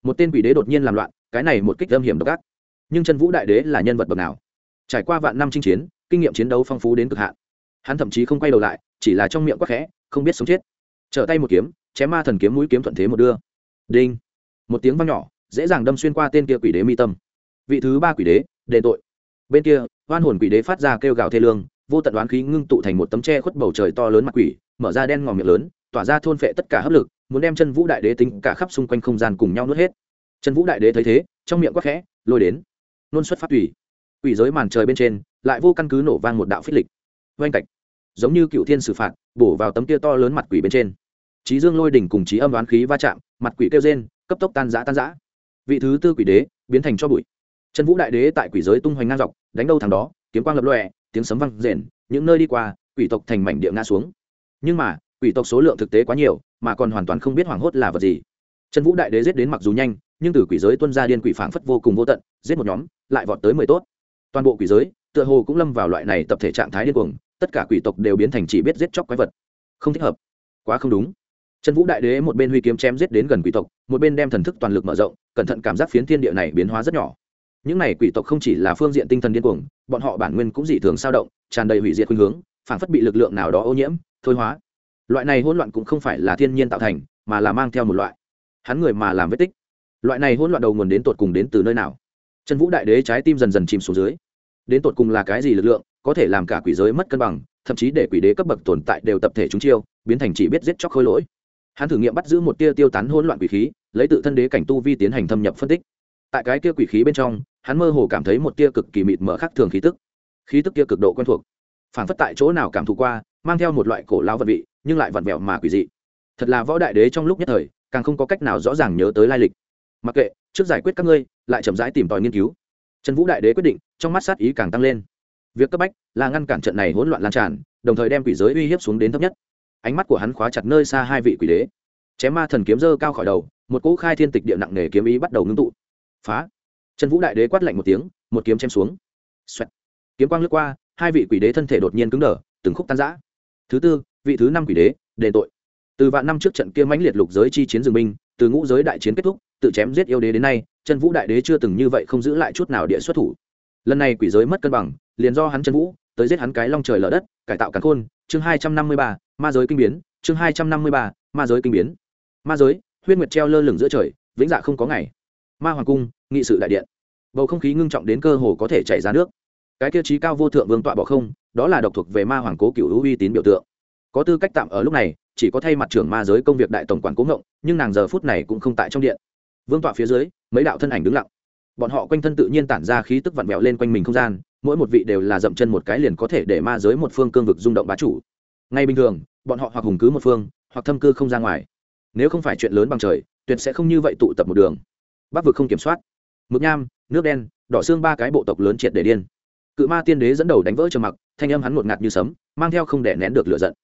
Một tên quỷ đế đột nhiên làm loạn, cái này một kích âm hiểm độc ác. Nhưng chân vũ đại đế là nhân vật bậc nào? Trải qua vạn năm chinh chiến, kinh nghiệm chiến đấu phong phú đến cực hạn. Hắn thậm chí không quay đầu lại, chỉ là trong miệng quắc khẽ không biết sống chết. Trở tay một kiếm, chém ma thần kiếm mũi kiếm thuận thế một đưa. Đinh. Một tiếng vang nhỏ, dễ dàng đâm xuyên qua tên kia quỷ đế mi tâm. Vị thứ ba quỷ đế, đền tội. Bên kia, oan hồn quỷ đế phát ra kêu gào thê lương, vô tận đoán khí ngưng tụ thành một tấm tre khuất bầu trời to lớn mặt quỷ, mở ra đen ngòm miệng lớn, tỏa ra thôn phệ tất cả hấp lực, muốn đem chân vũ đại đế tính cả khắp xung quanh không gian cùng nhau nuốt hết. Chân vũ đại đế thấy thế, trong miệng quắc khẽ, lôi đến. Nôn xuất phát tùy. Quỷ giới màn trời bên trên, lại vô căn cứ nổ vang một đạo phích lịch. Oanh cạch giống như cựu thiên xử phạt, bổ vào tấm kia to lớn mặt quỷ bên trên. Trí dương lôi đỉnh cùng trí âm đoán khí va chạm, mặt quỷ kêu rên, cấp tốc tan giã tan giã vị thứ tư quỷ đế, biến thành cho bụi. Chân vũ đại đế tại quỷ giới tung hoành ngang dọc, đánh đâu thằng đó, kiếm quang lập lòe, tiếng sấm văng rền, những nơi đi qua, quỷ tộc thành mảnh địa ngã xuống. Nhưng mà, quỷ tộc số lượng thực tế quá nhiều, mà còn hoàn toàn không biết hoảng hốt là vật gì. Chân vũ đại đế giết đến mặc dù nhanh, nhưng từ quỷ giới tuân ra điên quỷ phảng phất vô cùng vô tận, giết một nhóm, lại vọt tới mười tốt. Toàn bộ quỷ giới, tựa hồ cũng lâm vào loại này tập thể trạng thái điên cuồng tất cả quỷ tộc đều biến thành chỉ biết giết chóc quái vật. Không thích hợp. Quá không đúng. Chân vũ đại đế một bên huy kiếm chém giết đến gần quỷ tộc, một bên đem thần thức toàn lực mở rộng, cẩn thận cảm giác phiến thiên địa này biến hóa rất nhỏ. Những này quỷ tộc không chỉ là phương diện tinh thần điên cuồng, bọn họ bản nguyên cũng dị thường sao động, tràn đầy hủy diệt khuynh hướng phảng phất bị lực lượng nào đó ô nhiễm, thôi hóa. Loại này hỗn loạn cũng không phải là thiên nhiên tạo thành, mà là mang theo một loại. Hắn người mà làm vết tích. Loại này hỗn loạn đầu nguồn đến tột cùng đến từ nơi nào? Chân vũ đại đế trái tim dần dần chìm xuống dưới. Đến tột cùng là cái gì lực lượng có thể làm cả quỷ giới mất cân bằng, thậm chí để quỷ đế cấp bậc tồn tại đều tập thể chúng chiêu, biến thành chỉ biết giết chóc khôi lỗi. Hắn thử nghiệm bắt giữ một tia tiêu tán hỗn loạn quỷ khí, lấy tự thân đế cảnh tu vi tiến hành thâm nhập phân tích. Tại cái kia quỷ khí bên trong, hắn mơ hồ cảm thấy một tia cực kỳ mịt mở khác thường khí tức. Khí tức kia cực độ quen thuộc. Phản phất tại chỗ nào cảm thụ qua, mang theo một loại cổ lao vật vị, nhưng lại vặn vẹo mà quỷ dị. Thật là võ đại đế trong lúc nhất thời, càng không có cách nào rõ ràng nhớ tới lai lịch. Mặc kệ, trước giải quyết các ngươi, lại chậm rãi tìm tòi nghiên cứu. Trần vũ đại đế quyết định, trong mắt sát ý càng tăng lên việc cấp bách là ngăn cản trận này hỗn loạn lan tràn, đồng thời đem quỷ giới uy hiếp xuống đến thấp nhất. Ánh mắt của hắn khóa chặt nơi xa hai vị quỷ đế. Chém ma thần kiếm dơ cao khỏi đầu, một cỗ khai thiên tịch địa nặng nề kiếm ý bắt đầu ngưng tụ. Phá! Trần vũ đại đế quát lạnh một tiếng, một kiếm chém xuống. Xoẹt. kiếm quang lướt qua, hai vị quỷ đế thân thể đột nhiên cứng đờ, từng khúc tan giã thứ tư, vị thứ năm quỷ đế, đền tội. Từ vạn năm trước trận kia mãnh liệt lục giới chi chiến dương minh từ ngũ giới đại chiến kết thúc, tự chém giết yêu đế đến nay Trần vũ đại đế chưa từng như vậy không giữ lại chút nào địa xuất thủ. Lần này quỷ giới mất cân bằng liền do hắn chân vũ, tới giết hắn cái long trời lở đất, cải tạo càn khôn, chương hai trăm năm mươi ba, ma giới kinh biến, chương hai trăm năm mươi ba, ma giới kinh biến. Ma giới, huyết nguyệt treo lơ lửng giữa trời, vĩnh dạ không có ngày. Ma hoàng cung, nghị sự đại điện. Bầu không khí ngưng trọng đến cơ hồ có thể chảy ra nước. Cái tiêu chí cao vô thượng vương tọa bỏ không, đó là độc thuộc về ma hoàng cố cựu hữu uy tín biểu tượng. Có tư cách tạm ở lúc này, chỉ có thay mặt trưởng ma giới công việc đại tổng quản cố ngộng, nhưng nàng giờ phút này cũng không tại trong điện. Vương tọa phía dưới, mấy đạo thân ảnh đứng lặng. Bọn họ quanh thân tự nhiên tản ra khí tức vặn vẹo lên quanh mình không gian mỗi một vị đều là dậm chân một cái liền có thể để ma giới một phương cương vực rung động bá chủ. Ngay bình thường, bọn họ hoặc hùng cứ một phương, hoặc thâm cư không ra ngoài. Nếu không phải chuyện lớn bằng trời, tuyệt sẽ không như vậy tụ tập một đường. Bắc vực không kiểm soát. Mực nham, nước đen, đỏ xương ba cái bộ tộc lớn triệt để điên. Cự ma tiên đế dẫn đầu đánh vỡ trầm mặc, thanh âm hắn ngột ngạt như sấm, mang theo không để nén được lửa giận.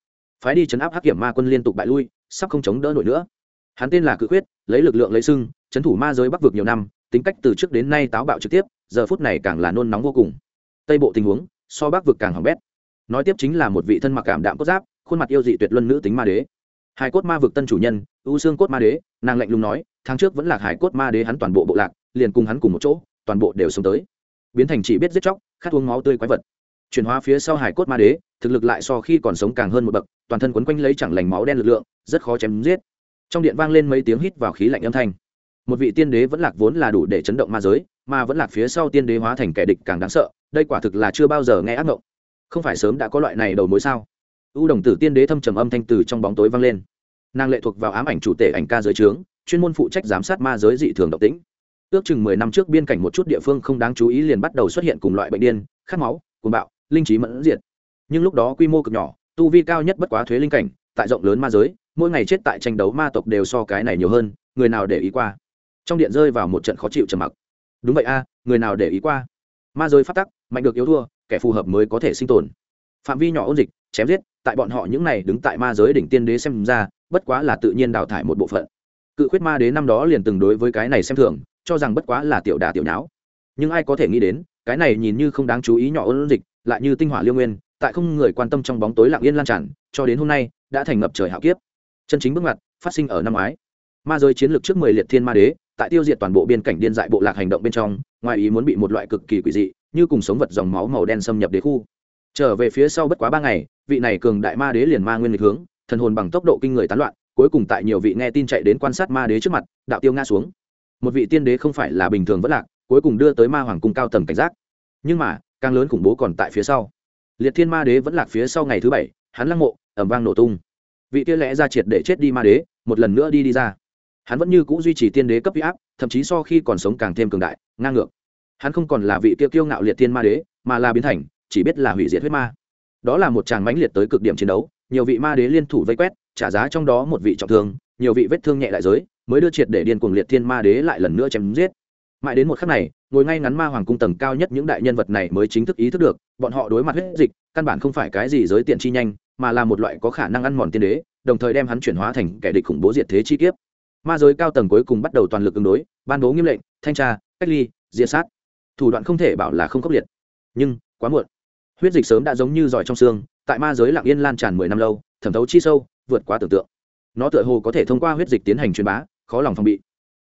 Phái đi chấn áp hắc kiểm ma quân liên tục bại lui, sắp không chống đỡ nổi nữa. Hắn tên là cự quyết lấy lực lượng lấy sưng chấn thủ ma giới bắc vực nhiều năm, tính cách từ trước đến nay táo bạo trực tiếp, giờ phút này càng là nôn nóng vô cùng tây bộ tình huống, so bắc vực càng hỏng bét. Nói tiếp chính là một vị thân mặc cảm đạm cốt giáp, khuôn mặt yêu dị tuyệt luân nữ tính ma đế. Hải cốt ma vực tân chủ nhân, ưu xương cốt ma đế, nàng lạnh lùng nói, tháng trước vẫn là hải cốt ma đế hắn toàn bộ bộ lạc, liền cùng hắn cùng một chỗ, toàn bộ đều sống tới. Biến thành chỉ biết giết chóc, khát uống máu tươi quái vật. Chuyển hóa phía sau hải cốt ma đế, thực lực lại so khi còn sống càng hơn một bậc, toàn thân quấn quanh lấy chẳng lành máu đen lực lượng, rất khó chém giết. Trong điện vang lên mấy tiếng hít vào khí lạnh âm thanh. Một vị tiên đế vẫn lạc vốn là đủ để chấn động ma giới, mà vẫn lạc phía sau tiên đế hóa thành kẻ địch càng đáng sợ đây quả thực là chưa bao giờ nghe ác mộng không phải sớm đã có loại này đầu mối sao? U đồng tử tiên đế thâm trầm âm thanh từ trong bóng tối vang lên. Nàng lệ thuộc vào ám ảnh chủ tể ảnh ca giới trướng, chuyên môn phụ trách giám sát ma giới dị thường độc tính. Ước chừng mười năm trước biên cảnh một chút địa phương không đáng chú ý liền bắt đầu xuất hiện cùng loại bệnh điên, khát máu, cuồng bạo, linh trí mẫn diệt. Nhưng lúc đó quy mô cực nhỏ, tu vi cao nhất bất quá thuế linh cảnh, tại rộng lớn ma giới, mỗi ngày chết tại tranh đấu ma tộc đều so cái này nhiều hơn, người nào để ý qua? Trong điện rơi vào một trận khó chịu trầm mặc. Đúng vậy a, người nào để ý qua? Ma giới phát tắc mạnh được yếu thua, kẻ phù hợp mới có thể sinh tồn. Phạm vi nhỏ ôn dịch, chém giết, tại bọn họ những này đứng tại ma giới đỉnh tiên đế xem ra, bất quá là tự nhiên đào thải một bộ phận. Cự khuyết ma đế năm đó liền từng đối với cái này xem thường, cho rằng bất quá là tiểu đà tiểu nháo. Nhưng ai có thể nghĩ đến, cái này nhìn như không đáng chú ý nhỏ ôn dịch, lại như tinh hỏa liêu nguyên, tại không người quan tâm trong bóng tối lặng yên lan tràn, cho đến hôm nay, đã thành ngập trời hạo kiếp. Chân chính bước ngoặt, phát sinh ở năm ngoái ma giới chiến lược trước mười liệt thiên ma đế, tại tiêu diệt toàn bộ biên cảnh điên dại bộ lạc hành động bên trong, ngoài ý muốn bị một loại cực kỳ quỷ dị, như cùng sống vật dòng máu màu đen xâm nhập đế khu. Trở về phía sau bất quá ba ngày, vị này cường đại ma đế liền ma nguyên lịch hướng, thần hồn bằng tốc độ kinh người tán loạn, cuối cùng tại nhiều vị nghe tin chạy đến quan sát ma đế trước mặt, đạo tiêu nga xuống. Một vị tiên đế không phải là bình thường vẫn lạc, cuối cùng đưa tới ma hoàng cung cao tầng cảnh giác. Nhưng mà, càng lớn khủng bố còn tại phía sau. Liệt thiên ma đế vẫn lạc phía sau ngày thứ bảy, hắn lăng mộ, ẩm vang nổ tung. Vị kia lẽ ra triệt để chết đi ma đế, một lần nữa đi đi ra hắn vẫn như c ũ duy trì tiên đế cấp huy áp, thậm chí so khi còn sống càng thêm cường đại, ngang ngược. Hắn không còn là vị kia kiêu ngạo liệt thiên ma đế, mà là biến thành, chỉ biết là hủy diệt huyết ma. Đó là một tràng mãnh liệt tới cực điểm chiến đấu, nhiều vị ma đế liên thủ vây quét, trả giá trong đó một vị trọng thương, nhiều vị vết thương nhẹ đại giới, mới đưa triệt để điên cuồng liệt thiên ma đế lại lần nữa chém giết. Mãi đến một khắc này, ngồi ngay ngắn ma hoàng cung tầng cao nhất những đại nhân vật này mới chính thức ý thức được, bọn họ đối mặt huyết dịch, căn bản không phải cái gì giới tiện chi nhanh, mà là một loại có khả năng ăn mòn tiên đế, đồng thời đem hắn chuyển hóa thành kẻ địch khủng bố diệt thế chi kiếp ma giới cao tầng cuối cùng bắt đầu toàn lực ứng đối, ban bố nghiêm lệnh, thanh tra, cách ly, diệt sát. Thủ đoạn không thể bảo là không khốc liệt, nhưng quá muộn. Huyết dịch sớm đã giống như giỏi trong xương, tại ma giới lạng yên lan tràn mười năm lâu, thẩm thấu chi sâu, vượt quá tưởng tượng. Nó tựa hồ có thể thông qua huyết dịch tiến hành truyền bá, khó lòng phòng bị.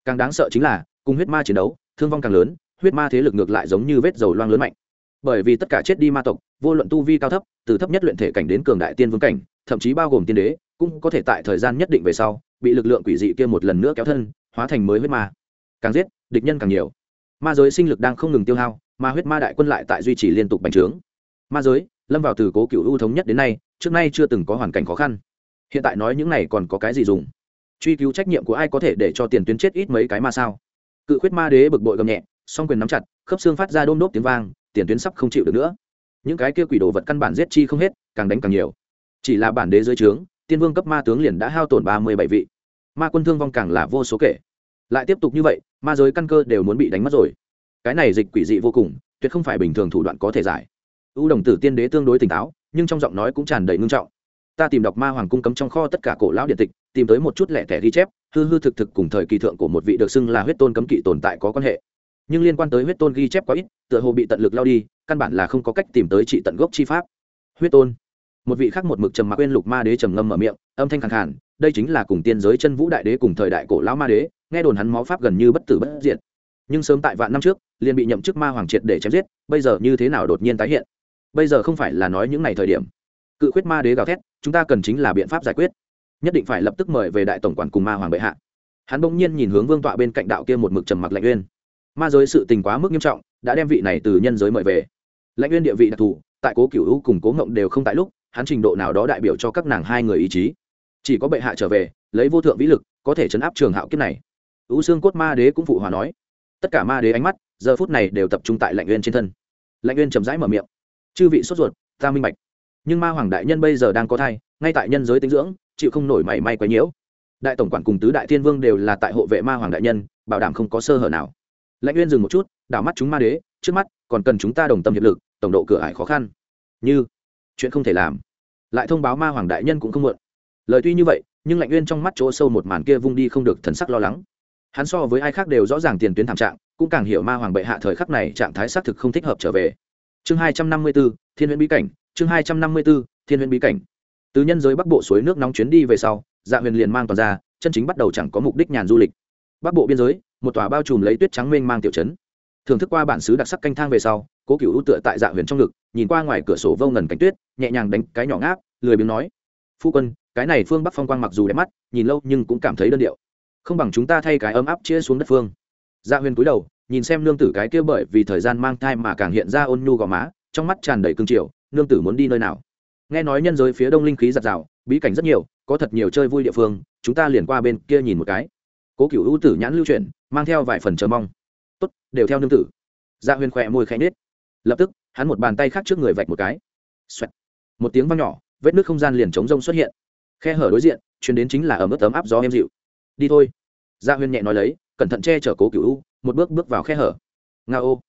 Càng đáng sợ chính là, cùng huyết ma chiến đấu, thương vong càng lớn, huyết ma thế lực ngược lại giống như vết dầu loang lớn mạnh. Bởi vì tất cả chết đi ma tộc, vô luận tu vi cao thấp, từ thấp nhất luyện thể cảnh đến cường đại tiên vương cảnh, thậm chí bao gồm tiên đế, cũng có thể tại thời gian nhất định về sau bị lực lượng quỷ dị kia một lần nữa kéo thân, hóa thành mới huyết ma. Càng giết, địch nhân càng nhiều. Ma giới sinh lực đang không ngừng tiêu hao, mà huyết ma đại quân lại tại duy trì liên tục bành trướng. Ma giới, lâm vào từ cố cựu ưu thống nhất đến nay, trước nay chưa từng có hoàn cảnh khó khăn. Hiện tại nói những này còn có cái gì dùng? Truy cứu trách nhiệm của ai có thể để cho tiền tuyến chết ít mấy cái ma sao? Cự khuyết ma đế bực bội gầm nhẹ, song quyền nắm chặt, khớp xương phát ra đôm đốp tiếng vang, tiền tuyến sắp không chịu được nữa. Những cái kia quỷ đồ vật căn bản giết chi không hết, càng đánh càng nhiều. Chỉ là bản đế dưới trướng tiên vương cấp ma tướng liền đã hao tổn ba mươi bảy vị. Ma quân thương vong càng là vô số kể. Lại tiếp tục như vậy, ma giới căn cơ đều muốn bị đánh mất rồi. Cái này dịch quỷ dị vô cùng, tuyệt không phải bình thường thủ đoạn có thể giải. U đồng tử tiên đế tương đối tỉnh táo, nhưng trong giọng nói cũng tràn đầy ngưng trọng. Ta tìm đọc ma hoàng cung cấm trong kho tất cả cổ lão điện tịch, tìm tới một chút lẻ thẻ ghi chép, hư hư thực thực cùng thời kỳ thượng của một vị được xưng là huyết tôn cấm kỵ tồn tại có quan hệ. Nhưng liên quan tới huyết tôn ghi chép quá ít, tựa hồ bị tận lực lao đi, căn bản là không có cách tìm tới trị tận gốc chi pháp. Huyết tôn một vị khác một mực trầm mặc quên lục ma đế trầm ngâm mở miệng, âm thanh khẳng khàn, đây chính là cùng tiên giới chân vũ đại đế cùng thời đại cổ lão ma đế, nghe đồn hắn máu pháp gần như bất tử bất diệt. Nhưng sớm tại vạn năm trước, liền bị nhậm chức ma hoàng triệt để chém giết, bây giờ như thế nào đột nhiên tái hiện? Bây giờ không phải là nói những ngày thời điểm. Cự khuyết ma đế gào thét, chúng ta cần chính là biện pháp giải quyết. Nhất định phải lập tức mời về đại tổng quản cùng ma hoàng bệ hạ. Hắn bỗng nhiên nhìn hướng vương tọa bên cạnh đạo kia một mực trầm mặc lạnh uyên. Ma giới sự tình quá mức nghiêm trọng, đã đem vị này từ nhân giới mời về. Lạnh uyên địa vị đặc thù, tại cố cửu hữu cùng cố ngộng đều không tại lúc hắn trình độ nào đó đại biểu cho các nàng hai người ý chí. Chỉ có bệ hạ trở về, lấy vô thượng vĩ lực, có thể chấn áp trường hạo kiếp này. U xương cốt ma đế cũng phụ hòa nói. Tất cả ma đế ánh mắt, giờ phút này đều tập trung tại lạnh uyên trên thân. Lạnh uyên chậm rãi mở miệng. Chư vị sốt ruột, ta minh bạch. Nhưng ma hoàng đại nhân bây giờ đang có thai, ngay tại nhân giới tinh dưỡng, chịu không nổi mảy may quấy nhiễu. Đại tổng quản cùng tứ đại thiên vương đều là tại hộ vệ ma hoàng đại nhân, bảo đảm không có sơ hở nào. Lãnh uyên dừng một chút, đảo mắt chúng ma đế, trước mắt, còn cần chúng ta đồng tâm hiệp lực, tổng độ cửa ải khó khăn. Như, chuyện không thể làm lại thông báo ma hoàng đại nhân cũng không muộn. Lời tuy như vậy, nhưng lạnh uyên trong mắt chỗ sâu một màn kia vung đi không được thần sắc lo lắng. Hắn so với ai khác đều rõ ràng tiền tuyến thảm trạng, cũng càng hiểu ma hoàng bệ hạ thời khắc này trạng thái xác thực không thích hợp trở về. Chương hai trăm năm mươi b ố thiên huyễn bí cảnh, chương hai trăm năm mươi b ố thiên huyễn bí cảnh. Từ nhân giới bắc bộ suối nước nóng chuyến đi về sau dạ huyền liền mang toàn ra, chân chính bắt đầu chẳng có mục đích nhàn du lịch. Bắc bộ biên giới, một tòa bao trùm lấy tuyết trắng mênh mang tiểu trấn. Thưởng thức qua bản xứ đặc sắc canh thang về sau, cố cựu tựa tại dạ huyền trong ngực nhìn qua ngoài cửa sổ vô ngần cánh tuyết, nhẹ nhàng đánh cái nhỏ ngáp, lười biếng nói, phu quân, cái này phương bắc phong quang mặc dù đẹp mắt, nhìn lâu nhưng cũng cảm thấy đơn điệu. Không bằng chúng ta thay cái ấm áp chia xuống đất phương. Dạ Gia huyên cúi đầu, nhìn xem nương tử cái kia bởi vì thời gian mang thai mà càng hiện ra ôn nhu gò má, trong mắt tràn đầy cương triều, nương tử muốn đi nơi nào? Nghe nói nhân giới phía đông linh khí giặt rào, bí cảnh rất nhiều, có thật nhiều chơi vui địa phương, chúng ta liền qua bên kia nhìn một cái. Cố cựu ưu tử nhãn lưu chuyển, mang theo vài phần chờ mong. Tốt, đều theo nương tử. Dạ Gia huyên khỏe môi khẽ nết lập tức hắn một bàn tay khác trước người vạch một cái. Xoẹt. một tiếng vang nhỏ, vết nước không gian liền chống rông xuất hiện. Khe hở đối diện chuyến đến chính là ở mức tấm áp gió êm dịu. Đi thôi. Dạ Gia huyên nhẹ nói lấy, cẩn thận che chở cố cựu u, một bước bước vào khe hở. Nga ô.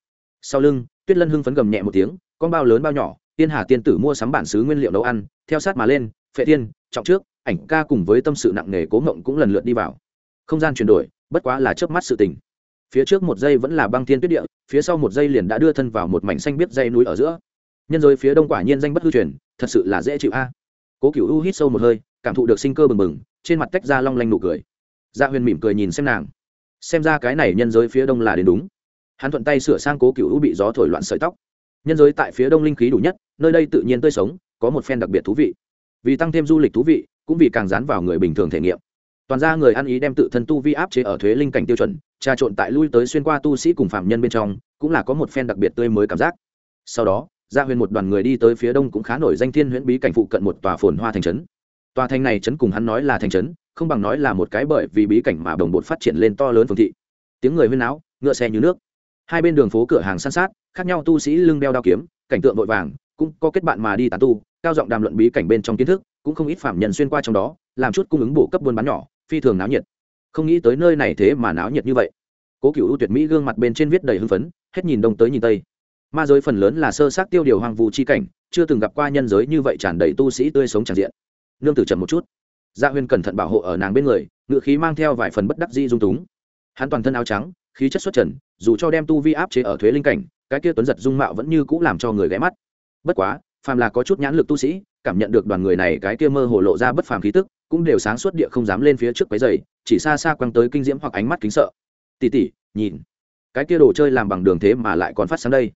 Sau lưng, tuyết lân hưng phấn gầm nhẹ một tiếng, con bao lớn bao nhỏ, tiên hà tiên tử mua sắm bản xứ nguyên liệu nấu ăn, theo sát mà lên, phệ tiên trọng trước, ảnh ca cùng với tâm sự nặng nề cố mộng cũng lần lượt đi vào. Không gian chuyển đổi, bất quá là chớp mắt sự tình phía trước một giây vẫn là băng thiên tuyết địa, phía sau một giây liền đã đưa thân vào một mảnh xanh biết dây núi ở giữa. Nhân giới phía đông quả nhiên danh bất hư truyền, thật sự là dễ chịu a. Cố cựu u hít sâu một hơi, cảm thụ được sinh cơ bừng bừng, trên mặt tách ra long lanh nụ cười. Gia dạ huyền mỉm cười nhìn xem nàng. Xem ra cái này nhân giới phía đông là đến đúng. Hắn thuận tay sửa sang cố cựu u bị gió thổi loạn sợi tóc. Nhân giới tại phía đông linh khí đủ nhất, nơi đây tự nhiên tươi sống, có một phen đặc biệt thú vị. Vì tăng thêm du lịch thú vị, cũng vì càng dán vào người bình thường thể nghiệm toàn ra người ăn ý đem tự thân tu vi áp chế ở thuế linh cảnh tiêu chuẩn, trà trộn tại lui tới xuyên qua tu sĩ cùng phạm nhân bên trong, cũng là có một phen đặc biệt tươi mới cảm giác. Sau đó, gia huyền một đoàn người đi tới phía đông cũng khá nổi danh thiên huyễn bí cảnh phụ cận một tòa phồn hoa thành trấn. Tòa thành này trấn cùng hắn nói là thành trấn, không bằng nói là một cái bởi vì bí cảnh mà đồng bột phát triển lên to lớn phương thị. Tiếng người huyên náo, ngựa xe như nước. Hai bên đường phố cửa hàng san sát, khác nhau tu sĩ lưng đeo đao kiếm, cảnh tượng vội vàng, cũng có kết bạn mà đi tán tu, cao giọng đàm luận bí cảnh bên trong kiến thức, cũng không ít phạm nhân xuyên qua trong đó, làm chút cung ứng bổ cấp buôn bán nhỏ phi thường náo nhiệt. Không nghĩ tới nơi này thế mà náo nhiệt như vậy. Cố cựu ưu tuyệt mỹ gương mặt bên trên viết đầy hưng phấn, hết nhìn đông tới nhìn tây. Ma giới phần lớn là sơ sát tiêu điều hoang vu chi cảnh, chưa từng gặp qua nhân giới như vậy tràn đầy tu sĩ tươi sống tràn diện. Nương tử trầm một chút. Dạ Gia huyên cẩn thận bảo hộ ở nàng bên người, ngự khí mang theo vài phần bất đắc di dung túng. Hắn toàn thân áo trắng, khí chất xuất trần, dù cho đem tu vi áp chế ở thuế linh cảnh, cái kia tuấn giật dung mạo vẫn như cũ làm cho người ghé mắt. Bất quá phàm là có chút nhãn lực tu sĩ, cảm nhận được đoàn người này cái kia mơ hồ lộ ra bất phàm khí tức, cũng đều sáng suốt địa không dám lên phía trước cái giày chỉ xa xa quăng tới kinh diễm hoặc ánh mắt kính sợ. Tỉ tỉ nhìn, cái kia đồ chơi làm bằng đường thế mà lại còn phát sáng đây.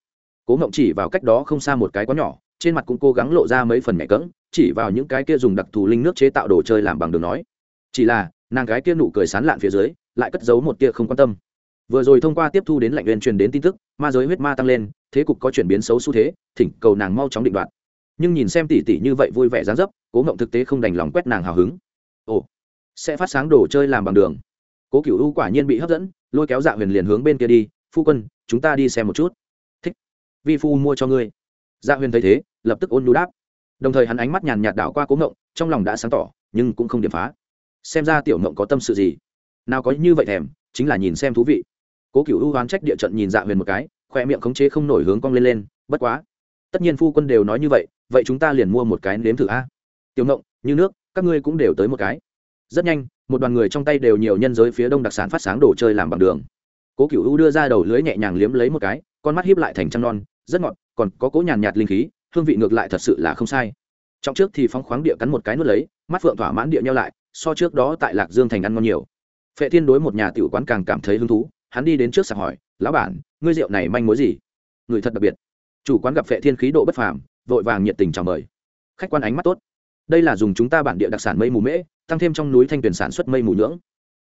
Cố ngộng chỉ vào cách đó không xa một cái quá nhỏ, trên mặt cũng cố gắng lộ ra mấy phần nhẹ cỡng chỉ vào những cái kia dùng đặc thù linh nước chế tạo đồ chơi làm bằng đường nói. Chỉ là, nàng cái kia nụ cười sán lạn phía dưới, lại cất giấu một tia không quan tâm. Vừa rồi thông qua tiếp thu đến lệnh uyên truyền đến tin tức, ma giới huyết ma tăng lên, thế cục có chuyển biến xấu xu thế, thỉnh cầu nàng mau chóng định đoạt nhưng nhìn xem tỉ tỉ như vậy vui vẻ dán dấp, cố ngộng thực tế không đành lòng quét nàng hào hứng. Ồ, sẽ phát sáng đồ chơi làm bằng đường. Cố cựu u quả nhiên bị hấp dẫn, lôi kéo dạ huyền liền hướng bên kia đi, phu quân, chúng ta đi xem một chút. Thích, vi phu mua cho ngươi. Dạ huyền thấy thế, lập tức ôn nú đáp. Đồng thời hắn ánh mắt nhàn nhạt đảo qua cố ngộng, trong lòng đã sáng tỏ, nhưng cũng không điểm phá. Xem ra tiểu ngộng có tâm sự gì? Nào có như vậy thèm, chính là nhìn xem thú vị. Cố cựu ưu oán trách địa trận nhìn dạ huyền một cái, khoe miệng khống chế không nổi hướng cong lên lên, bất quá, tất nhiên phu quân đều nói như vậy vậy chúng ta liền mua một cái nếm thử a. Tiểu ngộng, như nước, các ngươi cũng đều tới một cái. Rất nhanh, một đoàn người trong tay đều nhiều nhân giới phía đông đặc sản phát sáng đồ chơi làm bằng đường. Cố cựu u đưa ra đầu lưới nhẹ nhàng liếm lấy một cái, con mắt hiếp lại thành trăng non, rất ngọt, còn có cố nhàn nhạt linh khí, hương vị ngược lại thật sự là không sai. Trong trước thì phóng khoáng địa cắn một cái nuốt lấy, mắt phượng thỏa mãn địa nhau lại, so trước đó tại lạc dương thành ăn ngon nhiều. Phệ thiên đối một nhà tiểu quán càng cảm thấy hứng thú, hắn đi đến trước sạc hỏi, lão bản, ngươi rượu này manh mối gì? Người thật đặc biệt. Chủ quán gặp phệ thiên khí độ bất phàm vội vàng nhiệt tình chào mời. Khách quan ánh mắt tốt. Đây là dùng chúng ta bản địa đặc sản mây mù mễ, tăng thêm trong núi thanh tuyển sản xuất mây mù nhưỡng.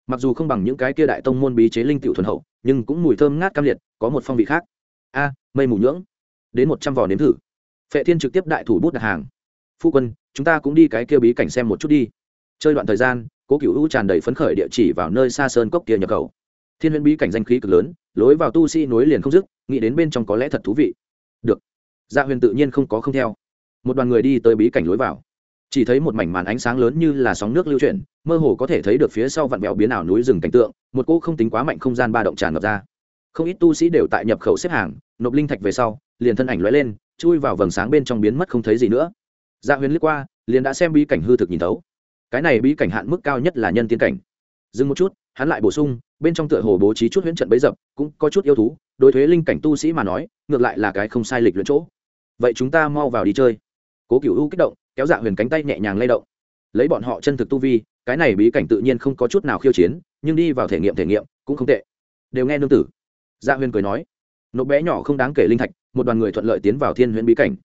Mặc dù không bằng những cái kia đại tông môn bí chế linh tiểu thuần hậu, nhưng cũng mùi thơm ngát cam liệt, có một phong vị khác. A, mây mù nhưỡng. Đến một trăm vò nếm thử. Phệ thiên trực tiếp đại thủ bút đặt hàng. Phu quân, chúng ta cũng đi cái kia bí cảnh xem một chút đi. Chơi đoạn thời gian, cố cựu hữu tràn đầy phấn khởi địa chỉ vào nơi xa sơn cốc kia nhập khẩu. Thiên huyễn bí cảnh danh khí cực lớn, lối vào tu sĩ nối liền không dứt, nghĩ đến bên trong có lẽ thật thú vị. Được dạ huyền tự nhiên không có không theo. Một đoàn người đi tới bí cảnh lối vào. Chỉ thấy một mảnh màn ánh sáng lớn như là sóng nước lưu chuyển, mơ hồ có thể thấy được phía sau vặn vẹo biến ảo núi rừng cảnh tượng, một cô không tính quá mạnh không gian ba động tràn ngập ra. Không ít tu sĩ đều tại nhập khẩu xếp hàng, nộp linh thạch về sau, liền thân ảnh lóe lên, chui vào vầng sáng bên trong biến mất không thấy gì nữa. Gia dạ huyền lướt qua, liền đã xem bí cảnh hư thực nhìn thấu. Cái này bí cảnh hạn mức cao nhất là nhân tiên cảnh. Dừng một chút, hắn lại bổ sung, bên trong tựa hồ bố trí chút huyễn trận bấy dập, cũng có chút yêu thú, đối thuế linh cảnh tu sĩ mà nói, ngược lại là cái không sai lịch luyện chỗ vậy chúng ta mau vào đi chơi. Cố cựu u kích động, kéo dạ huyền cánh tay nhẹ nhàng lay động. Lấy bọn họ chân thực tu vi, cái này bí cảnh tự nhiên không có chút nào khiêu chiến, nhưng đi vào thể nghiệm thể nghiệm cũng không tệ. Đều nghe nương tử. Dạ huyền cười nói. Nộp bé nhỏ không đáng kể linh thạch, một đoàn người thuận lợi tiến vào thiên huyền bí cảnh.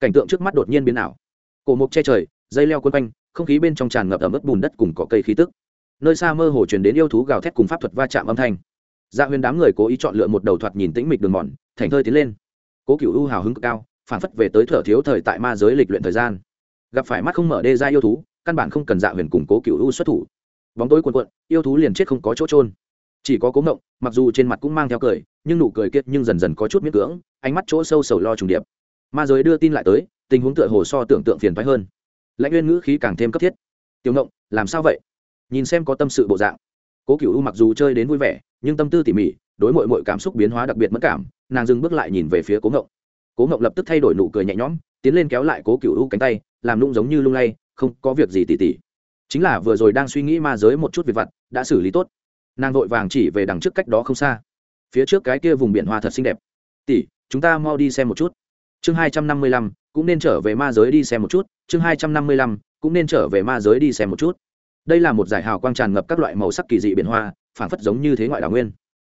Cảnh tượng trước mắt đột nhiên biến ảo. Cổ mục che trời, dây leo quân quanh, không khí bên trong tràn ngập ẩm ướt bùn đất cùng cỏ cây khí tức. Nơi xa mơ hồ truyền đến yêu thú gào thét cùng pháp thuật va chạm âm thanh. Dạ huyền đám người cố ý chọn lựa một đầu thoạt nhìn tĩnh mịch đường mòn, thảnh thơi tiến lên. Cố cựu u hào hứng cực cao phản phất về tới thở thiếu thời tại ma giới lịch luyện thời gian. Gặp phải mắt không mở đê ra yêu thú, căn bản không cần dạ huyền củng cố cựu u xuất thủ. Bóng tối quần quận yêu thú liền chết không có chỗ trôn chỉ có cố ngộng, mặc dù trên mặt cũng mang theo cười, nhưng nụ cười kiệt nhưng dần dần có chút miễn cưỡng, ánh mắt chỗ sâu sầu lo trùng điệp. Ma giới đưa tin lại tới, tình huống tựa hồ so tưởng tượng phiền phái hơn. Lãnh nguyên ngữ khí càng thêm cấp thiết. Tiểu ngộng, làm sao vậy? Nhìn xem có tâm sự bộ dạng. Cố cựu u mặc dù chơi đến vui vẻ, nhưng tâm tư tỉ mỉ, đối mọi mọi cảm xúc biến hóa đặc biệt mất cảm, nàng dừng bước lại nhìn về phía cố ngộng cố ngộng lập tức thay đổi nụ cười nhẹ nhõm, tiến lên kéo lại cố cựu u cánh tay, làm lung giống như lung lay, không có việc gì tỉ tỉ. Chính là vừa rồi đang suy nghĩ ma giới một chút việc vặt, đã xử lý tốt. Nàng vội vàng chỉ về đằng trước cách đó không xa. Phía trước cái kia vùng biển hoa thật xinh đẹp. Tỷ, chúng ta mau đi xem một chút. Chương hai trăm năm mươi lăm, cũng nên trở về ma giới đi xem một chút. Chương hai trăm năm mươi lăm, cũng nên trở về ma giới đi xem một chút. Đây là một giải hào quang tràn ngập các loại màu sắc kỳ dị biển hoa phản phất giống như thế ngoại đảo nguyên.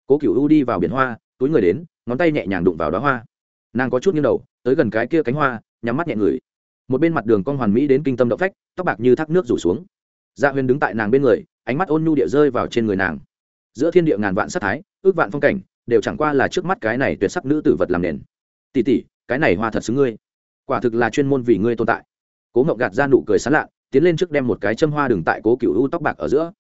Cố cựu u đi vào biển hoa, túi người đến, ngón tay nhẹ nhàng đụng vào đó hoa nàng có chút nghiêng đầu, tới gần cái kia cánh hoa, nhắm mắt nhẹ người. Một bên mặt đường con hoàn mỹ đến kinh tâm động phách, tóc bạc như thác nước rủ xuống. Dạ huyền đứng tại nàng bên người, ánh mắt ôn nhu địa rơi vào trên người nàng. Giữa thiên địa ngàn vạn sắc thái, ước vạn phong cảnh, đều chẳng qua là trước mắt cái này tuyệt sắc nữ tử vật làm nền. Tỉ tỉ cái này hoa thật xứng ngươi. Quả thực là chuyên môn vì ngươi tồn tại. Cố ngậu gạt ra nụ cười sán lạ, tiến lên trước đem một cái châm hoa đường tại cố cựu u tóc bạc ở giữa.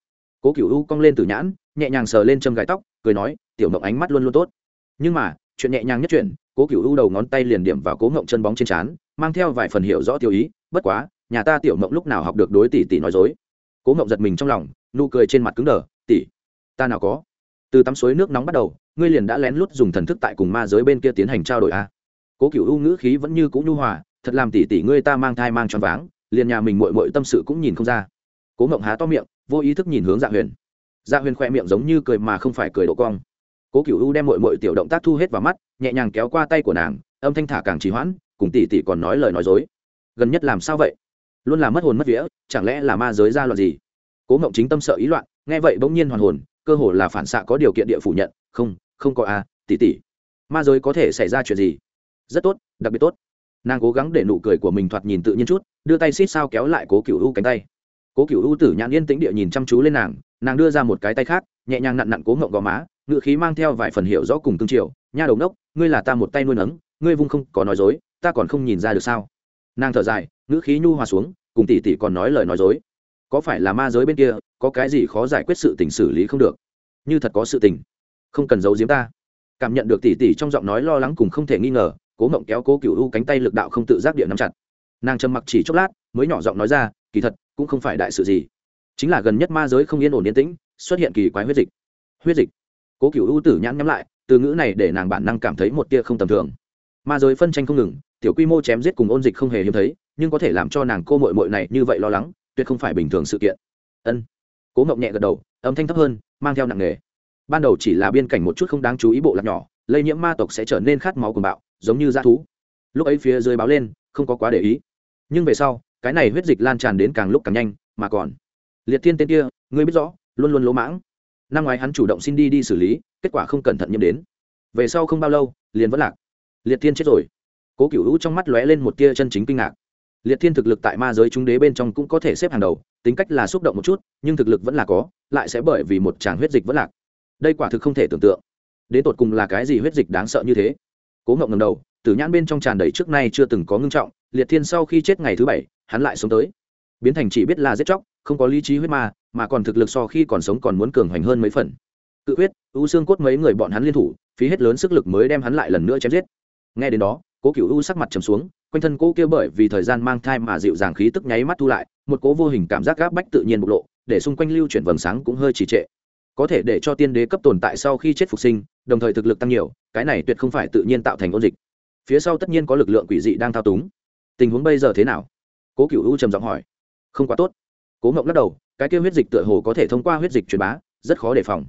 Cố cựu u cong lên từ nhãn, nhẹ nhàng sờ lên châm gái tóc, cười nói, tiểu ngậu ánh mắt luôn luôn tốt. Nhưng mà, chuyện nhẹ nhàng nhất chuyện cố cựu u đầu ngón tay liền điểm vào cố ngộng chân bóng trên trán, mang theo vài phần hiểu rõ tiêu ý, bất quá, nhà ta tiểu mộng lúc nào học được đối tỷ tỷ nói dối. Cố ngộng giật mình trong lòng, nụ cười trên mặt cứng đờ, tỷ, ta nào có? Từ tắm suối nước nóng bắt đầu, ngươi liền đã lén lút dùng thần thức tại cùng ma giới bên kia tiến hành trao đổi a cố cựu u ngữ khí vẫn như cũ nhu hòa, thật làm tỷ tỷ ngươi ta mang thai mang tròn váng, liền nhà mình mội mội tâm sự cũng nhìn không ra. Cố ngộng há to miệng, vô ý thức nhìn hướng dạ huyền. Dạ huyền khoe miệng giống như cười mà không phải cười độ cong cố cựu u đem mội mội tiểu động tác thu hết vào mắt nhẹ nhàng kéo qua tay của nàng âm thanh thả càng trì hoãn cùng tỷ tỷ còn nói lời nói dối. Gần nhất làm sao vậy? Luôn là mất hồn mất vía chẳng lẽ là ma giới ra loạn gì? Cố ngộng chính tâm sợ ý loạn nghe vậy bỗng nhiên hoàn hồn cơ hồ là phản xạ có điều kiện địa phủ nhận không không có a à, tỷ tỷ. Ma giới có thể xảy ra chuyện gì? Rất tốt đặc biệt tốt. Nàng cố gắng để nụ cười của mình thoạt nhìn tự nhiên chút đưa tay xít sao kéo lại cố cựu u cánh tay. Cố cựu u tử nhãn yên tĩnh địa nhìn chăm chú lên nàng nàng đưa ra một cái tay khác nhẹ nhàng nặn nặn cố ngộng gò má ngự khí mang theo vài phần hiệu rõ cùng cương triều, nha đầu đốc ngươi là ta một tay nuôi nấng, ngươi vung không có nói dối, ta còn không nhìn ra được sao? Nàng thở dài, ngữ khí nhu hòa xuống, cùng tỷ tỷ còn nói lời nói dối. Có phải là ma giới bên kia, có cái gì khó giải quyết sự tình xử lý không được? Như thật có sự tình. Không cần giấu giếm ta. Cảm nhận được tỷ tỷ trong giọng nói lo lắng cùng không thể nghi ngờ, cố ngộng kéo cố cựu u cánh tay lực đạo không tự giác địa nắm chặt. Nàng trầm mặc chỉ chốc lát, mới nhỏ giọng nói ra, kỳ thật, cũng không phải đại sự gì. Chính là gần nhất ma giới không yên ổn yên tĩnh, xuất hiện kỳ quái huyết dịch. Huyết dịch? Cố cựu ưu tử nhãn nhắm lại, từ ngữ này để nàng bản năng cảm thấy một tia không tầm thường. Ma giới phân tranh không ngừng, tiểu quy mô chém giết cùng ôn dịch không hề hiếm thấy, nhưng có thể làm cho nàng cô mội mội này như vậy lo lắng, tuyệt không phải bình thường sự kiện. Ân. Cố ngộng nhẹ gật đầu, âm thanh thấp hơn, mang theo nặng nghề ban đầu chỉ là biên cảnh một chút không đáng chú ý bộ lạc nhỏ, lây nhiễm ma tộc sẽ trở nên khát máu cùng bạo, giống như dã thú. Lúc ấy phía dưới báo lên, không có quá để ý. Nhưng về sau, cái này huyết dịch lan tràn đến càng lúc càng nhanh, mà còn. Liệt thiên tên kia, ngươi biết rõ, luôn luôn lỗ mãng năm ngoái hắn chủ động xin đi đi xử lý, kết quả không cẩn thận nhiễm đến. Về sau không bao lâu, liền vẫn lạc. Liệt thiên chết rồi. Cố cựu hữu trong mắt lóe lên một tia chân chính kinh ngạc. Liệt thiên thực lực tại ma giới trung đế bên trong cũng có thể xếp hàng đầu, tính cách là xúc động một chút, nhưng thực lực vẫn là có, lại sẽ bởi vì một tràng huyết dịch vẫn lạc. Đây quả thực không thể tưởng tượng. Đến tột cùng là cái gì huyết dịch đáng sợ như thế? Cố ngộng ngầm đầu, tử nhãn bên trong tràn đầy trước nay chưa từng có ngưng trọng, liệt thiên sau khi chết ngày thứ bảy, hắn lại sống tới. Biến thành chỉ biết là giết chóc, không có lý trí huyết ma mà còn thực lực so khi còn sống còn muốn cường hoành hơn mấy phần. Cự huyết u xương cốt mấy người bọn hắn liên thủ, phí hết lớn sức lực mới đem hắn lại lần nữa chém giết. Nghe đến đó, cố cựu u sắc mặt trầm xuống, quanh thân cố kia bởi vì thời gian mang thai mà dịu dàng khí tức nháy mắt thu lại, một cố vô hình cảm giác gáp bách tự nhiên bộc lộ, để xung quanh lưu chuyển vầng sáng cũng hơi trì trệ. Có thể để cho tiên đế cấp tồn tại sau khi chết phục sinh, đồng thời thực lực tăng nhiều, cái này tuyệt không phải tự nhiên tạo thành ôn dịch. Phía sau tất nhiên có lực lượng quỷ dị đang thao túng. Tình huống bây giờ thế nào? Cố cựu u trầm giọng hỏi. Không quá tốt. Cố ngộng lắc đầu cái kia huyết dịch tựa hồ có thể thông qua huyết dịch truyền bá, rất khó đề phòng.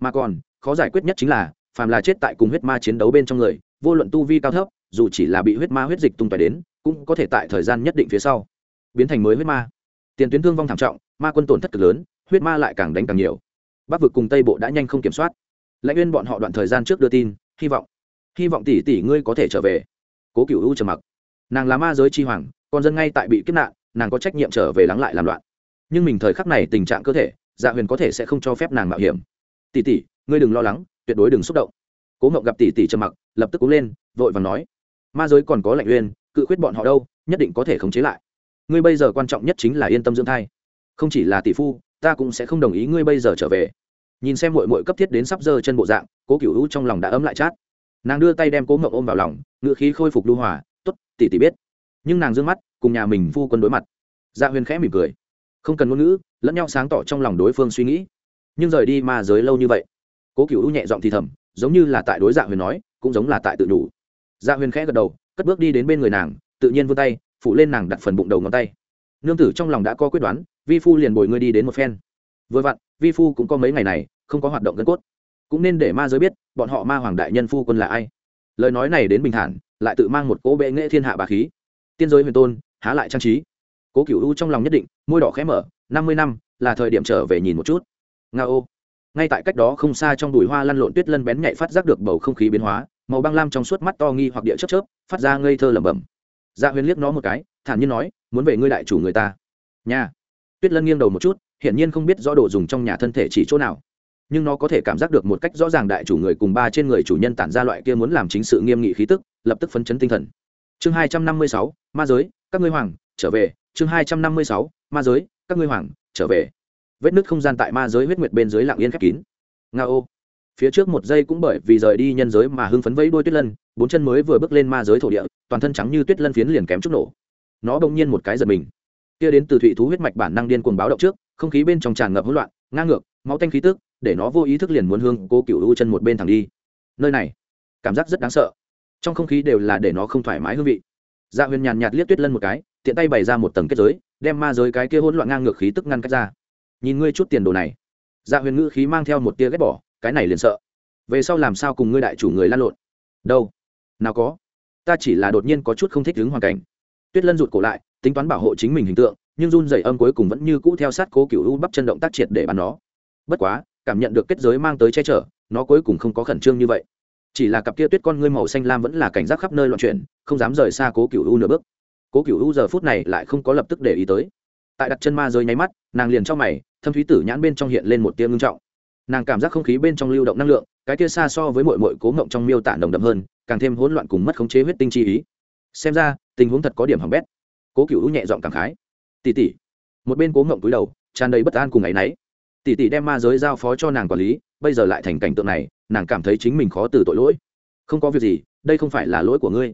Mà còn, khó giải quyết nhất chính là, phàm là chết tại cùng huyết ma chiến đấu bên trong người, vô luận tu vi cao thấp, dù chỉ là bị huyết ma huyết dịch tung tói đến, cũng có thể tại thời gian nhất định phía sau, biến thành mới huyết ma. Tiền tuyến thương vong thảm trọng, ma quân tổn thất cực lớn, huyết ma lại càng đánh càng nhiều. Bắc vực cùng tây bộ đã nhanh không kiểm soát. Lãnh nguyên bọn họ đoạn thời gian trước đưa tin, hy vọng hy vọng tỷ tỷ ngươi có thể trở về. Cố cựu u trầm mặc. Nàng là ma giới chi hoàng, con dân ngay tại bị kiếp nạn, nàng có trách nhiệm trở về lắng lại làm loạn nhưng mình thời khắc này tình trạng cơ thể dạ huyền có thể sẽ không cho phép nàng mạo hiểm. Tỷ tỷ, ngươi đừng lo lắng, tuyệt đối đừng xúc động. Cố ngậu gặp tỷ tỷ trầm mặc, lập tức cú lên, vội và nói, ma giới còn có lạnh uyên, cự khuyết bọn họ đâu, nhất định có thể khống chế lại. Ngươi bây giờ quan trọng nhất chính là yên tâm dưỡng thai. Không chỉ là tỷ phu, ta cũng sẽ không đồng ý ngươi bây giờ trở về. Nhìn xem mội mội cấp thiết đến sắp dơ chân bộ dạng, cố cựu hữu trong lòng đã ấm lại chát. Nàng đưa tay đem cố ngậu ôm vào lòng ngự khí khôi phục lưu hòa t ố t tỷ tỷ biết. Nhưng nàng d ư ơ n g mắt, cùng nhà mình phu quân đối mặt. Dạ huyền khẽ mỉm cười không cần ngôn ngữ, lẫn nhau sáng tỏ trong lòng đối phương suy nghĩ. Nhưng rời đi ma giới lâu như vậy, cố cựu nhẹ giọng thì thầm, giống như là tại đối dạ huyền nói, cũng giống là tại tự đủ. Dạ huyền khẽ gật đầu, cất bước đi đến bên người nàng, tự nhiên vươn tay phụ lên nàng đặt phần bụng đầu ngón tay. Nương tử trong lòng đã có quyết đoán, vi phu liền bồi ngươi đi đến một phen. Vừa vặn, vi phu cũng có mấy ngày này, không có hoạt động gân cốt. Cũng nên để ma giới biết, bọn họ ma hoàng đại nhân phu quân là ai. Lời nói này đến bình thản, lại tự mang một cỗ bệ nghệ thiên hạ bà khí. Tiên giới huyền tôn, há lại trang trí cố cựu u trong lòng nhất định, môi đỏ khẽ mở, năm mươi năm, là thời điểm trở về nhìn một chút. Nga ô. Ngay tại cách đó không xa trong đùi hoa lăn lộn tuyết lân bén nhạy phát giác được bầu không khí biến hóa, màu băng lam trong suốt mắt to nghi hoặc địa chớp chớp, phát ra ngây thơ lẩm bẩm. Dạ huyền liếc nó một cái, thản nhiên nói, muốn về ngươi đại chủ người ta. Nhà tuyết lân nghiêng đầu một chút, hiển nhiên không biết rõ đồ dùng trong nhà thân thể chỉ chỗ nào. Nhưng nó có thể cảm giác được một cách rõ ràng đại chủ người cùng ba trên người chủ nhân tản ra loại kia muốn làm chính sự nghiêm nghị khí tức, lập tức phấn chấn tinh thần. Chương hai trăm năm mươi sáu, ma giới, các ngươi hoàng, trở về chương hai trăm năm mươi sáu, ma giới, các ngươi hoàng trở về. Vết nứt không gian tại ma giới huyết nguyệt bên dưới lặng yên khép kín. Nga ô. Phía trước một giây cũng bởi vì rời đi nhân giới mà hưng phấn vẫy đôi tuyết lân, bốn chân mới vừa bước lên ma giới thổ địa, toàn thân trắng như tuyết lân phiến liền kém chút nổ. Nó bỗng nhiên một cái giật mình. Kia đến từ thụy thú huyết mạch bản năng điên cuồng báo động trước, không khí bên trong tràn ngập hỗn loạn, ngang ngược, máu tanh khí tức, để nó vô ý thức liền muốn hương cố cựu u chân một bên thẳng đi. Nơi này, cảm giác rất đáng sợ. Trong không khí đều là để nó không thoải mái hương vị. Dạ huyền nhàn nhạt liếc tuyết lân một cái tiện tay bày ra một tầng kết giới, đem ma giới cái kia hỗn loạn ngang ngược khí tức ngăn cách ra. Nhìn ngươi chút tiền đồ này. Dạ huyền ngữ khí mang theo một tia ghét bỏ, cái này liền sợ. Về sau làm sao cùng ngươi đại chủ người lan lộn? Đâu? Nào có. Ta chỉ là đột nhiên có chút không thích đứng hoàn cảnh. Tuyết lân rụt cổ lại, tính toán bảo hộ chính mình hình tượng, nhưng run dày âm cuối cùng vẫn như cũ theo sát cố cựu u bắp chân động tác triệt để bắn nó. Bất quá, cảm nhận được kết giới mang tới che chở, nó cuối cùng không có khẩn trương như vậy. Chỉ là cặp kia tuyết con ngươi màu xanh lam vẫn là cảnh giác khắp nơi loạn chuyển, không dám rời xa cố cựu u nửa bước cố cựu u giờ phút này lại không có lập tức để ý tới. Tại đặt chân ma rơi nháy mắt, nàng liền trong mày, thâm thúy tử nhãn bên trong hiện lên một tiếng ngưng trọng. Nàng cảm giác không khí bên trong lưu động năng lượng, cái kia xa so với mội mội cố ngộng trong miêu tả nồng đậm hơn, càng thêm hỗn loạn cùng mất khống chế huyết tinh chi ý. Xem ra, tình huống thật có điểm hỏng bét. Cố cựu nhẹ giọng cảm khái. Tỉ tỉ một bên cố ngộng túi đầu, tràn đầy bất an cùng ấ y n ấ y tỉ tỉ đem ma giới giao phó cho nàng quản lý, bây giờ lại thành cảnh tượng này, nàng cảm thấy chính mình khó từ tội lỗi. Không có việc gì, đây không phải là lỗi của ngươi.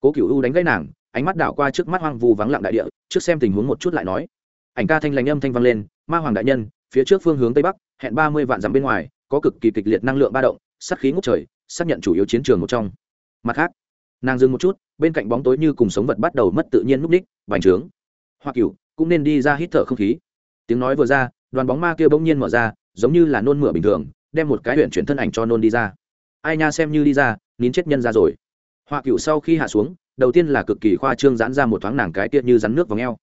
Cố cựu u đánh gãy nàng ánh mắt đảo qua trước mắt hoang vu vắng lặng đại địa, trước xem tình huống một chút lại nói. Ảnh ca thanh lành âm thanh vang lên, ma hoàng đại nhân, phía trước phương hướng tây bắc, hẹn ba mươi vạn dặm bên ngoài, có cực kỳ kịch liệt năng lượng ba động sắt khí ngút trời, xác nhận chủ yếu chiến trường một trong. Mặt khác, nàng dừng một chút, bên cạnh bóng tối như cùng sống vật bắt đầu mất tự nhiên núp ních, bành trướng. Hoa cửu, cũng nên đi ra hít thở không khí. Tiếng nói vừa ra, đoàn bóng ma kia bỗng nhiên mở ra, giống như là nôn mửa bình thường, đem một cái huyện chuyển thân ảnh cho nôn đi ra. Ai nha, xem như đi ra, nín chết nhân ra rồi. Hoa cửu sau khi hạ xuống đầu tiên là cực kỳ khoa trương giãn ra một thoáng nàng cái kia như rắn nước vào ngheo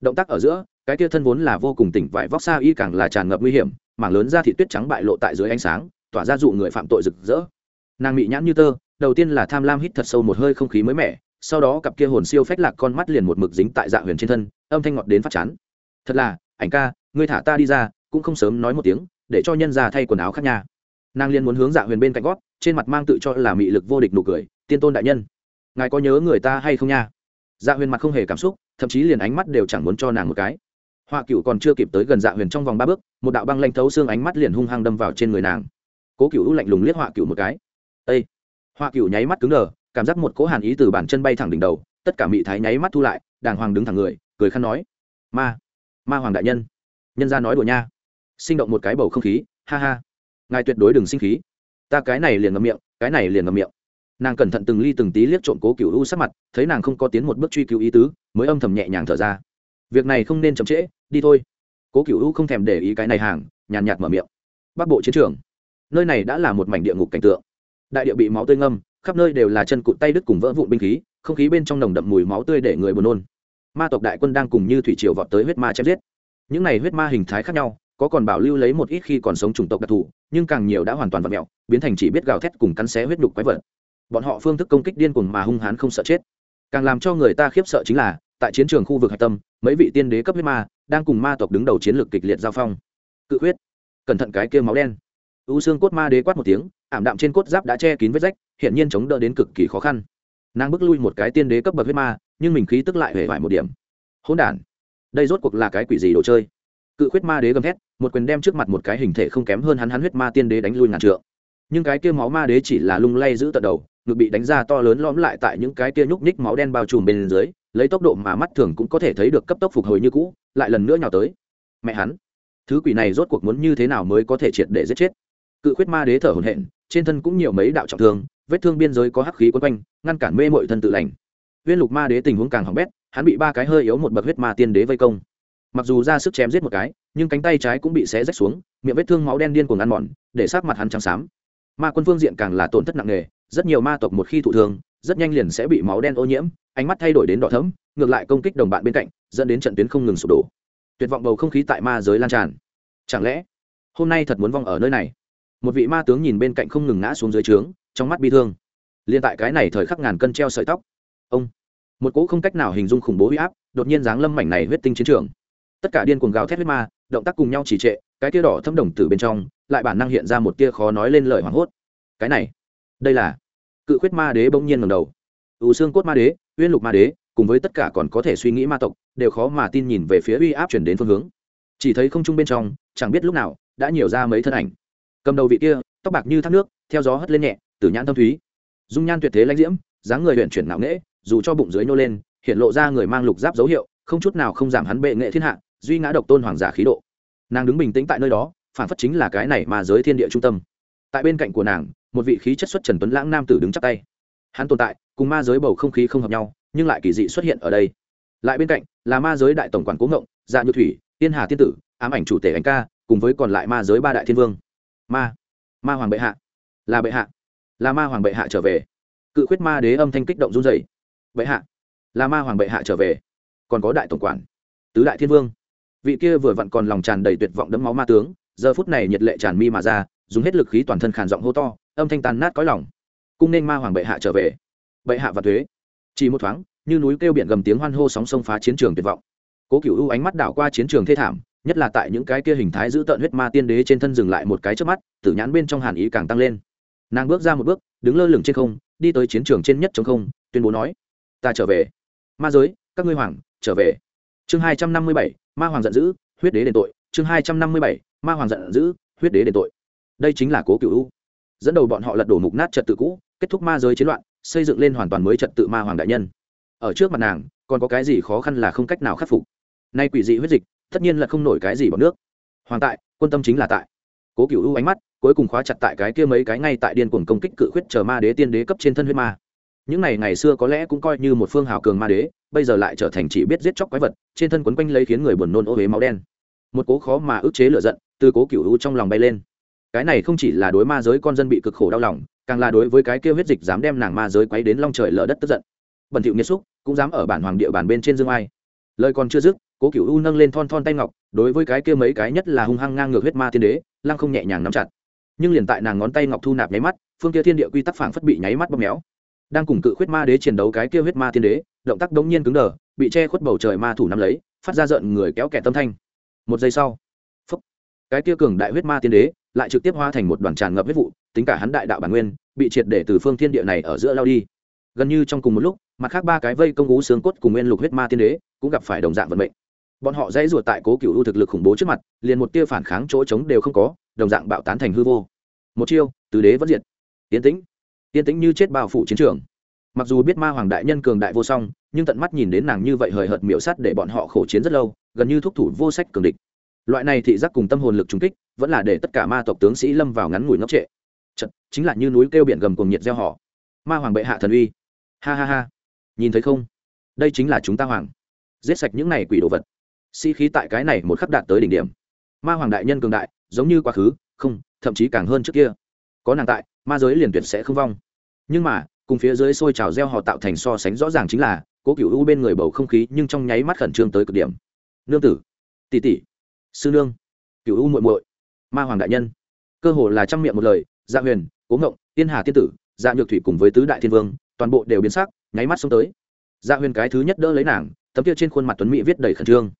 động tác ở giữa, cái kia thân vốn là vô cùng tỉnh vải vóc xa y càng là tràn ngập nguy hiểm, mảng lớn ra thị tuyết trắng bại lộ tại dưới ánh sáng, tỏa ra dụ người phạm tội rực rỡ. Nàng bị nhãn như tơ, đầu tiên là tham lam hít thật sâu một hơi không khí mới mẻ, sau đó cặp kia hồn siêu phách lạc con mắt liền một mực dính tại dạ huyền trên thân, âm thanh ngọt đến phát chán. Thật là, ảnh ca, ngươi thả ta đi ra, cũng không sớm nói một tiếng, để cho nhân ra thay quần áo khác nha. Nàng liền muốn hướng dạ huyền bên cạnh gót, trên mặt mang tự cho là mị lực vô địch nụ cười, tiên tôn đại nhân ngài có nhớ người ta hay không nha? Dạ huyền mặt không hề cảm xúc, thậm chí liền ánh mắt đều chẳng muốn cho nàng một cái. Hoa cựu còn chưa kịp tới gần dạ huyền trong vòng ba bước, một đạo băng lanh thấu xương ánh mắt liền hung hăng đâm vào trên người nàng. Cố cựu lạnh lùng liếc hoa cựu một cái. Ây hoa cựu nháy mắt cứng đờ, cảm giác một cỗ hàn ý từ bàn chân bay thẳng đỉnh đầu, tất cả mị thái nháy mắt thu lại, đàng hoàng đứng thẳng người, cười khăn nói, ma ma hoàng đại nhân nhân ra nói đùa nha. Sinh động một cái bầu không khí, ha ha. Ngài tuyệt đối đừng sinh khí. Ta cái này liền ngậm miệng, cái này liền ngậm miệng nàng cẩn thận từng ly từng tí liếc trộm cố cựu u sắc mặt, thấy nàng không có tiến một bước truy cứu ý tứ, mới âm thầm nhẹ nhàng thở ra. Việc này không nên chậm trễ, đi thôi. Cố cựu u không thèm để ý cái này hàng, nhàn nhạt mở miệng. Bắc bộ chiến trường, nơi này đã là một mảnh địa ngục cảnh tượng. Đại địa bị máu tươi ngâm, khắp nơi đều là chân cụt tay đứt cùng vỡ vụn binh khí, không khí bên trong nồng đậm mùi máu tươi để người buồn nôn. Ma tộc đại quân đang cùng như thủy triều vọt tới huyết ma chém giết. Những này huyết ma hình thái khác nhau, có còn bảo lưu lấy một ít khi còn sống chủng tộc đặc thù, nhưng càng nhiều đã hoàn toàn vật mẹo, biến thành chỉ biết gào thét cùng cắn xé huyết đục quái vật bọn họ phương thức công kích điên cuồng mà hung hãn không sợ chết. Càng làm cho người ta khiếp sợ chính là, tại chiến trường khu vực hạch tâm, mấy vị tiên đế cấp huyết ma đang cùng ma tộc đứng đầu chiến lược kịch liệt giao phong. Cự huyết cẩn thận cái kia máu đen. U xương cốt ma đế quát một tiếng, ảm đạm trên cốt giáp đã che kín vết rách hiện nhiên chống đỡ đến cực kỳ khó khăn. Nàng bước lui một cái tiên đế cấp bậc huyết ma, nhưng mình khí tức lại hề vải một điểm. Hỗn đản. Đây rốt cuộc là cái quỷ gì đồ chơi? Cự huyết ma đế gầm thét, một quyền đem trước mặt một cái hình thể không kém hơn hắn hắn huyết ma tiên đế đánh lui ngàn trượng nhưng cái kia máu ma đế chỉ là lung lay giữ tận đầu, ngực bị đánh ra to lớn lõm lại tại những cái kia nhúc nhích máu đen bao trùm bên dưới, lấy tốc độ mà mắt thường cũng có thể thấy được cấp tốc phục hồi như cũ, lại lần nữa nhào tới. Mẹ hắn, thứ quỷ này rốt cuộc muốn như thế nào mới có thể triệt để giết chết? Cự khuyết ma đế thở hổn hển, trên thân cũng nhiều mấy đạo trọng thương, vết thương biên giới có hắc khí quấn quanh, ngăn cản mê mội thân tự lành. Viên lục ma đế tình huống càng hỏng bét, hắn bị ba cái hơi yếu một bậc huyết ma tiên đế vây công. Mặc dù ra sức chém giết một cái, nhưng cánh tay trái cũng bị xé rách xuống, miệng vết thương máu đen điên cuồng ăn mòn, để sát mặt hắn trắng xám ma quân phương diện càng là tổn thất nặng nề, rất nhiều ma tộc một khi thụ thương, rất nhanh liền sẽ bị máu đen ô nhiễm, ánh mắt thay đổi đến đỏ thấm ngược lại công kích đồng bạn bên cạnh, dẫn đến trận tuyến không ngừng sụp đổ. Tuyệt vọng bầu không khí tại ma giới lan tràn. Chẳng lẽ, hôm nay thật muốn vong ở nơi này? Một vị ma tướng nhìn bên cạnh không ngừng ngã xuống dưới trướng, trong mắt bi thương. Liên tại cái này thời khắc ngàn cân treo sợi tóc. Ông. Một cỗ không cách nào hình dung khủng bố huy áp, đột nhiên giáng lâm mảnh này huyết tinh chiến trường. Tất cả điên cuồng gào thét huyết ma động tác cùng nhau chỉ trệ, cái tia đỏ thâm đồng từ bên trong, lại bản năng hiện ra một tia khó nói lên lời hoảng hốt. Cái này, đây là cự khuyết ma đế bỗng nhiên ngầm đầu. Ưu xương cốt ma đế, uyên lục ma đế, cùng với tất cả còn có thể suy nghĩ ma tộc, đều khó mà tin nhìn về phía uy áp chuyển đến phương hướng. Chỉ thấy không trung bên trong, chẳng biết lúc nào, đã nhiều ra mấy thân ảnh. Cầm đầu vị kia, tóc bạc như thác nước, theo gió hất lên nhẹ từ nhãn tâm thúy. Dung nhan tuyệt thế lãnh diễm, dáng người huyện chuyển ngạo nghễ, dù cho bụng dưới nô lên, hiện lộ ra người mang lục giáp dấu hiệu, không chút nào không giảm hắn bệ nghệ thiên hạ duy ngã độc tôn hoàng giả khí độ. Nàng đứng bình tĩnh tại nơi đó, phản phất chính là cái này mà giới thiên địa trung tâm. Tại bên cạnh của nàng, một vị khí chất xuất trần tuấn lãng nam tử đứng chắp tay. Hắn tồn tại, cùng ma giới bầu không khí không hợp nhau, nhưng lại kỳ dị xuất hiện ở đây. Lại bên cạnh, là ma giới đại tổng quản cố ngộng dạ như thủy, tiên hà tiên tử, ám ảnh chủ tể ánh ca, cùng với còn lại ma giới ba đại thiên vương. Ma ma hoàng bệ hạ. Là bệ hạ. Là ma hoàng bệ hạ trở về. Cự khuyết ma đế âm thanh kích động run dày bệ hạ. Là ma hoàng bệ hạ trở về. Còn có đại tổng quản. Tứ đại thiên vương vị kia vừa vặn còn lòng tràn đầy tuyệt vọng đẫm máu ma tướng, giờ phút này nhiệt lệ tràn mi mà ra, dùng hết lực khí toàn thân khàn giọng hô to, âm thanh tàn nát cõi lòng. Cung nên ma hoàng bệ hạ trở về. Bệ hạ và thuế. Chỉ một thoáng, như núi kêu biển gầm tiếng hoan hô sóng sông phá chiến trường tuyệt vọng. Cố cựu ưu ánh mắt đảo qua chiến trường thê thảm, nhất là tại những cái kia hình thái giữ tợn huyết ma tiên đế trên thân dừng lại một cái trước mắt, tử nhãn bên trong hàn ý càng tăng lên. Nàng bước ra một bước, đứng lơ lửng trên không, đi tới chiến trường trên nhất chống không, tuyên bố nói, ta trở về. Ma giới, các ngươi hoàng, trở về chương hai trăm năm mươi bảy, ma hoàng giận dữ, huyết đế đền tội. Chương hai trăm năm mươi bảy, ma hoàng giận dữ, huyết đế đền tội. Đây chính là cố cựu u. Dẫn đầu bọn họ lật đổ mục nát trật tự cũ, kết thúc ma giới chiến loạn, xây dựng lên hoàn toàn mới trật tự ma hoàng đại nhân. Ở trước mặt nàng, còn có cái gì khó khăn là không cách nào khắc phục. Nay quỷ dị huyết dịch, tất nhiên là không nổi cái gì bằng nước. Hoàng tại, quân tâm chính là tại. Cố cựu u ánh mắt, cuối cùng khóa chặt tại cái kia mấy cái ngay tại điên cuồng công kích cự khuyết chờ ma đế tiên đế cấp trên thân huyết ma. Những này ngày xưa có lẽ cũng coi như một phương hào cường ma đế bây giờ lại trở thành chỉ biết giết chóc quái vật, trên thân quấn quanh lấy khiến người buồn nôn ô huế máu đen. Một cố khó mà ức chế lửa giận, từ cố cựu u trong lòng bay lên. Cái này không chỉ là đối ma giới con dân bị cực khổ đau lòng, càng là đối với cái kia huyết dịch dám đem nàng ma giới quấy đến long trời lở đất tức giận. Bẩn thỉu nghiệt xúc, cũng dám ở bản hoàng địa bàn bên trên dương ai. Lời còn chưa dứt, cố cựu u nâng lên thon thon tay ngọc, đối với cái kia mấy cái nhất là hung hăng ngang ngược huyết ma thiên đế, lăng không nhẹ nhàng nắm chặt. Nhưng liền tại nàng ngón tay ngọc thu nạp nháy mắt, phương kia thiên địa quy tắc phảng phất bị nháy mắt bóp méo đang cùng cự huyết ma đế chiến đấu cái kia huyết ma thiên đế động tác đống nhiên cứng đờ bị che khuất bầu trời ma thủ nắm lấy phát ra giận người kéo kẻ tâm thanh. Một giây sau phúc, cái kia cường đại huyết ma thiên đế lại trực tiếp hóa thành một đoàn tràn ngập huyết vụ tính cả hắn đại đạo bản nguyên bị triệt để từ phương thiên địa này ở giữa lao đi. Gần như trong cùng một lúc mặt khác ba cái vây công ú xương cốt cùng nguyên lục huyết ma thiên đế cũng gặp phải đồng dạng vận mệnh. Bọn họ dãy ruột tại cố cựu ưu thực lực khủng bố trước mặt liền một tia phản kháng chỗ trống đều không có đồng dạng bạo tán thành hư vô. Một chiêu tứ đế vẫn diệt. Tiến tĩnh yên tĩnh như chết bao phủ chiến trường. Mặc dù biết ma hoàng đại nhân cường đại vô song nhưng tận mắt nhìn đến nàng như vậy hời hợt miễu sắt để bọn họ khổ chiến rất lâu gần như thúc thủ vô sách cường địch. Loại này thị giác cùng tâm hồn lực trung kích vẫn là để tất cả ma tộc tướng sĩ lâm vào ngắn ngủi ngốc trệ. Chật, chính là như núi kêu biển gầm cùng nhiệt gieo họ. Ma hoàng bệ hạ thần uy. Ha ha ha. Nhìn thấy không? Đây chính là chúng ta hoàng. Giết sạch những này quỷ đồ vật. Sĩ khí tại cái này một khắc đạt tới đỉnh điểm. Ma hoàng đại nhân cường đại giống như quá khứ không thậm chí càng hơn trước kia. Có nàng tại ma giới liền tuyệt sẽ không vong nhưng mà, cùng phía dưới xôi trào reo họ tạo thành so sánh rõ ràng chính là, cố cựu u bên người bầu không khí nhưng trong nháy mắt khẩn trương tới cực điểm. Nương tử, tỷ tỷ, sư nương cựu u muội muội, ma hoàng đại nhân. Cơ hồ là trăm miệng một lời dạ huyền, cố ngộng, tiên hà tiên tử dạ nhược thủy cùng với tứ đại thiên vương, toàn bộ đều biến sắc, nháy mắt xông tới. Dạ huyền cái thứ nhất đỡ lấy nàng, tấm kia trên khuôn mặt tuấn mỹ viết đầy khẩn trương.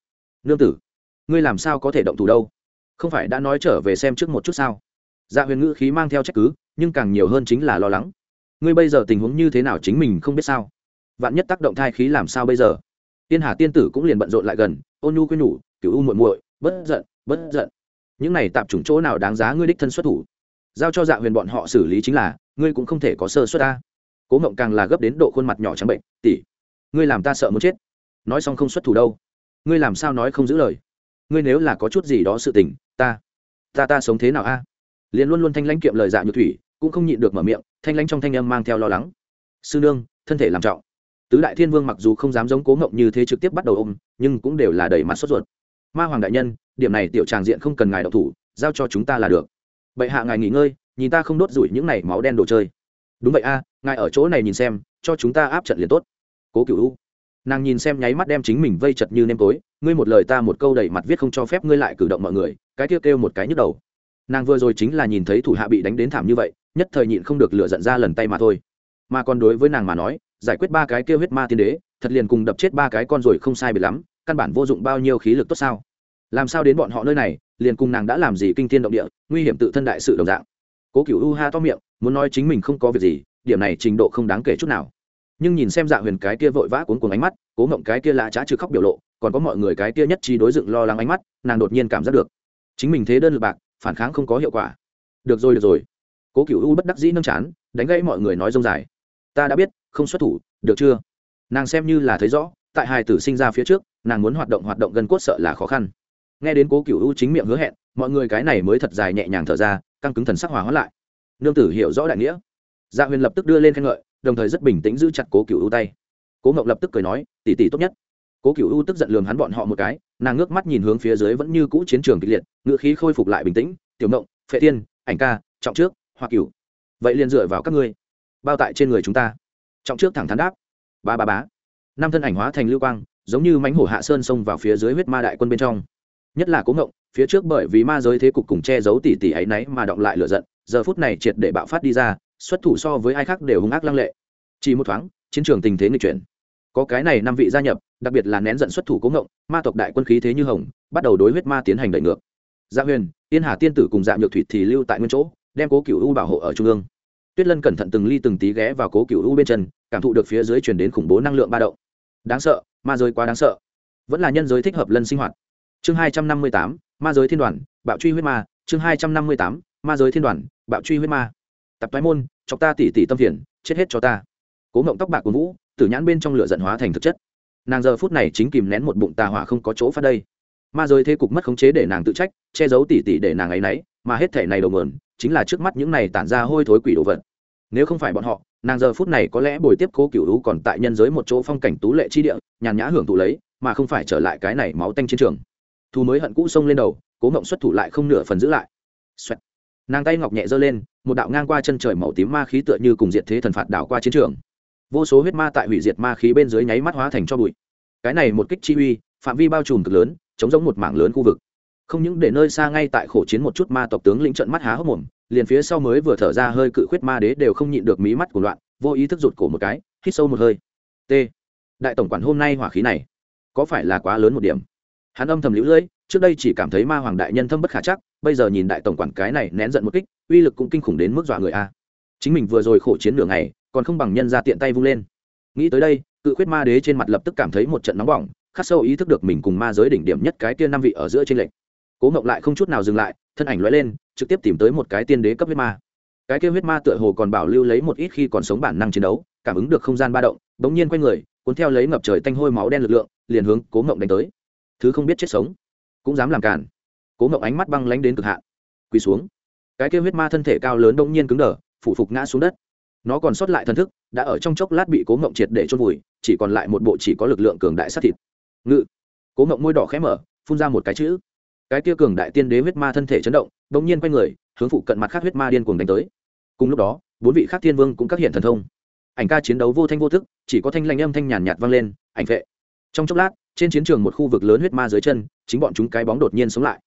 Nương tử, ngươi làm sao có thể động thủ đâu? Không phải đã nói trở về xem trước một chút sao? Dạ huyền ngữ khí mang theo trách cứ, nhưng càng nhiều hơn chính là lo lắng ngươi bây giờ tình huống như thế nào chính mình không biết sao? Vạn nhất tác động thai khí làm sao bây giờ? Tiên hà tiên tử cũng liền bận rộn lại gần, ôn nhu quên nhủ cựu u muội muội, bất giận bất giận. Những này tạp chủng chỗ nào đáng giá ngươi đích thân xuất thủ? Giao cho dạ huyền bọn họ xử lý chính là, ngươi cũng không thể có sơ suất ta. Cố ngộng càng là gấp đến độ khuôn mặt nhỏ trắng bệnh tỉ ngươi làm ta sợ muốn chết. Nói xong không xuất thủ đâu. Ngươi làm sao nói không giữ lời? Ngươi nếu là có chút gì đó sự tình, ta ta ta sống thế nào a? Liền luôn luôn thanh lãnh kiệm lời dạ như thủy cũng không nhịn được mở miệng, thanh lãnh trong thanh âm mang theo lo lắng. Sư nương, thân thể làm trọng. Tứ đại thiên vương mặc dù không dám giống cố ngộng như thế trực tiếp bắt đầu ôm, nhưng cũng đều là đầy mặt sốt ruột. Ma hoàng đại nhân, điểm này tiểu tràng diện không cần ngài độc thủ, giao cho chúng ta là được. Bệ hạ ngài nghỉ ngơi, nhìn ta không đốt rủi những này máu đen đồ chơi. Đúng vậy a, ngài ở chỗ này nhìn xem, cho chúng ta áp trận liền tốt. Cố cựu u. Nàng nhìn xem nháy mắt đem chính mình vây chật như nêm tối, ngươi một lời ta một câu đầy mặt viết không cho phép ngươi lại cử động mọi người, cái kêu kêu một cái nhức đầu. Nàng vừa rồi chính là nhìn thấy thủ hạ bị đánh đến thảm như vậy nhất thời nhịn không được lựa giận ra lần tay mà thôi. Mà còn đối với nàng mà nói, giải quyết ba cái kêu huyết ma tiên đế, thật liền cùng đập chết ba cái con rồi không sai biệt lắm, căn bản vô dụng bao nhiêu khí lực tốt sao? Làm sao đến bọn họ nơi này, liền cùng nàng đã làm gì kinh thiên động địa, nguy hiểm tự thân đại sự đồng dạng. Cố cựu u ha to miệng, muốn nói chính mình không có việc gì, điểm này trình độ không đáng kể chút nào. Nhưng nhìn xem dạ huyền cái kia vội vã cuốn cuồng ánh mắt, cố ngộng cái kia lạ trá trừ khóc biểu lộ, còn có mọi người cái kia nhất trí đối dựng lo lắng ánh mắt, nàng đột nhiên cảm giác được. Chính mình thế đơn lực bạc, phản kháng không có hiệu quả. Được rồi được rồi cố cựu u bất đắc dĩ nâng chán, đánh gãy mọi người nói rông dài. Ta đã biết, không xuất thủ, được chưa? Nàng xem như là thấy rõ, tại hài tử sinh ra phía trước, nàng muốn hoạt động hoạt động gần cốt sợ là khó khăn. Nghe đến cố cựu u chính miệng hứa hẹn, mọi người cái này mới thật dài nhẹ nhàng thở ra, căng cứng thần sắc hòa hóa lại. Nương tử hiểu rõ đại nghĩa. Dạ huyền lập tức đưa lên khen ngợi, đồng thời rất bình tĩnh giữ chặt cố cựu u tay. Cố ngọc lập tức cười nói, tỷ tỷ tốt nhất. Cố cựu u tức giận lường hắn bọn họ một cái, nàng ngước mắt nhìn hướng phía dưới vẫn như cũ chiến trường kịch liệt ngựa khí khôi phục lại bình tĩnh, tiểu ngộng, phệ tiên, ảnh ca, trọng trước hoa cửu. Vậy liền dựa vào các ngươi, bao tại trên người chúng ta. Trọng trước thẳng thắn đáp. Ba ba bá. Năm thân ảnh hóa thành lưu quang, giống như mánh hổ hạ sơn xông vào phía dưới huyết ma đại quân bên trong. Nhất là cố ngộng, phía trước bởi vì ma giới thế cục cùng che giấu tỉ tỉ ấy náy mà động lại lửa giận, giờ phút này triệt để bạo phát đi ra, xuất thủ so với ai khác đều hung ác lăng lệ. Chỉ một thoáng, chiến trường tình thế người chuyển. Có cái này năm vị gia nhập, đặc biệt là nén giận xuất thủ cố ngộng, ma tộc đại quân khí thế như hồng, bắt đầu đối huyết ma tiến hành đẩy ngược. Gia dạ huyền tiên hà tiên tử cùng dạ nhược thủy thì lưu tại nguyên chỗ đem cố cựu u bảo hộ ở trung ương. Tuyết lân cẩn thận từng ly từng tí ghé vào cố cựu u bên chân, cảm thụ được phía dưới chuyển đến khủng bố năng lượng ba động. Đáng sợ, ma giới quá đáng sợ. Vẫn là nhân giới thích hợp lân sinh hoạt. Chương hai trăm năm mươi tám, ma giới thiên đoàn, bạo truy huyết ma. Chương hai trăm năm mươi tám, ma giới thiên đoàn, bạo truy huyết ma. Tập toái môn, chọc ta tỉ tỉ tâm phiền, chết hết cho ta. Cố ngộng tóc bạc của vũ, tử nhãn bên trong lửa giận hóa thành thực chất. Nàng giờ phút này chính kìm nén một bụng tà hỏa không có chỗ phát đây. Ma giới thế cục mất khống chế để nàng tự trách, che giấu tỉ tỉ để nàng ấy nấy, mà hết thể này đầu mượn chính là trước mắt những này tản ra hôi thối quỷ đồ vật. Nếu không phải bọn họ, nàng giờ phút này có lẽ bồi tiếp cố cựu hữu còn tại nhân giới một chỗ phong cảnh tú lệ chi địa, nhàn nhã hưởng thụ lấy, mà không phải trở lại cái này máu tanh chiến trường. Thu mới hận cũ xông lên đầu, cố ngộng xuất thủ lại không nửa phần giữ lại. Xoẹt. nàng tay ngọc nhẹ giơ lên, một đạo ngang qua chân trời màu tím ma khí tựa như cùng diệt thế thần phạt đảo qua chiến trường. Vô số huyết ma tại hủy diệt ma khí bên dưới nháy mắt hóa thành cho bụi. Cái này một kích chi uy, phạm vi bao trùm cực lớn, chống giống một mảng lớn khu vực không những để nơi xa ngay tại khổ chiến một chút ma tộc tướng lĩnh trận mắt há hốc mồm, liền phía sau mới vừa thở ra hơi cự khuyết ma đế đều không nhịn được mí mắt của loạn, vô ý thức rụt cổ một cái, hít sâu một hơi. T. Đại tổng quản hôm nay hỏa khí này, có phải là quá lớn một điểm? Hắn âm thầm lũ lưỡi, trước đây chỉ cảm thấy ma hoàng đại nhân thâm bất khả chắc, bây giờ nhìn đại tổng quản cái này nén giận một kích, uy lực cũng kinh khủng đến mức dọa người a. Chính mình vừa rồi khổ chiến nửa ngày, còn không bằng nhân ra tiện tay vung lên. Nghĩ tới đây, cự khuyết ma đế trên mặt lập tức cảm thấy một trận nóng bỏng, khắc sâu ý thức được mình cùng ma giới đỉnh điểm nhất cái tiên năm vị ở giữa trên lệnh cố ngộng lại không chút nào dừng lại, thân ảnh lóe lên, trực tiếp tìm tới một cái tiên đế cấp huyết ma. Cái kêu huyết ma tựa hồ còn bảo lưu lấy một ít khi còn sống bản năng chiến đấu, cảm ứng được không gian ba động, bỗng nhiên quay người, cuốn theo lấy ngập trời tanh hôi máu đen lực lượng, liền hướng cố ngộng đánh tới. Thứ không biết chết sống, cũng dám làm cản cố ngộng ánh mắt băng lánh đến cực hạn, quỳ xuống. Cái kêu huyết ma thân thể cao lớn bỗng nhiên cứng đờ, phủ phục ngã xuống đất. Nó còn sót lại thân thức, đã ở trong chốc lát bị cố ngộng triệt để chôn vùi, chỉ còn lại một bộ chỉ có lực lượng cường đại sát thịt. Ngự. Cố ngộng môi đỏ khẽ mở, phun ra một cái chữ cái kia cường đại tiên đế huyết ma thân thể chấn động đ ỗ n g nhiên quay người, hướng phụ cận mặt khác huyết ma điên cuồng đánh tới. Cùng lúc đó, bốn vị khác thiên vương cũng các hiện thần thông. Ảnh ca chiến đấu vô thanh vô thức chỉ có thanh lanh âm thanh nhàn nhạt vang lên, ảnh vệ. Trong chốc lát, trên chiến trường một khu vực lớn huyết ma dưới chân, chính bọn chúng cái bóng đột nhiên sống lại.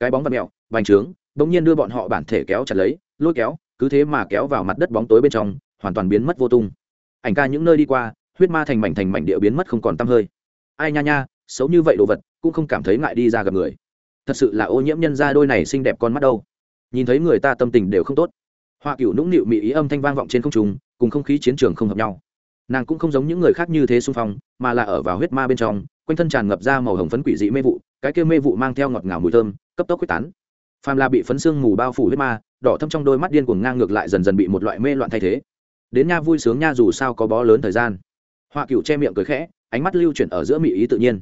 Cái bóng và mẹo bành trướng đ ỗ n g nhiên đưa bọn họ bản thể kéo chặt lấy, lôi kéo, cứ thế mà kéo vào mặt đất bóng tối bên trong, hoàn toàn biến mất vô tung. Ảnh ca những nơi đi qua, huyết ma thành mảnh thành mảnh địa biến mất không còn t hơi. Ai nha nha, xấu như vậy đồ vật, cũng không cảm thấy ngại đi ra gặp người thật sự là ô nhiễm nhân ra đôi này xinh đẹp con mắt đâu. Nhìn thấy người ta tâm tình đều không tốt. Hoa cựu nũng nịu mỹ ý âm thanh vang vọng trên không trùng cùng không khí chiến trường không hợp nhau. Nàng cũng không giống những người khác như thế xung phong, mà là ở vào huyết ma bên trong, quanh thân tràn ngập ra màu hồng phấn quỷ dị mê vụ, cái kia mê vụ mang theo ngọt ngào mùi thơm, cấp tốc quyết tán. Phàm là bị phấn xương mù bao phủ huyết ma, đỏ thâm trong đôi mắt điên cuồng ngang ngược lại dần dần bị một loại mê loạn thay thế. Đến nha vui sướng nha dù sao có bó lớn thời gian. Hoa cựu che miệng cười khẽ, ánh mắt lưu chuyển ở giữa mỹ ý tự nhiên.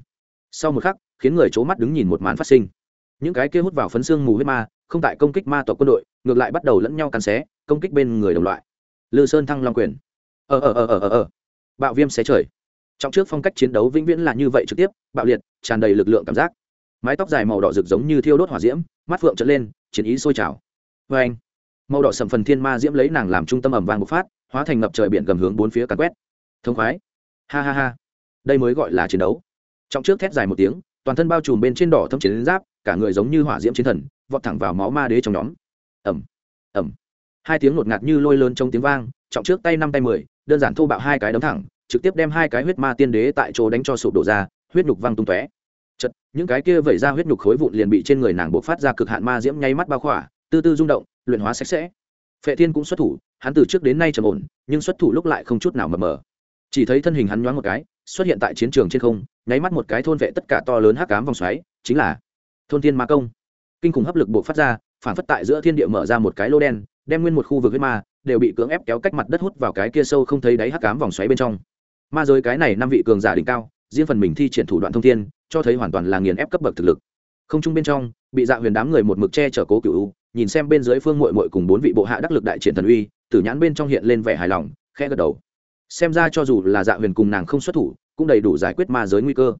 Sau một khắc, khiến người c h ố mắt đứng nhìn một màn phát sinh những cái kia hút vào phấn xương mù huyết ma, không tại công kích ma tộc quân đội, ngược lại bắt đầu lẫn nhau cắn xé, công kích bên người đồng loại. Lư sơn thăng long quyền. Ờ ờ ờ ờ ờ ờ. Bạo viêm xé trời. Trong trước phong cách chiến đấu vĩnh viễn là như vậy trực tiếp, bạo liệt, tràn đầy lực lượng cảm giác. Mái tóc dài màu đỏ rực giống như thiêu đốt hỏa diễm, mắt phượng trở lên, chiến ý sôi trào. Vê anh, màu đỏ sầm phần thiên ma diễm lấy nàng làm trung tâm ẩm vàng bộc phát, hóa thành ngập trời biển gầm hướng bốn phía càn quét. Thông khoái. Ha ha ha. Đây mới gọi là chiến đấu. Trong trước thét dài một tiếng, toàn thân bao trùm bên trên đỏ thâm chiến giáp cả người giống như hỏa diễm chiến thần, vọt thẳng vào máu ma đế trong nhóm. Ẩm ẩm hai tiếng ngột ngạt như lôi lớn trong tiếng vang, trọng trước tay năm tay mười, đơn giản thô bạo hai cái đấm thẳng, trực tiếp đem hai cái huyết ma tiên đế tại chỗ đánh cho sụp đổ ra, huyết nhục văng tung tóe. Chật những cái kia vẩy ra huyết nhục khối vụn liền bị trên người nàng buộc phát ra cực hạn ma diễm nháy mắt bao khỏa tư tư rung động, luyện hóa sạch sẽ. Phệ thiên cũng xuất thủ, hắn từ trước đến nay trầm ổn, nhưng xuất thủ lúc lại không chút nào mờ mờ. Chỉ thấy thân hình hắn nhoáng một cái, xuất hiện tại chiến trường trên không, nháy mắt một cái thôn vệ tất cả to lớn hắc cám vòng xoáy, chính là thôn thiên ma công. Kinh khủng hấp lực buộc phát ra, phản phất tại giữa thiên địa mở ra một cái lô đen, đem nguyên một khu vực huyết ma đều bị cưỡng ép kéo cách mặt đất hút vào cái kia sâu không thấy đáy hắc cám vòng xoáy bên trong. Ma giới cái này năm vị cường giả đỉnh cao, riêng phần mình thi triển thủ đoạn thông thiên, cho thấy hoàn toàn là nghiền ép cấp bậc thực lực. Không chung bên trong, bị dạ huyền đám người một mực che chở cố cựu nhìn xem bên dưới phương mội mội cùng bốn vị bộ hạ đắc lực đại triển thần uy, tử nhãn bên trong hiện lên vẻ hài lòng, khẽ gật đầu. Xem ra cho dù là dạ huyền cùng nàng không xuất thủ, cũng đầy đủ giải quyết ma giới nguy cơ.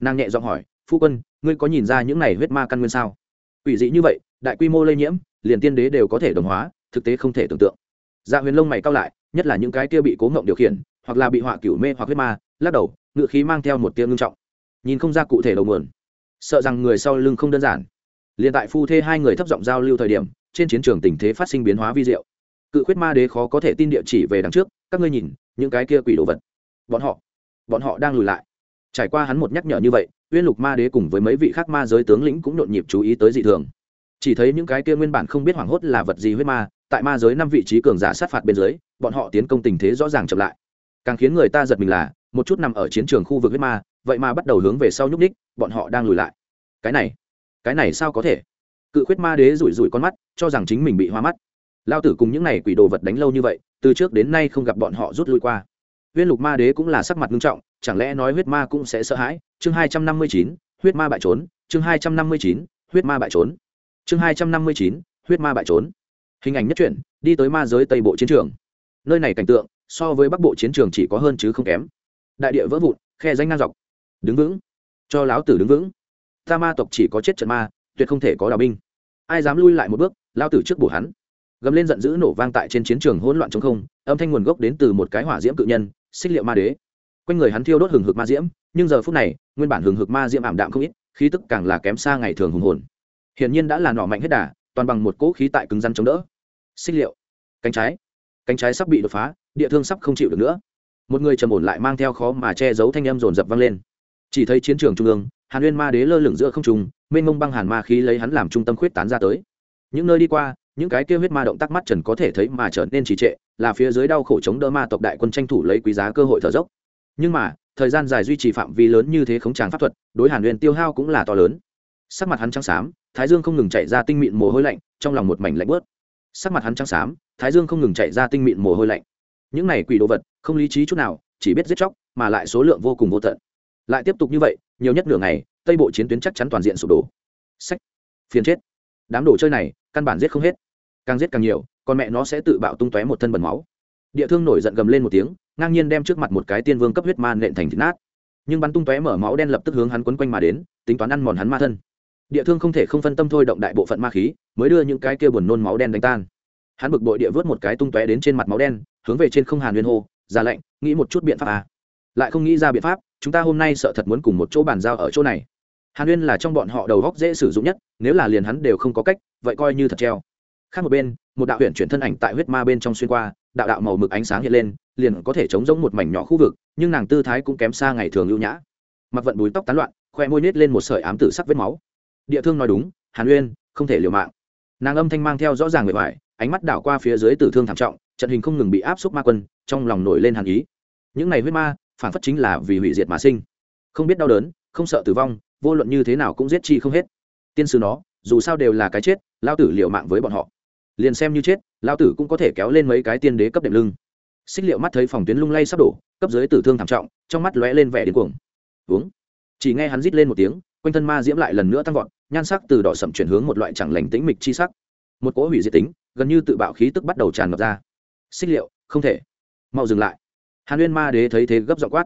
Nàng nhẹ giọng hỏi phu quân, ngươi có nhìn ra những này huyết ma căn nguyên sao? Ủy dị như vậy, đại quy mô lây nhiễm, liền tiên đế đều có thể đồng hóa, thực tế không thể tưởng tượng. Dạ huyền lông mày cao lại, nhất là những cái kia bị cố ngộng điều khiển, hoặc là bị họa cửu mê hoặc huyết ma, lắc đầu ngự khí mang theo một tiếng ngưng trọng. Nhìn không ra cụ thể đầu nguồn, sợ rằng người sau lưng không đơn giản. Liền tại phu thê hai người thấp giọng giao lưu thời điểm, trên chiến trường tình thế phát sinh biến hóa vi diệu. Cự khuyết ma đế khó có thể tin địa chỉ về đằng trước, các ngươi nhìn, những cái kia quỷ đồ vật. Bọn họ bọn họ đang lùi lại. Trải qua hắn một nhắc nhở như vậy uyên lục ma đế cùng với mấy vị khác ma giới tướng lĩnh cũng nhộn nhịp chú ý tới dị thường. Chỉ thấy những cái kia nguyên bản không biết hoảng hốt là vật gì huyết ma, tại ma giới năm vị trí cường giả sát phạt bên dưới, bọn họ tiến công tình thế rõ ràng chậm lại. Càng khiến người ta giật mình là, một chút nằm ở chiến trường khu vực huyết ma, vậy mà bắt đầu hướng về sau nhúc ních bọn họ đang lùi lại. Cái này cái này sao có thể? Cự khuyết ma đế rủi rủi con mắt, cho rằng chính mình bị hoa mắt. Lao tử cùng những này quỷ đồ vật đánh lâu như vậy, từ trước đến nay không gặp bọn họ rút lui qua. Viên lục ma đế cũng là sắc mặt nghiêm trọng, chẳng lẽ nói huyết ma cũng sẽ sợ hãi? Chương hai trăm năm mươi chín, huyết ma bại trốn. Chương hai trăm năm mươi chín, huyết ma bại trốn. Chương hai trăm năm mươi chín, huyết ma bại trốn. Hình ảnh nhất truyện, đi tới ma giới tây bộ chiến trường. Nơi này cảnh tượng, so với bắc bộ chiến trường chỉ có hơn chứ không kém. Đại địa vỡ vụn, khe danh ngang dọc. Đứng vững. Cho láo tử đứng vững. Ta ma tộc chỉ có chết trận ma, tuyệt không thể có đào binh. Ai dám lui lại một bước lao tử trước bổ hắn. Gầm lên giận dữ nổ vang tại trên chiến trường hỗn loạn chống không, âm thanh nguồn gốc đến từ một cái hỏa diễm cự nhân, xích liệu ma đế. Quanh người hắn thiêu đốt hừng hực ma diễm nhưng giờ phút này, nguyên bản hừng hực ma diễm ảm đạm không ít, khí tức càng là kém xa ngày thường hùng hồn. Hiển nhiên đã là nỏ mạnh hết đà, toàn bằng một cỗ khí tại cứng rắn chống đỡ. Xích liệu, cánh trái cánh trái sắp bị đột phá, địa thương sắp không chịu được nữa. Một người trầm ổn lại mang theo khó mà che giấu thanh âm rồn rập vang lên. Chỉ thấy chiến trường trung ương, hàn Uyên ma đế lơ lửng giữa không trùng mênh mông băng hàn ma khí lấy hắn làm trung tâm khuyết tán ra tới. Những nơi đi qua, những cái kia huyết ma động tác mắt trần có thể thấy mà trở nên trì trệ, là phía dưới đau khổ chống đỡ ma tộc đại quân tranh thủ lấy quý giá cơ hội thở dốc. Nhưng mà thời gian dài duy trì phạm vi lớn như thế khống tràng pháp thuật, đối hàn huyền tiêu hao cũng là to lớn. Sắc mặt hắn trắng xám, thái dương không ngừng chạy ra tinh mịn mồ hôi lạnh, trong lòng một mảnh lạnh bớt sắc mặt hắn trắng xám, thái dương không ngừng chạy ra tinh mịn mồ hôi lạnh. Những này quỷ đồ vật, không lý trí chút nào, chỉ biết giết chóc, mà lại số lượng vô cùng vô tận. Lại tiếp tục như vậy, nhiều nhất nửa ngày, tây bộ chiến tuyến chắc chắn toàn diện sụp đổ. Sách. Phiền chết. Đám đồ chơi này, căn bản giết không hết. Càng giết càng nhiều, con mẹ nó sẽ tự bạo tung tóe một thân bẩn máu. Địa thương nổi giận gầm lên một tiếng ngang nhiên đem trước mặt một cái tiên vương cấp huyết ma nện thành thịt nát. Nhưng bắn tung tóe mở máu đen lập tức hướng hắn quấn quanh mà đến, tính toán ăn mòn hắn ma thân. Địa thương không thể không phân tâm thôi động đại bộ phận ma khí, mới đưa những cái kia buồn nôn máu đen đánh tan. Hắn bực bội địa vớt một cái tung tóe đến trên mặt máu đen, hướng về trên không hàn liên hô ra lệnh nghĩ một chút biện pháp à. lại không nghĩ ra biện pháp, chúng ta hôm nay sợ thật muốn cùng một chỗ bàn giao ở chỗ này. Hàn uyên là trong bọn họ đầu góc dễ sử dụng nhất, nếu là liền hắn đều không có cách, vậy coi như thật treo. Khác một bên, một đạo huyện chuyển thân ảnh tại huyết ma bên trong xuyên qua, đạo đạo màu mực ánh sáng hiện lên liền có thể chống giống một mảnh nhỏ khu vực, nhưng nàng tư thái cũng kém xa ngày thường lưu nhã. Mặc vận bùi tóc tán loạn, khoe môi nết lên một sợi ám tử sắc vết máu. Địa thương nói đúng, hàn uyên, không thể liều mạng. Nàng âm thanh mang theo rõ ràng người ngoài, ánh mắt đảo qua phía dưới tử thương thảm trọng, trận hình không ngừng bị áp xúc ma quân, trong lòng nổi lên hàn ý. Những này huyết ma, phản phất chính là vì hủy diệt mà sinh. Không biết đau đớn, không sợ tử vong, vô luận như thế nào cũng giết chi không hết. Tiên sư nó, dù sao đều là cái chết, lao tử liều mạng với bọn họ. Liền xem như chết, lao tử cũng có thể kéo lên mấy cái tiên đế cấp đệm lưng xích liệu mắt thấy phòng tuyến lung lay sắp đổ, cấp dưới tử thương thảm trọng, trong mắt lóe lên vẻ đến cuồng. Uống. Chỉ nghe hắn rít lên một tiếng, quanh thân ma diễm lại lần nữa tăng vọt, nhan sắc từ đỏ sậm chuyển hướng một loại chẳng lành tĩnh mịch chi sắc. Một cỗ hủy diệt tính, gần như tự bạo khí tức bắt đầu tràn ngập ra. Xích liệu, không thể. Mau dừng lại. Hàn nguyên ma đế thấy thế gấp dọ quát.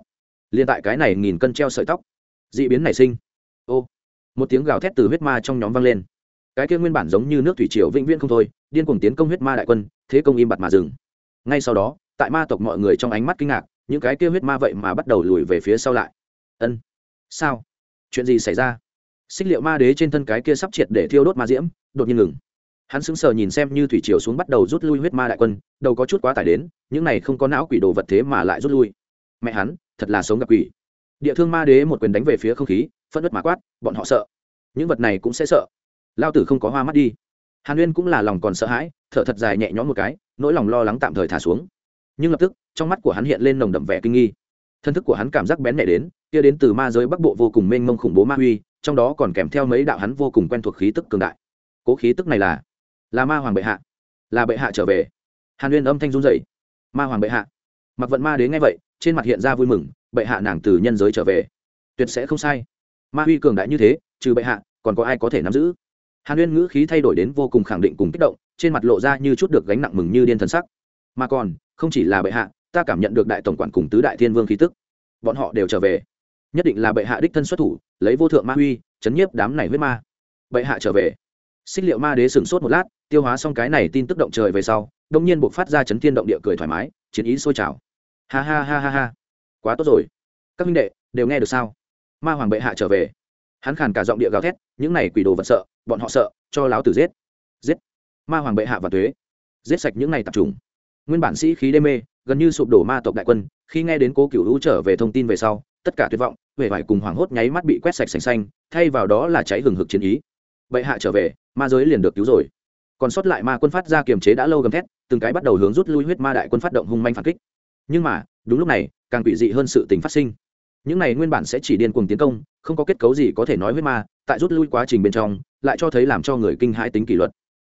Liền tại cái này nghìn cân treo sợi tóc d ị biến nảy sinh. Ô. Một tiếng gào thét từ huyết ma trong nhóm vang lên. Cái kia nguyên bản giống như nước thủy triều vĩnh viễn không thôi, điên cuồng tiến công huyết ma đại quân, thế công im bặt mà dừng. Ngay sau đó tại ma tộc mọi người trong ánh mắt kinh ngạc, những cái kia huyết ma vậy mà bắt đầu lùi về phía sau lại. Ân, sao? Chuyện gì xảy ra? Xích liệu ma đế trên thân cái kia sắp triệt để thiêu đốt ma diễm, đột nhiên ngừng. Hắn sững sờ nhìn xem như thủy triều xuống bắt đầu rút lui huyết ma đại quân, đầu có chút quá tải đến, những này không có não quỷ đồ vật thế mà lại rút lui. Mẹ hắn, thật là sống gặp quỷ. Địa thương ma đế một quyền đánh về phía không khí phân đất mà quát, bọn họ sợ. Những vật này cũng sẽ sợ. Lao tử không có hoa mắt đi. Hàn uyên cũng là lòng còn sợ hãi, thở thật dài nhẹ nhõm một cái, nỗi lòng lo lắng tạm thời thả xuống nhưng lập tức trong mắt của hắn hiện lên nồng đậm vẻ kinh nghi. Thân thức của hắn cảm giác bén mẹ đến kia đến từ ma giới bắc bộ vô cùng mênh mông khủng bố ma huy trong đó còn kèm theo mấy đạo hắn vô cùng quen thuộc khí tức cường đại. Cố khí tức này là là ma hoàng bệ hạ. Là bệ hạ trở về. Hàn uyên âm thanh run rẩy, ma hoàng bệ hạ. Mặc vận ma đến ngay vậy trên mặt hiện ra vui mừng bệ hạ nàng từ nhân giới trở về. Tuyệt sẽ không sai. Ma huy cường đại như thế trừ bệ hạ còn có ai có thể nắm giữ? Hàn uyên ngữ khí thay đổi đến vô cùng khẳng định cùng kích động trên mặt lộ ra như chút được gánh nặng mừng như điên thần sắc. Mà còn không chỉ là bệ hạ, ta cảm nhận được đại tổng quản cùng tứ đại thiên vương khí tức. Bọn họ đều trở về. Nhất định là bệ hạ đích thân xuất thủ, lấy vô thượng ma huy, chấn nhiếp đám này huyết ma. Bệ hạ trở về. Xích liệu ma đế sửng sốt một lát, tiêu hóa xong cái này tin tức động trời về sau đông nhiên buộc phát ra chấn thiên động địa cười thoải mái, chiến ý sôi trào. Ha ha ha ha ha. Quá tốt rồi. Các minh đệ, đều nghe được sao? Ma hoàng bệ hạ trở về. Hắn khàn cả giọng địa gào thét, những này quỷ đồ vật sợ, bọn họ sợ, cho láo tử giết. Giết. Ma hoàng bệ hạ và thuế giết sạch những này tập trung nguyên bản sĩ khí đê mê, gần như sụp đổ ma tộc đại quân, khi nghe đến cố cựu hữu trở về thông tin về sau, tất cả tuyệt vọng về vải cùng hoảng hốt nháy mắt bị quét sạch sành xanh, thay vào đó là cháy hừng hực chiến ý. Bệ hạ trở về, ma giới liền được cứu rồi. Còn sót lại ma quân phát ra kiềm chế đã lâu gầm thét, từng cái bắt đầu hướng rút lui huyết ma đại quân phát động hung manh phản kích. Nhưng mà, đúng lúc này, càng bị dị hơn sự tình phát sinh. Những này nguyên bản sẽ chỉ điên cuồng tiến công, không có kết cấu gì có thể nói huyết ma, tại rút lui quá trình bên trong, lại cho thấy làm cho người kinh hãi tính kỷ luật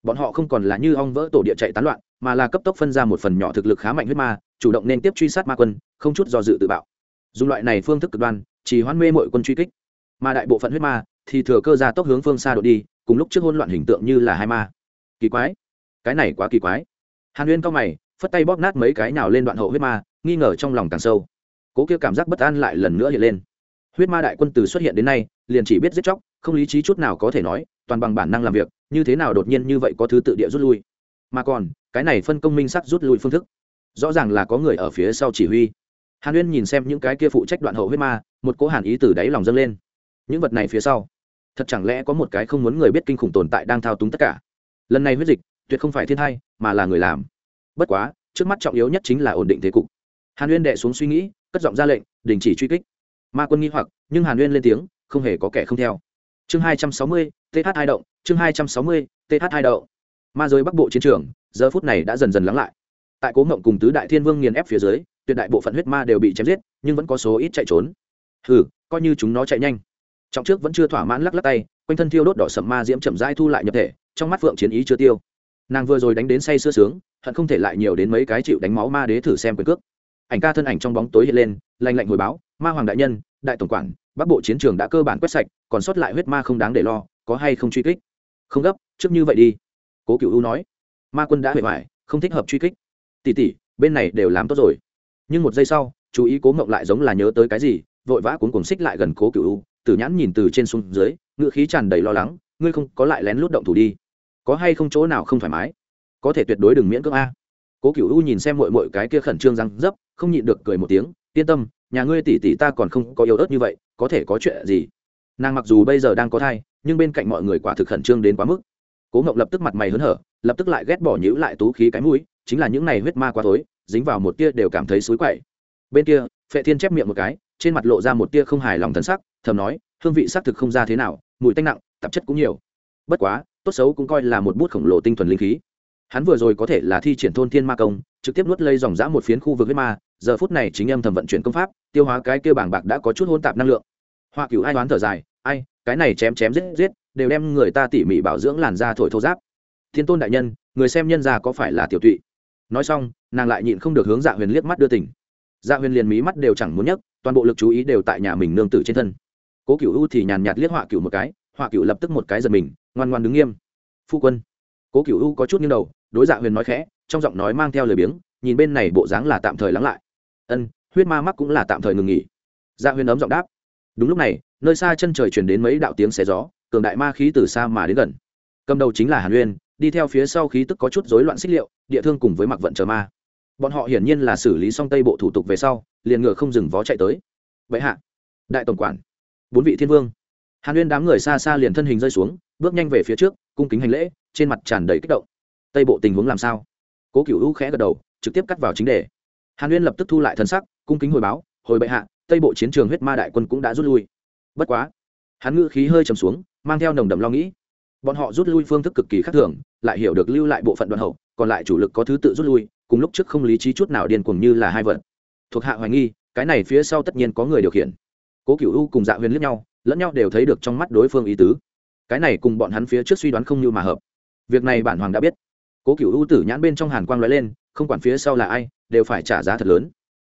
bọn họ không còn là như ong vỡ tổ địa chạy tán loạn, mà là cấp tốc phân ra một phần nhỏ thực lực khá mạnh huyết ma, chủ động nên tiếp truy sát ma quân, không chút do dự tự bạo. Dùng loại này phương thức cực đoan, chỉ hoan mê mọi quân truy kích. Mà đại bộ phận huyết ma thì thừa cơ ra tốc hướng phương xa đội đi, cùng lúc trước hôn loạn hình tượng như là hai ma. Kỳ quái. Cái này quá kỳ quái. Hàn huyên cao mày, phất tay bóp nát mấy cái nào lên đoạn hậu huyết ma, nghi ngờ trong lòng càng sâu. Cố kia cảm giác bất an lại lần nữa hiện lên. Huyết ma đại quân từ xuất hiện đến nay, liền chỉ biết giết chóc, không lý trí chút nào có thể nói toàn bằng bản năng làm việc, như thế nào đột nhiên như vậy có thứ tự địa rút lui. Mà còn, cái này phân công minh sắc rút lui phương thức, rõ ràng là có người ở phía sau chỉ huy. Hàn uyên nhìn xem những cái kia phụ trách đoạn hậu huyết ma, một cố hàn ý từ đáy lòng dâng lên. Những vật này phía sau, thật chẳng lẽ có một cái không muốn người biết kinh khủng tồn tại đang thao túng tất cả? Lần này huyết dịch, tuyệt không phải thiên thai, mà là người làm. Bất quá, trước mắt trọng yếu nhất chính là ổn định thế cục. Hàn uyên đệ xuống suy nghĩ, cất giọng ra lệnh, đình chỉ truy kích. Ma quân nghi hoặc, nhưng hàn uyên lên tiếng, không hề có kẻ không theo. Chương hai trăm sáu mươi th hai động, chương hai trăm sáu mươi th hai động. ma giới bắc bộ chiến trường, giờ phút này đã dần dần lắng lại. Tại cố mộng cùng tứ đại thiên vương nghiền ép phía dưới, tuyệt đại bộ phận huyết ma đều bị chém giết, nhưng vẫn có số ít chạy trốn. Hừ, coi như chúng nó chạy nhanh. Trọng trước vẫn chưa thỏa mãn lắc lắc tay, quanh thân thiêu đốt đỏ sậm ma diễm chậm rãi thu lại nhập thể, trong mắt phượng chiến ý chưa tiêu. Nàng vừa rồi đánh đến say sưa sướng, hận không thể lại nhiều đến mấy cái chịu đánh máu ma đế thử xem quyền cước. Ảnh ca thân ảnh trong bóng tối hiện lên lành lạnh hồi báo, ma hoàng đại nhân, đại tổng quản, bắc bộ chiến trường đã cơ bản quét sạch, còn sót lại huyết ma không đáng để lo có hay không truy kích? Không gấp, trước như vậy đi. Cố cựu u nói. Ma quân đã hề hoài không thích hợp truy kích. Tỉ tỉ, bên này đều làm tốt rồi. Nhưng một giây sau, chú ý cố mộng lại giống là nhớ tới cái gì, vội vã cuốn cuồng xích lại gần cố cựu u. Tử nhãn nhìn từ trên xuống dưới ngựa khí tràn đầy lo lắng, ngươi không có lại lén lút động thủ đi. Có hay không chỗ nào không thoải mái? Có thể tuyệt đối đừng miễn cưỡng a. Cố cựu u nhìn xem mội mội cái kia khẩn trương răng dấp, không nhịn được cười một tiếng, yên tâm, nhà ngươi tỷ tỷ ta còn không có yếu ớt như vậy, có thể có chuyện gì? Nàng mặc dù bây giờ đang có thai, nhưng bên cạnh mọi người quả thực khẩn trương đến quá mức. Cố ngộng lập tức mặt mày hớn hở, lập tức lại ghét bỏ nhữ lại tú khí cái mũi, chính là những này huyết ma quá tối dính vào một tia đều cảm thấy xối quậy. Bên kia, phệ thiên chép miệng một cái, trên mặt lộ ra một tia không hài lòng thân sắc, thầm nói, hương vị xác thực không ra thế nào, mùi tanh nặng, tạp chất cũng nhiều. Bất quá, tốt xấu cũng coi là một bút khổng lồ tinh thuần linh khí. Hắn vừa rồi có thể là thi triển thôn thiên ma công, trực tiếp nuốt lây dòng dã một phiến khu vực huyết ma, giờ phút này chính âm thầm vận chuyển công pháp, tiêu hóa cái kia bảng bạc đã có chút hôn tạp năng lượng. Họa cửu ai đoán thở dài, ai, cái này chém chém giết giết, đều đem người ta tỉ mỉ bảo dưỡng làn da thổi thô giáp thiên tôn đại nhân, người xem nhân già có phải là tiểu tụy? Nói xong, nàng lại nhịn không được hướng dạ huyền liếc mắt đưa tỉnh dạ huyền liền mí mắt đều chẳng muốn nhấc, toàn bộ lực chú ý đều tại nhà mình nương tử trên thân. Cố cựu u thì nhàn nhạt liếc họa cựu một cái họa cựu lập tức một cái giật mình, ngoan ngoan đứng nghiêm. Phu quân. Cố cựu u có chút nghiêng đầu, đối dạ huyền nói khẽ, trong giọng nói mang theo lời biếng, nhìn bên này bộ dáng là tạm thời lắng lại. Ân, huyết ma mắc cũng là tạm thời ngừng nghỉ. Dạ huyền ấm giọng đáp đúng lúc này, nơi xa chân trời chuyển đến mấy đạo tiếng xé gió, cường đại ma khí từ xa mà đến gần. Cầm đầu chính là hàn uyên, đi theo phía sau khí tức có chút rối loạn xích liệu, địa thương cùng với mặc vận chờ ma. Bọn họ hiển nhiên là xử lý xong tây bộ thủ tục về sau, liền ngựa không dừng vó chạy tới. Vậy hạ, đại tổng quản, bốn vị thiên vương. Hàn uyên đám người xa xa liền thân hình rơi xuống, bước nhanh về phía trước, cung kính hành lễ, trên mặt tràn đầy kích động. Tây bộ tình huống làm sao? Cố cựu hữu khẽ gật đầu, trực tiếp cắt vào chính đề. Hàn uyên lập tức thu lại thân sắc, cung kính hồi báo, hồi bệ hạ tây bộ chiến trường huyết ma đại quân cũng đã rút lui. Bất quá, hắn ngữ khí hơi trầm xuống, mang theo nồng đậm lo nghĩ. Bọn họ rút lui phương thức cực kỳ khác thường, lại hiểu được lưu lại bộ phận đoàn hậu, còn lại chủ lực có thứ tự rút lui, cùng lúc trước không lý trí chút nào điên cuồng như là hai vật. Thuộc hạ hoài nghi, cái này phía sau tất nhiên có người điều khiển. Cố cựu u cùng dạ huyền liếc nhau, lẫn nhau đều thấy được trong mắt đối phương ý tứ. Cái này cùng bọn hắn phía trước suy đoán không như mà hợp. Việc này bản hoàng đã biết. Cố cựu u tử nhãn bên trong hàn quang lóe lên, không quản phía sau là ai, đều phải trả giá thật lớn.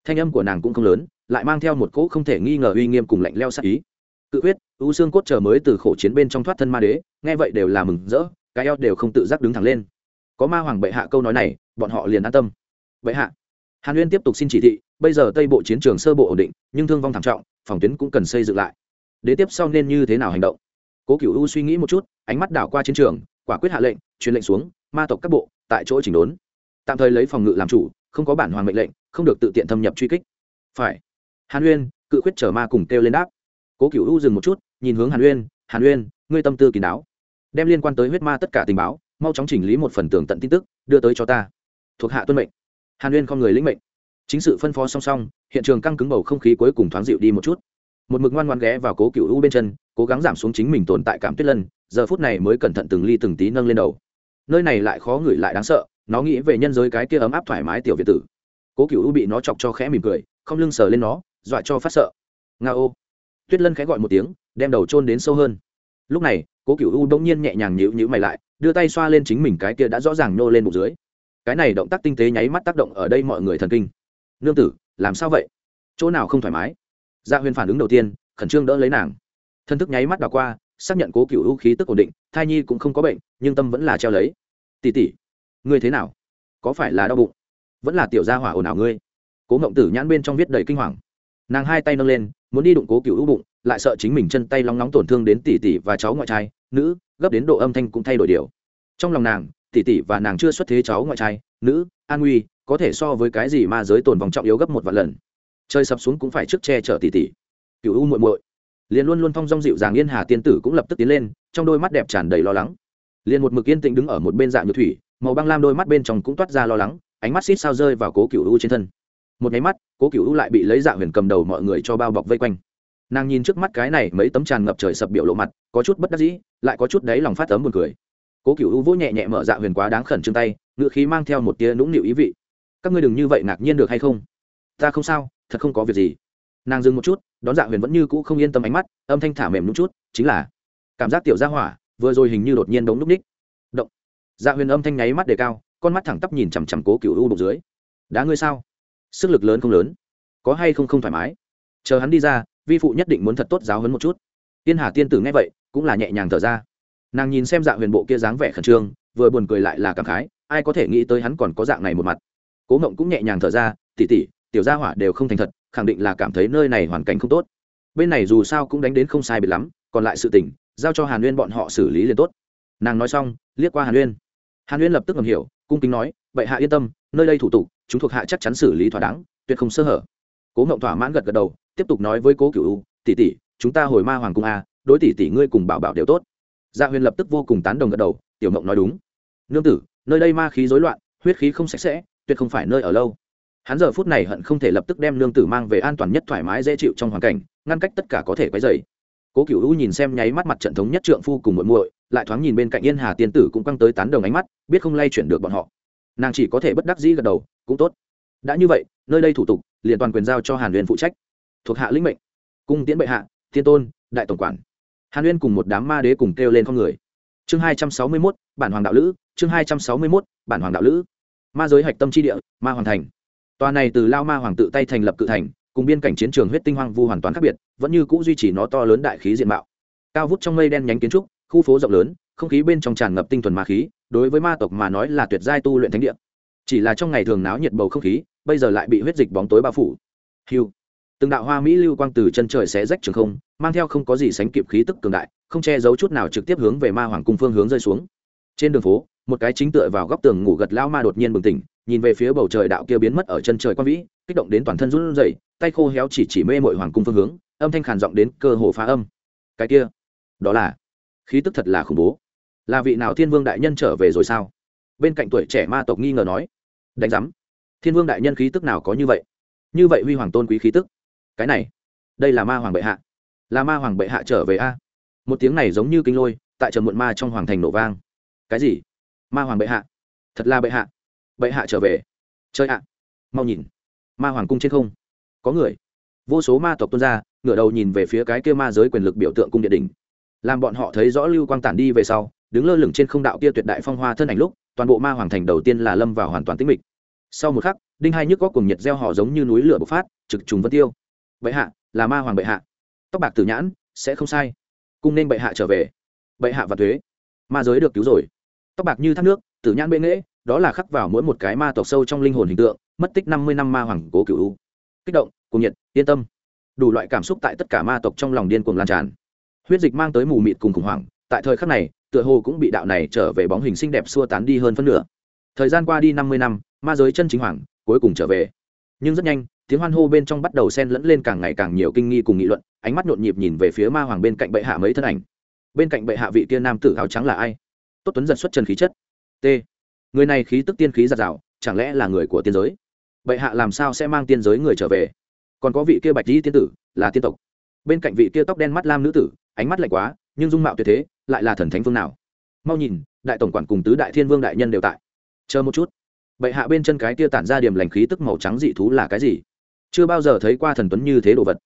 Thanh âm của nàng cũng không lớn lại mang theo một cỗ không thể nghi ngờ uy nghiêm cùng lạnh leo sát ý. Cự huyết, u xương cốt chờ mới từ khổ chiến bên trong thoát thân ma đế, nghe vậy đều là mừng rỡ, cái eo đều không tự giác đứng thẳng lên. Có ma hoàng bệ hạ câu nói này, bọn họ liền an tâm. Bệ hạ, hàn uyên tiếp tục xin chỉ thị, bây giờ tây bộ chiến trường sơ bộ ổn định, nhưng thương vong thảm trọng, phòng tuyến cũng cần xây dựng lại. Đế tiếp sau nên như thế nào hành động? Cố cựu u suy nghĩ một chút, ánh mắt đảo qua chiến trường, quả quyết hạ lệnh, truyền lệnh xuống, ma tộc các bộ, tại chỗ chỉnh đốn. Tạm thời lấy phòng ngự làm chủ, không có bản hoàng mệnh lệnh, không được tự tiện thâm nhập truy kích. Phải hàn uyên, cự quyết chở ma cùng kêu lên đáp. Cố cựu u dừng một chút, nhìn hướng hàn uyên hàn uyên, ngươi tâm tư kín đáo đem liên quan tới huyết ma tất cả tình báo, mau chóng chỉnh lý một phần tường tận tin tức, đưa tới cho ta. Thuộc hạ tuân mệnh. Hàn uyên không người lĩnh mệnh. Chính sự phân phó song song, hiện trường căng cứng bầu không khí cuối cùng thoáng dịu đi một chút. Một mực ngoan ngoan ghé vào cố cựu u bên chân, cố gắng giảm xuống chính mình tồn tại cảm tuyết lân giờ phút này mới cẩn thận từng ly từng tí nâng lên đầu. Nơi này lại khó ngửi lại đáng sợ, nó nghĩ về nhân giới cái kia ấm áp thoải mái tiểu việt tử. Cố cựu u bị nó chọc cho khẽ mỉm cười, không lưng sờ lên nó dọa cho phát sợ. Nga ô. Tuyết lân khẽ gọi một tiếng, đem đầu trôn đến sâu hơn. Lúc này, cố cựu u đông nhiên nhẹ nhàng nhịu nhữ mày lại, đưa tay xoa lên chính mình cái kia đã rõ ràng nhô lên bụng dưới. Cái này động tác tinh tế nháy mắt tác động ở đây mọi người thần kinh. Nương tử, làm sao vậy? Chỗ nào không thoải mái? Gia dạ huyền phản ứng đầu tiên, khẩn trương đỡ lấy nàng. Thân thức nháy mắt đảo qua, xác nhận cố cựu u khí tức ổn định, thai nhi cũng không có bệnh, nhưng tâm vẫn là treo lấy. Tỉ tỉ ngươi thế nào? Có phải là đau bụng? Vẫn là tiểu gia hỏa ồn ào ngươi? Cố ngộng tử nhãn bên trong viết đầy kinh hoàng nàng hai tay nâng lên, muốn đi đụng cố cựu ưu bụng, lại sợ chính mình chân tay lóng nóng tổn thương đến tỷ tỷ và cháu ngoại trai, nữ, gấp đến độ âm thanh cũng thay đổi điều. Trong lòng nàng, tỷ tỷ và nàng chưa xuất thế cháu ngoại trai, nữ, an nguy, có thể so với cái gì mà giới tồn vòng trọng yếu gấp một vạn lần. Chơi sập xuống cũng phải trước che chở tỷ tỷ. Cựu u muội muội. Liền luôn luôn phong dong dịu dàng yên hà tiên tử cũng lập tức tiến lên, trong đôi mắt đẹp tràn đầy lo lắng. Liền một mực yên tĩnh đứng ở một bên dạng như thủy, màu băng lam đôi mắt bên trong cũng toát ra lo lắng, ánh mắt xít sao rơi vào cố cựu u trên thân một nháy mắt, cố cựu u lại bị lấy dạ huyền cầm đầu mọi người cho bao bọc vây quanh. Nàng nhìn trước mắt cái này mấy tấm tràn ngập trời sập biểu lộ mặt, có chút bất đắc dĩ, lại có chút đấy lòng phát tấm buồn cười. Cố cựu u vỗ nhẹ nhẹ mở dạ huyền quá đáng khẩn trương tay ngự khí mang theo một tia nũng nịu ý vị. Các ngươi đừng như vậy ngạc nhiên được hay không? Ta không sao, thật không có việc gì. Nàng dừng một chút, đón dạ huyền vẫn như cũ không yên tâm ánh mắt, âm thanh thả mềm nút chút, chính là, cảm giác tiểu gia hỏa, vừa rồi hình như đột nhiên đống núp ních. Động. Dạ huyền âm thanh nháy mắt đề cao, con mắt thẳng tắp nhìn chằm chằm cố cựu u bụng dưới. Đá ngươi sao? Sức lực lớn không lớn. Có hay không không thoải mái? Chờ hắn đi ra, vi phụ nhất định muốn thật tốt giáo hấn một chút. Tiên hà tiên tử nghe vậy, cũng là nhẹ nhàng thở ra. Nàng nhìn xem dạ huyền bộ kia dáng vẻ khẩn trương, vừa buồn cười lại là cảm khái, ai có thể nghĩ tới hắn còn có dạng này một mặt. Cố mộng cũng nhẹ nhàng thở ra tỉ tỉ tiểu gia hỏa đều không thành thật, khẳng định là cảm thấy nơi này hoàn cảnh không tốt. Bên này dù sao cũng đánh đến không sai biệt lắm, còn lại sự tình, giao cho hàn uyên bọn họ xử lý liền tốt. Nàng nói xong, liếc qua hàn uyên. Hàn uyên lập tức ngầm hiểu, cung kính nói vậy hạ yên tâm, nơi đây thủ tục chúng thuộc hạ chắc chắn xử lý thỏa đáng, tuyệt không sơ hở. Cố ngộng thỏa mãn gật gật đầu, tiếp tục nói với cố cựu u, tỷ tỷ, chúng ta hồi ma hoàng cung a, đối tỷ tỷ ngươi cùng bảo bảo đều tốt. Gia dạ huyền lập tức vô cùng tán đồng gật đầu, tiểu ngộng nói đúng. Nương tử, nơi đây ma khí rối loạn, huyết khí không sạch sẽ, tuyệt không phải nơi ở lâu. Hắn giờ phút này hận không thể lập tức đem nương tử mang về an toàn nhất thoải mái, dễ chịu trong hoàn cảnh, ngăn cách tất cả có thể quấy dày cố cựu u nhìn xem nháy mắt mặt trận thống nhất trượng phu cùng muội muội, lại thoáng nhìn bên cạnh yên hà tiên tử cũng căng tới tán đồng ánh mắt, biết không lay chuyển được bọn họ. Nàng chỉ có thể bất đắc dĩ gật đầu cũng tốt. Đã như vậy, nơi đây thủ tục, liền toàn quyền giao cho hàn huyền phụ trách. Thuộc hạ lĩnh mệnh. Cung tiễn bệ hạ, thiên tôn, đại tổng quản. Hàn huyền cùng một đám ma đế cùng kêu lên con người. Chương hai trăm sáu mươi mốt, bản hoàng đạo lữ. Chương hai trăm sáu mươi mốt, bản hoàng đạo lữ. Ma giới hạch tâm tri địa, ma hoàng thành. Tòa này từ lao ma hoàng tự tay thành lập cự thành, cùng biên cảnh chiến trường huyết tinh hoang vu hoàn toàn khác biệt, vẫn như c ũ duy trì nó to lớn đại khí diện mạo. Cao vút trong mây đen nhánh kiến trúc, khu phố rộng lớn, không khí bên trong tràn ngập tinh thuần ma khí, đối với ma tộc mà nói là tuyệt giai tu luyện thánh địa chỉ là trong ngày thường náo nhiệt bầu không khí, bây giờ lại bị huyết dịch bóng tối bao phủ. Hiu từng đạo hoa mỹ lưu quang từ chân trời xé rách trường không, mang theo không có gì sánh kịp khí tức cường đại, không che giấu chút nào trực tiếp hướng về ma hoàng cung phương hướng rơi xuống. Trên đường phố, một cái chính tựa vào góc tường ngủ gật lao ma đột nhiên bừng tỉnh, nhìn về phía bầu trời đạo kia biến mất ở chân trời quan vĩ, kích động đến toàn thân run rẩy, tay khô héo chỉ chỉ mê mội hoàng cung phương hướng, âm thanh khàn giọng đến cơ hồ phá âm. Cái kia, đó là, khí tức thật là khủng bố. Là vị nào thiên vương đại nhân trở về rồi sao? Bên cạnh tuổi trẻ ma tộc nghi ngờ nói đánh giám. Thiên vương đại nhân khí tức nào có như vậy? Như vậy huy hoàng tôn quý khí tức. Cái này, đây là ma hoàng bệ hạ. Là ma hoàng bệ hạ trở về a. Một tiếng này giống như kinh lôi, tại trầm muộn ma trong hoàng thành nổ vang. Cái gì? Ma hoàng bệ hạ? Thật là bệ hạ. Bệ hạ trở về. Chơi ạ. Mau nhìn. Ma hoàng cung trên không. Có người. Vô số ma tộc tuân ra, ngửa đầu nhìn về phía cái kia ma giới quyền lực biểu tượng cung địa đỉnh. Làm bọn họ thấy rõ lưu quang tản đi về sau, đứng lơ lửng trên không đạo kia tuyệt đại phong hoa thân ảnh lúc, toàn bộ ma hoàng thành đầu tiên là lâm vào hoàn toàn tĩnh mịch sau một khắc, đinh hai nhức có cùng nhiệt gieo họ giống như núi lửa bộc phát, trực trùng vân tiêu. Bệ hạ, là ma hoàng bệ hạ. Tóc bạc tử nhãn, sẽ không sai. Cung nên bệ hạ trở về. Bệ hạ và thuế. Ma giới được cứu rồi. Tóc bạc như thác nước, tử nhãn bệ nghễ, đó là khắc vào mỗi một cái ma tộc sâu trong linh hồn hình tượng, mất tích năm mươi năm ma hoàng cố cựu kích động cùng nhiệt, yên tâm. Đủ loại cảm xúc tại tất cả ma tộc trong lòng điên cuồng lan tràn. Huyết dịch mang tới mù mịt cùng khủng hoảng, tại thời khắc này, tựa hồ cũng bị đạo này trở về bóng hình xinh đẹp xua tán đi hơn phân nửa. Thời gian qua đi năm mươi năm ma giới chân chính hoàng, cuối cùng trở về. Nhưng rất nhanh, tiếng hoan hô bên trong bắt đầu xen lẫn lên càng ngày càng nhiều kinh nghi cùng nghị luận, ánh mắt nhộn nhịp nhìn về phía ma hoàng bên cạnh bệ hạ mấy thân ảnh. Bên cạnh bệ hạ vị tiên nam tử áo trắng là ai? Tốt tuấn giật xuất trần khí chất. T. Người này khí tức tiên khí giạt rào, chẳng lẽ là người của tiên giới? Bệ hạ làm sao sẽ mang tiên giới người trở về? Còn có vị kia bạch di tiên tử, là tiên tộc. Bên cạnh vị kia tóc đen mắt lam nữ tử, ánh mắt lạnh quá, nhưng dung mạo tuyệt thế, lại là thần thánh phương nào? Mau nhìn, đại tổng quản cùng tứ đại thiên vương đại nhân đều tại. Chờ một chút bệ hạ bên chân cái tia tản ra điểm lành khí tức màu trắng dị thú là cái gì? Chưa bao giờ thấy qua thần tuấn như thế đồ vật.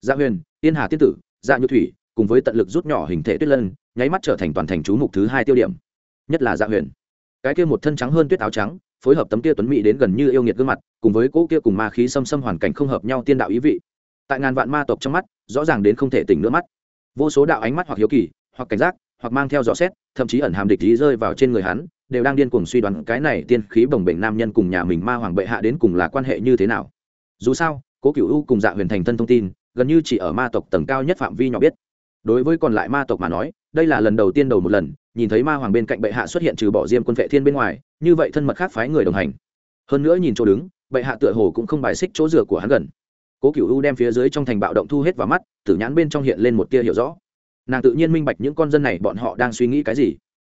Dạ huyền tiên hà tiên tử dạ nhu thủy, cùng với tận lực rút nhỏ hình thể tuyết lân, nháy mắt trở thành toàn thành chú mục thứ hai tiêu điểm. Nhất là dạ huyền. Cái kia một thân trắng hơn tuyết áo trắng, phối hợp tấm kia tuấn mỹ đến gần như yêu nghiệt gương mặt, cùng với cỗ kia cùng ma khí xâm xâm hoàn cảnh không hợp nhau tiên đạo ý vị. Tại ngàn vạn ma tộc trong mắt, rõ ràng đến không thể tỉnh nữa mắt. Vô số đạo ánh mắt hoặc hiếu kỳ, hoặc cảnh giác hoặc mang theo dò xét, thậm chí ẩn hàm địch ý rơi vào trên người hắn, đều đang điên cuồng suy đoán cái này tiên khí bồng bệnh nam nhân cùng nhà mình ma hoàng bệ hạ đến cùng là quan hệ như thế nào. Dù sao, cố cựu u cùng dạ huyền thành thân thông tin, gần như chỉ ở ma tộc tầng cao nhất phạm vi nhỏ biết. Đối với còn lại ma tộc mà nói, đây là lần đầu tiên đầu một lần, nhìn thấy ma hoàng bên cạnh bệ hạ xuất hiện trừ bỏ diêm quân vệ thiên bên ngoài, như vậy thân mật khác phái người đồng hành. Hơn nữa nhìn chỗ đứng, bệ hạ tựa hồ cũng không bài xích chỗ dựa của hắn gần. Cố cựu u đem phía dưới trong thành bạo động thu hết vào mắt, tử nhãn bên trong hiện lên một tia hiểu rõ nàng tự nhiên minh bạch những con dân này bọn họ đang suy nghĩ cái gì.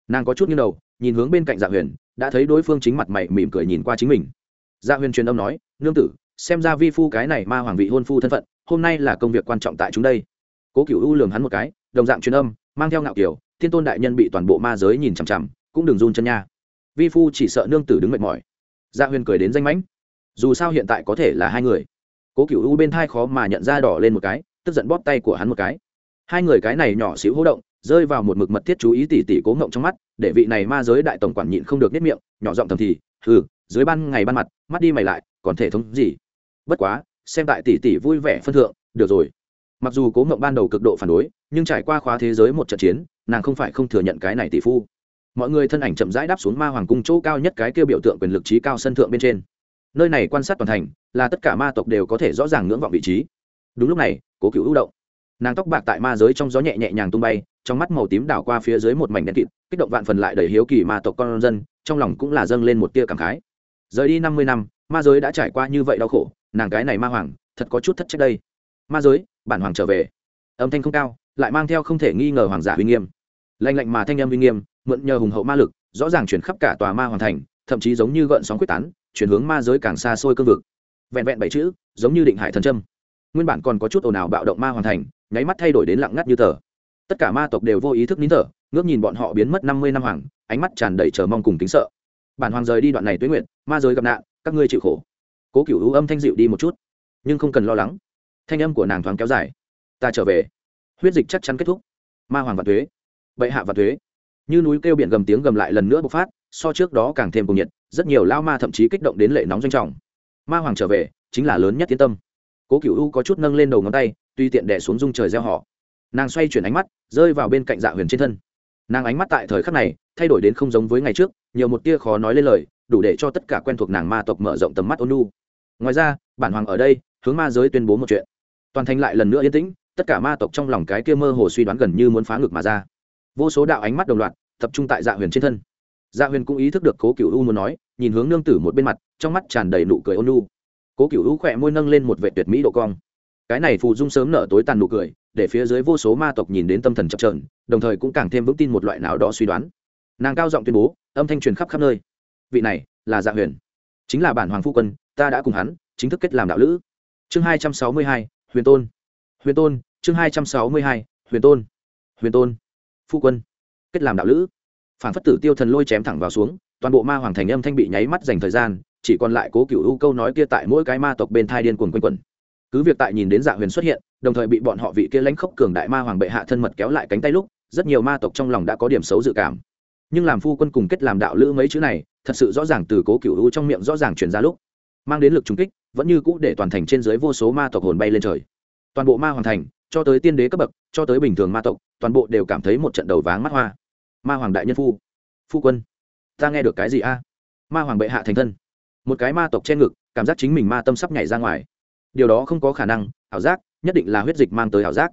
Nàng có chút như đầu, nhìn hướng bên cạnh dạ huyền, đã thấy đối phương chính mặt mày mỉm cười nhìn qua chính mình. Dạ huyền truyền âm nói, nương tử, xem ra vi phu cái này ma hoàng vị hôn phu thân phận, hôm nay là công việc quan trọng tại chúng đây. Cố cựu u lường hắn một cái, đồng dạng truyền âm, mang theo ngạo kiểu thiên tôn đại nhân bị toàn bộ ma giới nhìn chằm chằm, cũng đừng run chân nha. Vi phu chỉ sợ nương tử đứng mệt mỏi. Gia dạ huyền cười đến danh mãnh. Dù sao hiện tại có thể là hai người. Cố cựu u bên thai khó mà nhận ra đỏ lên một cái, tức giận bóp tay của hắn một cái hai người cái này nhỏ xíu hỗ động, rơi vào một mực mật thiết chú ý tỉ tỉ cố ngộng trong mắt, để vị này ma giới đại tổng quản nhịn không được nếp miệng, nhỏ giọng thầm thì ừ dưới ban ngày ban mặt, mắt đi mày lại, còn thể thống gì? Bất quá, xem tại tỷ tỷ vui vẻ phân thượng, được rồi. Mặc dù cố ngộng ban đầu cực độ phản đối, nhưng trải qua khóa thế giới một trận chiến, nàng không phải không thừa nhận cái này tỷ phu. Mọi người thân ảnh chậm rãi đáp xuống ma hoàng cung chỗ cao nhất cái kêu biểu tượng quyền lực trí cao sân thượng bên trên. Nơi này quan sát toàn thành, là tất cả ma tộc đều có thể rõ ràng ngưỡng vọng vị trí. Đúng lúc này, cố cựu hữu động nàng tóc bạc tại ma giới trong gió nhẹ nhẹ nhàng tung bay, trong mắt màu tím đảo qua phía dưới một mảnh đen kịt, kích động vạn phần lại đầy hiếu kỳ ma tộc con dân, trong lòng cũng là dâng lên một tia cảm khái. Rời đi năm mươi năm, ma giới đã trải qua như vậy đau khổ, nàng cái này ma hoàng, thật có chút thất trách đây. Ma giới, bản hoàng trở về. Âm thanh không cao, lại mang theo không thể nghi ngờ hoàng giả uy nghiêm. Lạnh lạnh mà thanh âm uy nghiêm, mượn nhờ hùng hậu ma lực, rõ ràng chuyển khắp cả tòa ma hoàng thành, thậm chí giống như gợn sóng quyết tán, chuyển hướng ma giới càng xa xôi cương vực. Vẹn vẹn bảy chữ, giống như định hải thần trâm nguyên bản còn có chút ồn ào bạo động ma hoàn thành, nháy mắt thay đổi đến lặng ngắt như tờ. Tất cả ma tộc đều vô ý thức nín thở, ngước nhìn bọn họ biến mất năm mươi năm hoàng, ánh mắt tràn đầy chờ mong cùng kính sợ. Bản hoàng rời đi đoạn này tuế nguyện ma giới gặp nạn, các ngươi chịu khổ. Cố cựu hữu âm thanh dịu đi một chút, nhưng không cần lo lắng. Thanh âm của nàng thoáng kéo dài. Ta trở về. Huyết dịch chắc chắn kết thúc. Ma hoàng và thuế bệ hạ và thuế như núi kêu biển gầm tiếng gầm lại lần nữa bộc phát, so trước đó càng thêm cùng nhiệt, rất nhiều lao ma thậm chí kích động đến lệ nóng doanh trọng. Ma hoàng trở về, chính là lớn nhất tiến tâm cố cựu u có chút nâng lên đầu ngón tay, tuy tiện đẻ xuống dung trời gieo họ. Nàng xoay chuyển ánh mắt, rơi vào bên cạnh dạ huyền trên thân. Nàng ánh mắt tại thời khắc này, thay đổi đến không giống với ngày trước, nhiều một tia khó nói lên lời, đủ để cho tất cả quen thuộc nàng ma tộc mở rộng tầm mắt ôn nu ngoài ra, bản hoàng ở đây, hướng ma giới tuyên bố một chuyện. Toàn thành lại lần nữa yên tĩnh, tất cả ma tộc trong lòng cái kia mơ hồ suy đoán gần như muốn phá ngực mà ra. Vô số đạo ánh mắt đồng loạt, tập trung tại dạ huyền trên thân. Dạ huyền cũng ý thức được cố cựu u muốn nói, nhìn hướng nương tử một bên mặt, trong mắt tràn đầy nụ cười ôn nu cố cựu hữu khỏe môi nâng lên một vệ tuyệt mỹ độ cong. Cái này phù dung sớm nở tối tàn nụ cười, để phía dưới vô số ma tộc nhìn đến tâm thần chập trờn đồng thời cũng càng thêm vững tin một loại nào đó suy đoán. Nàng cao giọng tuyên bố, âm thanh truyền khắp khắp nơi. Vị này, là dạ huyền. Chính là bản hoàng phu quân, ta đã cùng hắn chính thức kết làm đạo lữ. Chương hai trăm sáu mươi hai, huyền tôn. Huyền tôn, chương hai trăm sáu mươi hai, huyền tôn. Huyền tôn, phu quân, kết làm đạo lữ. Phản phất tử tiêu thần lôi chém thẳng vào xuống, toàn bộ ma hoàng thành âm thanh bị nháy mắt dành thời gian chỉ còn lại cố cựu u câu nói kia tại mỗi cái ma tộc bên thai điên cuồng quanh quẩn. Cứ việc tại nhìn đến dạ huyền xuất hiện, đồng thời bị bọn họ vị kia lãnh khốc cường đại ma hoàng bệ hạ thân mật kéo lại cánh tay lúc, rất nhiều ma tộc trong lòng đã có điểm xấu dự cảm. Nhưng làm phu quân cùng kết làm đạo lữ mấy chữ này, thật sự rõ ràng từ cố cựu u trong miệng rõ ràng truyền ra lúc. Mang đến lực trung kích, vẫn như cũ để toàn thành trên dưới vô số ma tộc hồn bay lên trời. Toàn bộ ma hoàng thành, cho tới tiên đế cấp bậc, cho tới bình thường ma tộc, toàn bộ đều cảm thấy một trận đầu váng mắt hoa. Ma hoàng đại nhân phu phu quân, ta nghe được cái gì a? Ma hoàng bệ hạ thành thân một cái ma tộc che ngực, cảm giác chính mình ma tâm sắp nhảy ra ngoài. Điều đó không có khả năng, ảo giác, nhất định là huyết dịch mang tới ảo giác.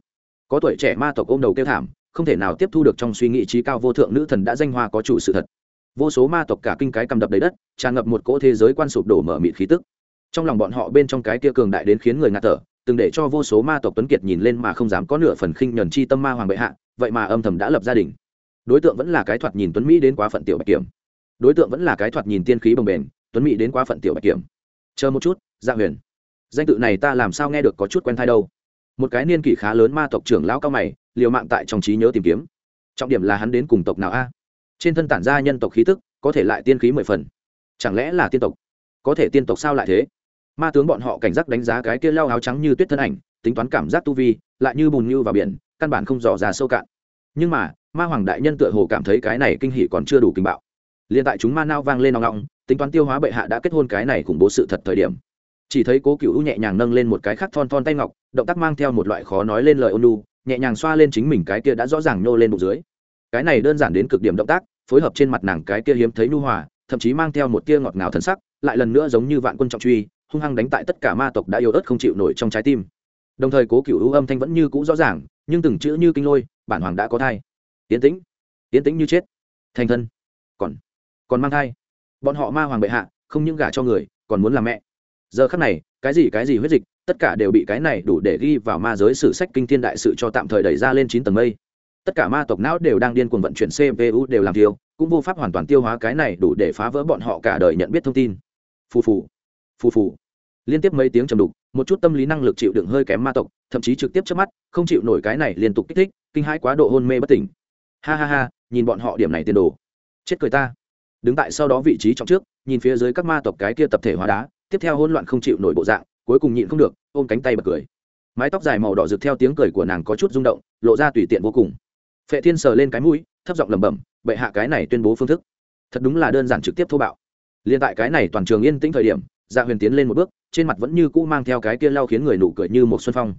Có tuổi trẻ ma tộc ôm đầu kêu thảm, không thể nào tiếp thu được trong suy nghĩ trí cao vô thượng nữ thần đã danh hoa có chủ sự thật. Vô số ma tộc cả kinh cái cầm đập đầy đất, tràn ngập một cỗ thế giới quan sụp đổ mở mịt khí tức. Trong lòng bọn họ bên trong cái kia cường đại đến khiến người ngạt thở, từng để cho vô số ma tộc tuấn kiệt nhìn lên mà không dám có nửa phần khinh nhuần chi tâm ma hoàng bệ hạ, vậy mà âm thầm đã lập gia đình. Đối tượng vẫn là cái thoạt nhìn tuấn mỹ đến quá phận tiểu bạch kiểm. Đối tượng vẫn là cái thoạt nhìn tiên khí bồng bềnh tuấn mỹ đến quá phận tiểu bạch kiểm. Chờ một chút dạ huyền. Danh tự này ta làm sao nghe được có chút quen thai đâu. Một cái niên kỷ khá lớn ma tộc trưởng lão cao mày, liều mạng tại trong trí nhớ tìm kiếm. Trọng điểm là hắn đến cùng tộc nào a? À? Trên thân tản ra nhân tộc khí tức, có thể lại tiên khí mười phần. Chẳng lẽ là tiên tộc? Có thể tiên tộc sao lại thế? Ma tướng bọn họ cảnh giác đánh giá cái kia lao áo trắng như tuyết thân ảnh, tính toán cảm giác tu vi, lại như bùn như vào biển, căn bản không dò ra sâu cạn. Nhưng mà, ma hoàng đại nhân tựa hồ cảm thấy cái này kinh hỉ còn chưa đủ kinh bạo. Liền tại chúng ma nao vang lên nòng nọng tính toán tiêu hóa bệ hạ đã kết hôn cái này khủng bố sự thật thời điểm. Chỉ thấy cố cựu nhẹ nhàng nâng lên một cái khắc thon thon tay ngọc, động tác mang theo một loại khó nói lên lời ôn lu nhẹ nhàng xoa lên chính mình cái kia đã rõ ràng nhô lên bụng dưới. Cái này đơn giản đến cực điểm động tác, phối hợp trên mặt nàng cái kia hiếm thấy nhu hòa, thậm chí mang theo một tia ngọt ngào thần sắc, lại lần nữa giống như vạn quân trọng truy, hung hăng đánh tại tất cả ma tộc đã yếu ớt không chịu nổi trong trái tim. Đồng thời cố cựu u âm thanh vẫn như cũ rõ ràng, nhưng từng chữ như kinh lôi, bản hoàng đã có thai. Tiến tĩnh. Tiến tĩnh như chết. Thành thân. Còn. Còn mang thai bọn họ ma hoàng bệ hạ, không những gả cho người, còn muốn làm mẹ. Giờ khắc này, cái gì cái gì huyết dịch, tất cả đều bị cái này đủ để ghi vào ma giới sử sách kinh thiên đại sự cho tạm thời đẩy ra lên chín tầng mây. Tất cả ma tộc não đều đang điên cuồng vận chuyển cpu đều làm tiêu cũng vô pháp hoàn toàn tiêu hóa cái này đủ để phá vỡ bọn họ cả đời nhận biết thông tin. Phù phù phù phù. Liên tiếp mấy tiếng trầm đục, một chút tâm lý năng lực chịu đựng hơi kém ma tộc, thậm chí trực tiếp trước mắt, không chịu nổi cái này liên tục kích thích, kinh hãi quá độ hôn mê bất tỉnh. Ha ha ha, nhìn bọn họ điểm này tiền đồ. Chết cười ta đứng tại sau đó vị trí trong trước, nhìn phía dưới các ma tộc cái kia tập thể hóa đá, tiếp theo hỗn loạn không chịu nổi bộ dạng, cuối cùng nhịn không được, ôm cánh tay bật cười. Mái tóc dài màu đỏ rực theo tiếng cười của nàng có chút rung động, lộ ra tùy tiện vô cùng. Phệ thiên sờ lên cái mũi, thấp giọng lẩm bẩm, bệ hạ cái này tuyên bố phương thức, thật đúng là đơn giản trực tiếp thô bạo. Liên tại cái này toàn trường yên tĩnh thời điểm dạ huyền tiến lên một bước, trên mặt vẫn như cũ mang theo cái kia lao khiến người nụ cười như một xuân phong.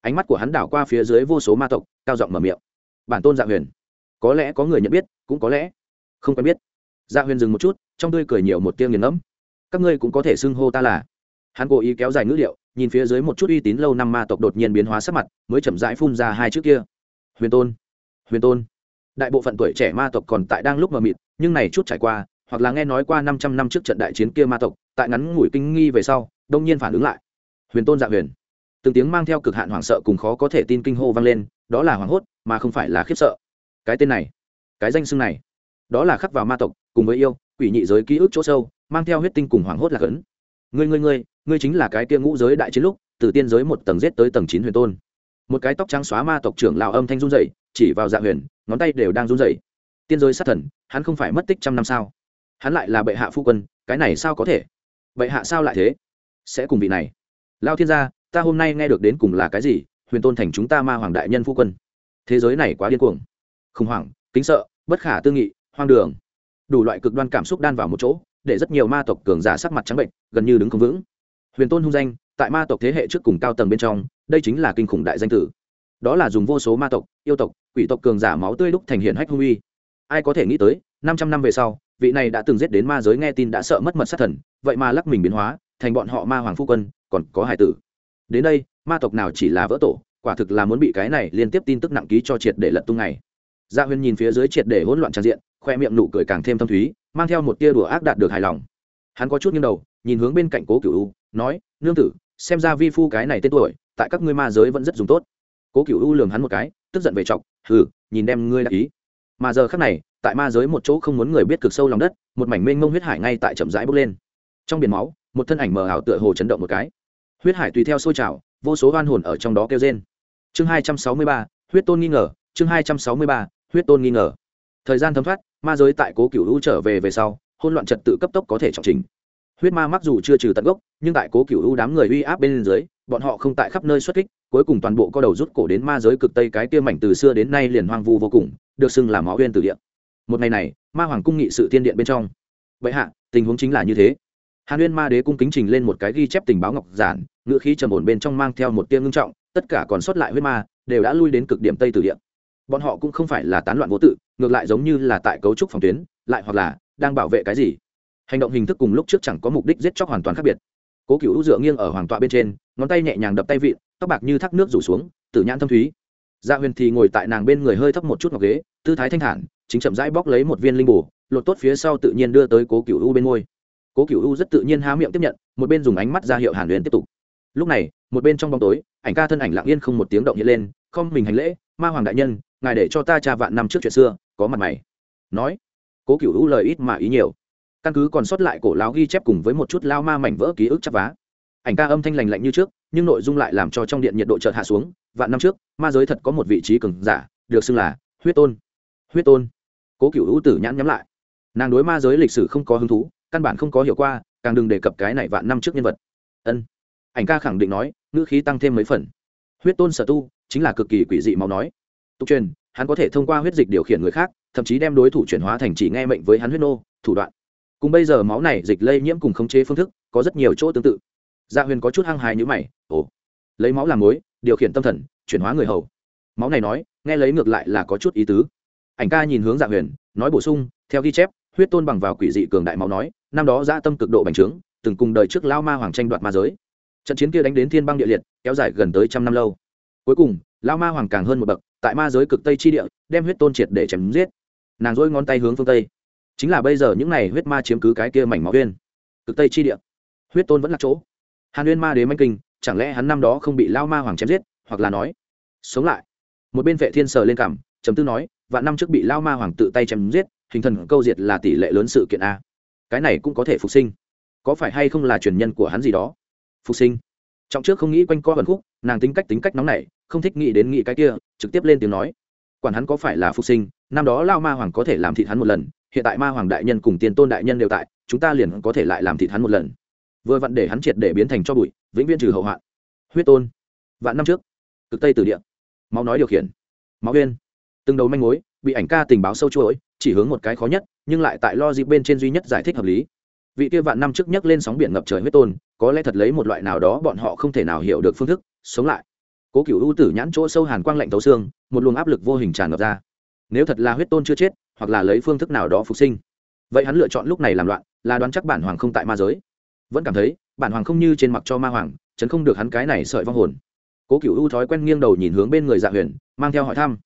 Ánh mắt của hắn đảo qua phía dưới vô số ma tộc, cao giọng mở miệng. Bản tôn dạ huyền, có lẽ có người nhận biết, cũng có lẽ không quen biết dạ huyền dừng một chút, trong tươi cười nhiều một tiếng nghiền ngẫm. Các ngươi cũng có thể xưng hô ta là. Hắn cố ý kéo dài ngữ liệu nhìn phía dưới một chút uy tín lâu năm ma tộc đột nhiên biến hóa sắc mặt, mới chậm rãi phun ra hai chữ kia. Huyền tôn huyền tôn. Đại bộ phận tuổi trẻ ma tộc còn tại đang lúc mờ mịt, nhưng này chút trải qua, hoặc là nghe nói qua năm trăm năm trước trận đại chiến kia ma tộc, tại ngắn ngủi kinh nghi về sau, đông nhiên phản ứng lại. Huyền tôn dạ huyền. Từng tiếng mang theo cực hạn hoảng sợ cùng khó có thể tin kinh hô vang lên, đó là hoảng hốt, mà không phải là khiếp sợ. Cái tên này, cái danh xưng này, đó là khắc vào ma tộc cùng với yêu, quỷ nhị giới ký ức chỗ sâu, mang theo huyết tinh cùng hoảng hốt là cấn ngươi ngươi ngươi ngươi chính là cái kia ngũ giới đại chiến lúc, từ tiên giới một tầng giết tới tầng chín huyền tôn. Một cái tóc trắng xóa ma tộc trưởng lào âm thanh run rẩy, chỉ vào dạ huyền, ngón tay đều đang run rẩy. Tiên giới sát thần, hắn không phải mất tích trăm năm sao? Hắn lại là bệ hạ phu quân, cái này sao có thể? Bệ hạ sao lại thế? Sẽ cùng vị này. Lao thiên gia, ta hôm nay nghe được đến cùng là cái gì? Huyền tôn thành chúng ta ma hoàng đại nhân phu quân. Thế giới này quá điên cuồng. Khủng hoảng, kính sợ, bất khả tư nghị, hoang đường đủ loại cực đoan cảm xúc đan vào một chỗ, để rất nhiều ma tộc cường giả sắc mặt trắng bệnh, gần như đứng không vững. Huyền tôn hung danh, tại ma tộc thế hệ trước cùng cao tầng bên trong, đây chính là kinh khủng đại danh tử. Đó là dùng vô số ma tộc, yêu tộc, quỷ tộc cường giả máu tươi đúc thành hiện hách hung uy. Ai có thể nghĩ tới, năm trăm năm về sau, vị này đã từng giết đến ma giới nghe tin đã sợ mất mật sát thần, vậy mà lắc mình biến hóa, thành bọn họ ma hoàng phu quân, còn có hải tử. Đến đây, ma tộc nào chỉ là vỡ tổ, quả thực là muốn bị cái này liên tiếp tin tức nặng ký cho triệt để lật tung này. Gia dạ huyên nhìn phía dưới triệt để hỗn loạn tràn diện khoe miệng nụ cười càng thêm thâm thúy, mang theo một tia đùa ác đạt được hài lòng. Hắn có chút nghiêng đầu, nhìn hướng bên cạnh cố cựu u, nói, nương tử, xem ra vi phu cái này tên tuổi, tại các ngươi ma giới vẫn rất dùng tốt. Cố cựu u lường hắn một cái, tức giận về chọc, hừ, nhìn đem ngươi đã ý. Mà giờ khắc này, tại ma giới một chỗ không muốn người biết cực sâu lòng đất, một mảnh mênh mông huyết hải ngay tại chậm rãi bốc lên. Trong biển máu, một thân ảnh mờ ảo tựa hồ chấn động một cái. Huyết hải tùy theo sôi trào, vô số oan hồn ở trong đó kêu rên. Chương hai trăm sáu mươi ba, huyết tôn nghi ngờ, chương hai trăm sáu mươi ba, huyết tôn nghi ngờ. Thời gian thấm thoát ma giới tại cố cựu u trở về về sau hôn loạn trật tự cấp tốc có thể trọng trình. Huyết ma mặc dù chưa trừ tận gốc, nhưng tại cố cựu u đám người uy áp bên dưới, bọn họ không tại khắp nơi xuất kích, cuối cùng toàn bộ có đầu rút cổ đến ma giới cực tây cái kia mảnh từ xưa đến nay liền hoang vu vô cùng, được xưng là máu huyên từ điện một ngày này, ma hoàng cung nghị sự thiên điện bên trong. Vậy hạ, tình huống chính là như thế. Hàn uyên ma đế cung kính trình lên một cái ghi chép tình báo ngọc giản ngựa khí trầm ổn bên trong mang theo một tiếng ngưng trọng, tất cả còn sót lại huyết ma, đều đã lui đến cực điểm tây từ điện bọn họ cũng không phải là tán loạn vô tự, ngược lại giống như là tại cấu trúc phòng tuyến, lại hoặc là đang bảo vệ cái gì. Hành động hình thức cùng lúc trước chẳng có mục đích giết chóc hoàn toàn khác biệt. Cố cựu dựa nghiêng ở hoàng tọa bên trên, ngón tay nhẹ nhàng đập tay vịn, tóc bạc như thác nước rủ xuống, tử nhãn thâm thúy. Dạ huyền thì ngồi tại nàng bên người hơi thấp một chút ngọc ghế, tư thái thanh thản, chính chậm rãi bóc lấy một viên linh bù lột tốt phía sau tự nhiên đưa tới cố cựu u bên môi. Cố cựu u rất tự nhiên há miệng tiếp nhận, một bên dùng ánh mắt ra hiệu hàn huyền tiếp tục. Lúc này, một bên trong bóng tối, ảnh ca thân ảnh lặng yên không một tiếng động hiện lên, không mình hành lễ, ma hoàng đại nhân ngài để cho ta cha vạn năm trước chuyện xưa, có mặt mày. Nói, cố cựu u lời ít mà ý nhiều. Căn cứ còn sót lại cổ láo ghi chép cùng với một chút lao ma mảnh vỡ ký ức chắp vá. Ảnh ca âm thanh lành lạnh như trước, nhưng nội dung lại làm cho trong điện nhiệt độ chợt hạ xuống. Vạn năm trước, ma giới thật có một vị trí cường giả, được xưng là huyết tôn. Huyết tôn. Cố cựu hữu tử nhãn nhắm lại. Nàng đối ma giới lịch sử không có hứng thú, căn bản không có hiểu qua, càng đừng đề cập cái này vạn năm trước nhân vật. Ân. Ảnh ca khẳng định nói, ngữ khí tăng thêm mấy phần. Huyết tôn sở tu, chính là cực kỳ quỷ dị máu nói tục truyền, hắn có thể thông qua huyết dịch điều khiển người khác, thậm chí đem đối thủ chuyển hóa thành chỉ nghe mệnh với hắn huyết nô, thủ đoạn. Cùng bây giờ máu này dịch lây nhiễm cùng khống chế phương thức, có rất nhiều chỗ tương tự. Dạ huyền có chút hăng hài như mày, ồ, lấy máu làm mối, điều khiển tâm thần, chuyển hóa người hầu. Máu này nói, nghe lấy ngược lại là có chút ý tứ. Ảnh ca nhìn hướng dạ huyền, nói bổ sung, theo ghi chép, huyết tôn bằng vào quỷ dị cường đại máu nói, năm đó dã tâm cực độ bành trướng, từng cùng đời trước lao ma hoàng tranh đoạt ma giới. Trận chiến kia đánh đến thiên băng địa liệt, kéo dài gần tới trăm năm lâu. Cuối cùng, lao ma hoàng càng hơn một bậc tại ma giới cực tây chi địa, đem huyết tôn triệt để chém giết. Nàng dỗi ngón tay hướng phương tây. Chính là bây giờ những n à y huyết ma chiếm cứ cái kia mảnh máu huyên cực tây chi địa. Huyết tôn vẫn là chỗ. Hàn huyên ma đế manh kinh, chẳng lẽ hắn năm đó không bị lao ma hoàng chém giết, hoặc là nói, sống lại? Một bên vệ thiên sờ lên cảm chấm tư nói và năm trước bị lao ma hoàng tự tay chém giết, hình thần câu diệt là tỷ lệ lớn sự kiện a. Cái này cũng có thể phục sinh. Có phải hay không là truyền nhân của hắn gì đó? Phục sinh. Trọng trước không nghĩ quanh co vần khúc, nàng tính cách tính cách nóng này không thích nghĩ đến nghĩ cái kia, trực tiếp lên tiếng nói. Quản hắn có phải là phục sinh, năm đó lao ma hoàng có thể làm thịt hắn một lần, hiện tại ma hoàng đại nhân cùng tiền tôn đại nhân đều tại, chúng ta liền có thể lại làm thịt hắn một lần. Vừa vặn để hắn triệt để biến thành cho bụi, vĩnh viễn trừ hậu hoạn. Huyết tôn, vạn năm trước, cực tây từ địa, máu nói điều khiển, máu huyên. Từng đầu manh mối, bị ảnh ca tình báo sâu chuỗi, chỉ hướng một cái khó nhất, nhưng lại tại lo dịp bên trên duy nhất giải thích hợp lý. Vị kia vạn năm trước nhấc lên sóng biển ngập trời huyết tôn, có lẽ thật lấy một loại nào đó bọn họ không thể nào hiểu được phương thức, sống lại cố cựu ưu tử nhãn chỗ sâu hàn quang lạnh tấu xương, một luồng áp lực vô hình tràn ngập ra. Nếu thật là huyết tôn chưa chết, hoặc là lấy phương thức nào đó phục sinh, vậy hắn lựa chọn lúc này làm loạn, là đoán chắc bản hoàng không tại ma giới. Vẫn cảm thấy, bản hoàng không như trên mặt cho ma hoàng, chấn không được hắn cái này sợi vong hồn. Cố cựu ưu thói quen nghiêng đầu nhìn hướng bên người dạ huyền, mang theo hỏi thăm.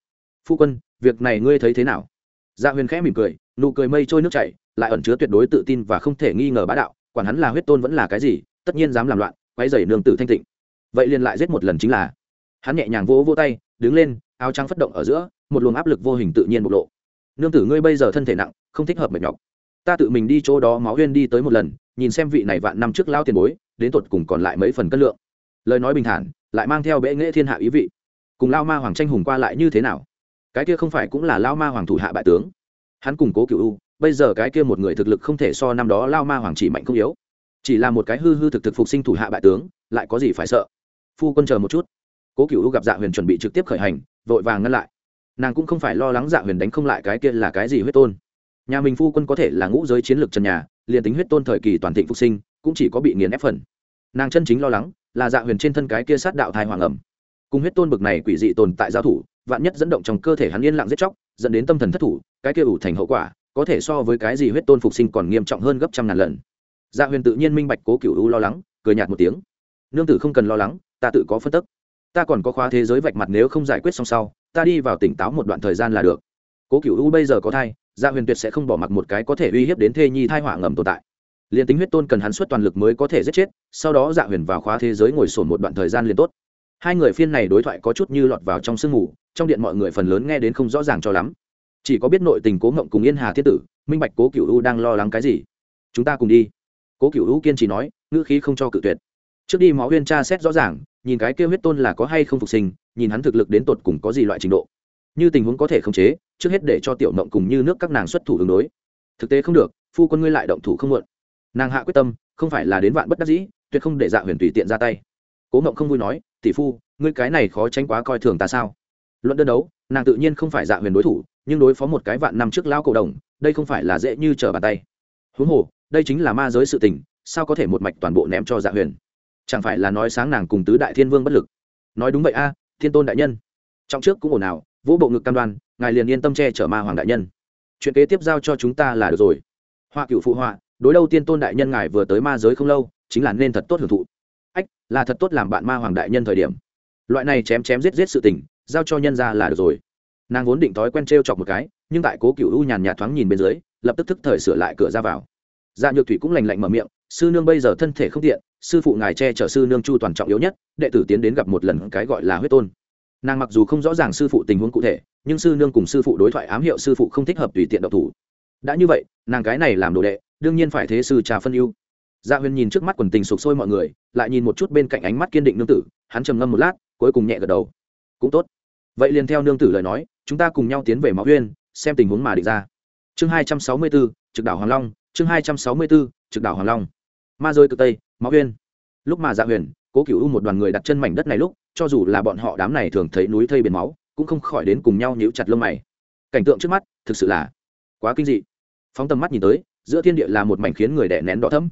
Phu quân, việc này ngươi thấy thế nào? Dạ huyền khẽ mỉm cười, nụ cười mây trôi nước chảy, lại ẩn chứa tuyệt đối tự tin và không thể nghi ngờ bá đạo, quản hắn là huyết tôn vẫn là cái gì, tất nhiên dám làm loạn quay dày nương tử thanh tịnh. Vậy liền lại giết một lần chính là hắn nhẹ nhàng vỗ vỗ tay, đứng lên, áo trắng phất động ở giữa, một luồng áp lực vô hình tự nhiên bộc lộ. Nương tử ngươi bây giờ thân thể nặng, không thích hợp mệt nhọc. Ta tự mình đi chỗ đó máu huyên đi tới một lần, nhìn xem vị này vạn năm trước lao tiền bối, đến tột cùng còn lại mấy phần cân lượng. Lời nói bình thản, lại mang theo bệ nghệ thiên hạ ý vị. Cùng lao ma hoàng tranh hùng qua lại như thế nào? Cái kia không phải cũng là lao ma hoàng thủ hạ bại tướng. Hắn cùng cố cựu u, bây giờ cái kia một người thực lực không thể so năm đó lao ma hoàng chỉ mạnh không yếu. Chỉ là một cái hư hư thực thực phục sinh thủ hạ bại tướng, lại có gì phải sợ? Phu quân chờ một chút cố cựu u gặp dạ huyền chuẩn bị trực tiếp khởi hành, vội vàng ngăn lại. Nàng cũng không phải lo lắng dạ huyền đánh không lại cái kia là cái gì huyết tôn. Nhà mình phu quân có thể là ngũ giới chiến lược trần nhà, liền tính huyết tôn thời kỳ toàn thịnh phục sinh, cũng chỉ có bị nghiền ép phần. Nàng chân chính lo lắng là dạ huyền trên thân cái kia sát đạo thai hoàng ẩm. Cùng huyết tôn bực này quỷ dị tồn tại giao thủ, vạn nhất dẫn động trong cơ thể hắn yên lặng giết chóc, dẫn đến tâm thần thất thủ, cái kia ủ thành hậu quả, có thể so với cái gì huyết tôn phục sinh còn nghiêm trọng hơn gấp trăm ngàn lần. Dạ huyền tự nhiên minh bạch cố cựu u lo lắng, cười nhạt một tiếng. Nương tử không cần lo lắng, ta tự có phân tức ta còn có khóa thế giới vạch mặt nếu không giải quyết xong sau, ta đi vào tỉnh táo một đoạn thời gian là được. Cố cựu u bây giờ có thai dạ huyền tuyệt sẽ không bỏ mặc một cái có thể uy hiếp đến thê nhi thai hỏa ngầm tồn tại. Liền tính huyết tôn cần hắn suất toàn lực mới có thể giết chết, sau đó dạ huyền vào khóa thế giới ngồi sổn một đoạn thời gian liền tốt. Hai người phiên này đối thoại có chút như lọt vào trong sương mù, trong điện mọi người phần lớn nghe đến không rõ ràng cho lắm. Chỉ có biết nội tình cố ngộng cùng yên hà thiết tử, minh bạch cố cựu u đang lo lắng cái gì. Chúng ta cùng đi. Cố cựu u kiên trì nói, ngữ khí không cho cự tuyệt trước đi máu huyên tra xét rõ ràng, nhìn cái kêu huyết tôn là có hay không phục sinh, nhìn hắn thực lực đến tột cùng có gì loại trình độ. Như tình huống có thể khống chế, trước hết để cho tiểu mộng cùng như nước các nàng xuất thủ ứng đối. Thực tế không được, phu quân ngươi lại động thủ không muộn. Nàng hạ quyết tâm, không phải là đến vạn bất đắc dĩ, tuyệt không để dạ huyền tùy tiện ra tay. Cố mộng không vui nói, tỷ phu, ngươi cái này khó tránh quá coi thường ta sao? Luận đơn đấu, nàng tự nhiên không phải dạ huyền đối thủ, nhưng đối phó một cái vạn năm trước lao cổ đồng, đây không phải là dễ như trở bàn tay. Huống hồ, đây chính là ma giới sự tình, sao có thể một mạch toàn bộ ném cho dạ huyền? Chẳng phải là nói sáng nàng cùng tứ đại thiên vương bất lực. Nói đúng vậy a, thiên tôn đại nhân. Trong trước cũng ổn nào vũ bộ ngực cam đoan, ngài liền yên tâm che chở ma hoàng đại nhân. Chuyện kế tiếp giao cho chúng ta là được rồi. Họa cựu phụ họa, đối đâu tiên tôn đại nhân ngài vừa tới ma giới không lâu, chính là nên thật tốt hưởng thụ. Ách, là thật tốt làm bạn ma hoàng đại nhân thời điểm. Loại này chém chém giết giết sự tình, giao cho nhân ra là được rồi. Nàng vốn định thói quen t r e o chọc một cái, nhưng tại cố cựu u nhàn nhạt thoáng nhìn bên dưới, lập tức thức thời sửa lại cửa ra vào. Dạ nhược thủy cũng lành lạnh mở miệng, sư nương bây giờ thân thể không tiện sư phụ ngài che chở sư nương chu toàn trọng yếu nhất, đệ tử tiến đến gặp một lần cái gọi là huyết tôn. Nàng mặc dù không rõ ràng sư phụ tình huống cụ thể, nhưng sư nương cùng sư phụ đối thoại ám hiệu sư phụ không thích hợp tùy tiện độc thủ. Đã như vậy, nàng cái này làm đồ đệ, đương nhiên phải thế sư trà phân ưu. Dạ huyền nhìn trước mắt quần tình sụp sôi mọi người, lại nhìn một chút bên cạnh ánh mắt kiên định nương tử, hắn trầm ngâm một lát, cuối cùng nhẹ gật đầu. Cũng tốt. Vậy liền theo nương tử lời nói, chúng ta cùng nhau tiến về máu huyên, xem tình huống mà định ra. Chương hai trăm sáu mươi bốn, trực đảo hoàng long, chương hai trăm sáu mươi bốn, trực đảo hoàng long. Ma rơi cực tây máu huyên lúc mà dạ huyền, cố cựu một đoàn người đặt chân mảnh đất này lúc, cho dù là bọn họ đám này thường thấy núi thây biển máu, cũng không khỏi đến cùng nhau nhíu chặt lông mày. Cảnh tượng trước mắt, thực sự là quá kinh dị. Phóng tầm mắt nhìn tới, giữa thiên địa là một mảnh khiến người đẻ nén đỏ thấm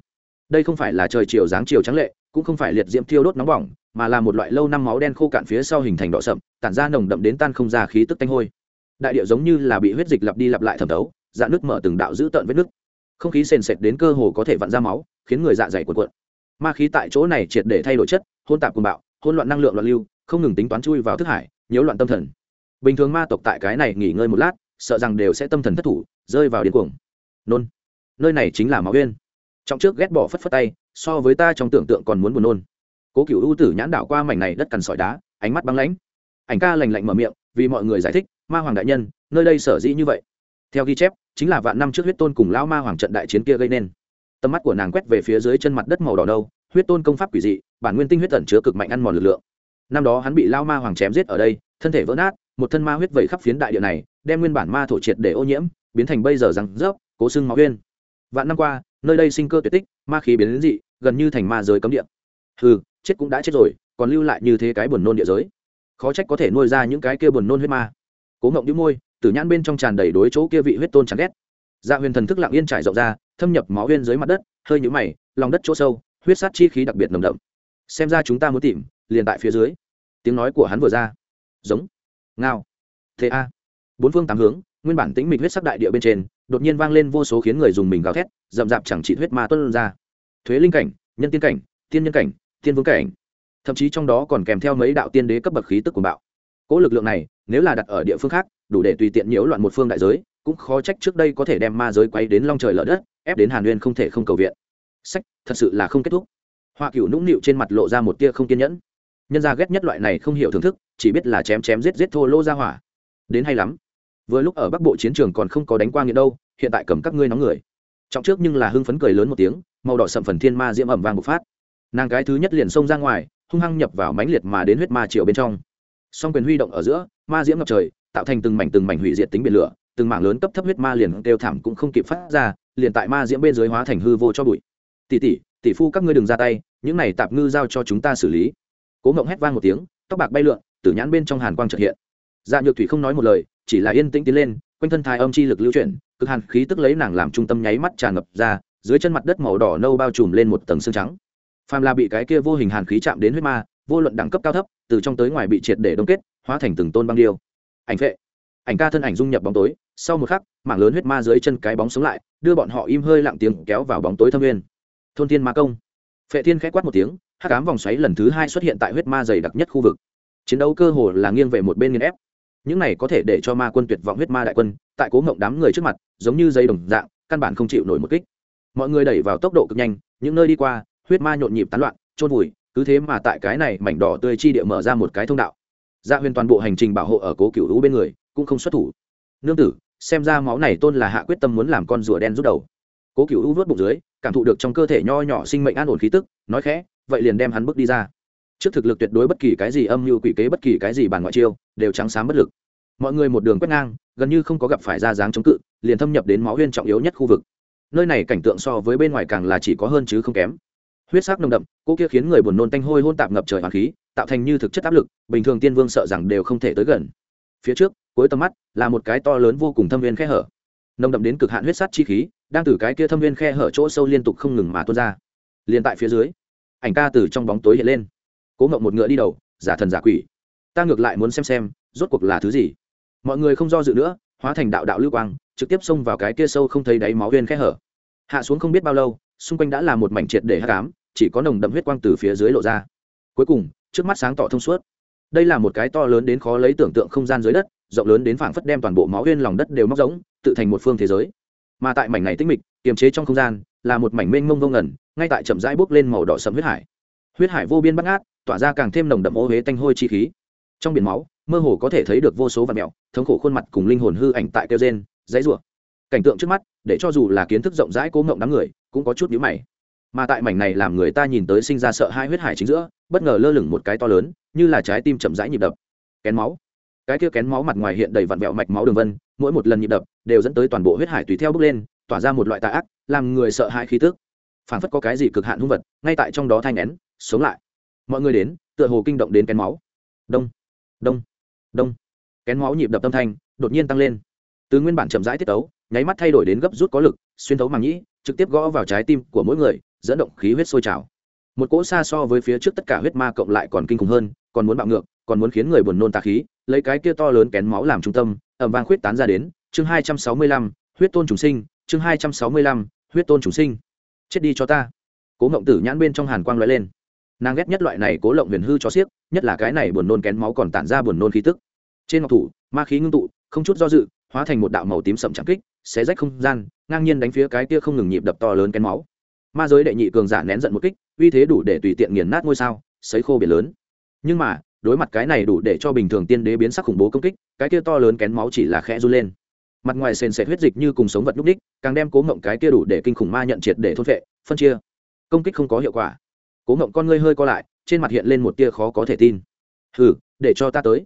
đây không phải là trời chiều dáng chiều trắng lệ, cũng không phải liệt diễm thiêu đốt nóng bỏng, mà là một loại lâu năm máu đen khô cạn phía sau hình thành đỏ sậm, tản ra nồng đậm đến tan không ra khí tức tanh hôi. Đại địa giống như là bị huyết dịch lặp đi lặp lại thẩm thấu dạ nước mở từng đạo dữ tợn vết nước không khí sền sệt đến cơ hồ có thể vặn ra máu, khiến người dạ dày cuộn cuộn ma khí tại chỗ này triệt để thay đổi chất, hôn tạp cùng bạo hôn loạn năng lượng loạn lưu, không ngừng tính toán chui vào thức hải, nhiễu loạn tâm thần. Bình thường ma tộc tại cái này nghỉ ngơi một lát, sợ rằng đều sẽ tâm thần thất thủ, rơi vào điên cuồng. Nôn. Nơi này chính là máu uyên trong trước ghét bỏ phất phất tay, so với ta trong tưởng tượng còn muốn buồn nôn. Cố cựu ưu tử nhãn đảo qua mảnh này đất cằn sỏi đá, ánh mắt băng lãnh. Ảnh ca lành lạnh mở miệng, vì mọi người giải thích, ma hoàng đại nhân, nơi đây sở dĩ như vậy? Theo ghi chép, chính là vạn năm trước huyết tôn cùng lão ma hoàng trận đại chiến kia gây nên tầm mắt của nàng quét về phía dưới chân mặt đất màu đỏ đâu huyết tôn công pháp quỷ dị, bản nguyên tinh huyết tẩn chứa cực mạnh ăn mòn lực lượng. Năm đó hắn bị lao ma hoàng chém giết ở đây, thân thể vỡ nát, một thân ma huyết vẩy khắp phiến đại địa này, đem nguyên bản ma thổ triệt để ô nhiễm, biến thành bây giờ rằng rớp, cố xương máu huyên. Vạn năm qua, nơi đây sinh cơ tuyệt tích, ma khí biến đến dị, gần như thành ma giới cấm địa. Hừ, chết cũng đã chết rồi, còn lưu lại như thế cái buồn nôn địa giới. Khó trách có thể nuôi ra những cái kia buồn nôn huyết ma. Cố ngộng đĩu môi tử nhãn bên trong tràn đầy đối chỗ kia vị huyết tôn chán ghét dạ huyền thần thức lặng yên trải rộng ra, thâm nhập máu huyên dưới mặt đất, hơi nhũ mày, lòng đất chỗ sâu, huyết sát chi khí đặc biệt nồng đậm. Xem ra chúng ta muốn tìm, liền tại phía dưới. Tiếng nói của hắn vừa ra. Giống. Ngao. Thế a. Bốn phương tám hướng, nguyên bản tĩnh mịch huyết sắc đại địa bên trên, đột nhiên vang lên vô số khiến người dùng mình gào thét, rậm rạp chẳng trị huyết ma tuân ra. Thuế linh cảnh, nhân tiên cảnh, tiên nhân cảnh, tiên vương cảnh. Thậm chí trong đó còn kèm theo mấy đạo tiên đế cấp bậc khí tức của bạo. Cỗ lực lượng này, nếu là đặt ở địa phương khác, đủ để tùy tiện nhiễu loạn một phương đại giới cũng khó trách trước đây có thể đem ma giới quay đến long trời lở đất, ép đến hàn nguyên không thể không cầu viện. Sách, thật sự là không kết thúc. Hoa cựu nũng nịu trên mặt lộ ra một tia không kiên nhẫn. Nhân ra ghét nhất loại này không hiểu thưởng thức, chỉ biết là chém chém giết giết thô lô ra hỏa. Đến hay lắm. Vừa lúc ở bắc bộ chiến trường còn không có đánh qua nghĩa đâu, hiện tại cầm các ngươi nóng người. Trọng trước nhưng là hưng phấn cười lớn một tiếng, màu đỏ sậm phần thiên ma diễm ẩm vang một phát. Nàng cái thứ nhất liền xông ra ngoài, hung hăng nhập vào mãnh liệt mà đến huyết ma triều bên trong. Song quyền huy động ở giữa, ma diễm ngập trời, tạo thành từng mảnh từng mảnh hủy diệt tính biển lửa từng mảng lớn cấp thấp huyết ma liền kêu thảm cũng không kịp phát ra, liền tại ma diễm bên dưới hóa thành hư vô cho bụi. Tỷ tỷ tỷ phu các ngươi đừng ra tay, những này tạp ngư giao cho chúng ta xử lý. Cố ngộng hét vang một tiếng, tóc bạc bay lượn tử nhãn bên trong hàn quang trật hiện. Dạ nhược thủy không nói một lời, chỉ là yên tĩnh tiến lên, quanh thân thai âm chi lực lưu chuyển, cực hàn khí tức lấy nàng làm trung tâm nháy mắt tràn ngập ra, dưới chân mặt đất màu đỏ nâu bao trùm lên một tầng xương trắng. Phàm là bị cái kia vô hình hàn khí chạm đến huyết ma, vô luận đẳng cấp cao thấp, từ trong tới ngoài bị triệt để đông kết, hóa thành từng tôn băng điêu. Ảnh vệ ảnh ca thân ảnh dung nhập bóng tối, sau một khắc, mảng lớn huyết ma dưới chân cái bóng sống lại, đưa bọn họ im hơi lặng tiếng kéo vào bóng tối thâm nguyên. Thôn thiên ma công. Phệ thiên khẽ quát một tiếng, hắc ám vòng xoáy lần thứ hai xuất hiện tại huyết ma dày đặc nhất khu vực. Chiến đấu cơ hồ là nghiêng về một bên nghiên ép. Những này có thể để cho ma quân tuyệt vọng huyết ma đại quân, tại cố ngộng đám người trước mặt, giống như dây đồng dạng, căn bản không chịu nổi một kích. Mọi người đẩy vào tốc độ cực nhanh, những nơi đi qua, huyết ma nhộn nhịp tán loạn trôn vùi, cứ thế mà tại cái này mảnh đỏ tươi chi địa mở ra một cái thông đạo. Gia huyền toàn bộ hành trình bảo hộ ở cố cựu lũ bên người cũng không xuất thủ. Nương tử, xem ra máu này tôn là hạ quyết tâm muốn làm con rùa đen rút đầu. Cố cựu u vớt bụng dưới, cảm thụ được trong cơ thể nho nhỏ sinh mệnh an ổn khí tức, nói khẽ, vậy liền đem hắn bước đi ra. Trước thực lực tuyệt đối bất kỳ cái gì âm mưu quỷ kế bất kỳ cái gì bàn ngoại chiêu, đều trắng sáng bất lực. Mọi người một đường quét ngang, gần như không có gặp phải ra dáng chống cự, liền thâm nhập đến máu huyên trọng yếu nhất khu vực. Nơi này cảnh tượng so với bên ngoài càng là chỉ có hơn chứ không kém. Huyết sắc nồng đậm, cô kia khiến người buồn nôn tanh hôi hôn tạp ngập trời hoàng khí, tạo thành như thực chất áp lực, bình thường tiên vương sợ rằng đều không thể tới gần. Phía trước cuối tầm mắt, là một cái to lớn vô cùng thâm viên khe hở. Nồng đậm đến cực hạn huyết sắt chi khí, đang từ cái kia thâm viên khe hở chỗ sâu liên tục không ngừng mà tuôn ra. Liền tại phía dưới, ảnh ca từ trong bóng tối hiện lên. Cố ngậm một ngựa đi đầu, giả thần giả quỷ. Ta ngược lại muốn xem xem, rốt cuộc là thứ gì. Mọi người không do dự nữa, hóa thành đạo đạo lưu quang, trực tiếp xông vào cái kia sâu không thấy đáy máu viên khe hở. Hạ xuống không biết bao lâu, xung quanh đã là một mảnh triệt để hắc ám, chỉ có nồng đậm huyết quang từ phía dưới lộ ra. Cuối cùng, trước mắt sáng tỏ thông suốt. Đây là một cái to lớn đến khó lấy tưởng tượng không gian dưới đất rộng lớn đến phảng phất đem toàn bộ máu huyên lòng đất đều móc rỗng tự thành một phương thế giới. Mà tại mảnh này tĩnh mịch kiềm chế trong không gian là một mảnh mênh mông vô ngẩn ngay tại chậm rãi bốc lên màu đỏ sẫm huyết hải. Huyết hải vô biên bắt ngát tỏa ra càng thêm nồng đậm ô huế tanh hôi chi khí. Trong biển máu mơ hồ có thể thấy được vô số vật mèo, thống khổ khuôn mặt cùng linh hồn hư ảnh tại kêu gen dãy rủa. Cảnh tượng trước mắt để cho dù là kiến thức rộng rãi cố ngộng đám người cũng có chút nhíu mày. Mà tại mảnh này làm người ta nhìn tới sinh ra sợ hai huyết hải chính giữa bất ngờ lơ lửng một cái to lớn như là trái tim chậm rãi nhịp đập. Kén máu cái kia kén máu mặt ngoài hiện đầy vặn vẹo mạch máu đường vân, mỗi một lần nhịp đập đều dẫn tới toàn bộ huyết hải tùy theo bước lên, tỏa ra một loại tà ác, làm người sợ hãi khí tức. Phảng phất có cái gì cực hạn hung vật, ngay tại trong đó thai nén, sống lại. Mọi người đến, tựa hồ kinh động đến kén máu. Đông đông đông. Kén máu nhịp đập tâm thanh đột nhiên tăng lên. Từ nguyên bản chậm rãi tiết tấu, nháy mắt thay đổi đến gấp rút có lực, xuyên thấu màng nhĩ, trực tiếp gõ vào trái tim của mỗi người, dẫn động khí huyết sôi trào. Một cỗ xa so với phía trước tất cả huyết ma cộng lại còn kinh khủng hơn, còn muốn bạo ngược, còn muốn khiến người buồn nôn tà khí lấy cái kia to lớn kén máu làm trung tâm, ẩm vang khuyết tán ra đến, chương hai trăm sáu mươi lăm, huyết tôn trùng sinh, chương hai trăm sáu mươi lăm, huyết tôn trùng sinh. Chết đi cho ta. Cố ngộng tử nhãn bên trong hàn quang l lên. Nàng ghét nhất loại này cố lộng huyền hư cho xiếc nhất là cái này buồn nôn kén máu còn tản ra buồn nôn khí tức. Trên ngọc thủ, ma khí ngưng tụ, không chút do dự, hóa thành một đạo màu tím sậm chạm kích, xé rách không gian, ngang nhiên đánh phía cái kia không ngừng nhịp đập to lớn kén máu. Ma giới đệ nhị cường giả nén giận một kích, uy thế đủ để tùy tiện nghiền nát ngôi sao, sấy khô biển lớn. Nhưng mà đối mặt cái này đủ để cho bình thường tiên đế biến sắc khủng bố công kích, cái kia to lớn kén máu chỉ là khẽ run lên. Mặt ngoài sền sệt huyết dịch như cùng sống vật nhúc ních càng đem cố ngộng cái kia đủ để kinh khủng ma nhận triệt để thôn vệ phân chia. Công kích không có hiệu quả. Cố ngộng con ngươi hơi co lại, trên mặt hiện lên một tia khó có thể tin. Hừ, để cho ta tới.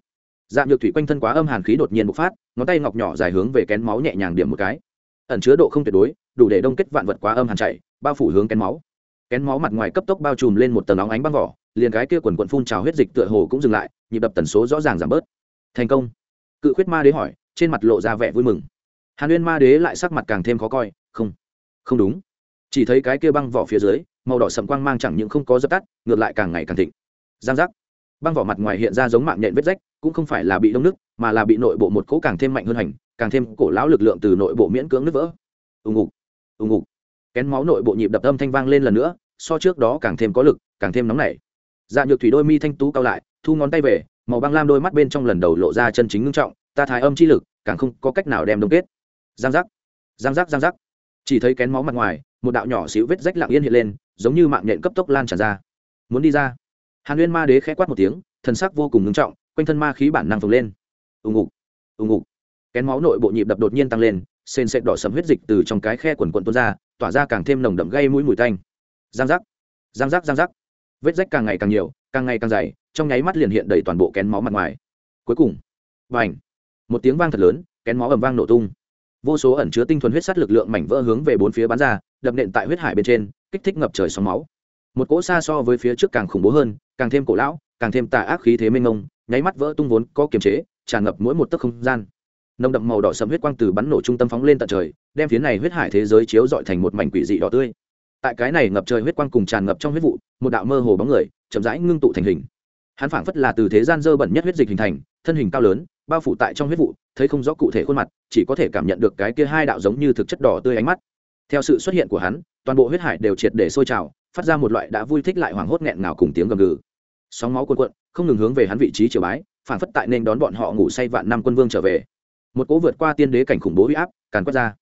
Dạng nhược thủy quanh thân quá âm hàn khí đột nhiên bộc phát, ngón tay ngọc nhỏ dài hướng về kén máu nhẹ nhàng điểm một cái. Ẩn chứa độ không tuyệt đối, đủ để đông kết vạn vật quá âm hàn chạy, bao phủ hướng kén máu. Kén máu mặt ngoài cấp tốc bao trùm lên một tầng óng ánh băng vỏ liền cái kia quần quần phun trào huyết dịch tựa hồ cũng dừng lại, nhịp đập tần số rõ ràng giảm bớt. Thành công. Cự khuyết ma đế hỏi, trên mặt lộ ra vẻ vui mừng. Hàn uyên ma đế lại sắc mặt càng thêm khó coi, không không đúng. Chỉ thấy cái kia băng vỏ phía dưới, màu đỏ sậm quang mang chẳng những không có dập tắt, ngược lại càng ngày càng thịnh. Giang giác. Băng vỏ mặt ngoài hiện ra giống mạng nhện vết rách, cũng không phải là bị đông nước, mà là bị nội bộ một cỗ càng thêm mạnh hơn hành, càng thêm cổ lão lực lượng từ nội bộ miễn cưỡng nứt vỡ. Ùng ục ùng ục. Kén máu nội bộ nhịp đập âm thanh vang lên lần nữa, so trước đó càng thêm có lực, càng thêm nóng nảy dạ nhược thủy đôi mi thanh tú cao lại, thu ngón tay về, màu băng lam đôi mắt bên trong lần đầu lộ ra chân chính ngưng trọng, ta thái âm chi lực, càng không có cách nào đem đông kết. Giang giác giang giác giang giác. Chỉ thấy kén máu mặt ngoài, một đạo nhỏ xíu vết rách lặng yên hiện lên, giống như mạng nhện cấp tốc lan tràn ra. Muốn đi ra. Hàn uyên ma đế khẽ quát một tiếng, thần sắc vô cùng ngưng trọng, quanh thân ma khí bản năng phồng lên. Ùng ục ùng ục kén máu nội bộ nhịp đập đột nhiên tăng lên, sền sệt đỏ sầm huyết dịch từ trong cái khe quần quần tuôn ra, tỏa ra càng thêm nồng đậm gây mũi mùi tanh. Giang giác giang giác giang giác vết rách càng ngày càng nhiều, càng ngày càng dày, trong nháy mắt liền hiện đầy toàn bộ kén máu mặt ngoài. Cuối cùng và ảnh một tiếng vang thật lớn, kén máu ầm vang nổ tung. Vô số ẩn chứa tinh thuần huyết sắt lực lượng mảnh vỡ hướng về bốn phía bắn ra, đập nện tại huyết hải bên trên, kích thích ngập trời sóng máu. Một cỗ xa so với phía trước càng khủng bố hơn, càng thêm cổ lão, càng thêm tà ác khí thế mênh mông, nháy mắt vỡ tung vốn có kiềm chế, tràn ngập mỗi một tấc không gian. Nồng đậm màu đỏ sầm huyết quang từ bắn nổ trung tâm phóng lên tận trời, đem phía này huyết hải thế giới chiếu dọi thành một mảnh quỷ dị đỏ tươi tại cái này ngập trời huyết quang cùng tràn ngập trong huyết vụ, một đạo mơ hồ bóng người chậm rãi ngưng tụ thành hình. Hắn phảng phất là từ thế gian dơ bẩn nhất huyết dịch hình thành, thân hình cao lớn, bao phủ tại trong huyết vụ, thấy không rõ cụ thể khuôn mặt, chỉ có thể cảm nhận được cái kia hai đạo giống như thực chất đỏ tươi ánh mắt. Theo sự xuất hiện của hắn, toàn bộ huyết hải đều triệt để sôi trào, phát ra một loại đã vui thích lại hoảng hốt nghẹn ngào cùng tiếng gầm gừ. Sóng máu cuồn cuộn, không ngừng hướng về hắn vị trí chiều bái, phảng phất tại nên đón bọn họ ngủ say vạn năm quân vương trở về. Một cỗ vượt qua tiên đế cảnh khủng bố uy áp, càn quét ra.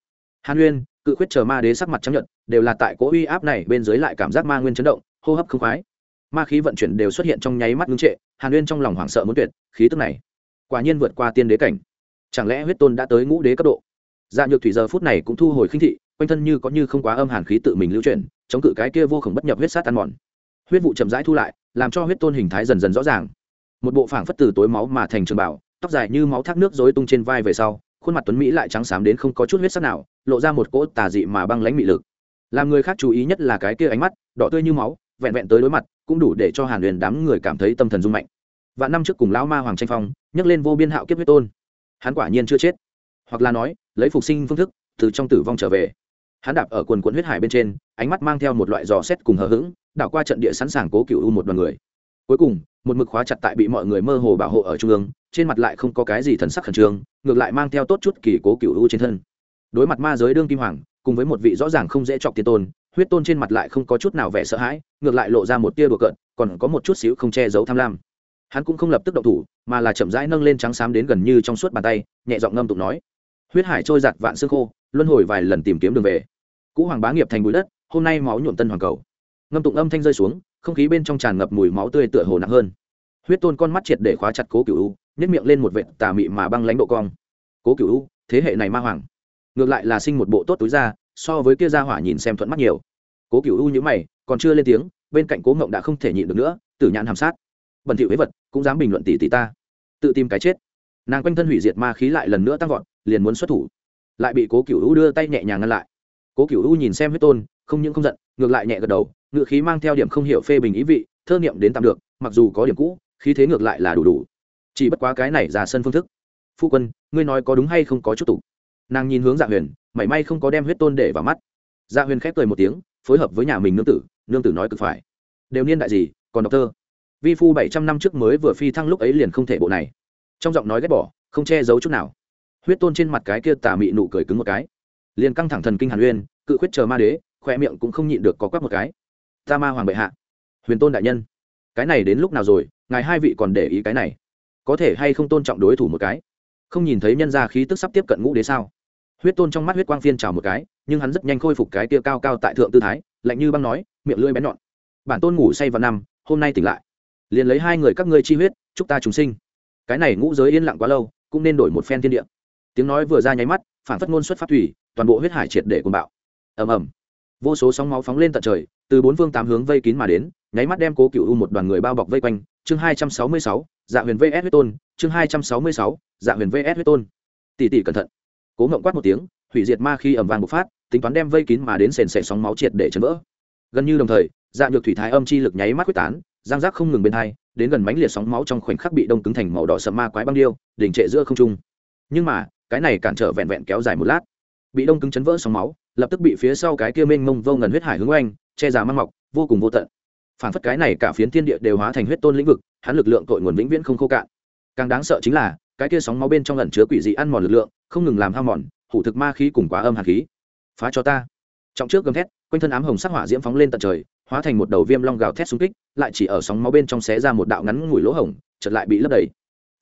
Hàn uyên, cự khuyết chờ ma đế sắc mặt chấp nhận đều là tại cỗ uy áp này bên dưới lại cảm giác ma nguyên chấn động, hô hấp không khoái. Ma khí vận chuyển đều xuất hiện trong nháy mắt ngưng trệ, hàn nguyên trong lòng hoảng sợ muốn tuyệt, khí tức này quả nhiên vượt qua tiên đế cảnh. Chẳng lẽ huyết tôn đã tới ngũ đế cấp độ? Dạ nhược thủy giờ phút này cũng thu hồi khinh thị, quanh thân như có như không quá âm hàn khí tự mình lưu chuyển, chống cự cái kia vô khổng bất nhập huyết sát ăn mòn. Huyết vụ chậm rãi thu lại, làm cho huyết tôn hình thái dần dần rõ ràng. Một bộ phảng phất từ tối máu mà thành trường bảo tóc dài như máu thác nước rối tung trên vai về sau, khuôn mặt tuấn mỹ lại trắng xám đến không có chút huyết sắc nào, lộ ra một cỗ tà dị mà băng lãnh mị lực làm người khác chú ý nhất là cái kia ánh mắt, đỏ tươi như máu, vẹn vẹn tới đối mặt, cũng đủ để cho hàn huyền đám người cảm thấy tâm thần rung mạnh. Và năm trước cùng lão ma hoàng tranh phong nhấc lên vô biên hạo kiếp huyết tôn. Hắn quả nhiên chưa chết. Hoặc là nói, lấy phục sinh phương thức, từ trong tử vong trở về. Hắn đạp ở quần quận huyết hải bên trên, ánh mắt mang theo một loại giò xét cùng hờ hững, đảo qua trận địa sẵn sàng cố cựu u một đoàn người. Cuối cùng, một mực khóa chặt tại bị mọi người mơ hồ bảo hộ ở trung ương, trên mặt lại không có cái gì thần sắc khẩn trương, ngược lại mang theo tốt chút kỳ cố cựu u trên thân. Đối mặt ma giới đương kim hoàng cùng với một vị rõ ràng không dễ chọc tiên tôn, huyết tôn trên mặt lại không có chút nào vẻ sợ hãi, ngược lại lộ ra một tia đùa cợt, còn có một chút xíu không che giấu tham lam. Hắn cũng không lập tức động thủ, mà là chậm rãi nâng lên trắng xám đến gần như trong suốt bàn tay, nhẹ giọng ngâm tụng nói, huyết hải trôi giặt vạn xương khô, luân hồi vài lần tìm kiếm đường về. Cũ hoàng bá nghiệp thành bụi đất, hôm nay máu nhuộm tân hoàng cầu. Ngâm tụng âm thanh rơi xuống, không khí bên trong tràn ngập mùi máu tươi tựa hồ nặng hơn. Huyết tôn con mắt triệt để khóa chặt cố cựu u nhét miệng lên một vệt tà mị mà băng lãnh độ cong. Cố cựu u, thế hệ này ma hoàng ngược lại là sinh một bộ tốt túi ra so với kia ra hỏa nhìn xem thuận mắt nhiều. Cố cựu u nhữ mày, còn chưa lên tiếng, bên cạnh cố ngộng đã không thể nhịn được nữa, tử nhãn hàm sát. Bẩn thỉu với vật, cũng dám bình luận tỷ tỷ ta. Tự tìm cái chết. Nàng quanh thân hủy diệt ma khí lại lần nữa tăng vọt, liền muốn xuất thủ. Lại bị cố cựu u đưa tay nhẹ nhàng ngăn lại. Cố cựu u nhìn xem huyết tôn, không những không giận, ngược lại nhẹ gật đầu, ngựa khí mang theo điểm không hiểu phê bình ý vị, thơ niệm đến tạm được, mặc dù có điểm cũ, khí thế ngược lại là đủ đủ. Chỉ bất quá cái này ra sân phương thức. Phu quân, ngươi nói có đúng hay không có chút tục nàng nhìn hướng dạ huyền, mảy may không có đem huyết tôn để vào mắt. Dạ huyền khép cười một tiếng, phối hợp với nhà mình nương tử nương tử nói cực phải. Đều niên đại gì, còn đọc thơ. Vi phu bảy trăm năm trước mới vừa phi thăng lúc ấy liền không thể bộ này. Trong giọng nói ghét bỏ, không che giấu chút nào. Huyết tôn trên mặt cái kia tà mị nụ cười cứng một cái. Liền căng thẳng thần kinh hàn huyên cự khuyết chờ ma đế, khoe miệng cũng không nhịn được có quắc một cái. Ta ma hoàng bệ hạ. Huyền tôn đại nhân, cái này đến lúc nào rồi, ngài hai vị còn để ý cái này. Có thể hay không tôn trọng đối thủ một cái? Không nhìn thấy nhân gia khí tức sắp tiếp cận ngũ đế sao? Huyết tôn trong mắt huyết quang phiên trào một cái, nhưng hắn rất nhanh khôi phục cái kia cao cao tại thượng tư thái, lạnh như băng nói, miệng lưỡi bén nhọn. Bản tôn ngủ say vào năm, hôm nay tỉnh lại. Liền lấy hai người các ngươi chi huyết, chúc ta chúng sinh. Cái này ngũ giới yên lặng quá lâu, cũng nên đổi một phen thiên địa. Tiếng nói vừa ra nháy mắt, phản phất ngôn xuất phát thủy, toàn bộ huyết hải triệt để cùng bạo. Ầm ầm. Vô số sóng máu phóng lên tận trời, từ bốn phương tám hướng vây kín mà đến, nháy mắt đem cố cựu u một đoàn người bao bọc vây quanh. Chương hai trăm sáu mươi sáu dạ huyền vs huyết tôn, chương hai trăm sáu mươi sáu dạ huyền vs huyết tôn. Tỷ tỷ cẩn thận cố ngậm quát một tiếng, hủy diệt ma khi ẩm vàng bộc phát, tính toán đem vây kín mà đến sền sẻ sóng máu triệt để chấn vỡ. Gần như đồng thời dạ nhược thủy thái âm chi lực nháy mắt quyết tán giang giác không ngừng bên hai, đến gần mánh liệt sóng máu trong khoảnh khắc bị đông cứng thành màu đỏ sậm ma quái băng điêu đỉnh trệ giữa không trung. Nhưng mà, cái này cản trở vẹn vẹn kéo dài một lát. Bị đông cứng chấn vỡ sóng máu, lập tức bị phía sau cái kia mênh mông vô ngần huyết hải hướng oanh, che già mang mọc, vô cùng vô tận. Phản phất cái này cả phiến thiên địa đều hóa thành huyết tôn lĩnh vực, hắn lực lượng tội nguồn vĩnh viễn không khô cạn. Càng đáng sợ chính là cái kia sóng máu bên trong ẩn chứa quỷ dị ăn mòn lực lượng, không ngừng làm hao mòn, hủ thực ma khí cùng quá âm hạt khí. Phá cho ta. Trọng trước gầm thét, quanh thân ám hồng sắc hỏa diễm phóng lên tận trời, hóa thành một đầu viêm long gào thét xung kích, lại chỉ ở sóng máu bên trong xé ra một đạo ngắn ngủi lỗ hổng, chợt lại bị lấp đầy.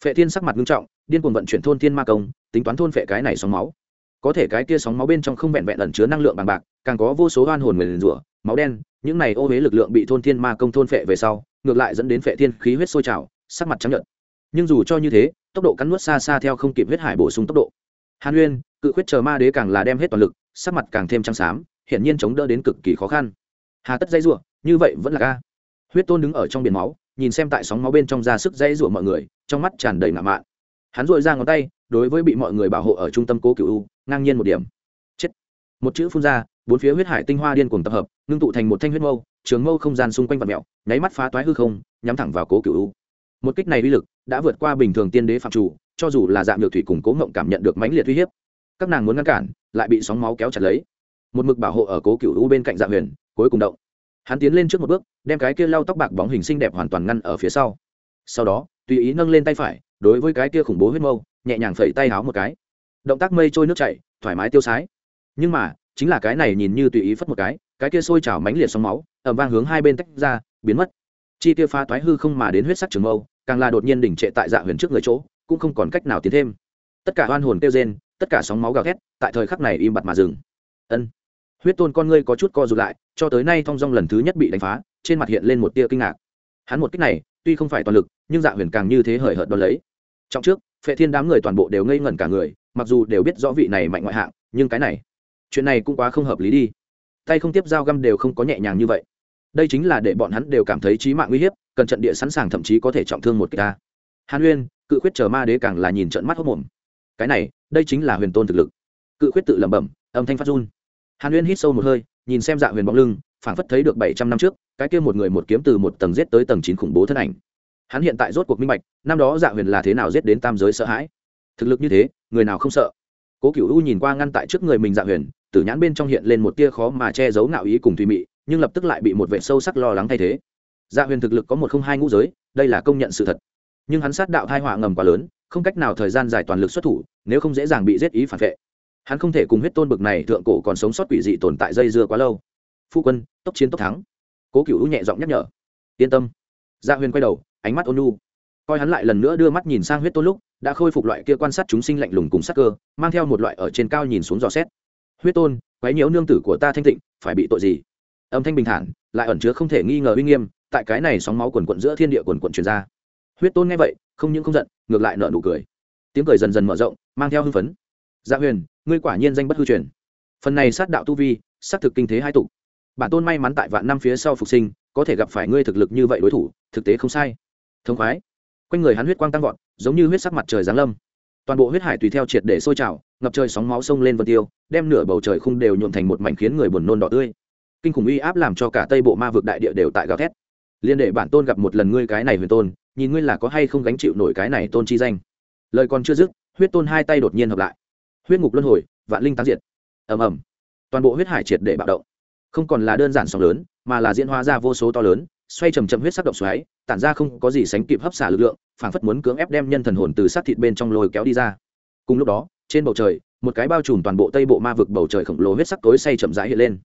Phệ thiên sắc mặt nghiêm trọng, điên cuồng vận chuyển thôn thiên ma công, tính toán thôn phệ cái này sóng máu. Có thể cái kia sóng máu bên trong không vẹn vẹn ẩn chứa năng lượng bằng bạc, càng có vô số oan hồn nguyền rủa, máu đen, những này ô huế lực lượng bị thôn thiên ma công thôn phệ về sau, ngược lại dẫn đến phệ thiên khí huyết sôi trào, sắc mặt trắng nhợt. Nhưng dù cho như thế tốc độ cắn nuốt xa xa theo không kịp huyết hải bổ sung tốc độ. Hàn uyên, cự khuyết chờ ma đế càng là đem hết toàn lực, sắc mặt càng thêm trắng xám, hiển nhiên chống đỡ đến cực kỳ khó khăn. Hà tất dây rủa, như vậy vẫn là ca huyết tôn đứng ở trong biển máu, nhìn xem tại sóng máu bên trong ra sức dây rủa mọi người, trong mắt tràn đầy ngạo mạn. Hắn dội ra ngón tay, đối với bị mọi người bảo hộ ở trung tâm cố cựu u, ngang nhiên một điểm. Chết. Một chữ phun ra, bốn phía huyết hải tinh hoa điên cuồng tập hợp, ngưng tụ thành một thanh huyết mâu, trường mâu không gian xung quanh vật mẹo nháy mắt phá toái hư không, nhắm thẳng vào cố cựu u một kích này uy lực đã vượt qua bình thường tiên đế phạm chủ, cho dù là dạng nhược thủy cùng cố ngộng cảm nhận được mãnh liệt uy hiếp, các nàng muốn ngăn cản, lại bị sóng máu kéo chặt lấy. Một mực bảo hộ ở cố cựu u bên cạnh dạ huyền, cuối cùng động. Hắn tiến lên trước một bước, đem cái kia lau tóc bạc bóng hình xinh đẹp hoàn toàn ngăn ở phía sau. Sau đó, tùy ý nâng lên tay phải, đối với cái kia khủng bố huyết mâu, nhẹ nhàng phẩy tay háo một cái. Động tác mây trôi nước chảy, thoải mái tiêu sái. Nhưng mà, chính là cái này nhìn như tùy ý phất một cái cái kia sôi trào mánh liệt sóng máu ẩm vang hướng hai bên tách ra, biến mất chi tiêu phá toái hư không mà đến huyết sắc trường mâu, càng là đột nhiên đỉnh trệ tại dạ huyền trước người chỗ, cũng không còn cách nào tiến thêm. Tất cả oan hồn kêu rên, tất cả sóng máu gào thét, tại thời khắc này im bặt mà dừng. Ân. Huyết tôn con ngươi có chút co rụt lại, cho tới nay thong dong lần thứ nhất bị đánh phá, trên mặt hiện lên một tia kinh ngạc. Hắn một cách này, tuy không phải toàn lực, nhưng dạ huyền càng như thế hời hợt đ lấy. Trong trước, phệ thiên đám người toàn bộ đều ngây ngẩn cả người, mặc dù đều biết rõ vị này mạnh ngoại hạng, nhưng cái này, chuyện này cũng quá không hợp lý đi. Tay không tiếp dao găm đều không có nhẹ nhàng như vậy đây chính là để bọn hắn đều cảm thấy trí mạng uy hiếp, cần trận địa sẵn sàng thậm chí có thể trọng thương một cái ta. Hàn uyên, cự khuyết chờ ma đế càng là nhìn trận mắt hốc mồm. Cái này, đây chính là huyền tôn thực lực. Cự khuyết tự lẩm bẩm, âm thanh phát run. Hàn uyên hít sâu một hơi, nhìn xem dạ huyền bóng lưng, phảng phất thấy được bảy trăm năm trước, cái kia một người một kiếm từ một tầng giết tới tầng chín khủng bố thân ảnh. Hắn hiện tại rốt cuộc minh bạch, năm đó dạ huyền là thế nào giết đến tam giới sợ hãi. Thực lực như thế, người nào không sợ? Cố cựu u nhìn qua ngăn tại trước người mình dạ huyền, tử nhãn bên trong hiện lên một tia khó mà che giấu ngạo ý cùng tùy mị nhưng lập tức lại bị một vệ sâu sắc lo lắng thay thế. Dạ huyền thực lực có một không hai ngũ giới, đây là công nhận sự thật. Nhưng hắn sát đạo thai họa ngầm quá lớn, không cách nào thời gian dài toàn lực xuất thủ, nếu không dễ dàng bị giết ý phản vệ. Hắn không thể cùng huyết tôn bực này thượng cổ còn sống sót quỷ dị tồn tại dây dưa quá lâu. Phu quân, tốc chiến tốc thắng. Cố cựu nhẹ giọng nhắc nhở. Yên tâm. Gia dạ huyền quay đầu, ánh mắt ôn nu coi hắn lại lần nữa đưa mắt nhìn sang huyết tôn lúc, đã khôi phục loại kia quan sát chúng sinh lạnh lùng cùng sắc cơ, mang theo một loại ở trên cao nhìn xuống dò xét. Huyết tôn quái nhiễu nương tử của ta thanh tịnh, phải bị tội gì? Âm thanh bình thản, lại ẩn chứa không thể nghi ngờ uy nghiêm, tại cái này sóng máu quần quận giữa thiên địa quần quận truyền ra. Huyết tôn nghe vậy, không những không giận, ngược lại nợ nụ cười. Tiếng cười dần dần mở rộng, mang theo hưng phấn. Dạ huyền, ngươi quả nhiên danh bất hư truyền. Phần này sát đạo tu vi, sát thực kinh thế hai tục bản tôn may mắn tại vạn năm phía sau phục sinh, có thể gặp phải ngươi thực lực như vậy đối thủ, thực tế không sai. Thông khoái. Quanh người hắn huyết quang tăng vọt, giống như huyết sắc mặt trời giáng lâm. Toàn bộ huyết hải tùy theo triệt để sôi trào, ngập trời sóng máu sông lên vân tiêu, đem nửa bầu trời khung đều nhuộm thành một mảnh khiến người buồn nôn đỏ tươi kinh khủng uy áp làm cho cả tây bộ ma vực đại địa đều tại gào thét. Liên đệ bản tôn gặp một lần ngươi cái này huyền tôn, nhìn ngươi là có hay không gánh chịu nổi cái này tôn chi danh. Lời còn chưa dứt, huyết tôn hai tay đột nhiên hợp lại. Huyết ngục luân hồi, vạn linh tán diệt. Ầm ầm. Toàn bộ huyết hải triệt để bạo động. Không còn là đơn giản sóng lớn, mà là diễn hóa ra vô số to lớn, xoay chầm chậm huyết sắc động xoáy, tản ra không có gì sánh kịp hấp xả lực lượng, phảng phất muốn cưỡng ép đem nhân thần hồn từ sát thịt bên trong lôi kéo đi ra. Cùng lúc đó, trên bầu trời, một cái bao trùm toàn bộ tây bộ ma vực bầu trời khổng lồ huyết sắc tối say chậm rãi hiện lên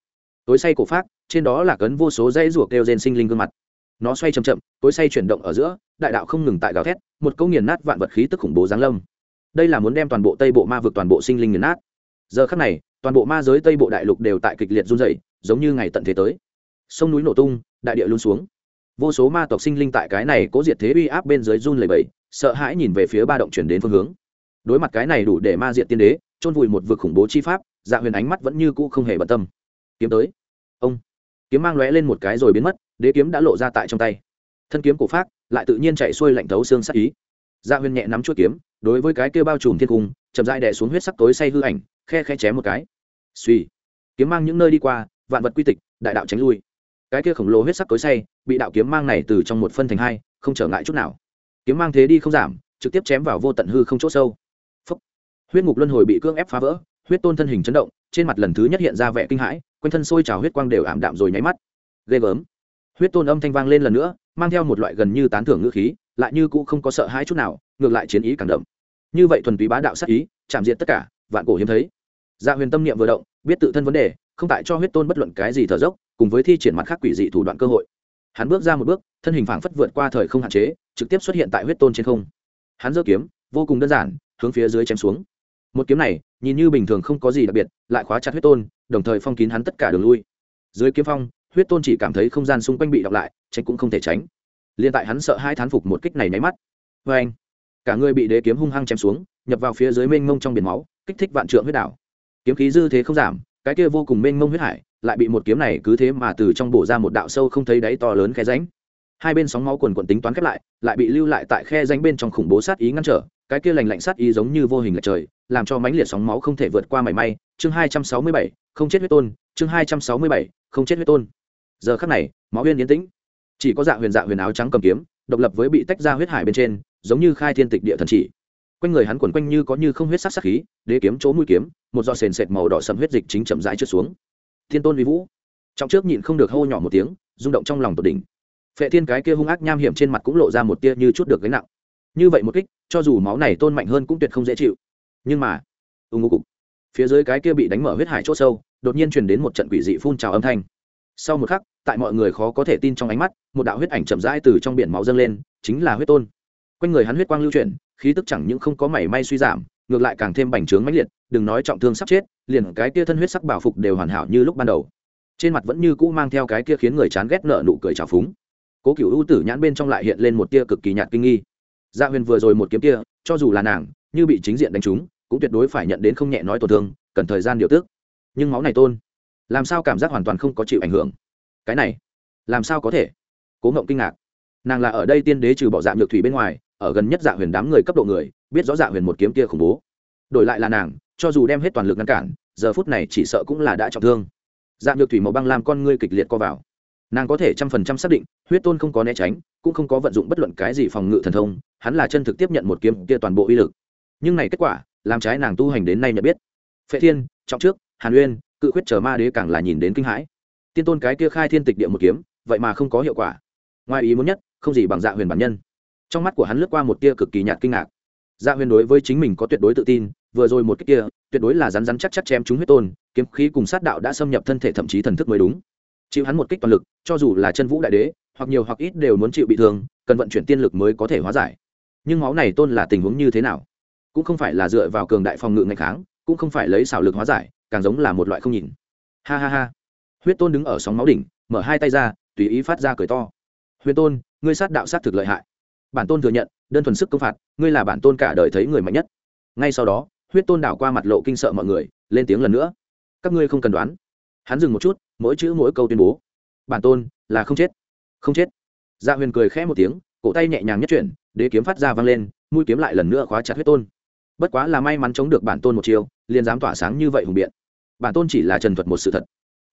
tối say cổ phát, trên đó là cấn vô số dây ruột kêu gen sinh linh gương mặt. Nó xoay chậm chậm, tối say chuyển động ở giữa, đại đạo không ngừng tại gào thét, một câu nghiền nát vạn vật khí tức khủng bố giáng lâm. Đây là muốn đem toàn bộ tây bộ ma vực, toàn bộ sinh linh nghiền nát. Giờ khắc này, toàn bộ ma giới tây bộ đại lục đều tại kịch liệt run dày giống như ngày tận thế tới. Sông núi nổ tung, đại địa luôn xuống. Vô số ma tộc sinh linh tại cái này cố diệt thế uy áp bên dưới run lầy bẫy sợ hãi nhìn về phía ba động chuyển đến phương hướng. Đối mặt cái này đủ để ma diệt tiên đế, chôn vùi một vực khủng bố chi pháp dạ huyền ánh mắt vẫn như cũ không hề bận tâm kiếm tới. Ông. Kiếm mang lóe lên một cái rồi biến mất, đế kiếm đã lộ ra tại trong tay. Thân kiếm cổ phát lại tự nhiên chạy xuôi lạnh thấu xương sắc ý. Dạ Gia Huyên nhẹ nắm chuỗi kiếm, đối với cái kia bao trùm thiên cung, chậm dại đè xuống huyết sắc tối say hư ảnh, khe khe chém một cái. Suy kiếm mang những nơi đi qua, vạn vật quy tịch, đại đạo tránh lui. Cái kia khổng lồ huyết sắc tối say, bị đạo kiếm mang này từ trong một phân thành hai, không trở ngại chút nào. Kiếm mang thế đi không giảm, trực tiếp chém vào vô tận hư không chỗ sâu. Phúc. huyết ngục luân hồi bị cưỡng ép phá vỡ, huyết tôn thân hình chấn động, trên mặt lần thứ nhất hiện ra vẻ kinh hãi quanh thân sôi trào huyết quang đều ảm đạm rồi nháy mắt. Ghê gớm. Huyết tôn âm thanh vang lên lần nữa, mang theo một loại gần như tán thưởng ngữ khí, lại như cũ không có sợ hãi chút nào, ngược lại chiến ý càng đậm. Như vậy thuần túy bá đạo sát ý, chạm diện tất cả, vạn cổ hiếm thấy. Dạ huyền tâm niệm vừa động, biết tự thân vấn đề, không tại cho huyết tôn bất luận cái gì thở dốc, cùng với thi triển mặt khác quỷ dị thủ đoạn cơ hội. Hắn bước ra một bước, thân hình phảng phất vượt qua thời không hạn chế, trực tiếp xuất hiện tại huyết tôn trên không. Hắn giơ kiếm, vô cùng đơn giản, hướng phía dưới chém xuống. Một kiếm này nhìn như bình thường không có gì đặc biệt, lại khóa chặt huyết tôn, đồng thời phong kín hắn tất cả đường lui. Dưới kiếm phong, huyết tôn chỉ cảm thấy không gian xung quanh bị đọc lại, tránh cũng không thể tránh. Liên tại hắn sợ hai thán phục một kích này nháy mắt. Vê anh, cả người bị đế kiếm hung hăng chém xuống, nhập vào phía dưới mênh mông trong biển máu, kích thích vạn trượng huyết đảo kiếm khí dư thế không giảm, cái kia vô cùng mênh mông huyết hải lại bị một kiếm này cứ thế mà từ trong bổ ra một đạo sâu không thấy đáy to lớn khe ránh hai bên sóng máu quần quần tính toán khép lại lại bị lưu lại tại khe ránh bên trong khủng bố sát ý ngăn trở cái kia lành lạnh sát ý giống như vô hình lệch trời, làm cho mãnh liệt sóng máu không thể vượt qua mảy may. Chương hai trăm sáu mươi bảy, không chết huyết tôn. Chương hai trăm sáu mươi bảy, không chết huyết tôn. Giờ khắc này, máu huyên yên tĩnh. Chỉ có dạ huyền dạ huyền áo trắng cầm kiếm, độc lập với bị tách ra huyết hải bên trên, giống như khai thiên tịch địa thần chỉ. Quanh người hắn quẩn quanh như có như không huyết sắc sắc khí, đế kiếm chỗ mũi kiếm, một giọt sền sệt màu đỏ sầm huyết dịch chính chậm rãi trượt xuống. Thiên tôn vi vũ. Trong trước nhịn không được hô nhỏ một tiếng, rung động trong lòng tột đỉnh. Phệ thiên cái kia hung ác nham hiểm trên mặt cũng lộ ra một tia như chút được gánh nặng như vậy một kích, cho dù máu này tôn mạnh hơn cũng tuyệt không dễ chịu. Nhưng mà ưng ngô cục, phía dưới cái kia bị đánh mở huyết hải c h ỗ sâu, đột nhiên truyền đến một trận quỷ dị phun trào âm thanh. Sau một khắc, tại mọi người khó có thể tin trong ánh mắt, một đạo huyết ảnh chậm rãi từ trong biển máu dâng lên, chính là huyết tôn. Quanh người hắn huyết quang lưu chuyển, khí tức chẳng những không có mảy may suy giảm, ngược lại càng thêm bành trướng mãnh liệt, đừng nói trọng thương sắp chết, liền cái kia thân huyết sắc bảo phục đều hoàn hảo như lúc ban đầu. Trên mặt vẫn như cũ mang theo cái kia khiến người chán ghét nợ nụ cười trào phúng. Cố cựu ưu tử nhãn bên trong lại hiện lên một tia cực kỳ nhạt kinh nghi dạ huyền vừa rồi một kiếm kia, cho dù là nàng, như bị chính diện đánh trúng, cũng tuyệt đối phải nhận đến không nhẹ nói tổn thương, cần thời gian điều tước nhưng máu này tôn, làm sao cảm giác hoàn toàn không có chịu ảnh hưởng? Cái này, làm sao có thể? Cố ngộng kinh ngạc. Nàng là ở đây tiên đế trừ bỏ dạng nhược thủy bên ngoài, ở gần nhất dạ huyền đám người cấp độ người, biết rõ dạ huyền một kiếm kia khủng bố. Đổi lại là nàng, cho dù đem hết toàn lực ngăn cản, giờ phút này chỉ sợ cũng là đã trọng thương. Dạ nhược thủy màu băng làm con ngươi kịch liệt co vào nàng có thể trăm phần trăm xác định, huyết tôn không có né tránh, cũng không có vận dụng bất luận cái gì phòng ngự thần thông, hắn là chân thực tiếp nhận một kiếm kia toàn bộ uy lực. Nhưng này kết quả, làm trái nàng tu hành đến nay nhận biết. Phệ thiên, trọng trước, hàn uyên, cự khuyết chờ ma đế càng là nhìn đến kinh hãi. Tiên tôn cái kia khai thiên tịch địa một kiếm, vậy mà không có hiệu quả. Ngoài ý muốn nhất, không gì bằng dạ huyền bản nhân. Trong mắt của hắn lướt qua một tia cực kỳ nhạt kinh ngạc. Dạ huyền đối với chính mình có tuyệt đối tự tin, vừa rồi một cái kia, tuyệt đối là rắn rắn chắc chắc chém chúng huyết tôn, kiếm khí cùng sát đạo đã xâm nhập thân thể thậm chí thần thức mới đúng chịu hắn một kích toàn lực, cho dù là chân vũ đại đế, hoặc nhiều hoặc ít đều muốn chịu bị thương, cần vận chuyển tiên lực mới có thể hóa giải. Nhưng máu này tôn là tình huống như thế nào? Cũng không phải là dựa vào cường đại phòng ngự ngày kháng, cũng không phải lấy xảo lực hóa giải, càng giống là một loại không nhìn. Ha ha ha. Huyết tôn đứng ở sóng máu đỉnh, mở hai tay ra, tùy ý phát ra cười to. Huyết tôn, ngươi sát đạo sát thực lợi hại. Bản tôn thừa nhận, đơn thuần sức công phạt, ngươi là bản tôn cả đời thấy người mạnh nhất. Ngay sau đó, huyết tôn đảo qua mặt lộ kinh sợ mọi người, lên tiếng lần nữa. Các ngươi không cần đoán hắn dừng một chút, mỗi chữ mỗi câu tuyên bố. Bản tôn, là không chết. Không chết. Dạ huyền cười khẽ một tiếng, cổ tay nhẹ nhàng nhất chuyển, đế kiếm phát ra vang lên, mũi kiếm lại lần nữa khóa chặt huyết tôn. Bất quá là may mắn chống được bản tôn một chiều liền dám tỏa sáng như vậy hùng biện. Bản tôn chỉ là trần thuật một sự thật.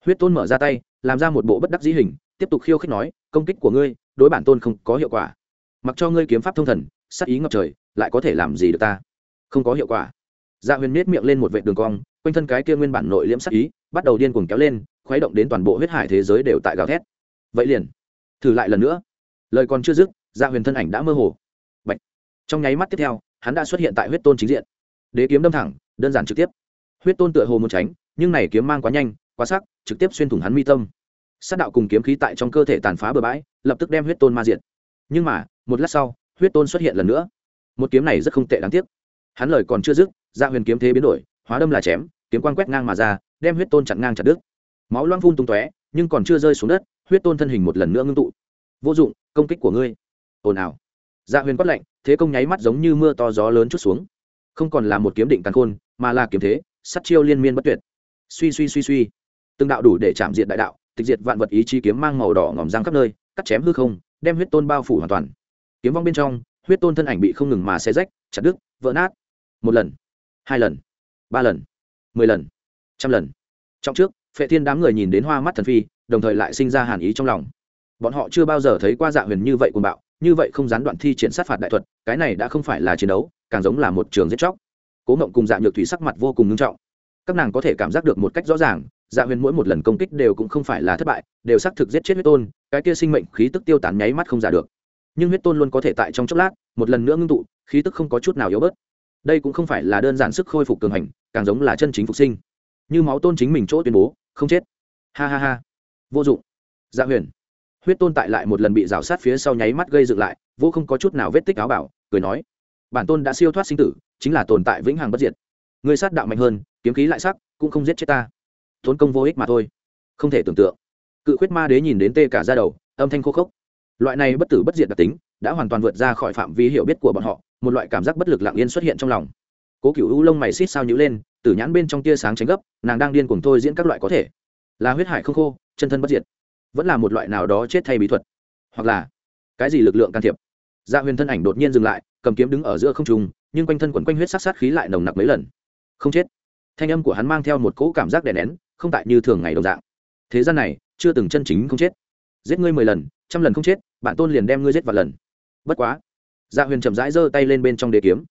Huyết tôn mở ra tay, làm ra một bộ bất đắc dĩ hình, tiếp tục khiêu khích nói, công kích của ngươi, đối bản tôn không có hiệu quả. Mặc cho ngươi kiếm pháp thông thần sắc ý ngập trời, lại có thể làm gì được ta? Không có hiệu quả. Dạ huyền miết miệng lên một vệ đường cong quanh thân cái kia nguyên bản nội liễm sắc ý, bắt đầu điên cuồng kéo lên, khuấy động đến toàn bộ huyết hải thế giới đều tại gào thét. Vậy liền, thử lại lần nữa. Lời còn chưa dứt dạ huyền thân ảnh đã mơ hồ. Bạch. trong nháy mắt tiếp theo, hắn đã xuất hiện tại huyết tôn chính diện. Đế kiếm đâm thẳng, đơn giản trực tiếp. Huyết tôn tựa hồ muốn tránh, nhưng này kiếm mang quá nhanh, quá sắc, trực tiếp xuyên thủng hắn mi tâm. Sát đạo cùng kiếm khí tại trong cơ thể tàn phá bừa bãi, lập tức đem huyết tôn ma diệt. Nhưng mà, một lát sau, huyết tôn xuất hiện lần nữa. Một kiếm này rất không tệ đáng tiếc. Hắn lời còn chưa dứt dạ huyền kiếm thế biến đổi hóa đâm là chém, kiếm quang quét ngang mà ra, đem huyết tôn chặn ngang chặt đứt. Máu loang phun tung tóe, nhưng còn chưa rơi xuống đất, huyết tôn thân hình một lần nữa ngưng tụ. Vô dụng, công kích của ngươi. Ồn ào. Dạ huyền quát lạnh, thế công nháy mắt giống như mưa to gió lớn chút xuống. Không còn là một kiếm định càn khôn, mà là kiếm thế sắt chiêu liên miên bất tuyệt. Suy suy suy suy. Từng đạo đủ để chạm diện đại đạo, tịch diệt vạn vật ý chí kiếm mang màu đỏ ngòm răng khắp nơi, cắt chém hư không, đem huyết tôn bao phủ hoàn toàn. Kiếm vong bên trong, huyết tôn thân ảnh bị không ngừng mà xe rách, chặt đứt, vỡ nát. Một lần. Hai lần ba lần, mười lần, trăm lần. Trong trước, phệ thiên đám người nhìn đến hoa mắt thần phi, đồng thời lại sinh ra hàn ý trong lòng. Bọn họ chưa bao giờ thấy qua dạ huyền như vậy cuồng bạo, như vậy không gián đoạn thi triển sát phạt đại thuật, cái này đã không phải là chiến đấu, càng giống là một trường giết chóc. Cố mộng cùng dạ nhược thủy sắc mặt vô cùng nghiêm trọng. Các nàng có thể cảm giác được một cách rõ ràng dạ huyền mỗi một lần công kích đều cũng không phải là thất bại, đều xác thực giết chết huyết tôn, cái kia sinh mệnh khí tức tiêu tán nháy mắt không giả được. Nhưng huyết tôn luôn có thể tại trong chốc lát, một lần nữa ngưng tụ, khí tức không có chút nào yếu bớt đây cũng không phải là đơn giản sức khôi phục cường hành, càng giống là chân chính phục sinh. Như máu tôn chính mình chỗ tuyên bố, không chết. Ha ha ha. Vô dụng. Dạ huyền. Huyết tôn tại lại một lần bị rào sát phía sau nháy mắt gây dựng lại, vô không có chút nào vết tích áo bảo, cười nói. Bản tôn đã siêu thoát sinh tử, chính là tồn tại vĩnh hằng bất diệt. Người sát đạo mạnh hơn, kiếm khí lại sắc, cũng không giết chết ta. Tốn công vô ích mà thôi. Không thể tưởng tượng. Cự khuyết ma đế nhìn đến tê cả ra đầu, âm thanh khô khốc loại này bất tử bất diệt đặc tính đã hoàn toàn vượt ra khỏi phạm vi hiểu biết của bọn họ, một loại cảm giác bất lực lặng yên xuất hiện trong lòng. Cố cựu u lông mày xít sao nhữ lên tử nhãn bên trong tia sáng tránh gấp, nàng đang điên cùng thôi diễn các loại có thể. Là huyết hải không khô, chân thân bất diệt. Vẫn là một loại nào đó chết thay bí thuật. Hoặc là, cái gì lực lượng can thiệp. Gia huyền thân ảnh đột nhiên dừng lại, cầm kiếm đứng ở giữa không trung, nhưng quanh thân quẩn quanh huyết sát sát khí lại nồng nặc mấy lần. Không chết. Thanh âm của hắn mang theo một cỗ cảm giác đè nén, không tại như thường ngày đồng dạng. Thế gian này, chưa từng chân chính không chết. Giết ngươi mười lần, trăm lần không chết bản tôn liền đem ngươi giết vài lần. Bất quá dạ huyền chậm rãi giơ tay lên bên trong đế kiếm.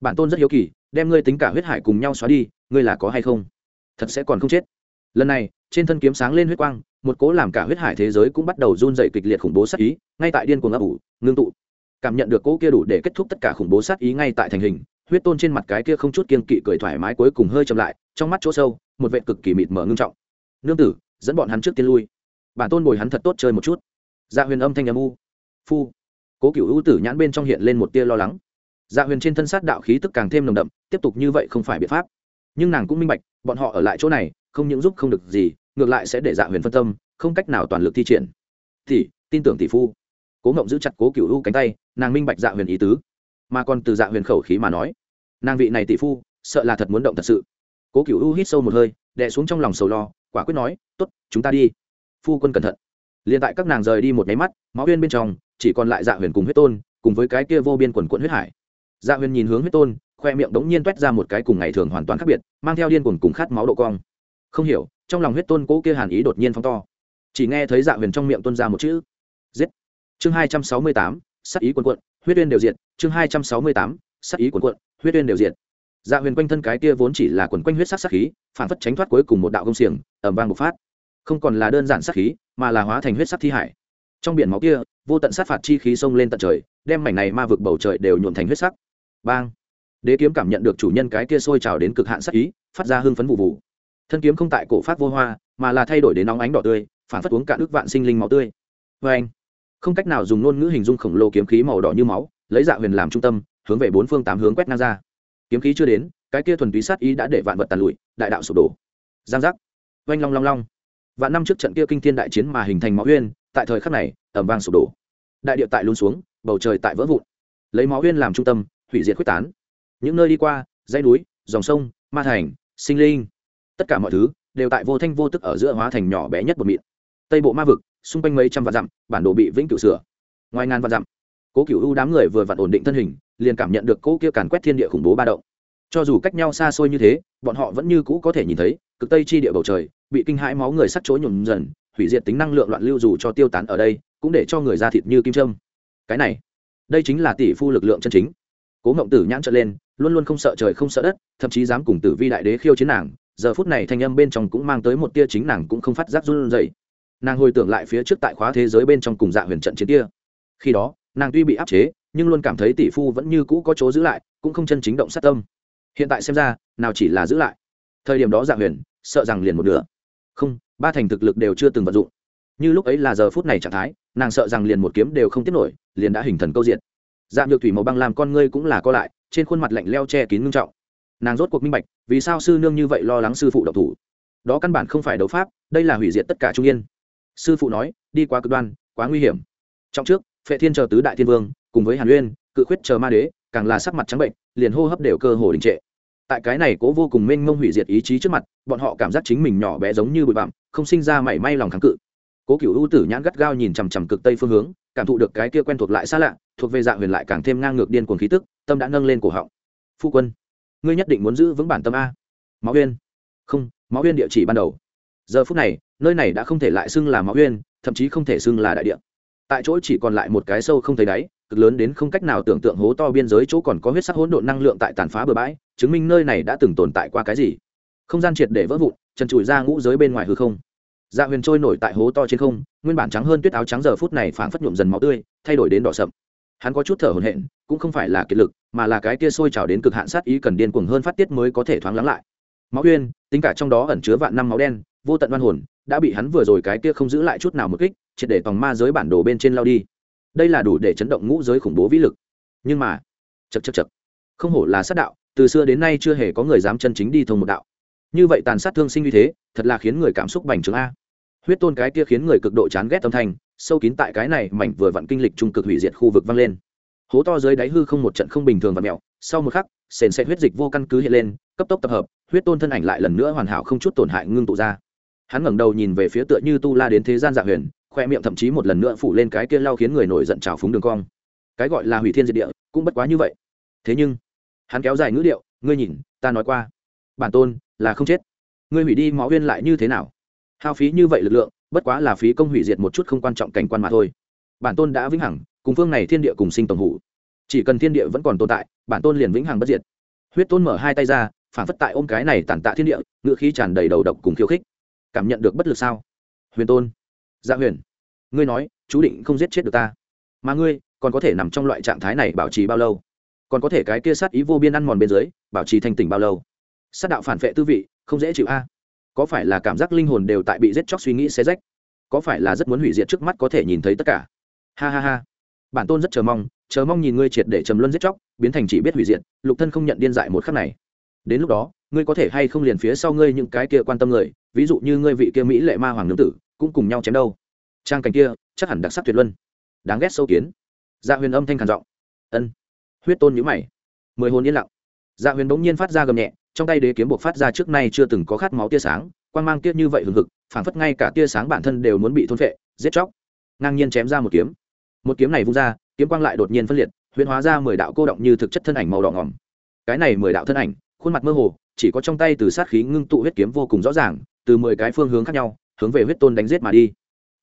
Bản tôn rất hiếu kỳ, đem ngươi tính cả huyết hải cùng nhau xóa đi, ngươi là có hay không? Thật sẽ còn không chết. Lần này, trên thân kiếm sáng lên huyết quang, một cố làm cả huyết hải thế giới cũng bắt đầu run dày kịch liệt khủng bố sát ý, ngay tại điên cuồng ấp ủ, ngưng tụ. Cảm nhận được cỗ kia đủ để kết thúc tất cả khủng bố sát ý ngay tại thành hình, huyết tôn trên mặt cái kia không chút kiên kỵ cười thoải mái cuối cùng hơi chậm lại, trong mắt chỗ sâu, một vệ cực kỳ mịt mở ngưng trọng. Nương tử, dẫn bọn hắn trước tiên lui. Bản tôn bồi hắn thật tốt chơi một chút dạ huyền âm thanh âm u. Phu. Cố cựu ưu tử nhãn bên trong hiện lên một tia lo lắng. Dạ huyền trên thân sát đạo khí tức càng thêm nồng đậm, tiếp tục như vậy không phải biện pháp. Nhưng nàng cũng minh bạch, bọn họ ở lại chỗ này, không những giúp không được gì, ngược lại sẽ để dạ huyền phân tâm, không cách nào toàn lực thi triển. Thì tin tưởng tỷ phu. Cố ngộng giữ chặt cố cựu ưu cánh tay, nàng minh bạch dạ huyền ý tứ. Mà còn từ dạ huyền khẩu khí mà nói, nàng vị này tỷ phu, sợ là thật muốn động thật sự. Cố cựu ưu hít sâu một hơi, đè xuống trong lòng sầu lo, quả quyết nói t ố t chúng ta đi. Phu quân cẩn thận liền tại các nàng rời đi một nháy mắt, máu huyên bên trong, chỉ còn lại dạ huyền cùng huyết tôn, cùng với cái kia vô biên quần quận huyết hải. Dạ huyền nhìn hướng huyết tôn, khoe miệng đống nhiên toét ra một cái cùng ngày thường hoàn toàn khác biệt, mang theo điên cuồng cùng khát máu độ cong. Không hiểu, trong lòng huyết tôn cố kia hàn ý đột nhiên phóng to. Chỉ nghe thấy dạ huyền trong miệng tuôn ra một chữ, giết. Chương hai trăm sáu mươi tám sắc ý quần quận, huyết uyên đều diệt. Chương hai trăm sáu mươi tám sắc ý quần quận, huyết uyên đều diệt. Dạ huyền quanh thân cái kia vốn chỉ là quần quanh huyết sắc sắc khí, phản phất tránh thoát cuối cùng một đạo công xiềng ẩm vang bộc phát không còn là đơn giản sát khí, mà là hóa thành huyết sắc thi hải. Trong biển máu kia, vô tận sát phạt chi khí xông lên tận trời, đem mảnh này ma vực bầu trời đều nhuộm thành huyết sắc. Bang! Đế kiếm cảm nhận được chủ nhân cái kia sôi trào đến cực hạn sát ý, phát ra hương phấn vụ vụ. Thân kiếm không tại cổ phát vô hoa, mà là thay đổi đến nóng ánh đỏ tươi, phản phất uống cạn ức vạn sinh linh máu tươi. Vê anh không cách nào dùng ngôn ngữ hình dung khổng lồ kiếm khí màu đỏ như máu, lấy dạ huyền làm trung tâm, hướng về bốn phương tám hướng quét ngang ra. Kiếm khí chưa đến, cái kia thuần túy sát ý đã để vạn vật tàn lụi, đại đạo sụp đổ. Giang giác! Oanh long long long vạn năm trước trận kia kinh thiên đại chiến mà hình thành máu huyên, tại thời khắc này ẩm vang sụp đổ. Đại địa tại luôn xuống, bầu trời tại vỡ vụn. Lấy máu huyên làm trung tâm, hủy diệt quyết tán. Những nơi đi qua, dãy núi, dòng sông, ma thành, sinh linh, tất cả mọi thứ đều tại vô thanh vô tức ở giữa hóa thành nhỏ bé nhất một mịn. Tây bộ ma vực, xung quanh mấy trăm vạn dặm, bản đồ bị vĩnh cửu sửa. Ngoài ngàn vạn dặm, cố cửu u đám người vừa vặn ổn định thân hình, liền cảm nhận được cố kia càn quét thiên địa khủng bố ba động. Cho dù cách nhau xa xôi như thế, bọn họ vẫn như cũ có thể nhìn thấy cực tây chi địa bầu trời, bị kinh hãi máu người sắt chối nhuộm dần, hủy diệt tính năng lượng loạn lưu dù cho tiêu tán ở đây, cũng để cho người ra thịt như kim trâm cái này, đây chính là tỷ phu lực lượng chân chính. Cố ngộng tử nhãn trở lên, luôn luôn không sợ trời không sợ đất, thậm chí dám cùng tử vi đại đế khiêu chiến nàng, giờ phút này thanh âm bên trong cũng mang tới một tia chính nàng cũng không phát giác run dậy nàng hồi tưởng lại phía trước tại khóa thế giới bên trong cùng dạ huyền trận chiến kia. Khi đó, nàng tuy bị áp chế, nhưng luôn cảm thấy tỷ phu vẫn như cũ có chỗ giữ lại, cũng không chân chính động sát tâm. Hiện tại xem ra, nào chỉ là giữ lại thời điểm đó dạ huyền, sợ rằng liền một nửa. Không, ba thành thực lực đều chưa từng vận dụng. Như lúc ấy là giờ phút này trạng thái, nàng sợ rằng liền một kiếm đều không tiếp nổi, liền đã hình thần câu diện dạ nhược thủy màu băng làm con ngươi cũng là co lại, trên khuôn mặt lạnh leo che kín ngưng trọng. Nàng rốt cuộc minh bạch, vì sao sư nương như vậy lo lắng sư phụ độc thủ? Đó căn bản không phải đấu pháp, đây là hủy diệt tất cả trung yên. Sư phụ nói, đi quá cực đoan, quá nguy hiểm. Trong trước, phệ thiên chờ tứ đại thiên vương, cùng với hàn uyên, cự khuyết chờ ma đế, càng là sắc mặt trắng bệnh, liền hô hấp đều cơ hồ đình trệ tại cái này cố vô cùng mênh mông hủy diệt ý chí trước mặt, bọn họ cảm giác chính mình nhỏ bé giống như bụi bặm, không sinh ra mảy may lòng kháng cự. Cố cựu ưu tử nhãn gắt gao nhìn chằm chằm cực tây phương hướng, cảm thụ được cái kia quen thuộc lại xa lạ, thuộc về dạ huyền lại càng thêm ngang ngược điên cuồng khí tức, tâm đã nâng lên cổ họng. Phu quân, ngươi nhất định muốn giữ vững bản tâm a. Máu huyên không, máu huyên địa chỉ ban đầu. Giờ phút này, nơi này đã không thể lại xưng là máu huyên thậm chí không thể xưng là đại địa. Tại chỗ chỉ còn lại một cái sâu không thấy đáy, cực lớn đến không cách nào tưởng tượng hố to biên giới chỗ còn có huyết sắc hỗn độn năng lượng tại tàn phá bờ bãi chứng minh nơi này đã từng tồn tại qua cái gì. Không gian triệt để vỡ vụn, trần trụi ra ngũ giới bên ngoài hư không. Dạ huyền trôi nổi tại hố to trên không, nguyên bản trắng hơn tuyết áo trắng giờ phút này phảng phất nhuộm dần máu tươi, thay đổi đến đỏ sậm. Hắn có chút thở hổn hển, cũng không phải là kiệt lực, mà là cái kia sôi trào đến cực hạn sát ý cần điên cuồng hơn phát tiết mới có thể thoáng lắng lại. Máu huyên, tính cả trong đó ẩn chứa vạn năm máu đen, vô tận oan hồn, đã bị hắn vừa rồi cái kia không giữ lại chút nào một kích, triệt để tòng ma giới bản đồ bên trên lao đi. Đây là đủ để chấn động ngũ giới khủng bố vĩ lực. Nhưng mà chật chật chật không hổ là sát đạo từ xưa đến nay chưa hề có người dám chân chính đi thông một đạo. Như vậy tàn sát thương sinh như thế, thật là khiến người cảm xúc bành trướng a. Huyết tôn cái kia khiến người cực độ chán ghét âm thanh, sâu kín tại cái này mảnh vừa vặn kinh lịch trung cực hủy diệt khu vực vang lên. Hố to dưới đáy hư không một trận không bình thường và mẹo, sau một khắc, sền sệt huyết dịch vô căn cứ hiện lên, cấp tốc tập hợp, huyết tôn thân ảnh lại lần nữa hoàn hảo không chút tổn hại ngưng tụ ra. Hắn ngẩng đầu nhìn về phía tựa như tu la đến thế gian dạ huyền, khoe miệng thậm chí một lần nữa phủ lên cái kia lau khiến người nổi giận trào phúng đường cong. Cái gọi là hủy thiên diệt địa, cũng bất quá như vậy. Thế nhưng hắn kéo dài ngữ điệu, ngươi nhìn, ta nói qua, bản tôn là không chết. Ngươi hủy đi máu huyên lại như thế nào? Hao phí như vậy lực lượng, bất quá là phí công hủy diệt một chút không quan trọng cảnh quan mà thôi. Bản tôn đã vĩnh hằng, cùng phương này thiên địa cùng sinh tổng hủ. Chỉ cần thiên địa vẫn còn tồn tại, bản tôn liền vĩnh hằng bất diệt. Huyết tôn mở hai tay ra, phản phất tại ôm cái này tàn tạ thiên địa ngự khí tràn đầy đầu độc cùng khiêu khích. Cảm nhận được bất lực sao? Huyền tôn. Dạ huyền, ngươi nói, chú định không giết chết được ta. Mà ngươi, còn có thể nằm trong loại trạng thái này bảo trì bao lâu? Còn có thể cái kia sát ý vô biên ăn mòn bên dưới, bảo trì thanh tỉnh bao lâu? Sát đạo phản vệ tư vị, không dễ chịu a. Có phải là cảm giác linh hồn đều tại bị giết chóc suy nghĩ xé rách? Có phải là rất muốn hủy diệt trước mắt có thể nhìn thấy tất cả? Ha ha ha. Bản tôn rất chờ mong chờ mong nhìn ngươi triệt để trầm luân giết chóc, biến thành chỉ biết hủy diệt, lục thân không nhận điên dại một khắc này. Đến lúc đó, ngươi có thể hay không liền phía sau ngươi những cái kia quan tâm người, ví dụ như ngươi vị kia mỹ lệ ma hoàng nương tử, cũng cùng nhau chém đâu. Trang cảnh kia, chắc hẳn đặc sắc tuyệt luân. Đáng ghét sâu kiến. Dạ huyền âm thanh khàn giọng. Ân huyết tôn nhữ mày. Mười hồn yên lặng. Dạ huyền bỗng nhiên phát ra gầm nhẹ, trong tay đế kiếm buộc phát ra trước nay chưa từng có khát máu tia sáng quan g mang tiết như vậy hừng hực, phảng phất ngay cả tia sáng bản thân đều muốn bị thôn phệ, giết chóc. Ngang nhiên chém ra một kiếm. Một kiếm này vung ra, kiếm quang lại đột nhiên phân liệt huyễn hóa ra mười đạo cô động như thực chất thân ảnh màu đỏ ngỏm. Cái này mười đạo thân ảnh, khuôn mặt mơ hồ, chỉ có trong tay từ sát khí ngưng tụ huyết kiếm vô cùng rõ ràng, từ mười cái phương hướng khác nhau, hướng về huyết tôn đánh giết mà đi.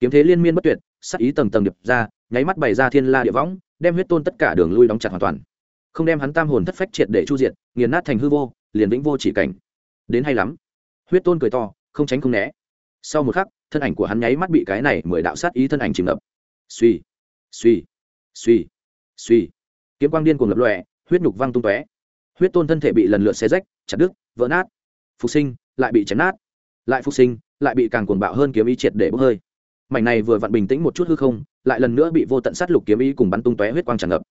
Kiếm thế liên miên bất tuyệt, sát ý tầng tầng điệp ra, nháy mắt bày ra thiên la địa võng, đem huyết tôn tất cả đường lui đóng chặt hoàn toàn không đem hắn tam hồn thất phách triệt để chu diệt, nghiền nát thành hư vô, liền vĩnh vô chỉ cảnh. Đến hay lắm. Huyết tôn cười to, không tránh không né. Sau một khắc, thân ảnh của hắn nháy mắt bị cái này mười đạo sát ý thân ảnh chìm ngập. Suy suy suy suy. Kiếm quang điên cuồng lập lòe, huyết nhục văng tung tóe. Huyết tôn thân thể bị lần lượt xé rách, chặt đứt, vỡ nát. Phục sinh, lại bị chém nát. Lại phục sinh, lại bị càng cuồng bạo hơn kiếm ý triệt để bốc hơi. Mảnh này vừa vặn bình tĩnh một chút hư không, lại lần nữa bị vô tận sát lục kiếm ý cùng bắn tung tóe huyết quang tràn ngập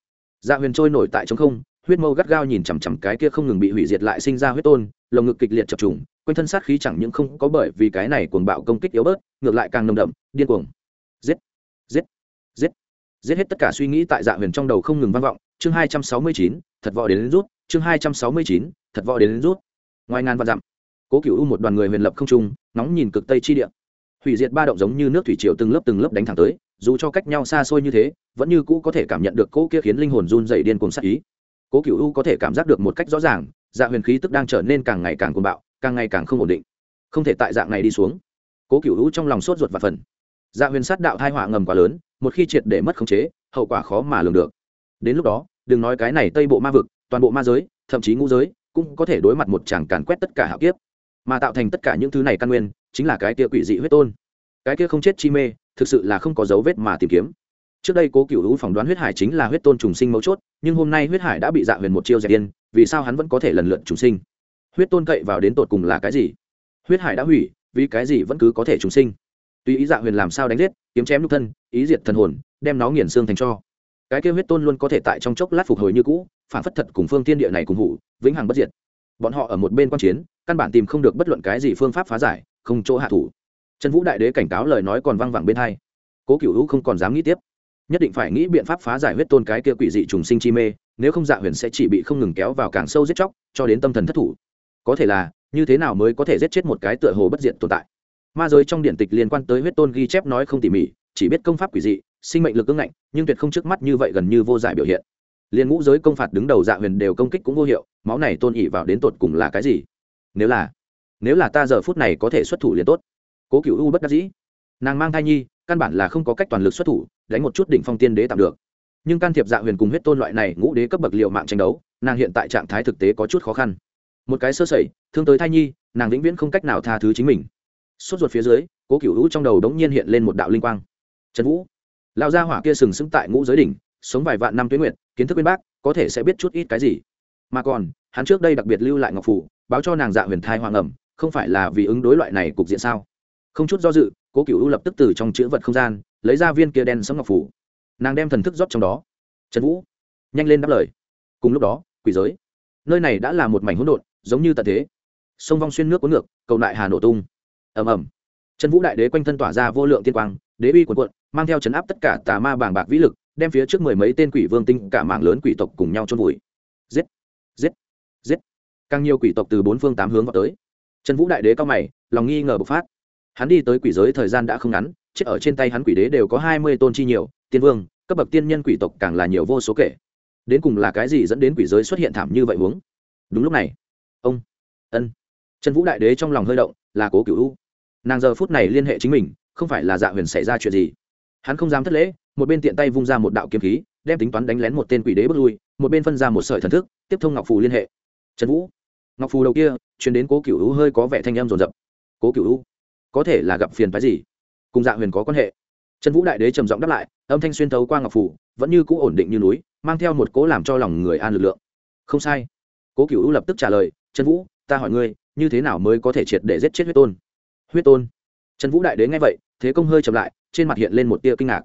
dạ huyền trôi nổi tại trống không huyết mâu gắt gao nhìn chằm chằm cái kia không ngừng bị hủy diệt lại sinh ra huyết tôn lồng ngực kịch liệt chập trùng quanh thân sát khí chẳng những không có bởi vì cái này cuồng bạo công kích yếu bớt ngược lại càng nồng đậm điên cuồng. Giết giết giết. Giết hết tất cả suy nghĩ tại dạ huyền trong đầu không ngừng vang vọng. Chương hai trăm sáu mươi chín thật võ đến, đến rút. Chương hai trăm sáu mươi chín thật võ đến, đến rút. Ngoài ngàn vạn dặm cố cựu u một đoàn người huyền lập không trung nóng nhìn cực tây chi địa hủy diệt ba động giống như nước thủy triều từng lớp từng lớp đánh thẳng tới, dù cho cách nhau xa xôi như thế, vẫn như cũ có thể cảm nhận được cỗ kia khiến linh hồn run dày điên cuồng sắc ý. Cố cựu u có thể cảm giác được một cách rõ ràng dạ huyền khí tức đang trở nên càng ngày càng cuồng bạo, càng ngày càng không ổn định. Không thể tại dạng này đi xuống. Cố cựu u trong lòng sốt ruột và phần. Dạ huyền sát đạo thai họa ngầm quá lớn, một khi triệt để mất khống chế, hậu quả khó mà lường được. Đến lúc đó, đừng nói cái này tây bộ ma vực, toàn bộ ma giới, thậm chí ngũ giới, cũng có thể đối mặt một chàng càn quét tất cả hạo kiếp mà tạo thành tất cả những thứ này căn nguyên, chính là cái kia quỷ dị huyết tôn. Cái kia không chết chi mê, thực sự là không có dấu vết mà tìm kiếm. Trước đây cố cựu hữu phỏng đoán huyết hải chính là huyết tôn trùng sinh mấu chốt, nhưng hôm nay huyết hải đã bị dạ huyền một chiêu dẹp điên. vì sao hắn vẫn có thể lần lượt trùng sinh? Huyết tôn cậy vào đến tột cùng là cái gì? Huyết hải đã hủy, vì cái gì vẫn cứ có thể trùng sinh? Tuy ý dạ huyền làm sao đánh giết, kiếm chém nhục thân, ý diệt thần hồn, đem nó nghiền xương thành cho. Cái kia huyết tôn luôn có thể tại trong chốc lát phục hồi như cũ, phản phất thật cùng phương tiên địa này cùng hủ, vĩnh hằng bất diệt bọn họ ở một bên quan chiến, căn bản tìm không được bất luận cái gì phương pháp phá giải, không chỗ hạ thủ. Trần vũ đại đế cảnh cáo lời nói còn văng vẳng bên hai. Cố cựu hữu không còn dám nghĩ tiếp. Nhất định phải nghĩ biện pháp phá giải huyết tôn cái kia quỷ dị trùng sinh chi mê, nếu không dạ huyền sẽ chỉ bị không ngừng kéo vào càng sâu giết chóc, cho đến tâm thần thất thủ. Có thể là, như thế nào mới có thể giết chết một cái tựa hồ bất diệt tồn tại? Ma giới trong điện tịch liên quan tới huyết tôn ghi chép nói không tỉ mỉ, chỉ biết công pháp quỷ dị, sinh mệnh lực ưng ngạnh, nhưng tuyệt không trước mắt như vậy gần như vô giải biểu hiện liên ngũ giới công phạt đứng đầu dạ huyền đều công kích cũng vô hiệu, máu này tôn ỉ vào đến tột cùng là cái gì? Nếu là nếu là ta giờ phút này có thể xuất thủ liền tốt. Cố cựu u bất đắc dĩ. Nàng mang thai nhi, căn bản là không có cách toàn lực xuất thủ, đánh một chút đỉnh phong tiên đế tạm được. Nhưng can thiệp dạ huyền cùng huyết tôn loại này ngũ đế cấp bậc liệu mạng tranh đấu, nàng hiện tại trạng thái thực tế có chút khó khăn. Một cái sơ sẩy, thương tới thai nhi, nàng vĩnh viễn không cách nào tha thứ chính mình. Sốt ruột phía dưới, cố cựu u trong đầu đống nhiên hiện lên một đạo linh quang. Trần vũ, lão gia hỏa kia sừng sững tại ngũ giới đỉnh sống vài vạn năm tuyến nguyện kiến thức bên bác, có thể sẽ biết chút ít cái gì. Mà còn, hắn trước đây đặc biệt lưu lại ngọc phủ, báo cho nàng dạ huyền thai hoàng ẩm, không phải là vì ứng đối loại này cục diện sao? Không chút do dự, cố cựu lập tức từ trong chữ vật không gian, lấy ra viên kia đen sống ngọc phủ. Nàng đem thần thức rót trong đó. Trần vũ, nhanh lên đáp lời. Cùng lúc đó, quỷ giới. Nơi này đã là một mảnh hỗn độn, giống như tận thế. Sông vong xuyên nước cuốn ngược, cầu đại hà nổ tung. Ầm ầm. Trần vũ đại đế quanh thân tỏa ra vô lượng tiên quang, đế uy quần quận mang theo chấn áp tất cả tà ma bàng bạc vĩ lực đem phía trước mười mấy tên quỷ vương tinh cả mạng lớn quỷ tộc cùng nhau chôn vùi. Giết giết giết. Càng nhiều quỷ tộc từ bốn phương tám hướng vào tới. Trần vũ đại đế cao mày, lòng nghi ngờ bộc phát. Hắn đi tới quỷ giới thời gian đã không ngắn, chết ở trên tay hắn quỷ đế đều có hai mươi tôn chi nhiều, tiên vương, cấp bậc tiên nhân quỷ tộc càng là nhiều vô số kể. Đến cùng là cái gì dẫn đến quỷ giới xuất hiện thảm như vậy huống? Đúng lúc này, ông, ân. Trần vũ đại đế trong lòng hơi động, là cố cựu u. Nàng giờ phút này liên hệ chính mình, không phải là dạ huyền xảy ra chuyện gì hắn không dám thất lễ, một bên tiện tay vung ra một đạo kiếm khí, đem tính toán đánh lén một tên quỷ đế bước lui, một bên phân ra một sợi thần thức, tiếp thông ngọc phù liên hệ. Trần vũ, ngọc phù đầu kia, chuyển đến cố cựu u hơi có vẻ thanh em rồn rập cố cựu u, có thể là gặp phiền phái gì? Cùng dạ huyền có quan hệ. Trần vũ đại đế trầm giọng đáp lại, âm thanh xuyên thấu qua ngọc phủ vẫn như cũ ổn định như núi, mang theo một cố làm cho lòng người an lực lượng. Không sai. Cố cựu lập tức trả lời, trần vũ, ta hỏi ngươi, như thế nào mới có thể triệt để giết chết huyết tôn? Huyết tôn? Trần vũ đại đế nghe vậy, thế công hơi chậm lại trên mặt hiện lên một tia kinh ngạc.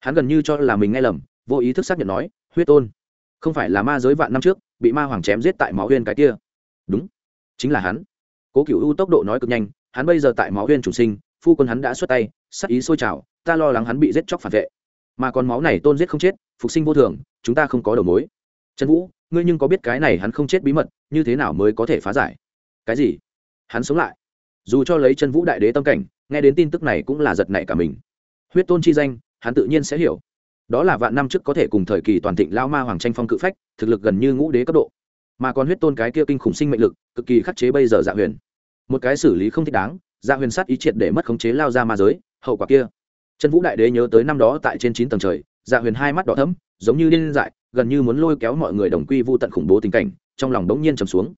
Hắn gần như cho là mình nghe lầm, vô ý thức xác nhận nói, huyết tôn, không phải là ma giới vạn năm trước, bị ma hoàng chém giết tại máu huyên cái kia. Đúng, chính là hắn. Cố cựu u tốc độ nói cực nhanh, hắn bây giờ tại máu huyên chủ sinh, phu quân hắn đã xuất tay, sắc ý sôi trào, ta lo lắng hắn bị giết chóc phản vệ. Mà còn máu này tôn giết không chết, phục sinh vô thường, chúng ta không có đầu mối. Trần vũ, ngươi nhưng có biết cái này hắn không chết bí mật, như thế nào mới có thể phá giải? Cái gì? Hắn sống lại. Dù cho lấy chân vũ đại đế tâm cảnh, nghe đến tin tức này cũng là giật nảy cả mình huyết tôn chi danh, hắn tự nhiên sẽ hiểu. Đó là vạn năm trước có thể cùng thời kỳ toàn thịnh lao ma hoàng tranh phong cự phách, thực lực gần như ngũ đế cấp độ. Mà còn huyết tôn cái kia kinh khủng sinh mệnh lực, cực kỳ khắc chế bây giờ dạ huyền. Một cái xử lý không thích đáng dạ huyền sát ý triệt để mất khống chế lao ra ma giới, hậu quả kia. Trần vũ đại đế nhớ tới năm đó tại trên chín tầng trời dạ huyền hai mắt đỏ thấm giống như điên dại, gần như muốn lôi kéo mọi người đồng quy vô tận khủng bố tình cảnh, trong lòng đống nhiên trầm xuống.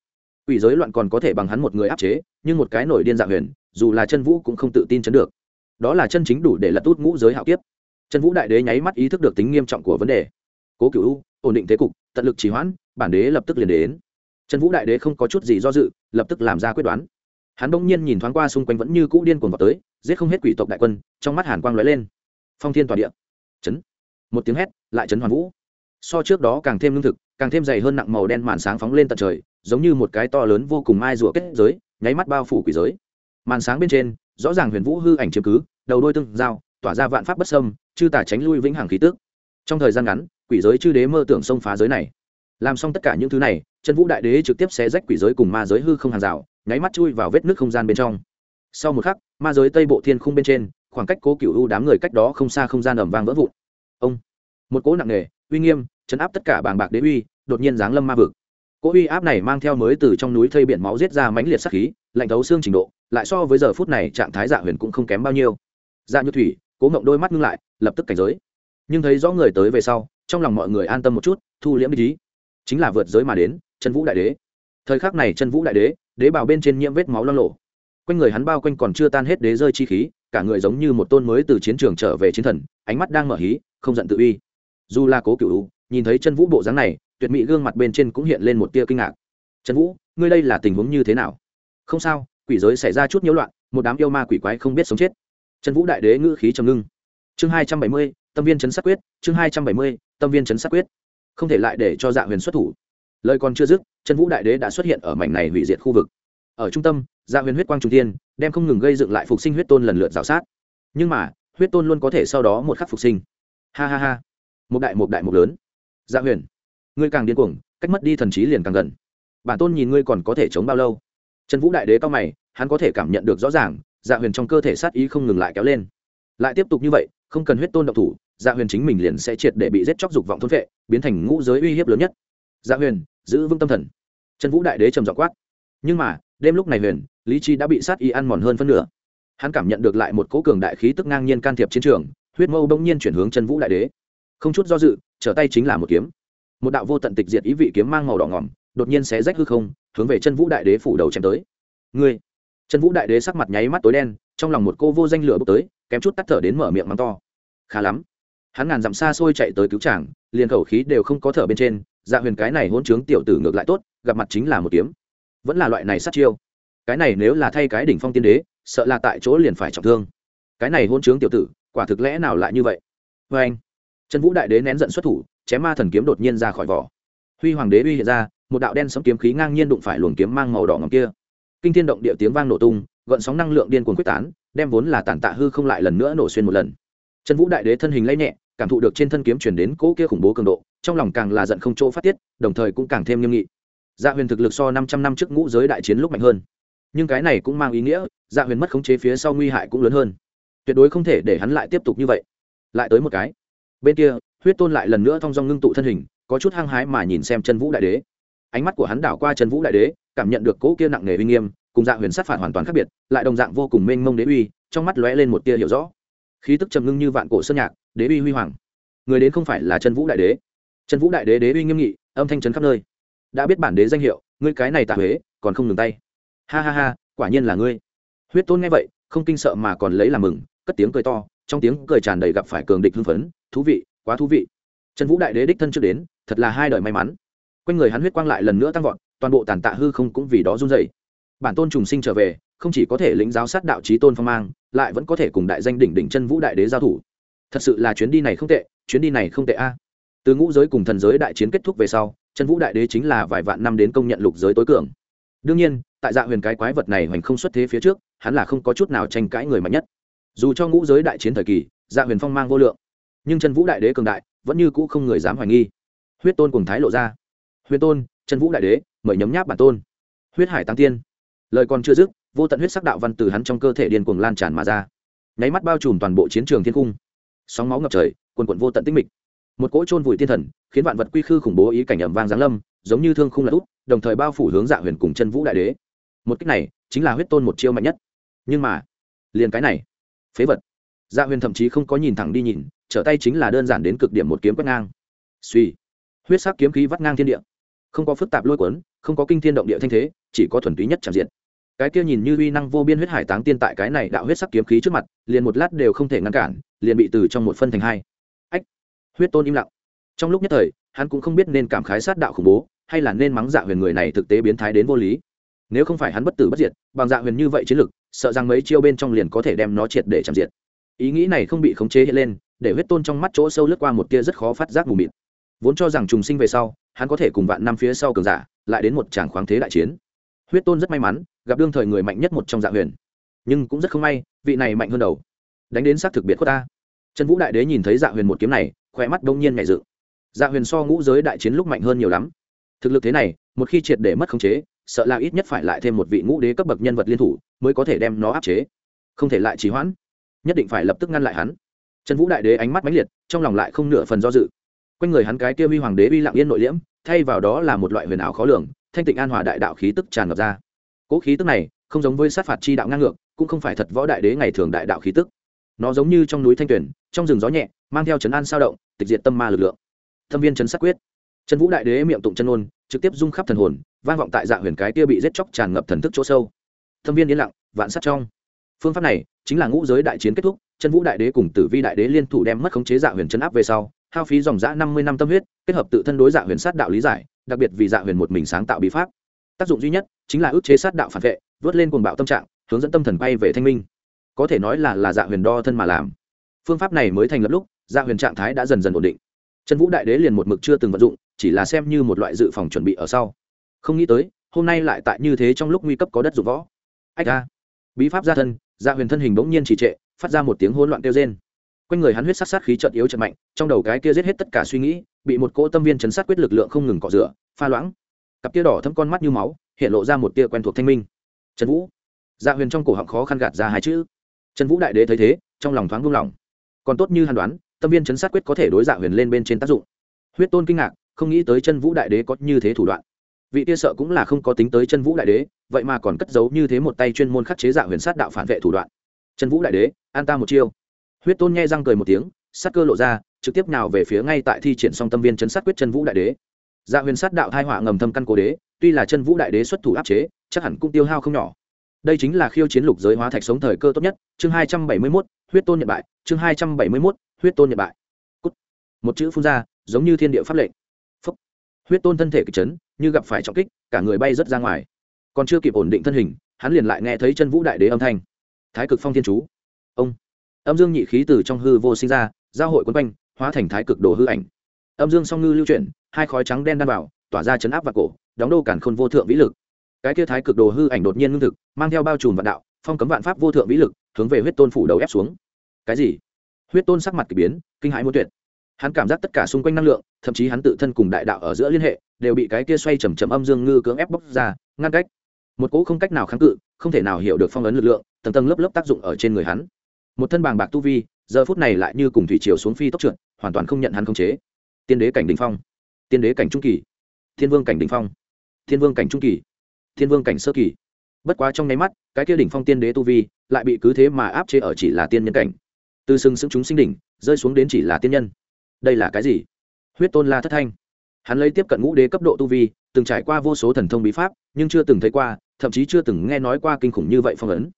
Ủy giới loạn còn có thể bằng hắn một người áp chế, nhưng một cái nổi điên dạ huyền, dù là chân vũ cũng không tự tin chấn được đó là chân chính đủ để lật út ngũ giới hạo kiếp. Trần vũ đại đế nháy mắt ý thức được tính nghiêm trọng của vấn đề. Cố cựu ổn định thế cục, tận lực trì hoãn, bản đế lập tức liền đến. Trần vũ đại đế không có chút gì do dự, lập tức làm ra quyết đoán. Hắn bỗng nhiên nhìn thoáng qua xung quanh vẫn như cũ điên cuồng vào tới, giết không hết quỷ tộc đại quân, trong mắt hàn quang lóe lên. Phong thiên toàn địa. Chấn. Một tiếng hét, lại chấn hoàn vũ. So trước đó càng thêm lương thực, càng thêm dày hơn nặng màu đen màn sáng phóng lên tận trời, giống như một cái to lớn vô cùng mai rùa kết giới, nháy mắt bao phủ quỷ giới. Màn sáng bên trên, rõ ràng huyền vũ hư ảnh chiếm cứ đầu đôi tương giao, tỏa ra vạn pháp bất sâm chư tả tránh lui vĩnh hằng khí tước trong thời gian ngắn, quỷ giới chư đế mơ tưởng xông phá giới này. Làm xong tất cả những thứ này, chân vũ đại đế trực tiếp xé rách quỷ giới cùng ma giới hư không hàng rào, nháy mắt chui vào vết nước không gian bên trong. Sau một khắc, ma giới tây bộ thiên khung bên trên, khoảng cách cố cựu u đám người cách đó không xa không gian ẩm vang vỡ vụn. Ông, một cỗ nặng nề, uy nghiêm, chấn áp tất cả bàng bạc đế uy, đột nhiên giáng lâm ma vực. Cỗ uy áp này mang theo mới từ trong núi thây biển máu giết ra mãnh liệt sắc khí, lạnh thấu xương trình độ, lại so với giờ phút này trạng thái dạ huyền cũng không kém bao nhiêu dạ như thủy, cố ngộng đôi mắt ngưng lại, lập tức cảnh giới. Nhưng thấy rõ người tới về sau, trong lòng mọi người an tâm một chút, thu liễm ý. Chính là vượt giới mà đến, chân vũ đại đế. Thời khắc này chân vũ đại đế đế bào bên trên nhiễm vết máu loang lộ quanh người hắn bao quanh còn chưa tan hết đế rơi chi khí, cả người giống như một tôn mới từ chiến trường trở về chiến thần, ánh mắt đang mở hí, không giận tự uy. Dù là cố cựu nhìn thấy chân vũ bộ dáng này, tuyệt mỹ gương mặt bên trên cũng hiện lên một tia kinh ngạc. Trần vũ, ngươi đây là tình huống như thế nào? Không sao, quỷ giới xảy ra chút nhiễu loạn, một đám yêu ma quỷ quái không biết sống chết trần vũ đại đế ngữ khí trầm ngưng. Chương hai trăm bảy mươi, tâm viên chấn sát quyết, chương hai trăm bảy mươi, tâm viên chấn sát quyết. Không thể lại để cho dạ huyền xuất thủ. Lời còn chưa dứt, trần vũ đại đế đã xuất hiện ở mảnh này hủy diệt khu vực. Ở trung tâm dạ huyền huyết quang trung tiên đem không ngừng gây dựng lại phục sinh huyết tôn lần lượt rào sát. Nhưng mà, huyết tôn luôn có thể sau đó một khắc phục sinh. Ha ha ha. Một đại một đại một lớn. Dạ huyền, ngươi càng điên cuồng, cách mất đi thần trí liền càng gần. Bản tôn nhìn ngươi còn có thể chống bao lâu? Trần vũ đại đế cao mày, hắn có thể cảm nhận được rõ ràng dạ huyền trong cơ thể sát ý không ngừng lại kéo lên. Lại tiếp tục như vậy, không cần huyết tôn độc thủ dạ huyền chính mình liền sẽ triệt để bị giết chóc dục vọng thôn vệ biến thành ngũ giới uy hiếp lớn nhất. Dạ huyền, giữ vững tâm thần. Trần vũ đại đế trầm dọ quát. Nhưng mà, đêm lúc này huyền, lý chi đã bị sát ý ăn mòn hơn phân nửa. Hắn cảm nhận được lại một cố cường đại khí tức ngang nhiên can thiệp chiến trường, huyết mâu bỗng nhiên chuyển hướng chân vũ đại đế. Không chút do dự, trở tay chính là một kiếm. Một đạo vô tận tịch diệt ý vị kiếm mang màu đỏ ngỏm, đột nhiên xé rách hư không, hướng về chân vũ đại đế phủ đầu chém tới. Ngươi trần vũ đại đế sắc mặt nháy mắt tối đen, trong lòng một cô vô danh lửa bốc tới, kém chút tắt thở đến mở miệng mắng to. Khá lắm. Hắn ngàn dặm xa xôi chạy tới cứu chàng, liền khẩu khí đều không có thở bên trên dạ huyền cái này hôn chướng tiểu tử ngược lại tốt, gặp mặt chính là một kiếm. Vẫn là loại này sát chiêu. Cái này nếu là thay cái đỉnh phong tiên đế, sợ là tại chỗ liền phải trọng thương. Cái này hôn chướng tiểu tử, quả thực lẽ nào lại như vậy? Vê anh, trần vũ đại đế nén giận xuất thủ, chém ma thần kiếm đột nhiên ra khỏi vỏ. Huy hoàng đế uy hiện ra, một đạo đen sấm kiếm khí ngang nhiên đụng phải luồng kiếm mang màu đỏ ngầm kia kinh thiên động địa tiếng vang nổ tung, gợn sóng năng lượng điên cuồng quyết tán, đem vốn là tàn tạ hư không lại lần nữa nổ xuyên một lần. Trần vũ đại đế thân hình lây nhẹ, cảm thụ được trên thân kiếm chuyển đến cỗ kia khủng bố cường độ, trong lòng càng là giận không chỗ phát tiết, đồng thời cũng càng thêm nghiêm nghị. Dạ huyền thực lực so năm trăm năm trước ngũ giới đại chiến lúc mạnh hơn. Nhưng cái này cũng mang ý nghĩa dạ huyền mất khống chế phía sau nguy hại cũng lớn hơn. Tuyệt đối không thể để hắn lại tiếp tục như vậy. Lại tới một cái. Bên kia, huyết tôn lại lần nữa thong dong ngưng tụ thân hình, có chút hăng hái mà nhìn xem chân vũ đại đế. Ánh mắt của hắn đảo qua chân vũ đại đế cảm nhận được cỗ kia nặng nề uy nghiêm, cùng dạng huyền sát phạt hoàn toàn khác biệt, lại đồng dạng vô cùng mênh mông đế uy, trong mắt lóe lên một tia hiểu rõ. Khí tức trầm ngưng như vạn cổ sơn nhạc, đế uy huy hoàng. Người đến không phải là chân vũ đại đế. Chân vũ đại đế đế uy nghiêm nghị, âm thanh trấn khắp nơi. Đã biết bản đế danh hiệu, ngươi cái này tạ huế, còn không ngừng tay. Ha ha ha, quả nhiên là ngươi. Huyết tôn nghe vậy, không kinh sợ mà còn lấy làm mừng, cất tiếng cười to, trong tiếng cười tràn đầy gặp phải cường địch hưng phấn, thú vị, quá thú vị. Trần vũ đại đế đích thân trước đến, thật là hai đời may mắn. Quanh người hắn huyết quang lại lần nữa tăng vọt toàn bộ tàn tạ hư không cũng vì đó run dậy bản tôn trùng sinh trở về, không chỉ có thể lĩnh giáo sát đạo trí tôn phong mang, lại vẫn có thể cùng đại danh đỉnh đỉnh chân vũ đại đế giao thủ. Thật sự là chuyến đi này không tệ, chuyến đi này không tệ a. Từ ngũ giới cùng thần giới đại chiến kết thúc về sau, chân vũ đại đế chính là vài vạn năm đến công nhận lục giới tối cường. Đương nhiên, tại dạ huyền cái quái vật này hoành không xuất thế phía trước, hắn là không có chút nào tranh cãi người mạnh nhất. Dù cho ngũ giới đại chiến thời kỳ dạ huyền phong mang vô lượng, nhưng chân vũ đại đế cường đại, vẫn như cũ không người dám hoài nghi. Huyết tôn cùng thái lộ ra. Huyền tôn, chân vũ đại đế mời nhấm nháp bản tôn. Huyết hải tăng tiên. Lời còn chưa dứt, vô tận huyết sắc đạo văn từ hắn trong cơ thể điên cuồng lan tràn mà ra. Nháy mắt bao trùm toàn bộ chiến trường thiên cung. Sóng máu ngập trời, quần quận vô tận tích mịch. Một cỗ trôn vùi thiên thần, khiến vạn vật quy khư khủng bố ý cảnh ẩm vang giáng lâm, giống như thương khung là út đồng thời bao phủ hướng dạ huyền cùng chân vũ đại đế. Một cách này, chính là huyết tôn một chiêu mạnh nhất. Nhưng mà, liền cái này, phế vật. Dạ huyền thậm chí không có nhìn thẳng đi nhìn, trở tay chính là đơn giản đến cực điểm một kiếm quét ngang. Suy huyết sắc kiếm khí vắt ngang thiên địa không có phức tạp lôi cuốn, không có kinh thiên động địa thanh thế, chỉ có thuần túy nhất tràn diện cái kia nhìn như uy năng vô biên huyết hải táng tiên tại cái này đạo huyết sắc kiếm khí trước mặt, liền một lát đều không thể ngăn cản, liền bị từ trong một phân thành hai. Ách! Huyết tôn im lặng. Trong lúc nhất thời, hắn cũng không biết nên cảm khái sát đạo khủng bố, hay là nên mắng dạ huyền người này thực tế biến thái đến vô lý. Nếu không phải hắn bất tử bất diệt, bằng dạ huyền như vậy chiến lực, sợ rằng mấy chiêu bên trong liền có thể đem nó triệt để chạm diệt. Ý nghĩ này không bị khống chế hiện lên, để huyết tôn trong mắt chỗ sâu lướt qua một tia rất khó phát giác mù mịt vốn cho rằng trùng sinh về sau, hắn có thể cùng vạn năm phía sau cường giả, lại đến một tràng khoáng thế đại chiến. Huyết tôn rất may mắn, gặp đương thời người mạnh nhất một trong dạ huyền. Nhưng cũng rất không may, vị này mạnh hơn đầu. Đánh đến sát thực biệt của ta. Trần vũ đại đế nhìn thấy dạ huyền một kiếm này khỏe mắt đông nhiên nhẹ dự. Dạ huyền so ngũ giới đại chiến lúc mạnh hơn nhiều lắm. Thực lực thế này, một khi triệt để mất khống chế, sợ là ít nhất phải lại thêm một vị ngũ đế cấp bậc nhân vật liên thủ, mới có thể đem nó áp chế. Không thể lại trì hoãn. Nhất định phải lập tức ngăn lại hắn. Trần vũ đại đế ánh mắt mãnh liệt, trong lòng lại không nửa phần do dự quanh người hắn cái kia huy hoàng đế uy lặng yên nội liễm, thay vào đó là một loại huyền ảo khó lường, thanh tịnh an hòa đại đạo khí tức tràn ngập ra. Cỗ khí tức này, không giống với sát phạt chi đạo ngang ngược, cũng không phải thật võ đại đế ngày thường đại đạo khí tức. Nó giống như trong núi thanh tuyển trong rừng gió nhẹ, mang theo chấn an sao động, tịch diệt tâm ma lực lượng. Thâm viên chấn sát quyết. Trần vũ đại đế miệng tụng chân ôn trực tiếp rung khắp thần hồn, vang vọng tại dạ huyền cái kia bị giết chóc tràn ngập thần thức chỗ sâu. Thâm viên yên lặng, vạn sát trong. Phương pháp này chính là ngũ giới đại chiến kết thúc, chân vũ đại đế cùng tử vi đại đế liên thủ đem mất khống chế dạ huyền chấn áp về sau hao phí dòng dã năm mươi năm tâm huyết, kết hợp tự thân đối dạ huyền sát đạo lý giải, đặc biệt vì dạ huyền một mình sáng tạo bí pháp. Tác dụng duy nhất chính là ức chế sát đạo phản vệ, vớt lên cuồng bạo tâm trạng, hướng dẫn tâm thần bay về thanh minh. Có thể nói là là dạ huyền đo thân mà làm. Phương pháp này mới thành lập lúc dạ huyền trạng thái đã dần dần ổn định. Trần vũ đại đế liền một mực chưa từng vận dụng, chỉ là xem như một loại dự phòng chuẩn bị ở sau. Không nghĩ tới, hôm nay lại tại như thế trong lúc nguy cấp có đất dụng võ. Ách a bí pháp gia thân dạ huyền thân hình bỗng nhiên trì trệ, phát ra một tiếng hỗn loạn kêu trên quanh người hắn huyết sát sát khí trận yếu trận mạnh, trong đầu cái kia giết hết tất cả suy nghĩ, bị một cỗ tâm viên chấn sát quyết lực lượng không ngừng cọ rửa, pha loãng. Cặp tia đỏ thấm con mắt như máu, hiện lộ ra một tia quen thuộc thanh minh. Trần vũ. Dạ huyền trong cổ họng khó khăn gạt ra hai chữ. Trần vũ đại đế thấy thế, trong lòng thoáng buông lỏng còn tốt như hàn đoán, tâm viên chấn sát quyết có thể đối dạ huyền lên bên trên tác dụng. Huyết tôn kinh ngạc, không nghĩ tới chân vũ đại đế có như thế thủ đoạn. Vị tia sợ cũng là không có tính tới chân vũ đại đế, vậy mà còn cất giấu như thế một tay chuyên môn khắc chế dạ huyền sát đạo phản vệ thủ đoạn. Chân vũ đại đế, an ta một chiêu huyết tôn nghe răng cười một tiếng, sát cơ lộ ra, trực tiếp nào về phía ngay tại thi triển song tâm viên chấn sát quyết chân vũ đại đế. Dạ huyền sát đạo thai họa ngầm thâm căn cố đế, tuy là chân vũ đại đế xuất thủ áp chế, chắc hẳn cũng tiêu hao không nhỏ. Đây chính là khiêu chiến lục giới hóa thạch sống thời cơ tốt nhất, chương hai trăm bảy mươi mốt, huyết tôn nhận bại, chương hai trăm bảy mươi mốt, huyết tôn nhận bại. Cút. một chữ phun ra, giống như thiên địa pháp lệnh. Phúc. huyết tôn thân thể kịch chấn, như gặp phải trọng kích, cả người bay rớt ra ngoài. Còn chưa kịp ổn định thân hình, hắn liền lại nghe thấy chân vũ đại đế âm thanh. Thái cực phong thiên chú. Ông âm dương nhị khí từ trong hư vô sinh ra, giao hội quấn quanh, hóa thành thái cực đồ hư ảnh. Âm dương song ngư lưu chuyển, hai khói trắng đen đan vào, tỏa ra chấn áp và cổ, đóng đô cản khôn vô thượng vĩ lực. Cái kia thái cực đồ hư ảnh đột nhiên ngưng thực, mang theo bao trùm vạn đạo, phong cấm vạn pháp vô thượng vĩ lực, hướng về huyết tôn phủ đầu ép xuống. Cái gì? Huyết tôn sắc mặt k ỳ biến, kinh hãi muốn tuyệt. Hắn cảm giác tất cả xung quanh năng lượng, thậm chí hắn tự thân cùng đại đạo ở giữa liên hệ, đều bị cái kia xoay chầm chầm âm dương ngư cưỡng ép bóc ra, ngăn cách. Một cỗ không cách nào kháng cự, không thể nào hiểu được phong ấn lực lượng, tầng tầng lớp lớp tác dụng ở trên người hắn một thân bàng bạc tu vi, giờ phút này lại như cùng thủy chiều xuống phi tốc trượt, hoàn toàn không nhận hắn khống chế. Tiên đế cảnh đình phong. Tiên đế cảnh trung kỳ. Thiên vương cảnh đình phong. Thiên vương cảnh trung kỳ. Thiên vương cảnh sơ kỳ. Bất quá trong nháy mắt, cái kia đỉnh phong tiên đế tu vi lại bị cứ thế mà áp chế ở chỉ là tiên nhân cảnh. Từ sừng sững chúng sinh đỉnh, rơi xuống đến chỉ là tiên nhân. Đây là cái gì? Huyết tôn la thất thanh. Hắn lấy tiếp cận ngũ đế cấp độ tu vi, từng trải qua vô số thần thông bí pháp, nhưng chưa từng thấy qua, thậm chí chưa từng nghe nói qua kinh khủng như vậy phong ấn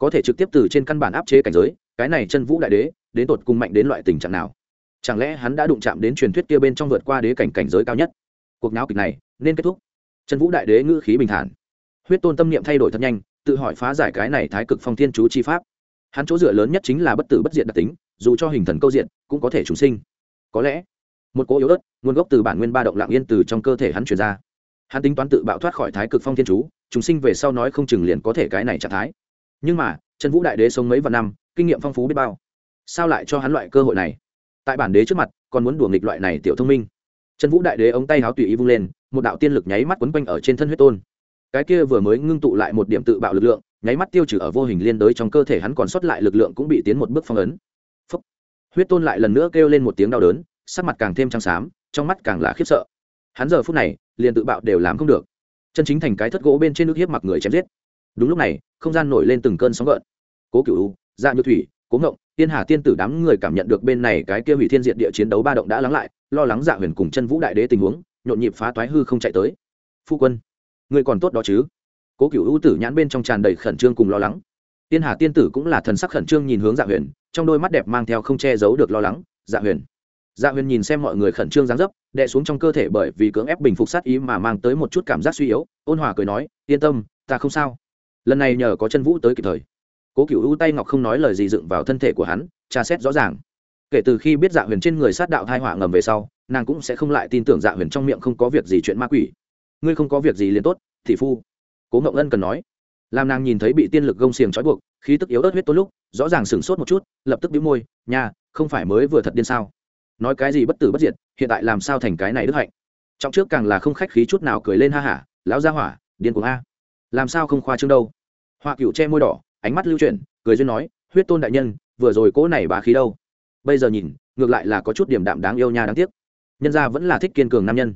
có thể trực tiếp từ trên căn bản áp chế cảnh giới, cái này chân vũ đại đế, đến tột cùng mạnh đến loại tình trạng nào? Chẳng lẽ hắn đã đụng chạm đến truyền thuyết kia bên trong vượt qua đế cảnh cảnh giới cao nhất? Cuộc náo kịch này, nên kết thúc. Chân vũ đại đế ngữ khí bình thản. Huyết tôn tâm niệm thay đổi thật nhanh, tự hỏi phá giải cái này thái cực phong thiên chú chi pháp. Hắn chỗ dựa lớn nhất chính là bất tử bất diệt đặc tính, dù cho hình thần câu diện, cũng có thể trùng sinh. Có lẽ, một cỗ yếu ớt, nguồn gốc từ bản nguyên ba động lạng yên từ trong cơ thể hắn chuyển ra. Hắn tính toán tự bạo thoát khỏi thái cực phong thiên chú, trùng sinh về sau nói không chừng liền có thể cái này trạng thái nhưng mà, trần vũ đại đế sống mấy vạn năm, kinh nghiệm phong phú biết bao. Sao lại cho hắn loại cơ hội này? Tại bản đế trước mặt, còn muốn đùa nghịch loại này tiểu thông minh. Trần vũ đại đế ống tay háo tùy ý vung lên, một đạo tiên lực nháy mắt quấn quanh ở trên thân huyết tôn. Cái kia vừa mới ngưng tụ lại một điểm tự bạo lực lượng, nháy mắt tiêu trừ ở vô hình liên đới trong cơ thể hắn còn sót lại lực lượng cũng bị tiến một bước phong ấn. Phúc. huyết tôn lại lần nữa kêu lên một tiếng đau đớn, sắc mặt càng thêm trắng xám, trong mắt càng là khiếp sợ. Hắn giờ phút này, liền tự bạo đều làm không được. Chân chính thành cái thất gỗ bên trên nước hiếp mặc người chém giết đúng lúc này, không gian nổi lên từng cơn sóng gợn. Cố cựu dạ như thủy, cố ngộng, tiên hà tiên tử đám người cảm nhận được bên này cái kia hủy thiên diện địa chiến đấu ba động đã lắng lại, lo lắng dạ huyền cùng chân vũ đại đế tình huống, nhộn nhịp phá toái hư không chạy tới. Phu quân, người còn tốt đó chứ? Cố cựu ưu tử nhãn bên trong tràn đầy khẩn trương cùng lo lắng. Tiên hà tiên tử cũng là thần sắc khẩn trương nhìn hướng dạ huyền, trong đôi mắt đẹp mang theo không che giấu được lo lắng. Dạ huyền dạ huyền nhìn xem mọi người khẩn trương dáng dấp, đè xuống trong cơ thể bởi vì cưỡng ép bình phục sát ý mà mang tới một chút cảm giác suy yếu, ôn hòa cười nói, yên tâm, ta không sao lần này nhờ có chân vũ tới kịp thời. Cố cựu u tay ngọc không nói lời gì dựng vào thân thể của hắn, tra xét rõ ràng. Kể từ khi biết dạ huyền trên người sát đạo thai họa ngầm về sau, nàng cũng sẽ không lại tin tưởng dạ huyền trong miệng không có việc gì chuyện ma quỷ. Ngươi không có việc gì liền tốt, thị phu. Cố ngậu ân cần nói. Làm nàng nhìn thấy bị tiên lực gông xiềng trói buộc, khí tức yếu ớt huyết tốt lúc, rõ ràng sửng sốt một chút, lập tức bĩu môi nhà không phải mới vừa thật điên sao? Nói cái gì bất tử bất diệt, hiện tại làm sao thành cái này đức hạnh? Trong trước càng là không khách khí chút nào cười lên ha hả, lão gia hỏa, điên cuồng a làm sao không khoa trương đâu? Hoa cựu che môi đỏ, ánh mắt lưu chuyển, cười duyên nói, huyết tôn đại nhân, vừa rồi cỗ này bá khí đâu? Bây giờ nhìn, ngược lại là có chút điểm đạm đáng yêu nha đáng tiếc. Nhân gia vẫn là thích kiên cường nam nhân.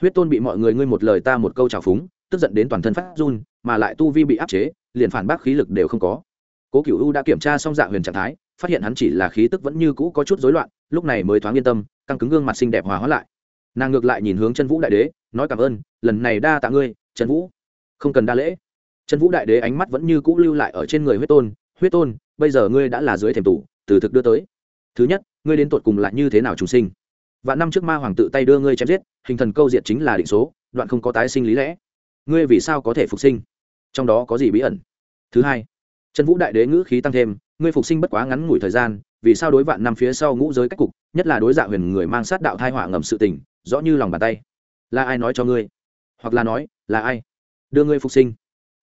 Huyết tôn bị mọi người ngươi một lời ta một câu trào phúng, tức giận đến toàn thân phát run, mà lại tu vi bị áp chế, liền phản bác khí lực đều không có. Cố cựu u đã kiểm tra xong dạ huyền trạng thái, phát hiện hắn chỉ là khí tức vẫn như cũ có chút rối loạn, lúc này mới thoáng yên tâm, căng cứng gương mặt xinh đẹp hòa hóa lại. Nàng ngược lại nhìn hướng chân vũ đại đế, nói cảm ơn, lần này đa tạ ngươi trần vũ không cần đa lễ. Trần vũ đại đế ánh mắt vẫn như cũ lưu lại ở trên người huyết tôn huyết tôn, bây giờ ngươi đã là dưới thềm tủ từ thực đưa tới. Thứ nhất, ngươi đến tột cùng lại như thế nào trùng sinh? Và năm trước ma hoàng tự tay đưa ngươi chém giết, hình thần câu diệt chính là định số, đoạn không có tái sinh lý lẽ. Ngươi vì sao có thể phục sinh? Trong đó có gì bí ẩn? Thứ hai, trần vũ đại đế ngữ khí tăng thêm, ngươi phục sinh bất quá ngắn ngủi thời gian, vì sao đối vạn năm phía sau ngũ giới cách cục, nhất là đối dạ huyền người mang sát đạo thai họa ngầm sự tình, rõ như lòng bàn tay? Là ai nói cho ngươi? Hoặc là nói, là ai? Đưa ngươi phục sinh.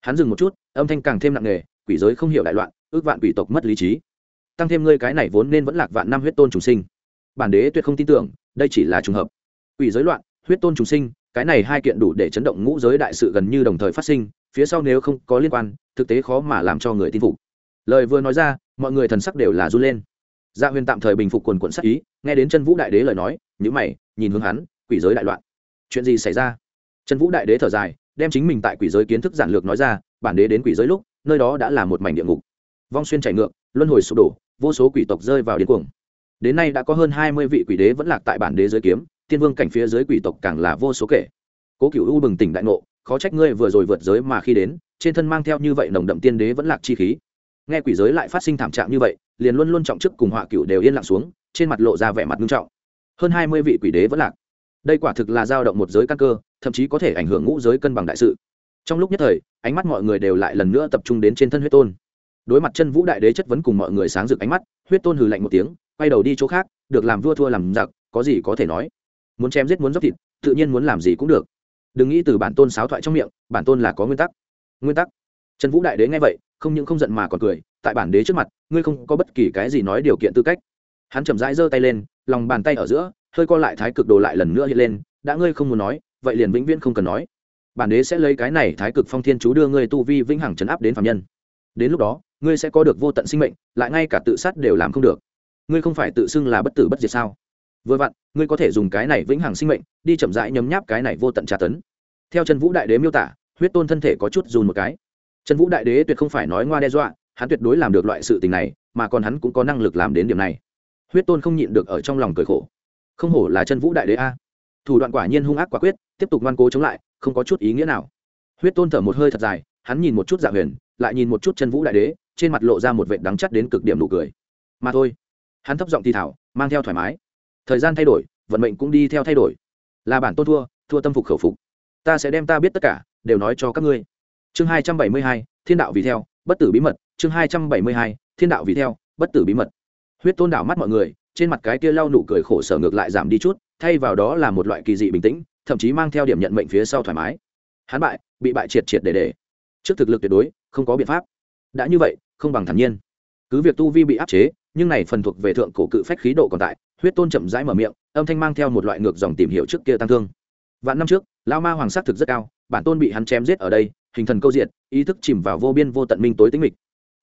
Hắn dừng một chút, âm thanh càng thêm nặng nề, quỷ giới không hiểu đại loạn, ước vạn quỷ tộc mất lý trí. Tăng thêm ngươi cái này vốn nên vẫn lạc vạn năm huyết tôn trùng sinh. Bản đế tuyệt không tin tưởng, đây chỉ là trùng hợp. Quỷ giới loạn, huyết tôn trùng sinh, cái này hai kiện đủ để chấn động ngũ giới đại sự gần như đồng thời phát sinh, phía sau nếu không có liên quan, thực tế khó mà làm cho người tin phục. Lời vừa nói ra, mọi người thần sắc đều là run lên. Gia huyền tạm thời bình phục quần quận sắc ý, nghe đến chân vũ đại đế lời nói nhữ mày, nhìn hướng hắn, quỷ giới đại loạn. Chuyện gì xảy ra? Chân vũ đại đế thở dài đem chính mình tại quỷ giới kiến thức giản lược nói ra, bản đế đến quỷ giới lúc, nơi đó đã là một mảnh địa ngục. Vong xuyên chảy ngược, luân hồi sụp đổ, vô số quỷ tộc rơi vào điên cuồng. Đến nay đã có hơn hai mươi vị quỷ đế vẫn lạc tại bản đế giới kiếm, tiên vương cảnh phía dưới quỷ tộc càng là vô số kể. Cố cựu u bừng tỉnh đại ngộ, khó trách ngươi vừa rồi vượt giới mà khi đến, trên thân mang theo như vậy nồng đậm tiên đế vẫn lạc chi khí. Nghe quỷ giới lại phát sinh thảm trạng như vậy, liền luôn luôn trọng chức cùng họa cựu đều yên lặng xuống, trên mặt lộ ra vẻ mặt nghiêm trọng. Hơn hai mươi vị quỷ đế vẫn lạc. Đây quả thực là dao động một giới căn cơ thậm chí có thể ảnh hưởng ngũ giới cân bằng đại sự. Trong lúc nhất thời, ánh mắt mọi người đều lại lần nữa tập trung đến trên thân huyết tôn. Đối mặt chân vũ đại đế chất vấn cùng mọi người sáng rực ánh mắt, huyết tôn hừ lạnh một tiếng, quay đầu đi chỗ khác, được làm vua thua làm giặc, có gì có thể nói. Muốn chém giết muốn dốc thịt, tự nhiên muốn làm gì cũng được. Đừng nghĩ từ bản tôn sáo thoại trong miệng, bản tôn là có nguyên tắc. Nguyên tắc? Trần vũ đại đế nghe vậy, không những không giận mà còn cười, tại bản đế trước mặt, ngươi không có bất kỳ cái gì nói điều kiện tư cách. Hắn chậm rãi giơ tay lên, lòng bàn tay ở giữa, hơi co lại thái cực đồ lại lần nữa hiện lên, đã ngươi không muốn nói vậy liền vĩnh viễn không cần nói. Bản đế sẽ lấy cái này thái cực phong thiên chú đưa ngươi tu vi vĩnh hằng chấn áp đến phạm nhân. Đến lúc đó, ngươi sẽ có được vô tận sinh mệnh, lại ngay cả tự sát đều làm không được. Ngươi không phải tự xưng là bất tử bất diệt sao? Vừa vặn, ngươi có thể dùng cái này vĩnh hằng sinh mệnh, đi chậm rãi nhấm nháp cái này vô tận tra tấn. Theo trần vũ đại đế miêu tả, huyết tôn thân thể có chút dùn một cái. Trần vũ đại đế tuyệt không phải nói ngoa đe dọa, hắn tuyệt đối làm được loại sự tình này, mà còn hắn cũng có năng lực làm đến điểm này. Huyết tôn không nhịn được ở trong lòng cười khổ. Không hổ là chân vũ đại đế a. Thủ đoạn quả nhiên hung ác quả quyết tiếp tục ngoan cố chống lại, không có chút ý nghĩa nào. Huyết tôn thở một hơi thật dài, hắn nhìn một chút dạ huyền, lại nhìn một chút chân vũ đại đế, trên mặt lộ ra một vệ đắng chắt đến cực điểm nụ cười. Mà thôi, hắn thấp giọng thi thảo, mang theo thoải mái. Thời gian thay đổi, vận mệnh cũng đi theo thay đổi. Là bản tôn thua thua tâm phục khẩu phục. Ta sẽ đem ta biết tất cả, đều nói cho các ngươi. Chương hai trăm bảy mươi hai, thiên đạo vì theo, bất tử bí mật. Chương hai trăm bảy mươi hai, thiên đạo vì theo, bất tử bí mật. Huyết tôn đảo mắt mọi người, trên mặt cái kia lau nụ cười khổ sở ngược lại giảm đi chút, thay vào đó là một loại kỳ dị bình tĩnh thậm chí mang theo điểm nhận mệnh phía sau thoải mái. Hắn bại, bị bại triệt triệt để để. Trước thực lực tuyệt đối, không có biện pháp. Đã như vậy, không bằng thản nhiên. Cứ việc tu vi bị áp chế, nhưng này phần thuộc về thượng cổ cự phách khí độ còn tại, huyết tôn chậm rãi mở miệng, âm thanh mang theo một loại ngược dòng tìm hiểu trước kia tăng thương. Vạn năm trước lao ma hoàng sắc thực rất cao, bản tôn bị hắn chém giết ở đây, hình thần câu diện ý thức chìm vào vô biên vô tận minh tối tĩnh mịch.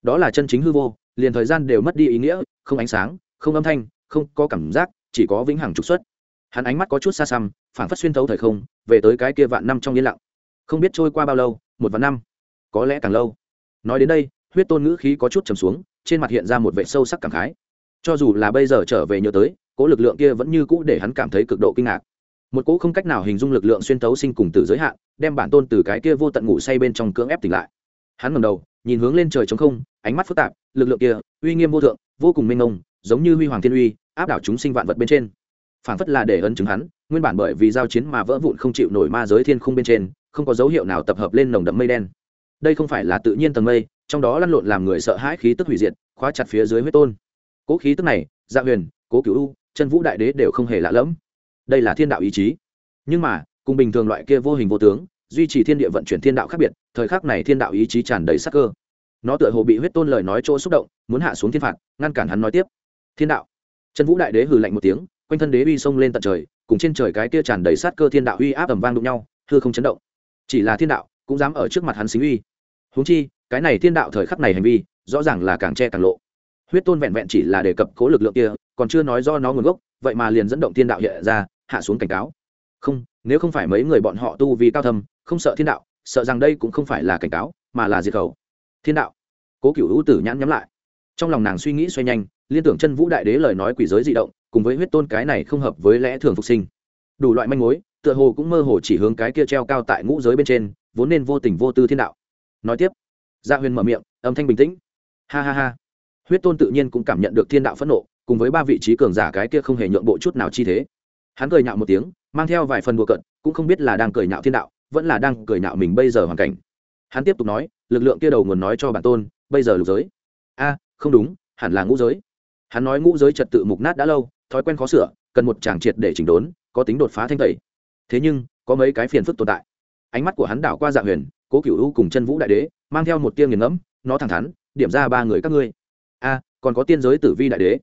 Đó là chân chính hư vô, liền thời gian đều mất đi ý nghĩa, không ánh sáng, không âm thanh, không có cảm giác, chỉ có vĩnh hằng trục xuất hắn ánh mắt có chút xa xăm, phảng phất xuyên thấu thời không, về tới cái kia vạn năm trong yên lặng. Không biết trôi qua bao lâu, một vạn năm. Có lẽ càng lâu. Nói đến đây, huyết tôn ngữ khí có chút trầm xuống, trên mặt hiện ra một vệ sâu sắc cảm khái. Cho dù là bây giờ trở về nhớ tới cỗ lực lượng kia vẫn như cũ để hắn cảm thấy cực độ kinh ngạc. Một cỗ không cách nào hình dung lực lượng xuyên tấu sinh cùng từ giới hạn, đem bản tôn từ cái kia vô tận ngủ say bên trong cưỡng ép tỉnh lại. Hắn ngầm đầu, nhìn hướng lên trời trống không, ánh mắt phức tạp, lực lượng kia uy nghiêm vô thượng, vô cùng mênh mông, giống như huy hoàng thiên uy, áp đảo chúng sinh vạn vật bên trên phản phất là để ấn chứng hắn, nguyên bản bởi vì giao chiến mà vỡ vụn không chịu nổi ma giới thiên khung bên trên, không có dấu hiệu nào tập hợp lên nồng đậm mây đen. Đây không phải là tự nhiên tầng mây, trong đó lăn lộn làm người sợ hãi khí tức hủy diệt, khóa chặt phía dưới huyết tôn. Cố khí tức này dạ huyền, cố cửu u, chân vũ đại đế đều không hề lạ lẫm. Đây là thiên đạo ý chí. Nhưng mà, cùng bình thường loại kia vô hình vô tướng, duy trì thiên địa vận chuyển thiên đạo khác biệt, thời khắc này thiên đạo ý chí tràn đầy sắc cơ. Nó tựa hồ bị huyết tôn lời nói chỗ xúc động, muốn hạ xuống thiên phạt, ngăn cản hắn nói tiếp. Thiên đạo. Chân vũ đại đế hừ lạnh một tiếng quanh thân đế uy xông lên tận trời, cùng trên trời cái kia tràn đầy sát cơ thiên đạo uy áp ầm vang đụng nhau thưa không chấn động. Chỉ là thiên đạo, cũng dám ở trước mặt hắn xính uy. Huống chi, cái này thiên đạo thời khắc này hành vi, rõ ràng là càng che càng lộ. Huyết tôn vẹn vẹn chỉ là đề cập cố lực lượng kia, còn chưa nói do nó nguồn gốc, vậy mà liền dẫn động thiên đạo hiện ra, hạ xuống cảnh cáo. Không, nếu không phải mấy người bọn họ tu vì cao thâm, không sợ thiên đạo, sợ rằng đây cũng không phải là cảnh cáo, mà là diệt khẩu. Thiên đạo. Cố cựu hữu tử nhãn nhắm lại. Trong lòng nàng suy nghĩ xoay nhanh, liên tưởng chân vũ đại đế lời nói quỷ giới di động cùng với huyết tôn cái này không hợp với lẽ thường phục sinh. Đủ loại manh mối, tựa hồ cũng mơ hồ chỉ hướng cái kia treo cao tại ngũ giới bên trên, vốn nên vô tình vô tư thiên đạo. Nói tiếp gia huyền mở miệng, âm thanh bình tĩnh. Ha ha ha. Huyết tôn tự nhiên cũng cảm nhận được thiên đạo phẫn nộ, cùng với ba vị trí cường giả cái kia không hề nhượng bộ chút nào chi thế. Hắn cười nhạo một tiếng, mang theo vài phần đùa cận cũng không biết là đang cười nhạo thiên đạo, vẫn là đang cười nhạo mình bây giờ hoàn cảnh. Hắn tiếp tục nói, lực lượng kia đầu nguồn nói cho bản tôn, bây giờ lục giới. A, không đúng, hẳn là ngũ giới. Hắn nói ngũ giới trật tự mục nát đã lâu thói quen khó sửa, cần một tràng triệt để chỉnh đốn, có tính đột phá thanh tẩy. Thế nhưng, có mấy cái phiền phức tồn tại. Ánh mắt của hắn đảo qua dạ huyền, cố cựu u cùng chân vũ đại đế, mang theo một tiên nghiền ngẫm, nó thẳng thắn, điểm ra ba người các ngươi. A, còn có tiên giới tử vi đại đế.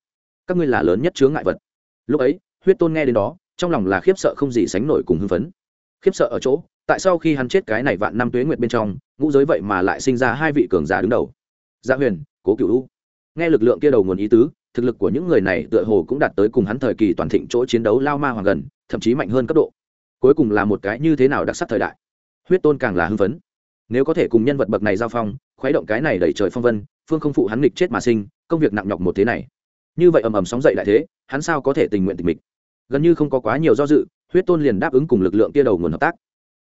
Các ngươi là lớn nhất chướng ngại vật. Lúc ấy, huyết tôn nghe đến đó, trong lòng là khiếp sợ không gì sánh nổi cùng hưng phấn. Khiếp sợ ở chỗ, tại sao khi hắn chết cái này vạn năm tuế nguyệt bên trong, ngũ giới vậy mà lại sinh ra hai vị cường giả đứng đầu. Dạ huyền, cố cựu u nghe lực lượng kia đầu nguồn ý tứ thực lực của những người này tựa hồ cũng đạt tới cùng hắn thời kỳ toàn thịnh chỗ chiến đấu lao ma hoàng gần, thậm chí mạnh hơn cấp độ. Cuối cùng là một cái như thế nào đặc sắc thời đại. Huyết tôn càng là hưng phấn. Nếu có thể cùng nhân vật bậc này giao phong, khuấy động cái này đẩy trời phong vân, phương không phụ hắn nghịch chết mà sinh, công việc nặng nhọc một thế này. Như vậy ầm ầm sóng dậy lại thế, hắn sao có thể tình nguyện tình mịch? Gần như không có quá nhiều do dự, huyết tôn liền đáp ứng cùng lực lượng kia đầu nguồn hợp tác.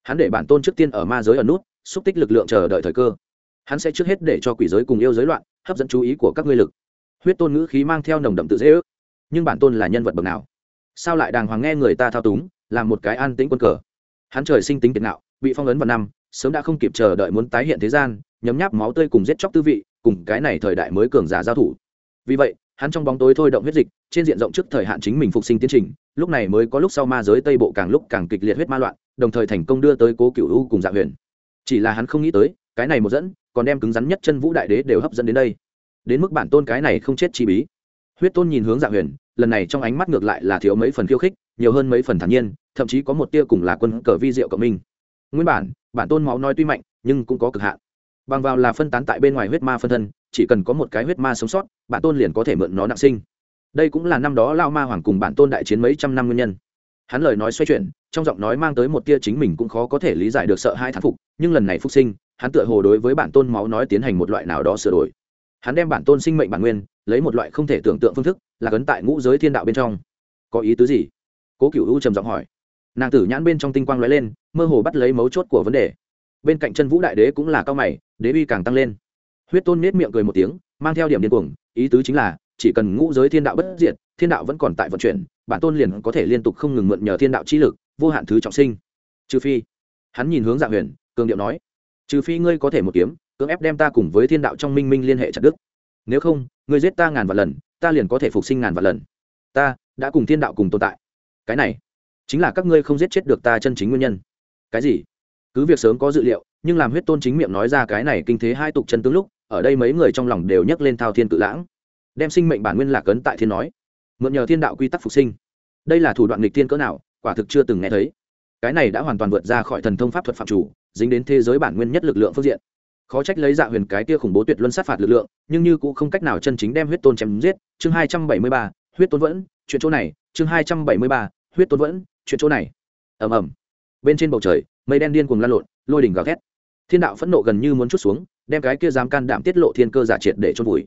Hắn để bản tôn trước tiên ở ma giới ở nút, xúc tích lực lượng chờ đợi thời cơ. Hắn sẽ trước hết để cho quỷ giới cùng yêu giới loạn, hấp dẫn chú ý của các ngươi lực huyết tôn ngữ khí mang theo nồng đậm tự dễ ước. Nhưng bản tôn là nhân vật bậc nào? Sao lại đàng hoàng nghe người ta thao túng, làm một cái an tĩnh quân cờ? Hắn trời sinh tính kiệt nạo bị phong ấn vào năm, sớm đã không kịp chờ đợi muốn tái hiện thế gian, nhấm nháp máu tươi cùng giết chóc tư vị, cùng cái này thời đại mới cường giả giao thủ. Vì vậy, hắn trong bóng tối thôi động huyết dịch, trên diện rộng trước thời hạn chính mình phục sinh tiến trình, lúc này mới có lúc sau ma giới tây bộ càng lúc càng kịch liệt huyết ma loạn, đồng thời thành công đưa tới cố cựu u cùng dạ huyền. Chỉ là hắn không nghĩ tới, cái này một dẫn, còn đem cứng rắn nhất chân vũ đại đế đều hấp dẫn đến đây đến mức bản tôn cái này không chết chi bí. Huyết tôn nhìn hướng dạ huyền, lần này trong ánh mắt ngược lại là thiếu mấy phần khiêu khích, nhiều hơn mấy phần thản nhiên, thậm chí có một tia cùng là quân cờ vi diệu cộng minh. Nguyên bản bản tôn máu nói tuy mạnh, nhưng cũng có cực hạn. Bằng vào là phân tán tại bên ngoài huyết ma phân thân, chỉ cần có một cái huyết ma sống sót, bản tôn liền có thể mượn nó nặng sinh. Đây cũng là năm đó lao ma hoàng cùng bản tôn đại chiến mấy trăm năm nguyên nhân. Hắn lời nói xoay chuyển, trong giọng nói mang tới một tia chính mình cũng khó có thể lý giải được sợ hai thán phục, nhưng lần này phục sinh, hắn tựa hồ đối với bản tôn máu nói tiến hành một loại nào đó sửa đổi hắn đem bản tôn sinh mệnh bản nguyên, lấy một loại không thể tưởng tượng phương thức, là cấn tại ngũ giới thiên đạo bên trong. Có ý tứ gì? Cố cựu u trầm giọng hỏi. Nàng tử nhãn bên trong tinh quang lóe lên, mơ hồ bắt lấy mấu chốt của vấn đề. Bên cạnh chân vũ đại đế cũng là cao mày, đế uy càng tăng lên. Huyết tôn nết miệng cười một tiếng, mang theo điểm điên cuồng, ý tứ chính là, chỉ cần ngũ giới thiên đạo bất diệt, thiên đạo vẫn còn tại vận chuyển, bản tôn liền có thể liên tục không ngừng mượn nhờ thiên đạo chi lực, vô hạn thứ trọng sinh. Trừ phi, hắn nhìn hướng dạ huyền, cường điệu nói, trừ phi ngươi có thể một kiếm cưỡng ép đem ta cùng với thiên đạo trong minh minh liên hệ chặt đức. Nếu không, ngươi giết ta ngàn vạn lần, ta liền có thể phục sinh ngàn vạn lần. Ta đã cùng thiên đạo cùng tồn tại. Cái này chính là các ngươi không giết chết được ta chân chính nguyên nhân. Cái gì? Cứ việc sớm có dự liệu, nhưng làm huyết tôn chính miệng nói ra cái này kinh thế hai tục chân tướng lúc, ở đây mấy người trong lòng đều nhấc lên thao thiên cự lãng. Đem sinh mệnh bản nguyên lạc ấn tại thiên nói. Mượn nhờ thiên đạo quy tắc phục sinh. Đây là thủ đoạn nghịch thiên cỡ nào, quả thực chưa từng nghe thấy. Cái này đã hoàn toàn vượt ra khỏi thần thông pháp thuật phạm chủ, dính đến thế giới bản nguyên nhất lực lượng phương diện khó trách lấy dạ huyền cái kia khủng bố tuyệt luân sát phạt lực lượng, nhưng như cũng không cách nào chân chính đem huyết tôn chém giết. Chương hai trăm bảy mươi ba, huyết tôn vẫn, chuyện chỗ này. Chương hai trăm bảy mươi ba, huyết tôn vẫn, chuyện chỗ này. Ầm ầm. Bên trên bầu trời, mây đen điên cuồng lan lộn, lôi đỉnh gào thét. Thiên đạo phẫn nộ gần như muốn chút xuống, đem cái kia dám can đảm tiết lộ thiên cơ giả triệt để trôn vùi.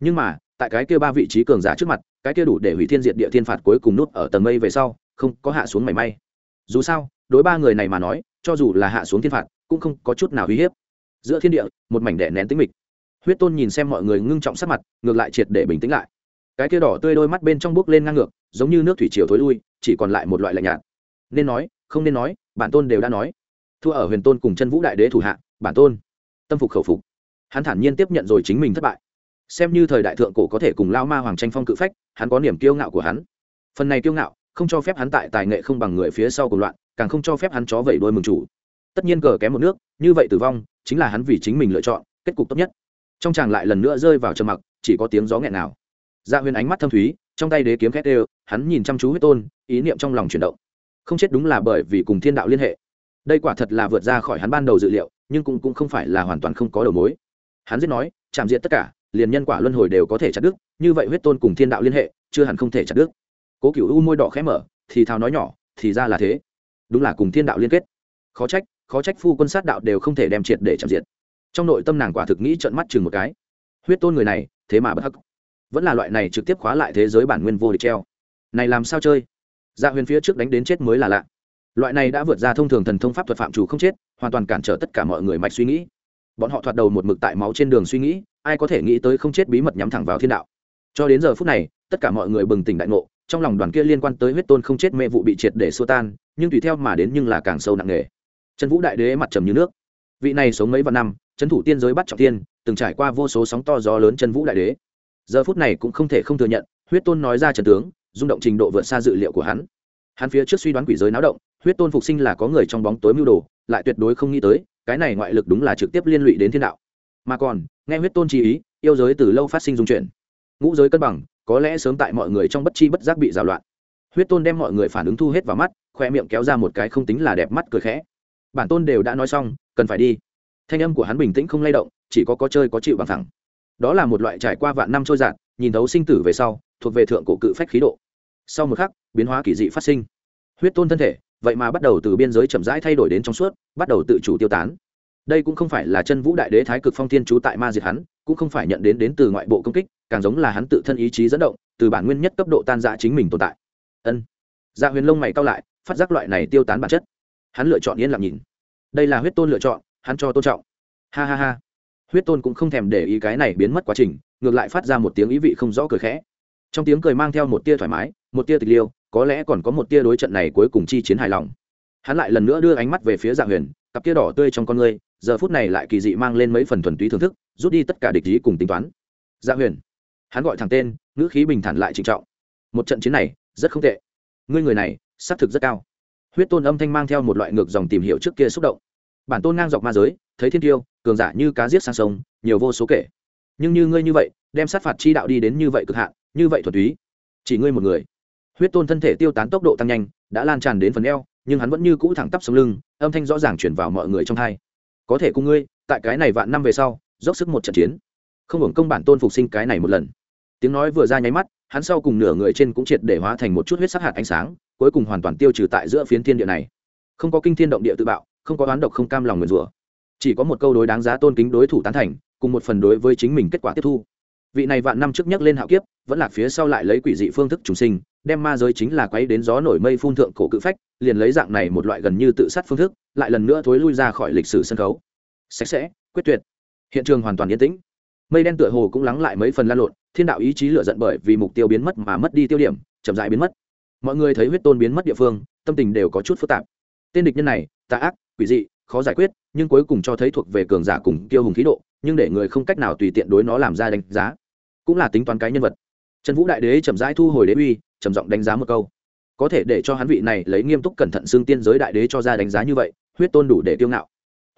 Nhưng mà, tại cái kia ba vị trí cường giả trước mặt, cái kia đủ để hủy thiên diệt địa thiên phạt cuối cùng nút ở tầng mây về sau, không có hạ xuống mảy may. Dù sao, đối ba người này mà nói, cho dù là hạ xuống thiên phạt, cũng không có chút nào uy hiếp giữa thiên địa, một mảnh đẻ nén tính mịch. Huyết tôn nhìn xem mọi người ngưng trọng sắc mặt, ngược lại triệt để bình tĩnh lại. Cái kia đỏ tươi đôi mắt bên trong bước lên ngang ngược, giống như nước thủy triều thối lui, chỉ còn lại một loại lạnh nhạt. Nên nói, không nên nói, bản tôn đều đã nói. Thua ở huyền tôn cùng chân vũ đại đế thủ hạ, bản tôn, tâm phục khẩu phục. Hắn thản nhiên tiếp nhận rồi chính mình thất bại. Xem như thời đại thượng cổ có thể cùng lao ma hoàng tranh phong cự phách, hắn có niềm kiêu ngạo của hắn. Phần này kiêu ngạo, không cho phép hắn tại tài nghệ không bằng người phía sau cùng loạn, càng không cho phép hắn chó vẩy đôi mừng chủ tất nhiên cờ kém một nước như vậy tử vong chính là hắn vì chính mình lựa chọn kết cục tốt nhất. Trong chàng lại lần nữa rơi vào trầm mặc chỉ có tiếng gió nghẹn nào dạ huyền ánh mắt thâm thúy trong tay đế kiếm khét đều hắn nhìn chăm chú huyết tôn ý niệm trong lòng chuyển động. Không chết đúng là bởi vì cùng thiên đạo liên hệ. Đây quả thật là vượt ra khỏi hắn ban đầu dự liệu nhưng cũng, cũng không phải là hoàn toàn không có đầu mối. Hắn giết nói chạm diện tất cả liền nhân quả luân hồi đều có thể chặt đứt như vậy huyết tôn cùng thiên đạo liên hệ chưa hẳn không thể chặt đứt. Cố cựu u môi đỏ khẽ mở thì thào nói nhỏ thì ra là thế. Đúng là cùng thiên đạo liên kết khó trách khó trách phu quân sát đạo đều không thể đem triệt để chạm diệt. Trong nội tâm nàng quả thực nghĩ trợn mắt chừng một cái. Huyết tôn người này, thế mà bất hắc. Vẫn là loại này trực tiếp khóa lại thế giới bản nguyên vô địch treo. Này làm sao chơi? Dạ huyền phía trước đánh đến chết mới là lạ. Loại này đã vượt ra thông thường thần thông pháp thuật phạm chủ không chết, hoàn toàn cản trở tất cả mọi người mạch suy nghĩ. Bọn họ thoạt đầu một mực tại máu trên đường suy nghĩ, ai có thể nghĩ tới không chết bí mật nhắm thẳng vào thiên đạo. Cho đến giờ phút này, tất cả mọi người bừng tỉnh đại ngộ, trong lòng đoàn kia liên quan tới huyết tôn không chết mê vụ bị triệt để xua tan, nhưng tùy theo mà đến nhưng là càng sâu nặng nề trần vũ đại đế mặt trầm như nước. Vị này sống mấy vạn năm trấn thủ tiên giới bắt trọng tiên, từng trải qua vô số sóng to gió lớn trần vũ đại đế. Giờ phút này cũng không thể không thừa nhận, huyết tôn nói ra trần tướng, rung động trình độ vượt xa dự liệu của hắn. Hắn phía trước suy đoán quỷ giới náo động, huyết tôn phục sinh là có người trong bóng tối mưu đồ, lại tuyệt đối không nghĩ tới, cái này ngoại lực đúng là trực tiếp liên lụy đến thiên đạo. Mà còn, nghe huyết tôn chi ý, yêu giới từ lâu phát sinh dung chuyển. Ngũ giới cân bằng, có lẽ sớm tại mọi người trong bất chi bất giác bị rào loạn. Huyết tôn đem mọi người phản ứng thu hết vào mắt, khoe miệng kéo ra một cái không tính là đẹp mắt cười khẽ bản tôn đều đã nói xong, cần phải đi. Thanh âm của hắn bình tĩnh không lay động, chỉ có có chơi có chịu bằng thẳng. Đó là một loại trải qua vạn năm trôi giạt nhìn thấu sinh tử về sau, thuộc về thượng cổ cự phách khí độ. Sau một khắc, biến hóa kỳ dị phát sinh. Huyết tôn thân thể, vậy mà bắt đầu từ biên giới chậm rãi thay đổi đến trong suốt, bắt đầu tự chủ tiêu tán. Đây cũng không phải là chân vũ đại đế thái cực phong thiên trú tại ma diệt hắn, cũng không phải nhận đến đến từ ngoại bộ công kích, càng giống là hắn tự thân ý chí dẫn động, từ bản nguyên nhất cấp độ tan dạ chính mình tồn tại. Ân. Dạ huyền lông mày cao lại, phát giác loại này tiêu tán bản chất hắn lựa chọn yên lặng nhìn. Đây là huyết tôn lựa chọn, hắn cho tôn trọng. Ha ha ha. Huyết tôn cũng không thèm để ý cái này biến mất quá trình, ngược lại phát ra một tiếng ý vị không rõ cười khẽ. Trong tiếng cười mang theo một tia thoải mái, một tia tịch liêu, có lẽ còn có một tia đối trận này cuối cùng chi chiến hài lòng. Hắn lại lần nữa đưa ánh mắt về phía dạ huyền, cặp tia đỏ tươi trong con ngươi, giờ phút này lại kỳ dị mang lên mấy phần thuần túy thưởng thức, rút đi tất cả địch ý cùng tính toán. Dạ huyền, hắn gọi thẳng tên, ngữ khí bình thản lại trịnh trọng. Một trận chiến này, rất không tệ. Ngươi người này, xác thực rất cao huyết tôn âm thanh mang theo một loại ngược dòng tìm hiểu trước kia xúc động. Bản tôn ngang dọc ma giới, thấy thiên tiêu, cường giả như cá giết sang sông, nhiều vô số kể. Nhưng như ngươi như vậy, đem sát phạt chi đạo đi đến như vậy cực hạn, như vậy thuật túy. Chỉ ngươi một người. Huyết tôn thân thể tiêu tán tốc độ tăng nhanh, đã lan tràn đến phần eo, nhưng hắn vẫn như cũ thẳng tắp sống lưng, âm thanh rõ ràng chuyển vào mọi người trong hai. Có thể cùng ngươi, tại cái này vạn năm về sau, dốc sức một trận chiến. Không hưởng công bản tôn phục sinh cái này một lần. Tiếng nói vừa ra nháy mắt, hắn sau cùng nửa người trên cũng triệt để hóa thành một chút huyết sắc hạt ánh sáng cuối cùng hoàn toàn tiêu trừ tại giữa phiến thiên địa này. Không có kinh thiên động địa tự bạo, không có oán độc không cam lòng nguyền rủa. Chỉ có một câu đối đáng giá tôn kính đối thủ tán thành, cùng một phần đối với chính mình kết quả tiếp thu. Vị này vạn năm trước nhắc lên hạo kiếp, vẫn là phía sau lại lấy quỷ dị phương thức trùng sinh, đem ma giới chính là quấy đến gió nổi mây phun thượng cổ cự phách, liền lấy dạng này một loại gần như tự sát phương thức, lại lần nữa thối lui ra khỏi lịch sử sân khấu. Sạch sẽ, quyết tuyệt. Hiện trường hoàn toàn yên tĩnh. Mây đen tựa hồ cũng lắng lại mấy phần lan lộn, thiên đạo ý chí lựa giận bởi vì mục tiêu biến mất mà mất đi tiêu điểm, chậm dại biến mất mọi người thấy huyết tôn biến mất địa phương, tâm tình đều có chút phức tạp. Tên địch nhân này, tà ác, quỷ dị, khó giải quyết, nhưng cuối cùng cho thấy thuộc về cường giả cùng tiêu hùng khí độ, nhưng để người không cách nào tùy tiện đối nó làm ra đánh giá. Cũng là tính toán cái nhân vật. Trần vũ đại đế chậm rãi thu hồi đế uy, trầm giọng đánh giá một câu. Có thể để cho hắn vị này lấy nghiêm túc cẩn thận xương tiên giới đại đế cho ra đánh giá như vậy, huyết tôn đủ để tiêu ngạo.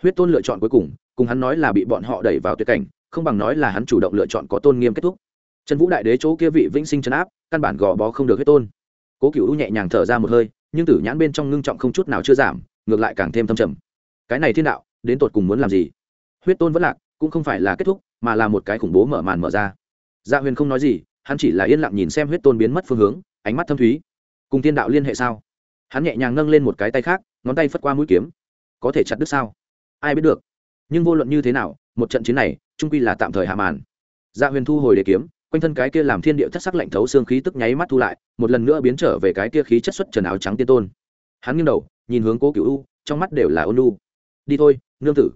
Huyết tôn lựa chọn cuối cùng cùng hắn nói là bị bọn họ đẩy vào tuyệt cảnh, không bằng nói là hắn chủ động lựa chọn có tôn nghiêm kết thúc. Trần vũ đại đế chỗ kia vị vĩnh sinh trấn áp, căn bản gò bó không được huyết tôn cố cựu nhẹ nhàng thở ra một hơi, nhưng tử nhãn bên trong ngưng trọng không chút nào chưa giảm, ngược lại càng thêm thâm trầm. Cái này thiên đạo, đến tột cùng muốn làm gì? Huyết tôn vẫn lạc, cũng không phải là kết thúc, mà là một cái khủng bố mở màn mở ra. Dạ huyền không nói gì, hắn chỉ là yên lặng nhìn xem huyết tôn biến mất phương hướng, ánh mắt thâm thúy. Cùng thiên đạo liên hệ sao? Hắn nhẹ nhàng nâng lên một cái tay khác, ngón tay phất qua mũi kiếm. Có thể chặt đứt sao? Ai biết được. Nhưng vô luận như thế nào, một trận chiến này trung quy là tạm thời hạ màn. Dạ huyền thu hồi để kiếm quanh thân cái kia làm thiên địa thất sắc lạnh thấu xương khí tức nháy mắt thu lại, một lần nữa biến trở về cái kia khí chất xuất trần áo trắng tiên tôn. Hắn nghiêng đầu, nhìn hướng cố cựu u, trong mắt đều là ôn lu đi thôi, nương tử.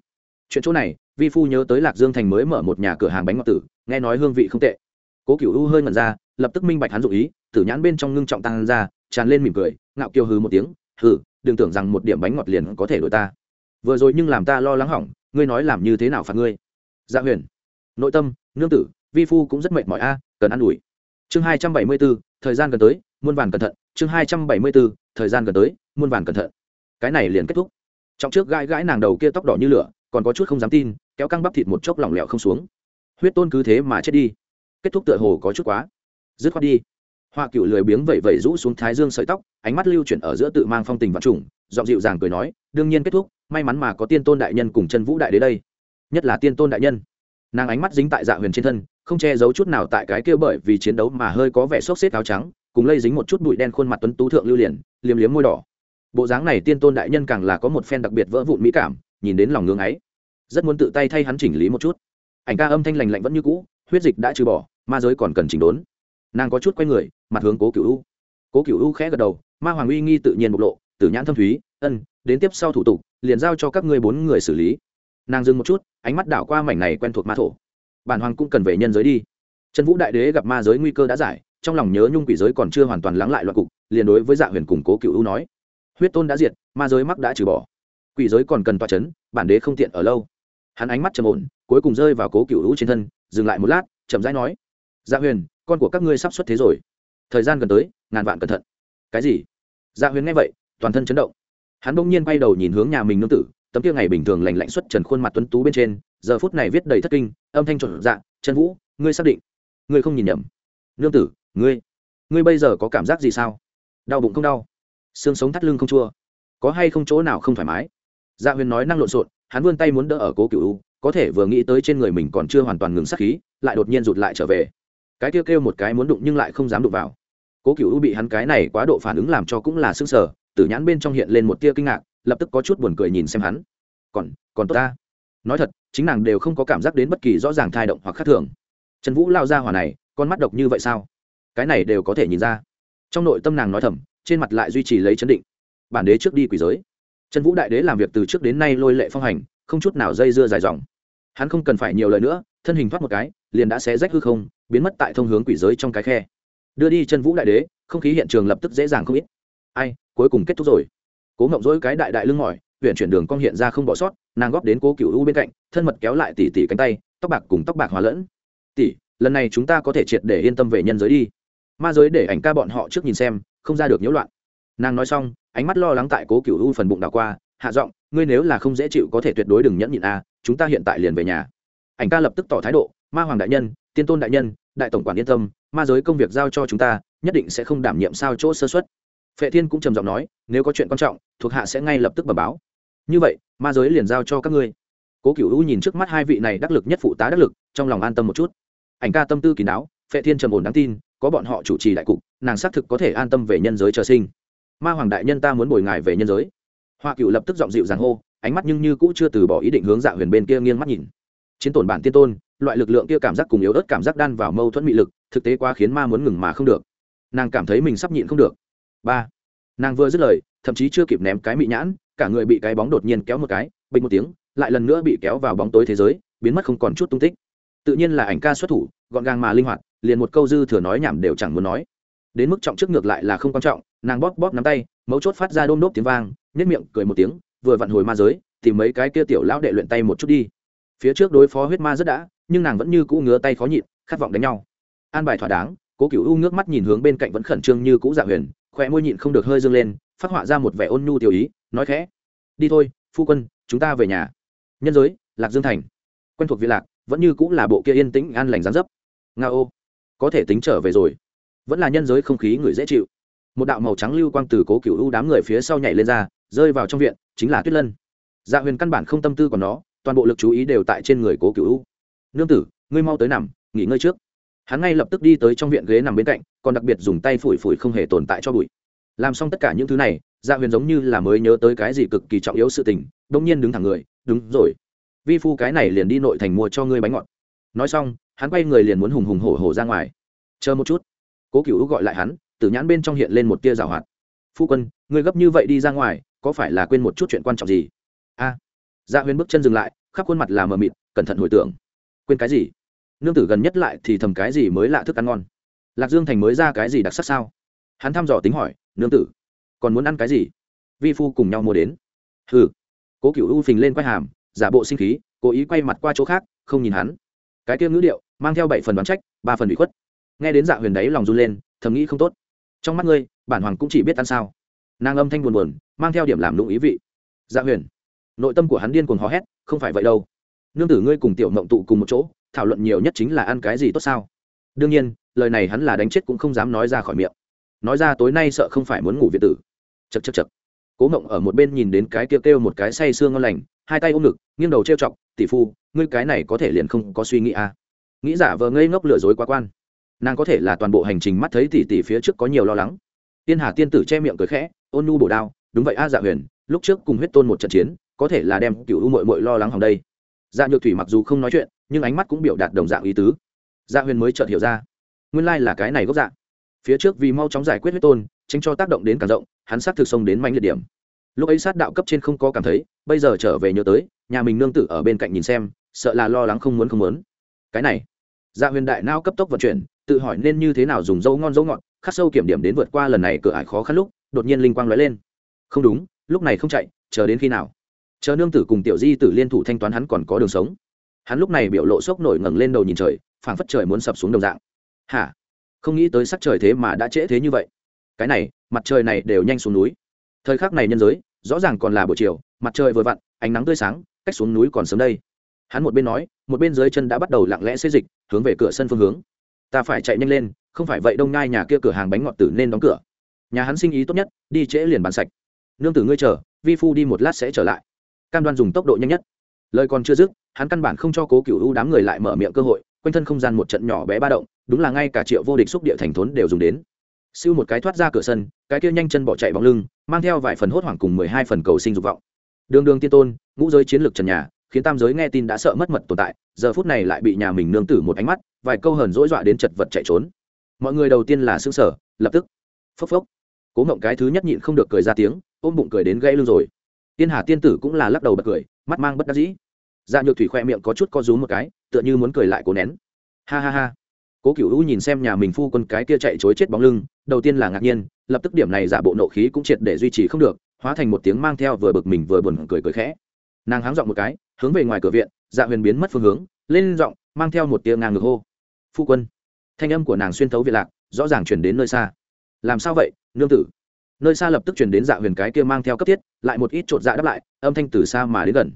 Chuyện chỗ này, vi phu nhớ tới lạc dương thành mới mở một nhà cửa hàng bánh ngọt tử, nghe nói hương vị không tệ. Cố cựu u hơi mẩn ra, lập tức minh bạch hắn dụ ý, tử nhãn bên trong ngưng trọng tăng ra, tràn lên mỉm cười, ngạo kiều hừ một tiếng, hừ, đừng tưởng rằng một điểm bánh ngọt liền có thể đổi ta. Vừa rồi nhưng làm ta lo lắng hỏng, ngươi nói làm như thế nào phạt ngươi? Dạ huyền, nội tâm, nương tử vi phu cũng rất mệt mỏi a à, cần ăn ủi. Chương hai trăm bảy mươi bốn, thời gian gần tới, muôn vàn cẩn thận. Chương hai trăm bảy mươi bốn, thời gian gần tới, muôn vàn cẩn thận. Cái này liền kết thúc. Trong trước gãi gãi nàng đầu kia tóc đỏ như lửa, còn có chút không dám tin, kéo căng bắp thịt một chốc lỏng lẻo không xuống. Huyết tôn cứ thế mà chết đi. Kết thúc tựa hồ có chút quá. Dứt khoát đi. Hoa cựu lười biếng vẩy vẩy rũ xuống thái dương sợi tóc, ánh mắt lưu chuyển ở giữa tự mang phong tình và trùng, giọng dịu dàng cười nói, đương nhiên kết thúc, may mắn mà có tiên tôn đại nhân cùng chân vũ đại đế đây. Nhất là tiên tôn đại nhân nàng ánh mắt dính tại dạ huyền trên thân, không che giấu chút nào tại cái kia bởi vì chiến đấu mà hơi có vẻ xốc xếp áo trắng, cùng lây dính một chút bụi đen khuôn mặt tuấn tú thượng lưu liền, liếm liếm môi đỏ. Bộ dáng này tiên tôn đại nhân càng là có một phen đặc biệt vỡ vụn mỹ cảm, nhìn đến lòng ngưng ấy. Rất muốn tự tay thay hắn chỉnh lý một chút. Ảnh ca âm thanh lành lạnh vẫn như cũ, huyết dịch đã trừ bỏ, ma giới còn cần chỉnh đốn. Nàng có chút quay người, mặt hướng cố cựu u. Cố cựu u khẽ gật đầu, ma hoàng uy nghi tự nhiên bộc lộ, tử nhãn thâm thúy, ân, đến tiếp sau thủ tục, liền giao cho các ngươi bốn người xử lý nàng dừng một chút, ánh mắt đảo qua mảnh này quen thuộc ma thổ. Bản hoàng cũng cần về nhân giới đi. Trần vũ đại đế gặp ma giới nguy cơ đã giải, trong lòng nhớ nhung quỷ giới còn chưa hoàn toàn lắng lại loạt cục, liền đối với dạ huyền củng cố cựu ưu nói, huyết tôn đã diệt, ma giới mắc đã trừ bỏ. Quỷ giới còn cần toa c h ấ n bản đế không tiện ở lâu. Hắn ánh mắt trầm ổn, cuối cùng rơi vào cố cựu ưu trên thân, dừng lại một lát, chậm rãi nói dạ huyền, con của các ngươi sắp xuất thế rồi. Thời gian gần tới, ngàn vạn cẩn thận. Cái gì? Dạ huyền nghe vậy, toàn thân chấn động. Hắn bỗng nhiên bay đầu nhìn hướng nhà mình nương tử tấm kia ngày bình thường lành lạnh xuất trần khuôn mặt tuấn tú bên trên, giờ phút này viết đầy thất kinh, âm thanh trộn dạ trần vũ, ngươi xác định, ngươi không nhìn nhầm. Nương tử, ngươi ngươi bây giờ có cảm giác gì sao? Đau bụng không đau, xương sống thắt lưng không chua, có hay không chỗ nào không thoải mái? Dạ huyền nói năng lộn xộn, hắn vươn tay muốn đỡ ở cố cựu có thể vừa nghĩ tới trên người mình còn chưa hoàn toàn ngừng sát khí, lại đột nhiên rụt lại trở về. Cái kêu kêu một cái muốn đụng nhưng lại không dám đụng vào. Cố cựu bị hắn cái này quá độ phản ứng làm cho cũng là s ư ơ n g sở tử nhãn bên trong hiện lên một tia kinh ngạc lập tức có chút buồn cười nhìn xem hắn. Còn còn tốt ta. Nói thật, chính nàng đều không có cảm giác đến bất kỳ rõ ràng thai động hoặc khác thường. Trần vũ lao ra hỏa này, con mắt độc như vậy sao? Cái này đều có thể nhìn ra. Trong nội tâm nàng nói thầm, trên mặt lại duy trì lấy chấn định. Bản đế trước đi quỷ giới. Trần vũ đại đế làm việc từ trước đến nay lôi lệ phong hành, không chút nào dây dưa dài dòng. Hắn không cần phải nhiều lời nữa, thân hình thoát một cái, liền đã xé rách hư không, biến mất tại thông hướng quỷ giới trong cái khe. Đưa đi chân vũ đại đế, không khí hiện trường lập tức dễ dàng không ít. Ai, cuối cùng kết thúc rồi cố ngộng dỗi cái đại đại lưng mỏi, huyện chuyển đường cong hiện ra không bỏ sót, nàng góp đến cố cựu u bên cạnh, thân mật kéo lại tỉ tỉ cánh tay, tóc bạc cùng tóc bạc hòa lẫn. Tỉ, lần này chúng ta có thể triệt để yên tâm về nhân giới đi. Ma giới để ảnh ca bọn họ trước nhìn xem, không ra được nhiễu loạn. Nàng nói xong, ánh mắt lo lắng tại cố cựu u phần bụng đảo qua, hạ giọng, ngươi nếu là không dễ chịu có thể tuyệt đối đừng nhẫn nhịn a chúng ta hiện tại liền về nhà. Ảnh ca lập tức tỏ thái độ, ma hoàng đại nhân, tiên tôn đại nhân, đại tổng quản yên tâm, ma giới công việc giao cho chúng ta, nhất định sẽ không đảm nhiệm sao chỗ sơ xuất phệ thiên cũng trầm giọng nói, nếu có chuyện quan trọng, thuộc hạ sẽ ngay lập tức bẩm báo. Như vậy, ma giới liền giao cho các ngươi. Cố cựu u nhìn trước mắt hai vị này đắc lực nhất phụ tá đắc lực, trong lòng an tâm một chút. Ảnh ca tâm tư kỳ đáo, phệ thiên trầm ổn đáng tin, có bọn họ chủ trì đại cục, nàng xác thực có thể an tâm về nhân giới chờ sinh. Ma hoàng đại nhân ta muốn bồi ngài về nhân giới. Hoa cựu lập tức giọng dịu dàng hô, ánh mắt nhưng như cũ chưa từ bỏ ý định hướng dạ huyền bên kia nghiêng mắt nhìn. Chiến tổn bản tiên tôn, loại lực lượng kia cảm giác cùng yếu ớt cảm giác đan vào mâu thuẫn mị lực, thực tế quá khiến ma muốn ngừng mà không được. Nàng cảm thấy mình sắp nhịn không được ba nàng vừa dứt lời thậm chí chưa kịp ném cái mị nhãn cả người bị cái bóng đột nhiên kéo một cái bình một tiếng lại lần nữa bị kéo vào bóng tối thế giới biến mất không còn chút tung tích tự nhiên là ảnh ca xuất thủ gọn gàng mà linh hoạt liền một câu dư thừa nói nhảm đều chẳng muốn nói đến mức trọng trước ngược lại là không quan trọng nàng bóp bóp nắm tay mấu chốt phát ra đôm đốp tiếng vang nhất miệng cười một tiếng vừa vặn hồi ma giới thì mấy cái kia tiểu lão đệ luyện tay một chút đi phía trước đối phó huyết ma rất đã nhưng nàng vẫn như cũ ngứa tay khó nhịn khát vọng đánh nhau an bài thỏa đáng cố cựu u ngước mắt nhìn hướng bên cạnh vẫn khẩn trương như cũ dạ huyền khỏe môi nhịn không được hơi dâng lên, phát họa ra một vẻ ôn nhu tiểu ý, nói khẽ, đi thôi, phu quân, chúng ta về nhà. Nhân giới, lạc dương thành. Quen thuộc vị lạc, vẫn như cũng là bộ kia yên tĩnh, an lành gián dấp. Nga ô, có thể tính trở về rồi. Vẫn là nhân giới không khí người dễ chịu. Một đạo màu trắng lưu quang từ cố cựu u đám người phía sau nhảy lên ra, rơi vào trong viện, chính là tuyết lân. Dạ huyền căn bản không tâm tư của nó, toàn bộ lực chú ý đều tại trên người cố cựu u. Nương tử, ngươi mau tới nằm, nghỉ ngơi trước hắn ngay lập tức đi tới trong viện ghế nằm bên cạnh còn đặc biệt dùng tay phủi phủi không hề tồn tại cho bụi. Làm xong tất cả những thứ này dạ huyền giống như là mới nhớ tới cái gì cực kỳ trọng yếu sự tình đông nhiên đứng thẳng người đúng rồi. Vi phu cái này liền đi nội thành mua cho ngươi bánh ngọt. Nói xong hắn quay người liền muốn hùng hùng hổ hổ ra ngoài. Chờ một chút. Cố cựu gọi lại hắn từ nhãn bên trong hiện lên một tia rào hoạt. Phu quân ngươi gấp như vậy đi ra ngoài có phải là quên một chút chuyện quan trọng gì? A. À, dạ huyền bước chân dừng lại khắp khuôn mặt là mờ mịt cẩn thận hồi tưởng. Quên cái gì? Nương tử gần nhất lại thì thầm cái gì mới lạ thức ăn ngon? Lạc dương thành mới ra cái gì đặc sắc sao? Hắn thăm dò tính hỏi, nương tử, còn muốn ăn cái gì? Vi phu cùng nhau mua đến. Hừ. Cố cựu u phình lên quay hàm, giả bộ sinh khí, cố ý quay mặt qua chỗ khác, không nhìn hắn. Cái kia ngữ điệu, mang theo bảy phần đoán trách, ba phần bị khuất. Nghe đến dạ huyền đấy lòng run lên, thầm nghĩ không tốt. Trong mắt ngươi, bản hoàng cũng chỉ biết ăn sao. Nàng âm thanh buồn buồn, mang theo điểm làm lụng ý vị. Dạ huyền, nội tâm của hắn điên cuồng hò hét, không phải vậy đâu. Nương tử ngươi cùng tiểu mộng tụ cùng một chỗ thảo luận nhiều nhất chính là ăn cái gì tốt sao? Đương nhiên lời này hắn là đánh chết cũng không dám nói ra khỏi miệng. Nói ra tối nay sợ không phải muốn ngủ việt tử. Chật chật chật cố mộng ở một bên nhìn đến cái kia kêu, kêu một cái say sương ngon lành hai tay ôm ngực nghiêng đầu trêu chọc tỷ phu ngươi cái này có thể liền không có suy nghĩ à. nghĩ giả vờ ngây ngốc lừa dối quá quan. Nàng có thể là toàn bộ hành trình mắt thấy tỷ tỷ phía trước có nhiều lo lắng. Tiên hà tiên tử che miệng cười khẽ ôn nhu bổ đao đúng vậy a dạ huyền lúc trước cùng huyết tôn một trận chiến có thể là đem cựu u mội mội lo lắng hòng đây dạ nhược thủy mặc dù không nói chuyện, nhưng ánh mắt cũng biểu đạt đồng dạng ý tứ. Dạ huyền mới chợt hiểu ra, nguyên lai là cái này gốc dạ. Phía trước vì mau chóng giải quyết huyết tôn, tránh cho tác động đến càng rộng, hắn sát thực sông đến mạnh liệt điểm. Lúc ấy sát đạo cấp trên không có cảm thấy, bây giờ trở về nhớ tới, nhà mình nương tử ở bên cạnh nhìn xem, sợ là lo lắng không muốn không muốn. Cái này dạ huyền đại nao cấp tốc vận chuyển, tự hỏi nên như thế nào dùng dấu ngon dấu ngọt, khắc sâu kiểm điểm đến vượt qua lần này cửa ải khó khăn lúc, đột nhiên linh quang lóe lên. Không đúng, lúc này không chạy, chờ đến khi nào? Chờ nương tử cùng tiểu di tử liên thủ thanh toán hắn còn có đường sống. Hắn lúc này biểu lộ sốc nổi ngẩng lên đầu nhìn trời, phảng phất trời muốn sập xuống đồng dạng. Hả? Không nghĩ tới sắc trời thế mà đã trễ thế như vậy. Cái này, mặt trời này đều nhanh xuống núi. Thời khắc này nhân giới, rõ ràng còn là buổi chiều, mặt trời vừa vặn, ánh nắng tươi sáng, cách xuống núi còn sớm đây. Hắn một bên nói, một bên dưới chân đã bắt đầu lặng lẽ xê dịch, hướng về cửa sân phương hướng. Ta phải chạy nhanh lên, không phải vậy đông ngai nhà kia cửa hàng bánh ngọt tử nên đóng cửa. Nhà hắn sinh ý tốt nhất, đi trễ liền bàn sạch. Nương tử ngươi chờ, vi phu đi một lát sẽ trở lại cam đoan dùng tốc độ nhanh nhất. Lời còn chưa dứt, hắn căn bản không cho cố cựu ưu đám người lại mở miệng cơ hội, quanh thân không gian một trận nhỏ bé ba động, đúng là ngay cả triệu vô địch xúc địa thành thốn đều dùng đến. Siêu một cái thoát ra cửa sân, cái kia nhanh chân bỏ chạy bóng lưng, mang theo vài phần hốt hoảng cùng mười hai phần cầu sinh dục vọng. Đường đường tiên tôn, ngũ giới chiến lược trần nhà, khiến tam giới nghe tin đã sợ mất mật tồn tại, giờ phút này lại bị nhà mình nương tử một ánh mắt, vài câu hờn dỗi dọa đến chật vật chạy trốn. Mọi người đầu tiên là xương sở lập tức, phốc phốc. Cố ngộng cái thứ nhất nhịn không được cười ra tiếng, ôm bụng cười đến gãy lưng rồi tiên hà tiên tử cũng là lắc đầu bật cười, mắt mang bất đắc dĩ. Dạ nhược thủy khoe miệng có chút co rúm một cái, tựa như muốn cười lại cố nén. Ha ha ha. Cố cựu u nhìn xem nhà mình phu quân cái kia chạy chối chết bóng lưng, đầu tiên là ngạc nhiên, lập tức điểm này giả bộ nộ khí cũng triệt để duy trì không được, hóa thành một tiếng mang theo vừa bực mình vừa buồn cười cười khẽ. Nàng háng giọng một cái, hướng về ngoài cửa viện dạ huyền biến mất phương hướng, lên giọng, mang theo một tiếng ngang ngược hô. Phu quân. Thanh âm của nàng xuyên thấu viện lạc, rõ ràng chuyển đến nơi xa. Làm sao vậy, nương tử? Nơi xa lập tức chuyển đến dạ huyền cái kia mang theo cấp thiết, lại một ít chột dạ đáp lại, âm thanh từ xa mà đến gần.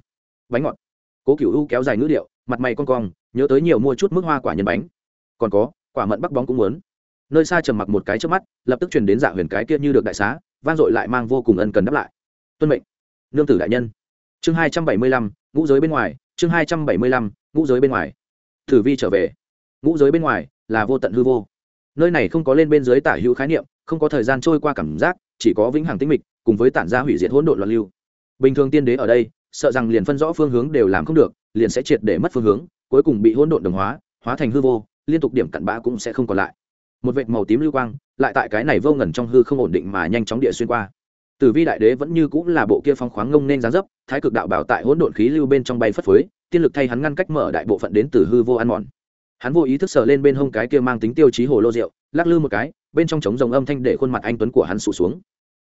Bánh ngọt. Cố cựu u kéo dài ngữ điệu, mặt mày con cong, nhớ tới nhiều mua chút mức hoa quả nhân bánh. Còn có, quả mận bắc bóng cũng muốn. Nơi xa trầm mặc một cái trước mắt, lập tức truyền đến dạ huyền cái kia như được đại xá van dội lại mang vô cùng ân cần đáp lại. Tuân mệnh. Nương tử đại nhân. Chương hai trăm bảy mươi lăm, ngũ giới bên ngoài, chương hai trăm bảy mươi lăm, ngũ giới bên ngoài. Thử vi trở về. Ngũ giới bên ngoài là vô tận hư vô. Nơi này không có lên bên dưới tả hữu khái niệm, không có thời gian trôi qua cảm giác chỉ có vĩnh hằng tĩnh mịch, cùng với tản ra hủy diệt hỗn độn loạn lưu. Bình thường tiên đế ở đây, sợ rằng liền phân rõ phương hướng đều làm không được, liền sẽ triệt để mất phương hướng, cuối cùng bị hỗn độn đồng hóa hóa thành hư vô, liên tục điểm cặn bã cũng sẽ không còn lại. Một vệt màu tím lưu quang, lại tại cái này vô ngần trong hư không ổn định mà nhanh chóng địa xuyên qua. Tử vi đại đế vẫn như cũng là bộ kia phong khoáng ngông nên giá dấp, thái cực đạo bảo tại hỗn độn khí lưu bên trong bay phất phới, tiên lực thay hắn ngăn cách mở đại bộ phận đến từ hư vô ăn mòn. Hắn vô ý thức sờ lên bên hông cái kia mang tính tiêu chí hồ lô rượu, lắc lư một cái bên trong trống rồng âm thanh để khuôn mặt anh tuấn của hắn sụt xuống.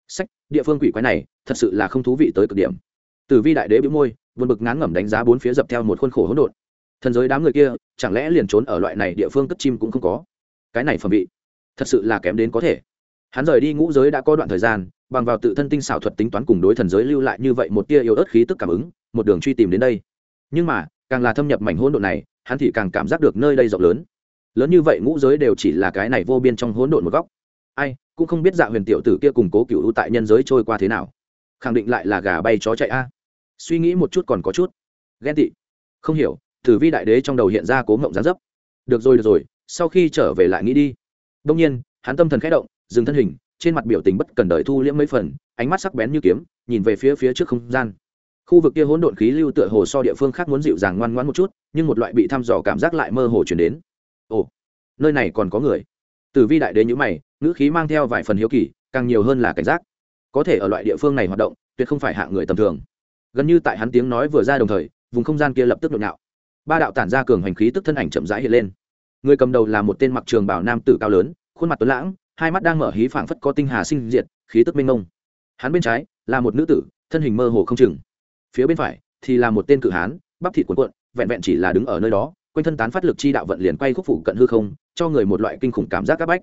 Sách, địa phương quỷ quái này, thật sự là không thú vị tới cực điểm. Tử vi đại đế bĩu môi vượt bực ngán ngẩm đánh giá bốn phía dập theo một khuôn khổ hỗn độn. Thần giới đám người kia, chẳng lẽ liền trốn ở loại này địa phương cất chim cũng không có? Cái này phẩm vị, thật sự là kém đến có thể. Hắn rời đi ngũ giới đã có đoạn thời gian, bằng vào tự thân tinh xảo thuật tính toán cùng đối thần giới lưu lại như vậy một tia yếu ớt khí tức cảm ứng, một đường truy tìm đến đây. Nhưng mà, càng là thâm nhập mảnh hỗn độn này, hắn thì càng cảm giác được nơi đây rộng lớn lớn như vậy ngũ giới đều chỉ là cái này vô biên trong hỗn độn một góc. Ai, cũng không biết dạ huyền tiểu tử kia cùng cố cựu ưu tại nhân giới trôi qua thế nào. Khẳng định lại là gà bay chó chạy a. Suy nghĩ một chút còn có chút. Ghen tị. Không hiểu thử vi đại đế trong đầu hiện ra cố ngộng gián dấp. Được rồi được rồi, sau khi trở về lại nghĩ đi. Đông nhiên, hắn tâm thần khẽ động, dừng thân hình, trên mặt biểu tình bất cần đợi thu liễm mấy phần, ánh mắt sắc bén như kiếm, nhìn về phía phía trước không gian. Khu vực kia hỗn độn khí lưu tựa hồ so địa phương khác muốn dịu dàng ngoan ngoãn một chút, nhưng một loại bị thăm dò cảm giác lại mơ hồ chuyển đến ồ, nơi này còn có người. Tử vi đại đế nhữ mày, ngữ khí mang theo vài phần hiếu kỳ, càng nhiều hơn là cảnh giác. Có thể ở loại địa phương này hoạt động, tuyệt không phải hạng người tầm thường. Gần như tại hắn tiếng nói vừa ra đồng thời, vùng không gian kia lập tức nhộn nhạo. Ba đạo tản ra cường hành khí tức thân ảnh chậm rãi hiện lên. Người cầm đầu là một tên mặc trường bảo nam tử cao lớn, khuôn mặt tuấn lãng, hai mắt đang mở hí phảng phất có tinh hà sinh diệt, khí tức minh ngông hắn bên trái là một nữ tử, thân hình mơ hồ không chừng. Phía bên phải thì là một tên cự hán, bắp thịt cuộn cuộn, vẹn vẹn chỉ là đứng ở nơi đó quanh thân tán phát lực chi đạo vận liền quay khúc phủ cận hư không, cho người một loại kinh khủng cảm giác áp bách.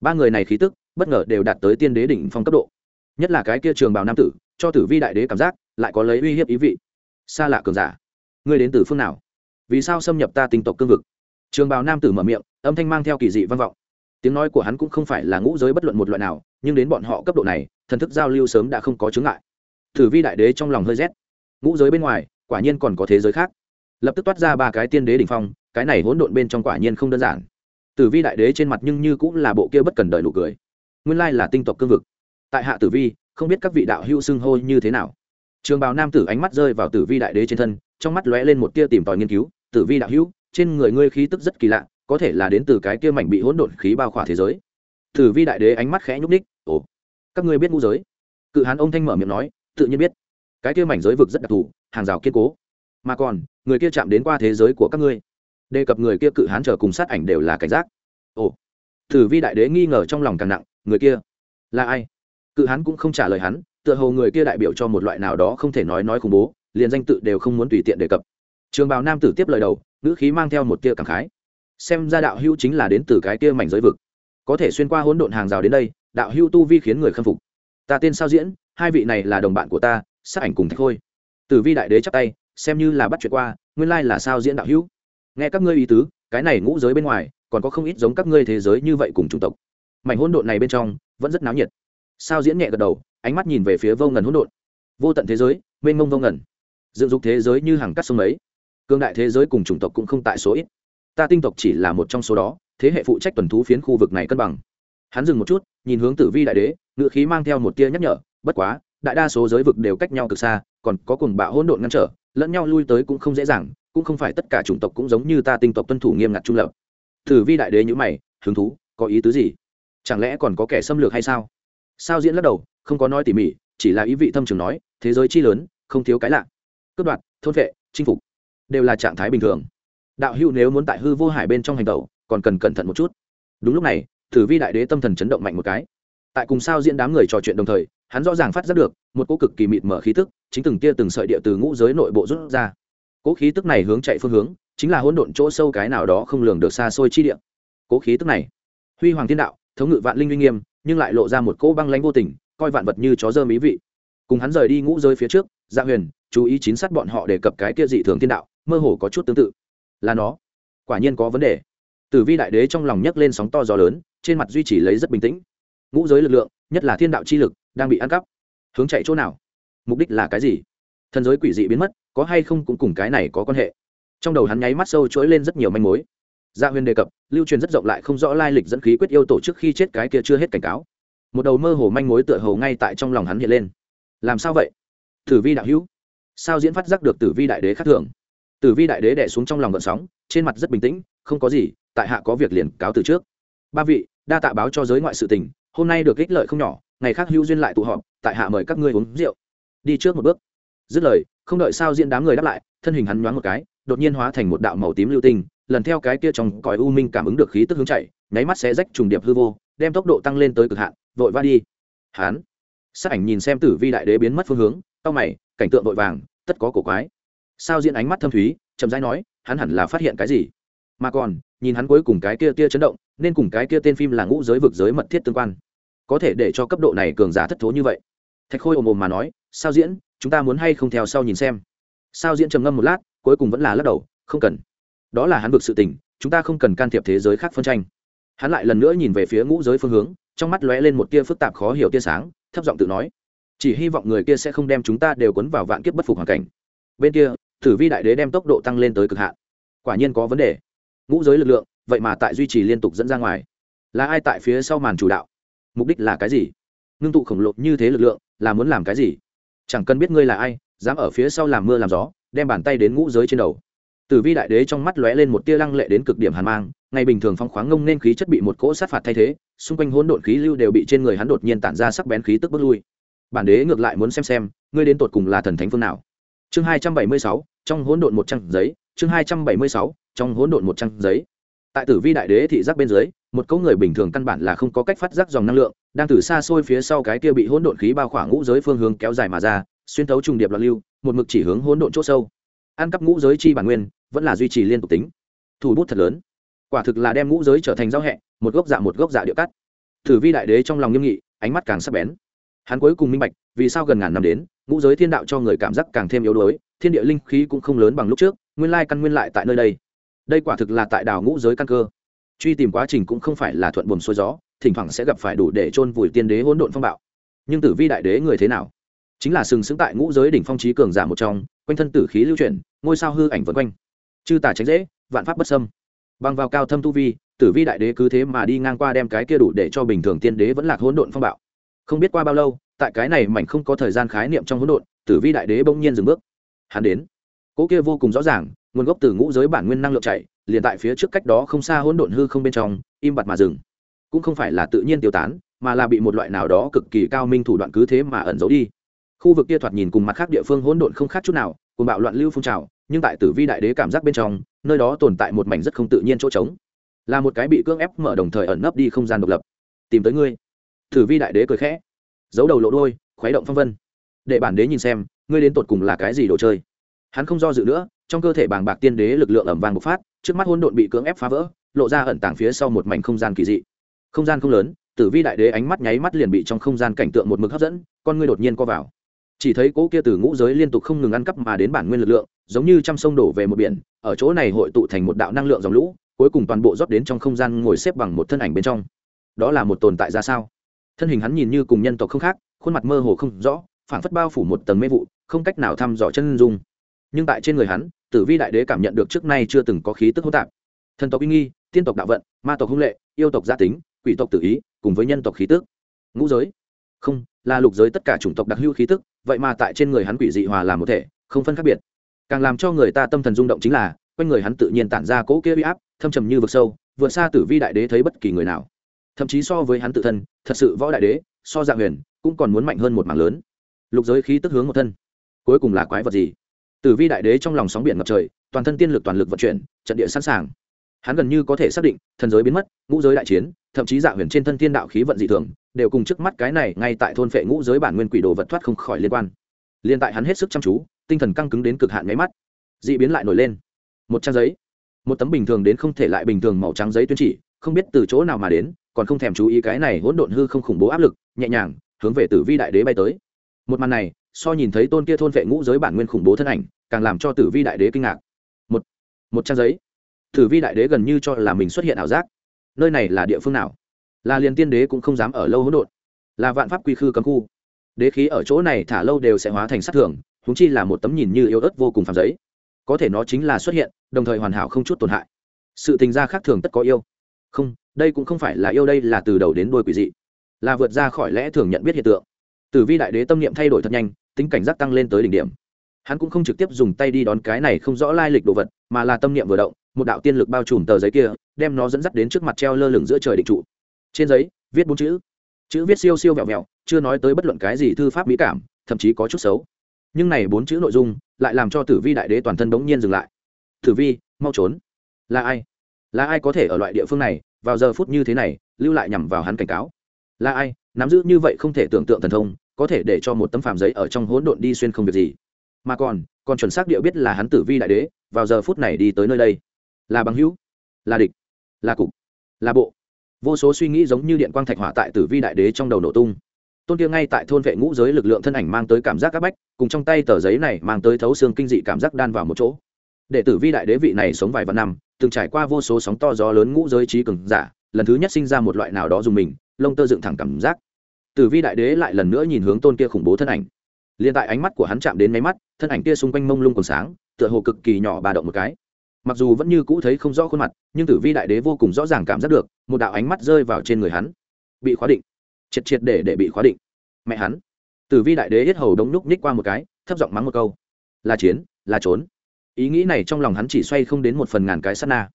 Ba người này khí tức, bất ngờ đều đạt tới tiên đế đỉnh phong cấp độ. Nhất là cái kia trường bào nam tử, cho tử vi đại đế cảm giác, lại có lấy uy hiếp ý vị. Xa lạ cường giả, ngươi đến từ phương nào? Vì sao xâm nhập ta tinh tộc cương vực? Trường bào nam tử mở miệng, âm thanh mang theo kỳ dị văn vọng. Tiếng nói của hắn cũng không phải là ngũ giới bất luận một loại nào, nhưng đến bọn họ cấp độ này, thần thức giao lưu sớm đã không có chướng ngại. Tử vi đại đế trong lòng hơi rét. Ngũ giới bên ngoài, quả nhiên còn có thế giới khác lập tức toát ra ba cái tiên đế đ ỉ n h phong, cái này hỗn độn bên trong quả nhiên không đơn giản. Tử vi đại đế trên mặt nhưng như cũng là bộ kia bất cần đợi nụ cười. Nguyên lai là tinh tộc cương vực. Tại hạ tử vi, không biết các vị đạo hữu xưng hô như thế nào. Trường bào nam tử ánh mắt rơi vào tử vi đại đế trên thân, trong mắt lóe lên một tia tìm tòi nghiên cứu. Tử vi đạo hữu, trên người ngươi khí tức rất kỳ lạ, có thể là đến từ cái kia mảnh bị hỗn độn khí bao khỏa thế giới. Tử vi đại đế ánh mắt khẽ nhúc ních ồ, các ngươi biết ngũ giới? Cự hán ông thanh mở miệng nói, tự nhiên biết. Cái kia mảnh giới vực rất đặc thù, hàng rào kiên cố mà còn, người kia chạm đến qua thế giới của các ngươi. Đề cập người kia cự hán chờ cùng sát ảnh đều là cảnh giác. Ồ thử vi đại đế nghi ngờ trong lòng càng nặng, người kia là ai? Cự hán cũng không trả lời hắn, tựa hồ người kia đại biểu cho một loại nào đó không thể nói nói khủng bố, liền danh tự đều không muốn tùy tiện đề cập. Trường bào nam tử tiếp lời đầu, ngữ khí mang theo một tia cảm khái. Xem ra đạo hưu chính là đến từ cái kia mảnh giới vực. Có thể xuyên qua hỗn độn hàng rào đến đây, đạo hưu tu vi khiến người khâm phục. Ta tên sao diễn, hai vị này là đồng bạn của ta, sát ảnh cùng thạch khôi. Tử vi đại đế chắp tay xem như là bắt chuyện qua, nguyên lai là sao diễn đạo hữu. Nghe các ngươi ý tứ, cái này ngũ giới bên ngoài, còn có không ít giống các ngươi thế giới như vậy cùng chủng tộc. Mảnh hỗn độn này bên trong, vẫn rất náo nhiệt. Sao diễn nhẹ gật đầu, ánh mắt nhìn về phía vô ngần hỗn độn. Vô tận thế giới, mênh mông vô ngần. Dựng dục thế giới như hàng cắt sông ấy. Cương đại thế giới cùng chủng tộc cũng không tại số ít. Ta tinh tộc chỉ là một trong số đó, thế hệ phụ trách tuần thú phiến khu vực này cân bằng. Hắn dừng một chút, nhìn hướng tử vi đại đế ngự khí mang theo một tia nhắc nhở, bất quá, đại đa số giới vực đều cách nhau cực xa, còn có cùng bạo hỗn độn ngăn trở lẫn nhau lui tới cũng không dễ dàng, cũng không phải tất cả chủng tộc cũng giống như ta tinh tộc tuân thủ nghiêm ngặt trung lập. Thử vi đại đế nhữ mày, hứng thú, có ý tứ gì? Chẳng lẽ còn có kẻ xâm lược hay sao? Sao diễn lắc đầu, không có nói tỉ mỉ, chỉ là ý vị thâm trường nói, thế giới chi lớn, không thiếu cái lạ. Cướp đoạt, thôn vệ, chinh phục, đều là trạng thái bình thường. Đạo hữu nếu muốn tại hư vô hải bên trong hành tẩu, còn cần cẩn thận một chút. Đúng lúc này, thử vi đại đế tâm thần chấn động mạnh một cái tại cùng sao diễn đám người trò chuyện đồng thời, hắn rõ ràng phát giác được, một cỗ cực kỳ mịt mở khí tức chính từng tia từng sợi địa từ ngũ giới nội bộ rút ra. Cỗ khí tức này hướng chạy phương hướng, chính là hỗn độn chỗ sâu cái nào đó không lường được xa xôi chi địa. Cỗ khí tức này, huy hoàng thiên đạo, thống ngự vạn linh uy nghiêm, nhưng lại lộ ra một cỗ băng lãnh vô tình, coi vạn vật như chó dơ mỹ vị. Cùng hắn rời đi ngũ giới phía trước dạ huyền, chú ý chín sát bọn họ đề cập cái kia dị thường thiên đạo, mơ hồ có chút tương tự. Là nó. Quả nhiên có vấn đề. Tử vi đại đế trong lòng nhấc lên sóng to gió lớn, trên mặt duy trì lấy rất bình tĩnh ngũ giới lực lượng, nhất là thiên đạo chi lực, đang bị ăn cắp. Hướng chạy chỗ nào? Mục đích là cái gì? Thần giới quỷ dị biến mất, có hay không cũng cùng cái này có quan hệ. Trong đầu hắn nháy mắt sâu chuỗi lên rất nhiều manh mối. Gia huyền đề cập, lưu truyền rất rộng lại không rõ lai lịch dẫn khí quyết yêu tổ trước khi chết cái kia chưa hết cảnh cáo. Một đầu mơ hồ manh mối tựa hồ ngay tại trong lòng hắn hiện lên. Làm sao vậy? Tử vi đạo hữu. Sao diễn phát giác được tử vi đại đế khác thường? Tử vi đại đế đẻ xuống trong lòng gợn sóng, trên mặt rất bình tĩnh, không có gì, tại hạ có việc liền cáo từ trước. Ba vị, đa tạ báo cho giới ngoại sự tình hôm nay được ích lợi không nhỏ ngày khác hữu duyên lại tụ họp tại hạ mời các ngươi uống rượu. Đi trước một bước. Dứt lời không đợi sao diễn đám người đáp lại thân hình hắn nhoáng một cái đột nhiên hóa thành một đạo màu tím lưu tinh lần theo cái kia trong cõi u minh cảm ứng được khí tức hướng chạy nháy mắt sẽ rách trùng điệp hư vô đem tốc độ tăng lên tới cực hạn vội va đi. Hán, sát ảnh nhìn xem tử vi đại đế biến mất phương hướng tao mày cảnh tượng vội vàng tất có cổ quái. Sao diễn ánh mắt thâm thúy chậm rãi nói hắn hẳn là phát hiện cái gì? Mà còn nhìn hắn cuối cùng cái kia tia chấn động nên cùng cái kia tên phim là ngũ giới vực giới mật thiết tương quan có thể để cho cấp độ này cường giả thất thố như vậy. Thạch khôi ồm ồm mà nói, sao diễn, chúng ta muốn hay không theo sau nhìn xem? Sao diễn trầm ngâm một lát, cuối cùng vẫn là lắc đầu, không cần. Đó là hắn vực sự tình, chúng ta không cần can thiệp thế giới khác phân tranh. Hắn lại lần nữa nhìn về phía ngũ giới phương hướng, trong mắt lóe lên một tia phức tạp khó hiểu tia sáng, thấp giọng tự nói, chỉ hy vọng người kia sẽ không đem chúng ta đều cuốn vào vạn kiếp bất phục hoàn cảnh. Bên kia, tử vi đại đế đem tốc độ tăng lên tới cực hạn. Quả nhiên có vấn đề. Ngũ giới lực lượng, vậy mà tại duy trì liên tục dẫn ra ngoài. Là ai tại phía sau màn chủ đạo? Mục đích là cái gì? Ngưng tụ khổng lồ như thế lực lượng, là muốn làm cái gì? Chẳng cần biết ngươi là ai, dám ở phía sau làm mưa làm gió, đem bàn tay đến ngũ giới trên đầu. Tử vi đại đế trong mắt lóe lên một tia lăng lệ đến cực điểm hàn mang, ngày bình thường phong khoáng ngông nên khí chất bị một cỗ sát phạt thay thế, xung quanh hỗn độn khí lưu đều bị trên người hắn đột nhiên tản ra sắc bén khí tức bước lui. Bản đế ngược lại muốn xem xem, ngươi đến tột cùng là thần thánh phương nào? Chương hai trăm bảy mươi sáu, trong hỗn độn một trang giấy, chương hai trăm bảy mươi sáu, trong hỗn độn một trang giấy tại tử vi đại đế thị giác bên dưới, một cỗ người bình thường căn bản là không có cách phát giác dòng năng lượng, đang từ xa xôi phía sau cái kia bị hỗn độn khí bao khỏa ngũ giới phương hướng kéo dài mà ra, xuyên thấu trùng điệp loạn lưu, một mực chỉ hướng hỗn độn chỗ sâu. Ăn cắp ngũ giới chi bản nguyên, vẫn là duy trì liên tục tính. Thủ bút thật lớn. Quả thực là đem ngũ giới trở thành giao hẹ, một gốc dạ một gốc dạ địa cắt. Tử vi đại đế trong lòng nghiêm nghị, ánh mắt càng sắc bén. Hắn cuối cùng minh bạch, vì sao gần ngàn năm đến, ngũ giới thiên đạo cho người cảm giác càng thêm yếu đuối, thiên địa linh khí cũng không lớn bằng lúc trước, nguyên lai căn nguyên lại tại nơi đây đây quả thực là tại đào ngũ giới căn cơ. Truy tìm quá trình cũng không phải là thuận buồm xuôi gió, thỉnh thoảng sẽ gặp phải đủ để chôn vùi tiên đế hỗn độn phong bạo. Nhưng tử vi đại đế người thế nào? Chính là sừng sững tại ngũ giới đỉnh phong trí cường giả một trong, quanh thân tử khí lưu chuyển, ngôi sao hư ảnh vân quanh. Chư tả tránh dễ, vạn pháp bất sâm bằng vào cao thâm tu vi, tử vi đại đế cứ thế mà đi ngang qua đem cái kia đủ để cho bình thường tiên đế vẫn lạc hỗn độn phong bạo. Không biết qua bao lâu, tại cái này mảnh không có thời gian khái niệm trong hỗn độn, tử vi đại đế bỗng nhiên dừng bước. Hắn đến. Cỗ kia vô cùng rõ ràng nguồn gốc từ ngũ giới bản nguyên năng lượng chạy liền tại phía trước cách đó không xa hỗn độn hư không bên trong, im bặt mà dừng. Cũng không phải là tự nhiên tiêu tán, mà là bị một loại nào đó cực kỳ cao minh thủ đoạn cứ thế mà ẩn giấu đi. Khu vực kia thoạt nhìn cùng mặt khác địa phương hỗn độn không khác chút nào, cùng bạo loạn lưu phun trào, nhưng tại tử vi đại đế cảm giác bên trong, nơi đó tồn tại một mảnh rất không tự nhiên chỗ trống. Là một cái bị cưỡng ép mở đồng thời ẩn nấp đi không gian độc lập. Tìm tới ngươi. Tử vi đại đế cười khẽ, giấu đầu lộ đôi khuấy động phong vân. Để bản đế nhìn xem, ngươi đến tột cùng là cái gì đồ chơi? Hắn không do dự nữa trong cơ thể bàng bạc tiên đế lực lượng ẩm vàng bộc phát, trước mắt hỗn độn bị cưỡng ép phá vỡ, lộ ra ẩn tàng phía sau một mảnh không gian kỳ dị. Không gian không lớn, tử vi đại đế ánh mắt nháy mắt liền bị trong không gian cảnh tượng một mực hấp dẫn, con ngươi đột nhiên co vào. Chỉ thấy cỗ kia từ ngũ giới liên tục không ngừng ăn cắp mà đến bản nguyên lực lượng, giống như trăm sông đổ về một biển, ở chỗ này hội tụ thành một đạo năng lượng dòng lũ, cuối cùng toàn bộ rót đến trong không gian ngồi xếp bằng một thân ảnh bên trong. Đó là một tồn tại ra sao? Thân hình hắn nhìn như cùng nhân tộc không khác, khuôn mặt mơ hồ không rõ, phảng phất bao phủ một tầng mê vụ, không cách nào thăm dò chân dung nhưng tại trên người hắn, tử vi đại đế cảm nhận được trước nay chưa từng có khí tức hỗn tạp. Thần tộc uy nghi, tiên tộc đạo vận, ma tộc hung lệ, yêu tộc gia tính, quỷ tộc tự ý, cùng với nhân tộc khí tức. Ngũ giới. Không, là lục giới tất cả chủng tộc đặc hữu khí tức, vậy mà tại trên người hắn quỷ dị hòa làm một thể, không phân khác biệt. Càng làm cho người ta tâm thần rung động chính là, quanh người hắn tự nhiên tản ra cỗ kia uy áp, thâm trầm như vực sâu, vượt xa tử vi đại đế thấy bất kỳ người nào. Thậm chí so với hắn tự thân, thật sự võ đại đế, so dạng huyền, cũng còn muốn mạnh hơn một mảng lớn. Lục giới khí tức hướng một thân. Cuối cùng là quái vật gì? Tử vi đại đế trong lòng sóng biển ngập trời, toàn thân tiên lực toàn lực vận chuyển, trận địa sẵn sàng. Hắn gần như có thể xác định, thần giới biến mất, ngũ giới đại chiến, thậm chí dạ huyền trên thân thiên đạo khí vận dị thường, đều cùng trước mắt cái này ngay tại thôn phệ ngũ giới bản nguyên quỷ đồ vật thoát không khỏi liên quan. Liên tại hắn hết sức chăm chú, tinh thần căng cứng đến cực hạn nháy mắt. Dị biến lại nổi lên. Một trang giấy. Một tấm bình thường đến không thể lại bình thường màu trắng giấy tuyên chỉ, không biết từ chỗ nào mà đến, còn không thèm chú ý cái này hỗn độn hư không khủng bố áp lực, nhẹ nhàng hướng về tử vi đại đế bay tới. Một màn này so nhìn thấy tôn kia thôn vệ ngũ giới bản nguyên khủng bố thân ảnh càng làm cho tử vi đại đế kinh ngạc. Một một trang giấy. Tử vi đại đế gần như cho là mình xuất hiện ảo giác. Nơi này là địa phương nào? Là liền tiên đế cũng không dám ở lâu hỗn độn. Là vạn pháp quy khư cấm khu. Đế khí ở chỗ này thả lâu đều sẽ hóa thành sát thưởng, húng chi là một tấm nhìn như yếu ớt vô cùng phàm giấy. Có thể nó chính là xuất hiện đồng thời hoàn hảo không chút tổn hại. Sự tình gia khác thường tất có yêu. Không đây cũng không phải là yêu đây là từ đầu đến đôi quỷ dị. Là vượt ra khỏi lẽ thường nhận biết hiện tượng. Tử vi đại đế tâm niệm thay đổi thật nhanh tính cảnh giác tăng lên tới đỉnh điểm. Hắn cũng không trực tiếp dùng tay đi đón cái này không rõ lai lịch đồ vật, mà là tâm niệm vừa động, một đạo tiên lực bao trùm tờ giấy kia, đem nó dẫn dắt đến trước mặt treo lơ lửng giữa trời định trụ. Trên giấy, viết bốn chữ. Chữ viết siêu siêu vẹo vẹo, chưa nói tới bất luận cái gì thư pháp mỹ cảm, thậm chí có chút xấu. Nhưng này bốn chữ nội dung, lại làm cho tử vi đại đế toàn thân bỗng nhiên dừng lại. Tử vi, mau trốn. Là ai? Là ai có thể ở loại địa phương này, vào giờ phút như thế này, lưu lại nhằm vào hắn cảnh cáo? Là ai? Nắm giữ như vậy không thể tưởng tượng thần thông có thể để cho một tấm phàm giấy ở trong hỗn độn đi xuyên không việc gì. Mà còn còn chuẩn xác địa biết là hắn tử vi đại đế, vào giờ phút này đi tới nơi đây. Là bằng hữu, là địch, là cục, là bộ. Vô số suy nghĩ giống như điện quang thạch hỏa tại tử vi đại đế trong đầu nổ tung. Tôn kia ngay tại thôn vệ ngũ giới lực lượng thân ảnh mang tới cảm giác áp bách, cùng trong tay tờ giấy này mang tới thấu xương kinh dị cảm giác đan vào một chỗ. Để tử vi đại đế vị này sống vài vạn năm, từng trải qua vô số sóng to gió lớn ngũ giới trí cường giả, lần thứ nhất sinh ra một loại nào đó dùng mình, lông tơ dựng thẳng cảm giác tử vi đại đế lại lần nữa nhìn hướng tôn kia khủng bố thân ảnh. Liền tại ánh mắt của hắn chạm đến máy mắt, thân ảnh kia xung quanh mông lung còn sáng, tựa hồ cực kỳ nhỏ bà động một cái. Mặc dù vẫn như cũ thấy không rõ khuôn mặt, nhưng tử vi đại đế vô cùng rõ ràng cảm giác được, một đạo ánh mắt rơi vào trên người hắn. Bị khóa định. Triệt triệt để để bị khóa định. Mẹ hắn. Tử vi đại đế hết hầu đống lúc nhích qua một cái, thấp giọng mắng một câu. Là chiến, là trốn. Ý nghĩ này trong lòng hắn chỉ xoay không đến một phần ngàn cái sát na.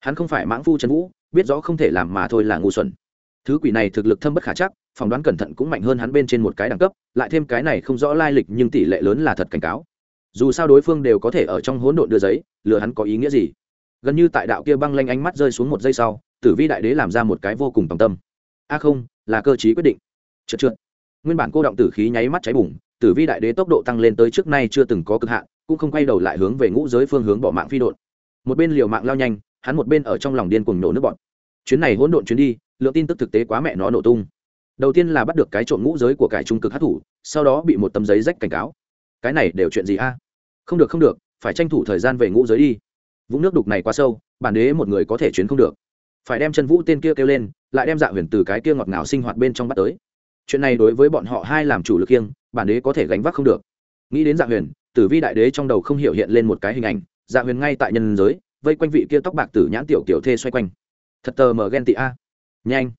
Hắn không phải mãng phu trần vũ, biết rõ không thể làm mà thôi là ngu xuẩn thứ quỷ này thực lực thâm bất khả chắc, phỏng đoán cẩn thận cũng mạnh hơn hắn bên trên một cái đẳng cấp, lại thêm cái này không rõ lai lịch nhưng tỷ lệ lớn là thật cảnh cáo. Dù sao đối phương đều có thể ở trong hỗn độn đưa giấy, lừa hắn có ý nghĩa gì? Gần như tại đạo kia băng lanh ánh mắt rơi xuống một giây sau, tử vi đại đế làm ra một cái vô cùng tòng tâm. A không, là cơ chí quyết định. Trượt trượt nguyên bản cô động tử khí nháy mắt cháy bùng, tử vi đại đế tốc độ tăng lên tới trước nay chưa từng có cực hạn, cũng không quay đầu lại hướng về ngũ giới phương hướng bỏ mạng phi đột một bên liều mạng lao nhanh, hắn một bên ở trong lòng điên cuồng nổ nước bọn chuyến này hỗn độn chuyến đi lượng tin tức thực tế quá mẹ nó nổ tung. Đầu tiên là bắt được cái trộm ngũ giới của cải trung cực hát thủ, sau đó bị một tấm giấy rách cảnh cáo. Cái này đều chuyện gì a? Không được không được, phải tranh thủ thời gian về ngũ giới đi. Vũng nước đục này quá sâu, bản đế một người có thể chuyến không được. Phải đem chân vũ tên kia kêu lên, lại đem dạ huyền từ cái kia ngọt ngào sinh hoạt bên trong bắt tới. Chuyện này đối với bọn họ hai làm chủ lực kiêng, bản đế có thể gánh vác không được. Nghĩ đến dạ huyền, tử vi đại đế trong đầu không hiểu hiện lên một cái hình ảnh dạ huyền ngay tại nhân giới, vây quanh vị kia tóc bạc tử nhãn tiểu kiểu thê xoay quanh. Thật tờ mờ ghen tị a nhanh.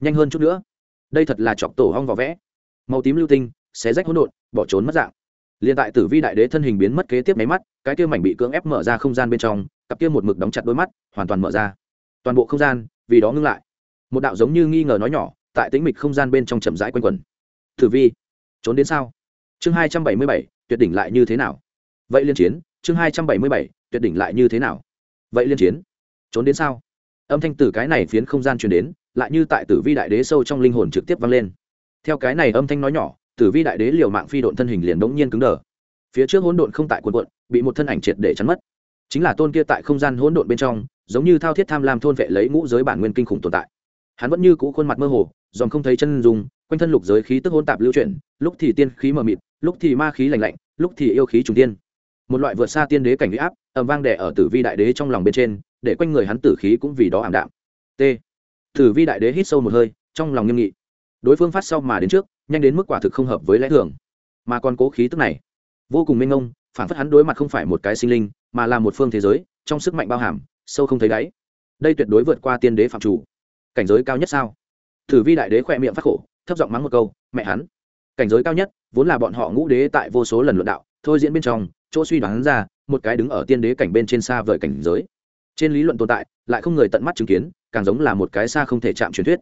Nhanh hơn chút nữa. Đây thật là chọc tổ hong vỏ vẽ. Màu tím lưu tinh, xé rách hỗn độn, bỏ trốn mất dạng. Liền tại tử vi đại đế thân hình biến mất kế tiếp máy mắt, cái kia mảnh bị cưỡng ép mở ra không gian bên trong, cặp kia một mực đóng chặt đôi mắt, hoàn toàn mở ra. Toàn bộ không gian, vì đó ngưng lại. Một đạo giống như nghi ngờ nói nhỏ, tại tĩnh mịch không gian bên trong chậm rãi quanh quẩn. Tử vi, trốn đến sao? Chương hai trăm bảy mươi bảy, tuyệt đỉnh lại như thế nào? Vậy liên chiến, chương hai trăm bảy mươi bảy, tuyệt đỉnh lại như thế nào? Vậy liên chiến, trốn đến sao? Âm thanh từ cái này phiến không gian truyền đến lại như tại tử vi đại đế sâu trong linh hồn trực tiếp vang lên. Theo cái này âm thanh nói nhỏ, tử vi đại đế liều mạng phi độn thân hình liền đống nhiên cứng đờ. Phía trước hỗn độn không tại quần quận bị một thân ảnh triệt để chắn mất. Chính là tôn kia tại không gian hỗn độn bên trong, giống như thao thiết tham lam thôn vệ lấy ngũ giới bản nguyên kinh khủng tồn tại. Hắn vẫn như cũ khuôn mặt mơ hồ, dòm không thấy chân dùng quanh thân lục giới khí tức hỗn tạp lưu chuyển, lúc thì tiên khí mờ mịt, lúc thì ma khí lạnh lạnh, lúc thì yêu khí trùng tiên một loại vượt xa tiên đế cảnh huy áp ẩm vang đẻ ở tử vi đại đế trong lòng bên trên, để quanh người hắn tử khí cũng vì đó ảm đạm. T tử vi đại đế hít sâu một hơi trong lòng nghiêm nghị. Đối phương phát sau mà đến trước nhanh đến mức quả thực không hợp với lẽ thường. Mà còn cố khí tức này. Vô cùng minh mông, phản phất hắn đối mặt không phải một cái sinh linh mà là một phương thế giới trong sức mạnh bao hàm sâu không thấy đáy. Đây tuyệt đối vượt qua tiên đế phạm chủ. Cảnh giới cao nhất sao? Thử vi đại đế khẽ miệng phát khổ thấp giọng mắng một câu mẹ hắn. Cảnh giới cao nhất vốn là bọn họ ngũ đế tại vô số lần luận đạo thôi diễn bên trong chỗ suy đoán ra một cái đứng ở tiên đế cảnh bên trên xa vời cảnh giới. Trên lý luận tồn tại lại không người tận mắt chứng kiến càng giống là một cái xa không thể chạm truyền thuyết.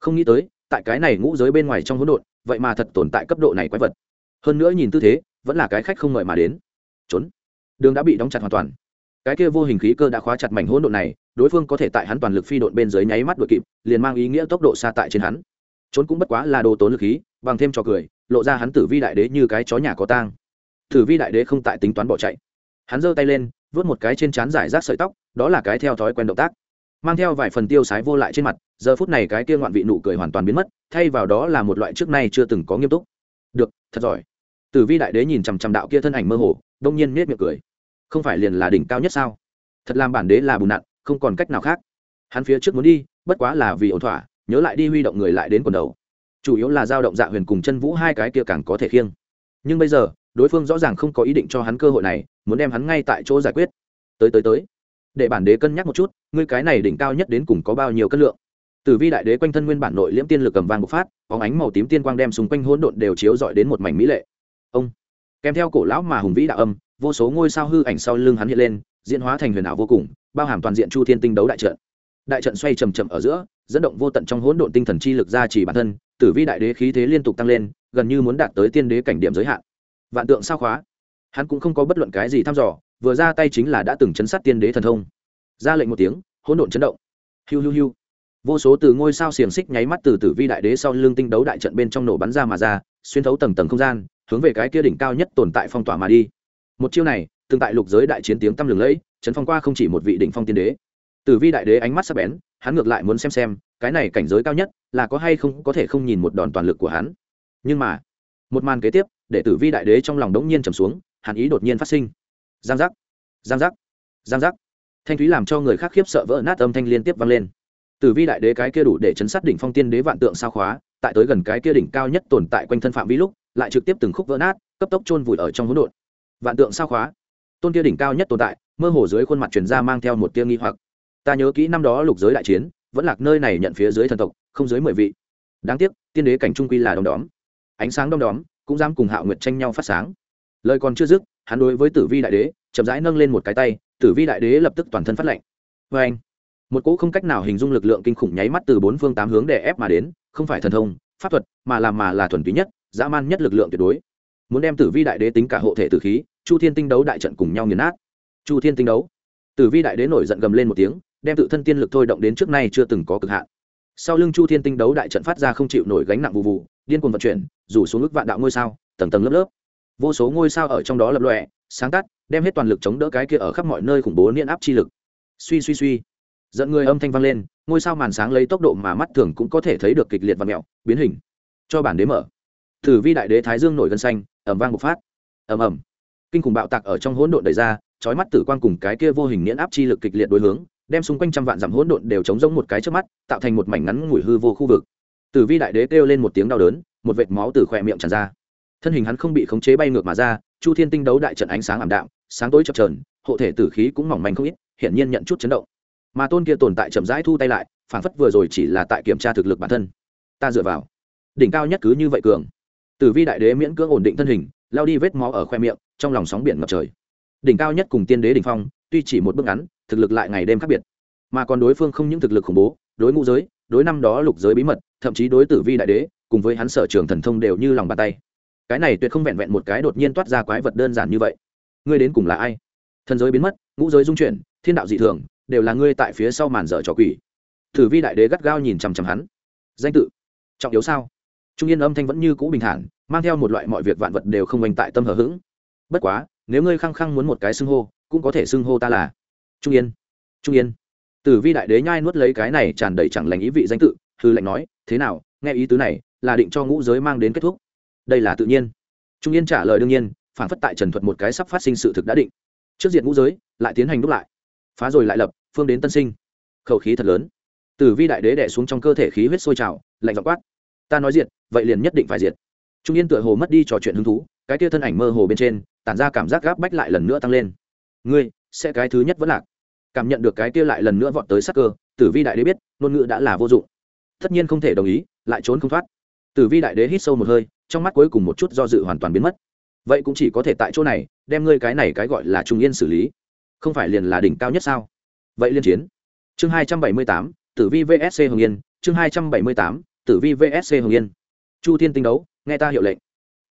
Không nghĩ tới, tại cái này ngũ giới bên ngoài trong hỗn độn, vậy mà thật tồn tại cấp độ này quái vật. Hơn nữa nhìn tư thế, vẫn là cái khách không mời mà đến. Trốn. Đường đã bị đóng chặt hoàn toàn. Cái kia vô hình khí cơ đã khóa chặt mảnh hỗn độn này, đối phương có thể tại hắn toàn lực phi độn bên dưới nháy mắt đội kịp, liền mang ý nghĩa tốc độ xa tại trên hắn. Trốn cũng bất quá là đồ tốn lực khí, bằng thêm trò cười, lộ ra hắn tử vi đại đế như cái chó nhà có tang. Tử vi đại đế không tại tính toán bỏ chạy. Hắn giơ tay lên, vớt một cái trên trán giải rác sợi tóc, đó là cái theo thói quen động tác mang theo vài phần tiêu sái vô lại trên mặt, giờ phút này cái kia ngoạn vị nụ cười hoàn toàn biến mất, thay vào đó là một loại trước nay chưa từng có nghiêm túc. Được, thật giỏi. Tử vi đại đế nhìn chằm chằm đạo kia thân ảnh mơ hồ, đông nhiên nết miệng cười. Không phải liền là đỉnh cao nhất sao? Thật làm bản đế là bùn nặn, không còn cách nào khác. Hắn phía trước muốn đi, bất quá là vì ổn thỏa, nhớ lại đi huy động người lại đến quần đầu. Chủ yếu là giao động dạ huyền cùng chân vũ hai cái kia càng có thể khiêng. Nhưng bây giờ, đối phương rõ ràng không có ý định cho hắn cơ hội này, muốn đem hắn ngay tại chỗ giải quyết. Tới tới tới để bản đế cân nhắc một chút, ngươi cái này đỉnh cao nhất đến cùng có bao nhiêu cân lượng? Tử vi đại đế quanh thân nguyên bản nội liễm tiên lực cầm vàng bộc phát có ánh màu tím tiên quang đem xung quanh hỗn độn đều chiếu dọi đến một mảnh mỹ lệ. Ông, kèm theo cổ lão mà hùng vĩ đạo âm, vô số ngôi sao hư ảnh sau lưng hắn hiện lên, diễn hóa thành huyền ảo vô cùng, bao hàm toàn diện chu thiên tinh đấu đại trận. Đại trận xoay chầm chậm ở giữa, dẫn động vô tận trong hỗn độn tinh thần chi lực ra chỉ bản thân tử vi đại đế khí thế liên tục tăng lên, gần như muốn đạt tới tiên đế cảnh điểm giới hạn. Vạn tượng sao khóa. Hắn cũng không có bất luận cái gì thăm dò vừa ra tay chính là đã từng chấn sát tiên đế thần thông. Ra lệnh một tiếng, hỗn độn chấn động. Hiu hiu hiu. Vô số từ ngôi sao xiềng xích nháy mắt từ tử vi đại đế sau lưng tinh đấu đại trận bên trong nổ bắn ra mà ra, xuyên thấu tầng tầng không gian, hướng về cái kia đỉnh cao nhất tồn tại phong tỏa mà đi. Một chiêu này, từng tại lục giới đại chiến tiếng tăm lừng lẫy, chấn phong qua không chỉ một vị đỉnh phong tiên đế. Tử vi đại đế ánh mắt sắc bén, hắn ngược lại muốn xem xem, cái này cảnh giới cao nhất, là có hay không có thể không nhìn một đòn toàn lực của hắn. Nhưng mà, một màn kế tiếp, để tử vi đại đế trong lòng đống nhiên trầm xuống, hàn ý đột nhiên phát sinh giang giác. Giang giác. Giang giác. Thanh thúy làm cho người khác khiếp sợ vỡ nát âm thanh liên tiếp vang lên. Tử vi đại đế cái kia đủ để chấn sát đỉnh phong tiên đế vạn tượng sao khóa, tại tới gần cái kia đỉnh cao nhất tồn tại quanh thân phạm vi lúc, lại trực tiếp từng khúc vỡ nát, cấp tốc chôn vùi ở trong hỗn độn. Vạn tượng sao khóa. Tôn kia đỉnh cao nhất tồn tại, mơ hồ dưới khuôn mặt truyền ra mang theo một tia nghi hoặc. Ta nhớ kỹ năm đó lục giới đại chiến, vẫn lạc nơi này nhận phía dưới thần tộc, không dưới mười vị. Đáng tiếc, tiên đế cảnh trung quy là đom đóm. Ánh sáng đom đóm, cũng dám cùng hạo nguyệt tranh nhau phát sáng. Lời còn chưa dứt hắn đối với tử vi đại đế chậm rãi nâng lên một cái tay, tử vi đại đế lập tức toàn thân phát lệnh vê anh, một cỗ không cách nào hình dung lực lượng kinh khủng nháy mắt từ bốn phương tám hướng để ép mà đến, không phải thần thông, pháp thuật, mà làm mà là thuần túy nhất, dã man nhất lực lượng tuyệt đối. Muốn đem tử vi đại đế tính cả hộ thể tử khí, chu thiên tinh đấu đại trận cùng nhau nghiền nát. Chu thiên tinh đấu. Tử vi đại đế nổi giận gầm lên một tiếng, đem tự thân tiên lực thôi động đến trước nay chưa từng có cực hạn. Sau lưng chu thiên tinh đấu đại trận phát ra không chịu nổi gánh nặng vụ vụ, điên cuồng vận chuyển, rủ xuống ức vạn đạo ngôi sao, tầng tầng lớp lớp vô số ngôi sao ở trong đó lập lọe sáng tắt đem hết toàn lực chống đỡ cái kia ở khắp mọi nơi khủng bố niên áp chi lực. Suy suy suy. Dẫn người âm thanh vang lên, ngôi sao màn sáng lấy tốc độ mà mắt thường cũng có thể thấy được kịch liệt và mẹo, biến hình. Cho bản đế mở. Thử vi đại đế thái dương nổi gân xanh ẩm vang bộc phát. Ẩm ẩm kinh khủng bạo tạc ở trong hỗn độn đầy ra trói mắt tử quang cùng cái kia vô hình niễn áp chi lực kịch liệt đối hướng, đem xung quanh trăm vạn dặm hỗn độn đều chống rỗng một cái trước mắt, tạo thành một mảnh ngắn ngủi hư vô khu vực. Tử vi đại đế kêu lên một tiếng đau đớn, một vệt máu từ khỏe miệng tràn ra thân hình hắn không bị khống chế bay ngược mà ra, chu thiên tinh đấu đại trận ánh sáng ảm đạm, sáng tối chập trờn hộ thể tử khí cũng mỏng manh không ít, hiển nhiên nhận chút chấn động. Mà tôn kia tồn tại chậm rãi thu tay lại, phản phất vừa rồi chỉ là tại kiểm tra thực lực bản thân. Ta dựa vào. Đỉnh cao nhất cứ như vậy cường. Tử vi đại đế miễn cưỡng ổn định thân hình, lao đi vết máu ở khoe miệng, trong lòng sóng biển ngập trời. Đỉnh cao nhất cùng tiên đế đỉnh phong, tuy chỉ một bước ngắn, thực lực lại ngày đêm khác biệt. Mà còn đối phương không những thực lực khủng bố, đối ngũ giới, đối năm đó lục giới bí mật, thậm chí đối tử vi đại đế, cùng với hắn sở trường thần thông đều như lòng bàn tay cái này tuyệt không vẹn vẹn một cái đột nhiên toát ra quái vật đơn giản như vậy. Ngươi đến cùng là ai? Thần giới biến mất, ngũ giới dung chuyển, thiên đạo dị thường, đều là ngươi tại phía sau màn dở trò quỷ. Tử vi đại đế gắt gao nhìn chằm chằm hắn. Danh tự. Trọng yếu sao? Trung yên âm thanh vẫn như cũ bình thản, mang theo một loại mọi việc vạn vật đều không oanh tại tâm hờ hững. Bất quá, nếu ngươi khăng khăng muốn một cái xưng hô, cũng có thể xưng hô ta là trung yên. Trung yên. Tử vi đại đế nhai nuốt lấy cái này tràn đầy chẳng lành ý vị danh tự, hư lệnh nói, thế nào? Nghe ý tứ này, là định cho ngũ giới mang đến kết thúc đây là tự nhiên. Trung yên trả lời đương nhiên, phản phất tại trần thuật một cái sắp phát sinh sự thực đã định. Trước diện ngũ giới, lại tiến hành đúc lại. Phá rồi lại lập, phương đến tân sinh. Khẩu khí thật lớn. Tử vi đại đế đẻ xuống trong cơ thể khí huyết sôi trào, lạnh dọ quát. Ta nói diệt, vậy liền nhất định phải diệt. Trung yên tựa hồ mất đi trò chuyện hứng thú, cái tia thân ảnh mơ hồ bên trên, tản ra cảm giác gáp bách lại lần nữa tăng lên. Ngươi, sẽ cái thứ nhất vẫn lạc. Cảm nhận được cái tia lại lần nữa vọt tới sắc cơ, tử vi đại đế biết, ngôn ngữ đã là vô dụng. Tất nhiên không thể đồng ý, lại trốn không thoát tử vi đại đế hít sâu một hơi, trong mắt cuối cùng một chút do dự hoàn toàn biến mất. Vậy cũng chỉ có thể tại chỗ này, đem ngươi cái này cái gọi là trung yên xử lý. Không phải liền là đỉnh cao nhất sao? Vậy liên chiến. Chương hai trăm bảy mươi tám, tử vi vsc hồng yên. Chương hai trăm bảy mươi tám, tử vi vsc hồng yên. Chu thiên tinh đấu, nghe ta hiệu lệnh.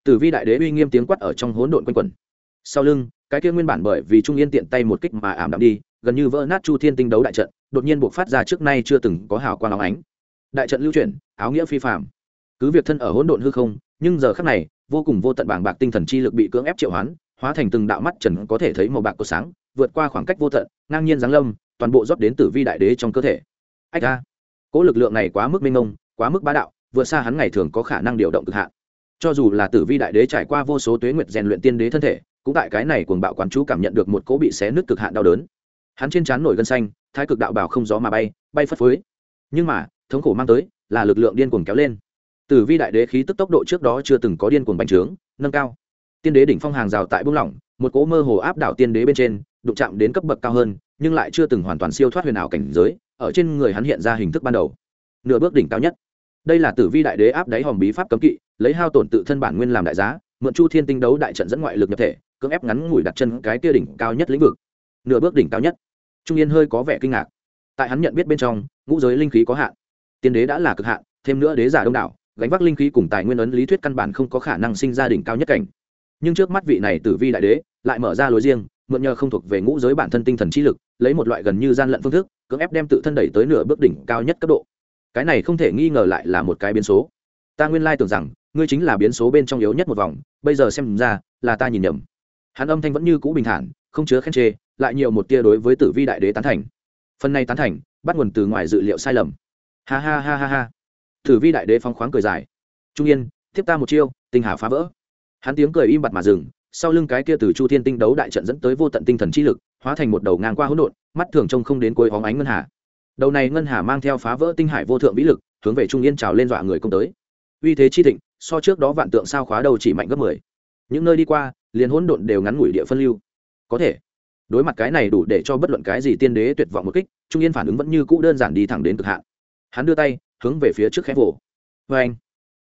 Tử vi đại đế uy nghiêm tiếng quát ở trong hỗn độn quanh quẩn. Sau lưng, cái kia nguyên bản bởi vì trung yên tiện tay một kích mà ảm đạm đi, gần như vỡ nát chu thiên tinh đấu đại trận, đột nhiên buộc phát ra trước nay chưa từng có hào quang áo ánh. Đại trận lưu chuyển, áo nghĩa phi phạm cứ việc thân ở hỗn độn hư không, nhưng giờ khắc này, vô cùng vô tận bảng bạc tinh thần chi lực bị cưỡng ép triệu hoán, hóa thành từng đạo mắt trần có thể thấy màu bạc của sáng, vượt qua khoảng cách vô tận, ngang nhiên giáng lâm, toàn bộ rót đến tử vi đại đế trong cơ thể. Ách ra cỗ lực lượng này quá mức minh ông quá mức bá đạo, vượt xa hắn ngày thường có khả năng điều động cực hạn. Cho dù là tử vi đại đế trải qua vô số tuế nguyệt rèn luyện tiên đế thân thể, cũng tại cái này cuồng bạo quán chú cảm nhận được một cỗ bị xé nứt cực hạn đau đớn. Hắn trên trán nổi gân xanh, thái cực đạo bảo không gió mà bay bay phất phới. Nhưng mà, thống khổ mang tới, là lực lượng điên cuồng kéo lên tử vi đại đế khí tức tốc độ trước đó chưa từng có điên cuồng bành trướng, nâng cao. Tiên đế đỉnh phong hàng rào tại buông lỏng, một cỗ mơ hồ áp đảo tiên đế bên trên, đụng chạm đến cấp bậc cao hơn, nhưng lại chưa từng hoàn toàn siêu thoát huyền ảo cảnh giới, ở trên người hắn hiện ra hình thức ban đầu. Nửa bước đỉnh cao nhất. Đây là tử vi đại đế áp đáy hòm bí pháp cấm kỵ, lấy hao tổn tự thân bản nguyên làm đại giá, mượn chu thiên tinh đấu đại trận dẫn ngoại lực nhập thể, cưỡng ép ngắn ngủi đặt chân cái kia đỉnh cao nhất lĩnh vực. Nửa bước đỉnh cao nhất. Trung yên hơi có vẻ kinh ngạc. Tại hắn nhận biết bên trong, ngũ giới linh khí có hạn. Tiên đế đã là cực hạn, thêm nữa đế giả đông đảo gánh vác linh khí cùng tài nguyên ấn lý thuyết căn bản không có khả năng sinh ra đỉnh cao nhất cảnh. Nhưng trước mắt vị này tử vi đại đế lại mở ra lối riêng, mượn nhờ không thuộc về ngũ giới bản thân tinh thần trí lực, lấy một loại gần như gian lận phương thức, cưỡng ép đem tự thân đẩy tới nửa bước đỉnh cao nhất cấp độ. Cái này không thể nghi ngờ lại là một cái biến số. Ta nguyên lai tưởng rằng, ngươi chính là biến số bên trong yếu nhất một vòng, bây giờ xem ra, là ta nhìn nhầm. Hắn âm thanh vẫn như cũ bình thản, không chứa khen chê, lại nhiều một tia đối với tử vi đại đế tán thành. Phần này tán thành, bắt nguồn từ ngoài dự liệu sai lầm. Ha ha ha ha ha thử vi đại đế phong khoáng cười dài. Trung yên, tiếp ta một chiêu, tinh hà phá vỡ. Hắn tiếng cười im bặt mà dừng, sau lưng cái kia từ chu thiên tinh đấu đại trận dẫn tới vô tận tinh thần chi lực, hóa thành một đầu ngang qua hỗn độn, mắt thường trông không đến cuối hóng ánh ngân hà. Đầu này ngân hà mang theo phá vỡ tinh hải vô thượng vĩ lực, hướng về trung yên trào lên dọa người công tới. Uy thế chi thịnh, so trước đó vạn tượng sao khóa đầu chỉ mạnh gấp mười. Những nơi đi qua, liền hỗn độn đều ngắn ngủi địa phân lưu. Có thể, đối mặt cái này đủ để cho bất luận cái gì tiên đế tuyệt vọng một kích, trung yên phản ứng vẫn như cũ đơn giản đi thẳng đến cực hạn. Hắn đưa tay hướng về phía trước khẽ vồ. Vê anh.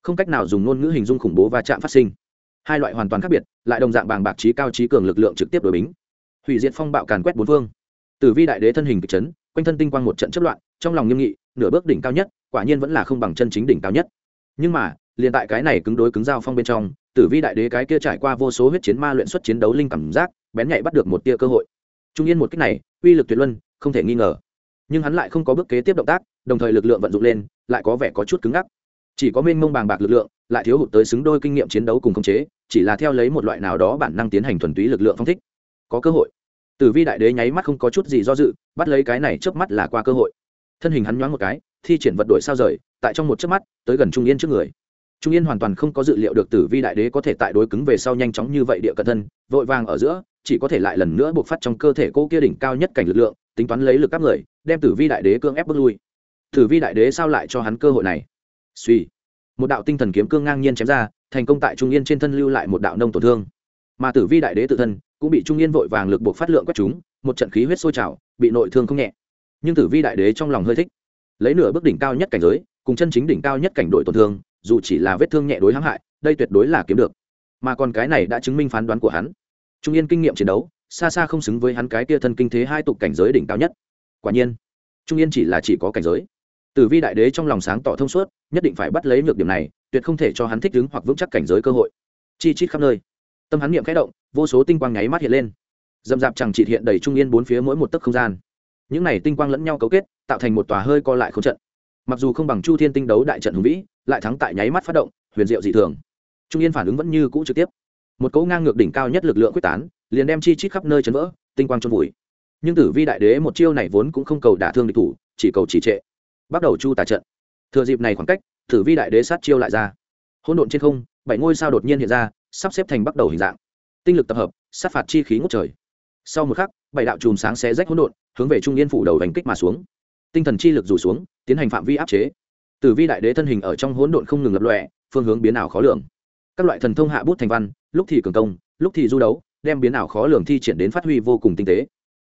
Không cách nào dùng ngôn ngữ hình dung khủng bố và chạm phát sinh. Hai loại hoàn toàn khác biệt, lại đồng dạng bàng bạc trí cao trí cường lực lượng trực tiếp đối bính. Hủy diệt phong bạo càn quét bốn phương. Tử vi đại đế thân hình kịch chấn, quanh thân tinh quang một trận chất loạn, trong lòng nghiêm nghị, nửa bước đỉnh cao nhất, quả nhiên vẫn là không bằng chân chính đỉnh cao nhất. Nhưng mà, liền tại cái này cứng đối cứng giao phong bên trong, tử vi đại đế cái kia trải qua vô số huyết chiến ma luyện xuất chiến đấu linh cảm giác, bén nhạy bắt được một tia cơ hội. Trung yên một cách này, uy lực tuyệt luân, không thể nghi ngờ. Nhưng hắn lại không có bước kế tiếp động tác, đồng thời lực lượng vận dụng lên lại có vẻ có chút cứng ngắc. Chỉ có mênh mông bàng bạc lực lượng, lại thiếu hụt tới xứng đôi kinh nghiệm chiến đấu cùng khống chế, chỉ là theo lấy một loại nào đó bản năng tiến hành thuần túy lực lượng phong thích. Có cơ hội. Tử vi đại đế nháy mắt không có chút gì do dự, bắt lấy cái này trước mắt là qua cơ hội. Thân hình hắn nhoáng một cái, thi triển vật đổi sao rời, tại trong một chớp mắt, tới gần trung yên trước người. Trung yên hoàn toàn không có dự liệu được tử vi đại đế có thể tại đối cứng về sau nhanh chóng như vậy địa cận thân, vội vàng ở giữa, chỉ có thể lại lần nữa buộc phát trong cơ thể cô kia đỉnh cao nhất cảnh lực lượng, tính toán lấy lực các người, đem tử vi đại đế cương ép bước lui. Thử vi đại đế sao lại cho hắn cơ hội này? Suy. Một đạo tinh thần kiếm cương ngang nhiên chém ra, thành công tại trung yên trên thân lưu lại một đạo nông tổn thương. Mà tử vi đại đế tự thân cũng bị trung yên vội vàng lực buộc phát lượng quét chúng, một trận khí huyết sôi trào, bị nội thương không nhẹ. Nhưng tử vi đại đế trong lòng hơi thích. Lấy nửa bước đỉnh cao nhất cảnh giới, cùng chân chính đỉnh cao nhất cảnh đội tổn thương, dù chỉ là vết thương nhẹ đối hãm hại, đây tuyệt đối là kiếm được. Mà còn cái này đã chứng minh phán đoán của hắn. Trung yên kinh nghiệm chiến đấu, xa xa không xứng với hắn cái kia thân kinh thế hai tục cảnh giới đỉnh cao nhất. Quả nhiên, trung yên chỉ là chỉ có cảnh giới tử vi đại đế trong lòng sáng tỏ thông suốt, nhất định phải bắt lấy nhược điểm này, tuyệt không thể cho hắn thích ứng hoặc vững chắc cảnh giới cơ hội. Chi chít khắp nơi. Tâm hắn niệm khẽ động, vô số tinh quang nháy mắt hiện lên. Dầm dạp chẳng chỉ hiện đầy trung yên bốn phía mỗi một tấc không gian. Những này tinh quang lẫn nhau cấu kết, tạo thành một tòa hơi co lại không trận. Mặc dù không bằng chu thiên tinh đấu đại trận hùng vĩ, lại thắng tại nháy mắt phát động, huyền diệu dị thường. Trung yên phản ứng vẫn như cũ trực tiếp. Một cỗ ngang ngược đỉnh cao nhất lực lượng quyết tán, liền đem chi chít khắp nơi chấn vỡ, tinh quang trôn vùi. Nhưng tử vi đại đế một chiêu này vốn cũng không cầu đả thương địch thủ, chỉ cầu chỉ trệ bắt đầu chu tà trận. Thừa dịp này khoảng cách, tử vi đại đế sát chiêu lại ra. Hỗn độn trên không, bảy ngôi sao đột nhiên hiện ra, sắp xếp thành bắt đầu hình dạng. Tinh lực tập hợp, sát phạt chi khí ngút trời. Sau một khắc, bảy đạo chùm sáng xé rách hỗn độn, hướng về trung yên phủ đầu đánh kích mà xuống. Tinh thần chi lực rủ xuống, tiến hành phạm vi áp chế. Tử vi đại đế thân hình ở trong hỗn độn không ngừng lập lọe phương hướng biến ảo khó lường. Các loại thần thông hạ bút thành văn, lúc thì cường công, lúc thì du đấu, đem biến ảo khó lường thi triển đến phát huy vô cùng tinh tế.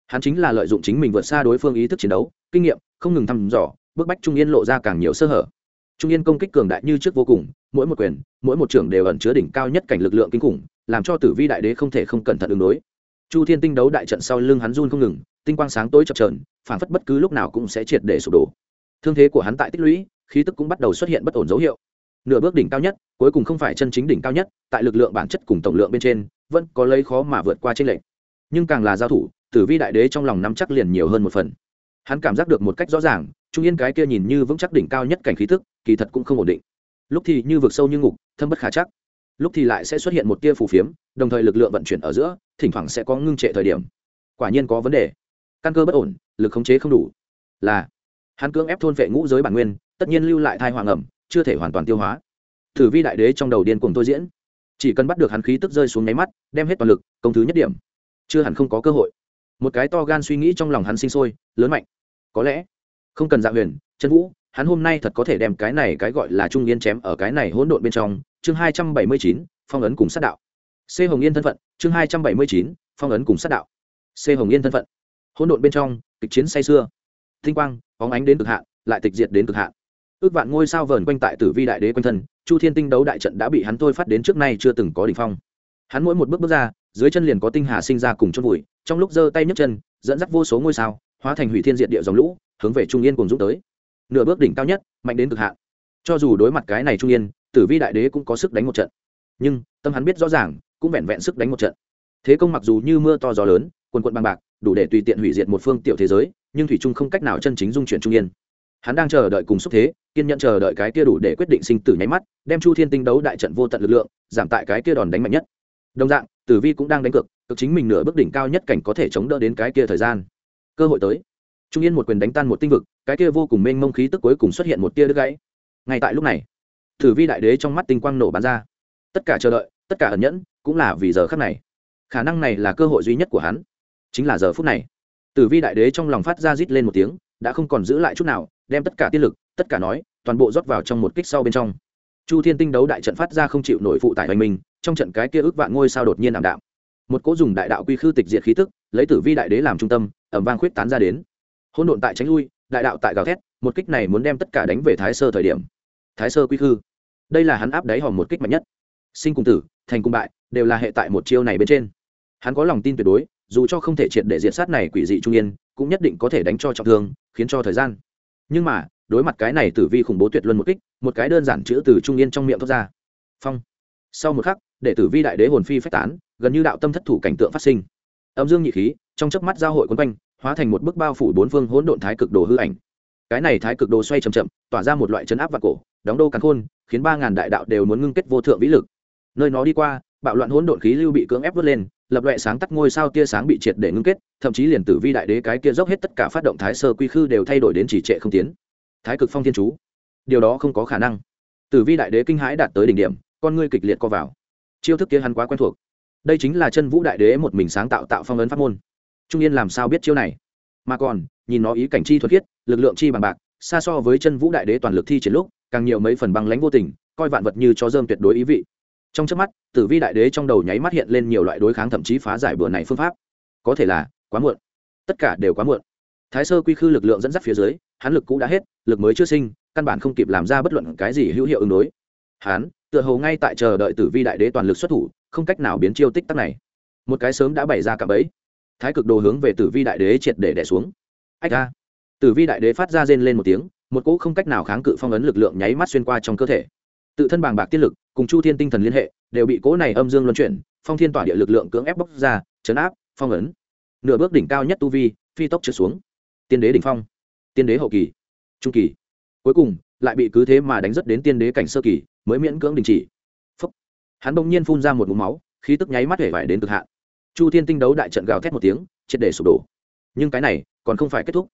Hắn chính là lợi dụng chính mình vượt xa đối phương ý thức chiến đấu, kinh nghiệm, không ngừng thăm dò bức bách trung yên lộ ra càng nhiều sơ hở. Trung yên công kích cường đại như trước vô cùng, mỗi một quyền, mỗi một trưởng đều ẩn chứa đỉnh cao nhất cảnh lực lượng kinh khủng, làm cho tử vi đại đế không thể không cẩn thận ứng đối. Chu thiên tinh đấu đại trận sau lưng hắn run không ngừng, tinh quang sáng tối chập trờn phản phất bất cứ lúc nào cũng sẽ triệt để sụp đổ. Thương thế của hắn tại tích lũy, khí tức cũng bắt đầu xuất hiện bất ổn dấu hiệu. Nửa bước đỉnh cao nhất, cuối cùng không phải chân chính đỉnh cao nhất, tại lực lượng bản chất cùng tổng lượng bên trên, vẫn có lấy khó mà vượt qua trên lệnh nhưng càng là giao thủ, tử vi đại đế trong lòng nắm chắc liền nhiều hơn một phần hắn cảm giác được một cách rõ ràng, trung yên cái kia nhìn như vững chắc đỉnh cao nhất cảnh khí tức kỳ thật cũng không ổn định. Lúc thì như vực sâu như ngục, thâm bất khả chắc. Lúc thì lại sẽ xuất hiện một tia phù phiếm, đồng thời lực lượng vận chuyển ở giữa, thỉnh thoảng sẽ có ngưng trệ thời điểm. Quả nhiên có vấn đề. Căn cơ bất ổn, lực khống chế không đủ. Là, hắn cưỡng ép thôn vệ ngũ giới bản nguyên, tất nhiên lưu lại thai hoàng ẩm, chưa thể hoàn toàn tiêu hóa. Thử vi đại đế trong đầu điên cùng tôi diễn. Chỉ cần bắt được hắn khí tức rơi xuống nháy mắt, đem hết toàn lực, công thứ nhất điểm. Chưa hẳn không có cơ hội một cái to gan suy nghĩ trong lòng hắn sinh sôi, lớn mạnh. Có lẽ, không cần dạ huyền chân vũ, hắn hôm nay thật có thể đem cái này cái gọi là trung yên chém ở cái này hỗn độn bên trong. Chương hai trăm bảy mươi chín, phong ấn cùng sát đạo. C. Hồng yên thân phận. Chương hai trăm bảy mươi chín, phong ấn cùng sát đạo. C. Hồng yên thân phận. Hỗn độn bên trong, kịch chiến say xưa thinh quang óng ánh đến cực hạn, lại tịch diệt đến cực hạn. Ước vạn ngôi sao vờn quanh tại tử vi đại đế quanh thân, chu thiên tinh đấu đại trận đã bị hắn thôi phát đến trước nay chưa từng có đ ỉ n h phong hắn mỗi một bước bước ra, dưới chân liền có tinh hà sinh ra cùng chôn vùi, trong lúc giơ tay nhấc chân, dẫn dắt vô số ngôi sao, hóa thành hủy thiên diện địa dòng lũ, hướng về trung yên cùng dũng tới. Nửa bước đỉnh cao nhất, mạnh đến cực hạn. Cho dù đối mặt cái này trung yên, tử vi đại đế cũng có sức đánh một trận. Nhưng, tâm hắn biết rõ ràng, cũng vẹn vẹn sức đánh một trận. Thế công mặc dù như mưa to gió lớn, quần quận băng bạc, đủ để tùy tiện hủy diệt một phương tiểu thế giới, nhưng thủy trung không cách nào chân chính dung chuyển trung yên. Hắn đang chờ đợi cùng xúc thế, kiên nhận chờ đợi cái kia đủ để quyết định sinh tử nháy mắt, đem chu thiên tinh đấu đại trận vô tận lực lượng, giảm tại cái kia đòn đánh mạnh nhất đồng dạng, tử vi cũng đang đánh cược, cực chính mình nửa bước đỉnh cao nhất cảnh có thể chống đỡ đến cái kia thời gian. Cơ hội tới. Trung yên một quyền đánh tan một tinh vực, cái kia vô cùng mênh mông khí tức cuối cùng xuất hiện một tia đứt gãy. Ngay tại lúc này, tử vi đại đế trong mắt tinh quang nổ bắn ra. Tất cả chờ đợi, tất cả ẩn nhẫn, cũng là vì giờ khắc này. Khả năng này là cơ hội duy nhất của hắn. Chính là giờ phút này. Tử vi đại đế trong lòng phát ra rít lên một tiếng, đã không còn giữ lại chút nào, đem tất cả tiên lực, tất cả nói, toàn bộ rót vào trong một kích sau bên trong. Chu thiên tinh đấu đại trận phát ra không chịu nổi phụ tải hoành mình trong trận cái kia ước vạn ngôi sao đột nhiên ảm đạm. Một cỗ dùng đại đạo quy khư tịch diệt khí tức, lấy tử vi đại đế làm trung tâm ẩm vang khuyết tán ra đến. Hỗn độn tại tránh lui, đại đạo tại gào thét, một kích này muốn đem tất cả đánh về thái sơ thời điểm. Thái sơ quy khư. Đây là hắn áp đáy hòm một kích mạnh nhất. Sinh cùng tử, thành cung bại, đều là hệ tại một chiêu này bên trên. Hắn có lòng tin tuyệt đối, dù cho không thể triệt để diệt sát này quỷ dị trung yên, cũng nhất định có thể đánh cho trọng thương, khiến cho thời gian. Nhưng mà, đối mặt cái này tử vi khủng bố tuyệt luân một kích, một cái đơn giản chữ từ trung yên trong miệng thoát ra. Phong. Sau một khắc để tử vi đại đế hồn phi phách tán, gần như đạo tâm thất thủ cảnh tượng phát sinh. Âm dương nhị khí, trong chớp mắt giao hội quấn quanh, hóa thành một bức bao phủ bốn phương hỗn độn thái cực đồ hư ảnh. Cái này thái cực đồ xoay chậm chậm, tỏa ra một loại chấn áp và cổ, đóng đô cắn khôn, khiến ba ngàn đại đạo đều muốn ngưng kết vô thượng vĩ lực. Nơi nó đi qua, bạo loạn hỗn độn khí lưu bị cưỡng ép vớt lên, lập loại sáng tắt ngôi sao tia sáng bị triệt để ngưng kết, thậm chí liền tử vi đại đế cái kia dốc hết tất cả phát động thái sơ quy khư đều thay đổi đến chỉ trệ không tiến. Thái cực phong thiên chú. Điều đó không có khả năng. Tử vi đại đế kinh hãi đạt tới đỉnh điểm, con ngươi kịch liệt co vào chiêu thức kia hắn quá quen thuộc. Đây chính là chân vũ đại đế một mình sáng tạo tạo phong ấn pháp môn. Trung yên làm sao biết chiêu này? Mà còn, nhìn nó ý cảnh chi thuật thiết, lực lượng chi bằng bạc, xa so với chân vũ đại đế toàn lực thi triển lúc, càng nhiều mấy phần băng lãnh vô tình, coi vạn vật như cho dơm tuyệt đối ý vị. Trong trước mắt, tử vi đại đế trong đầu nháy mắt hiện lên nhiều loại đối kháng thậm chí phá giải bữa này phương pháp. Có thể là, quá muộn. Tất cả đều quá muộn. Thái sơ quy khư lực lượng dẫn dắt phía dưới, hắn lực cũ đã hết, lực mới chưa sinh, căn bản không kịp làm ra bất luận cái gì hữu hiệu ứng đối. Hắn tựa hồ ngay tại chờ đợi tử vi đại đế toàn lực xuất thủ, không cách nào biến chiêu tích tắc này. Một cái sớm đã bày ra cả bẫy. Thái cực đồ hướng về tử vi đại đế triệt để đẻ xuống. Ách ra tử vi đại đế phát ra rên lên một tiếng, một cỗ không cách nào kháng cự phong ấn lực lượng nháy mắt xuyên qua trong cơ thể. Tự thân bàng bạc tiết lực, cùng chu thiên tinh thần liên hệ, đều bị cỗ này âm dương luân chuyển, phong thiên tỏa địa lực lượng cưỡng ép bóc ra, chấn áp, phong ấn. Nửa bước đỉnh cao nhất tu vi, phi tốc trượt xuống. Tiên đế đỉnh phong. Tiên đế hậu kỳ. Trung kỳ. Cuối cùng, lại bị cứ thế mà đánh rất đến tiên đế cảnh sơ kỳ mới miễn cưỡng đình chỉ. Phúc. hắn bỗng nhiên phun ra một mũ máu, khí tức nháy mắt hể vải đến cực hạn. Chu thiên tinh đấu đại trận gào thét một tiếng, triệt để sụp đổ. Nhưng cái này còn không phải kết thúc.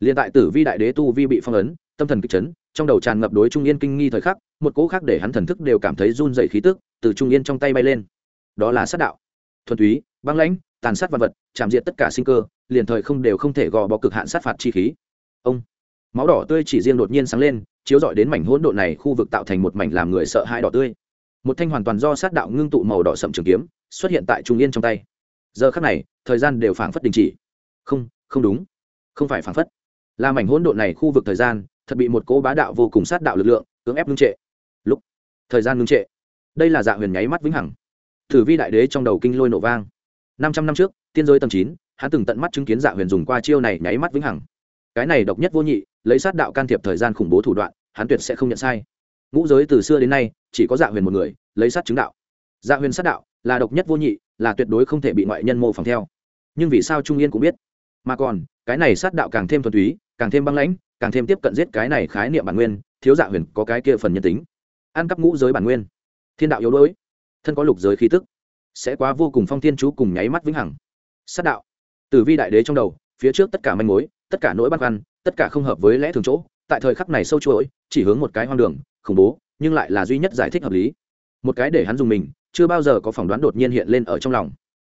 Liền tại tử vi đại đế tu vi bị phong ấn, tâm thần kịch chấn, trong đầu tràn ngập đối trung yên kinh nghi thời khắc, một cỗ khác để hắn thần thức đều cảm thấy run dậy khí tức từ trung yên trong tay bay lên. Đó là sát đạo. Thuần túy, băng lãnh, tàn sát vật vật, chạm diện tất cả sinh cơ, liền thời không đều không thể gò bó cực hạn sát phạt chi khí. Ông. Máu đỏ tươi chỉ riêng đột nhiên sáng lên chiếu rọi đến mảnh hỗn độn này khu vực tạo thành một mảnh làm người sợ hãi đỏ tươi. Một thanh hoàn toàn do sát đạo ngưng tụ màu đỏ sậm trường kiếm, xuất hiện tại trung yên trong tay. Giờ khắc này, thời gian đều phảng phất đình chỉ. Không không đúng. Không phải phảng phất. Là mảnh hỗn độn này khu vực thời gian, thật bị một cỗ bá đạo vô cùng sát đạo lực lượng cưỡng ép ngưng trệ. Lúc, thời gian ngưng trệ. Đây là dạ huyền nháy mắt vĩnh hằng. Thử vi đại đế trong đầu kinh lôi nổ vang. Năm trăm năm trước, tiên giới tầm chín, hắn từng tận mắt chứng kiến dạ huyền dùng qua chiêu này nháy mắt vĩnh hằng cái này độc nhất vô nhị, lấy sát đạo can thiệp thời gian khủng bố thủ đoạn, hắn tuyệt sẽ không nhận sai. Ngũ giới từ xưa đến nay, chỉ có dạ huyền một người, lấy sát chứng đạo. Dạ huyền sát đạo là độc nhất vô nhị, là tuyệt đối không thể bị ngoại nhân mô phỏng theo. Nhưng vì sao trung yên cũng biết? Mà còn, cái này sát đạo càng thêm thuần túy, càng thêm băng lãnh, càng thêm tiếp cận giết cái này khái niệm bản nguyên, thiếu dạ huyền có cái kia phần nhân tính. Ăn cắp ngũ giới bản nguyên. Thiên đạo yếu đuối. Thân có lục giới khí tức. Sẽ quá vô cùng phong thiên chú cùng nháy mắt vĩnh hằng. Sát đạo. Từ vi đại đế trong đầu, phía trước tất cả manh mối tất cả nỗi băn khoăn, tất cả không hợp với lẽ thường chỗ, tại thời khắc này sâu chuỗi, chỉ hướng một cái hoang đường, khủng bố, nhưng lại là duy nhất giải thích hợp lý. Một cái để hắn dùng mình, chưa bao giờ có phỏng đoán đột nhiên hiện lên ở trong lòng.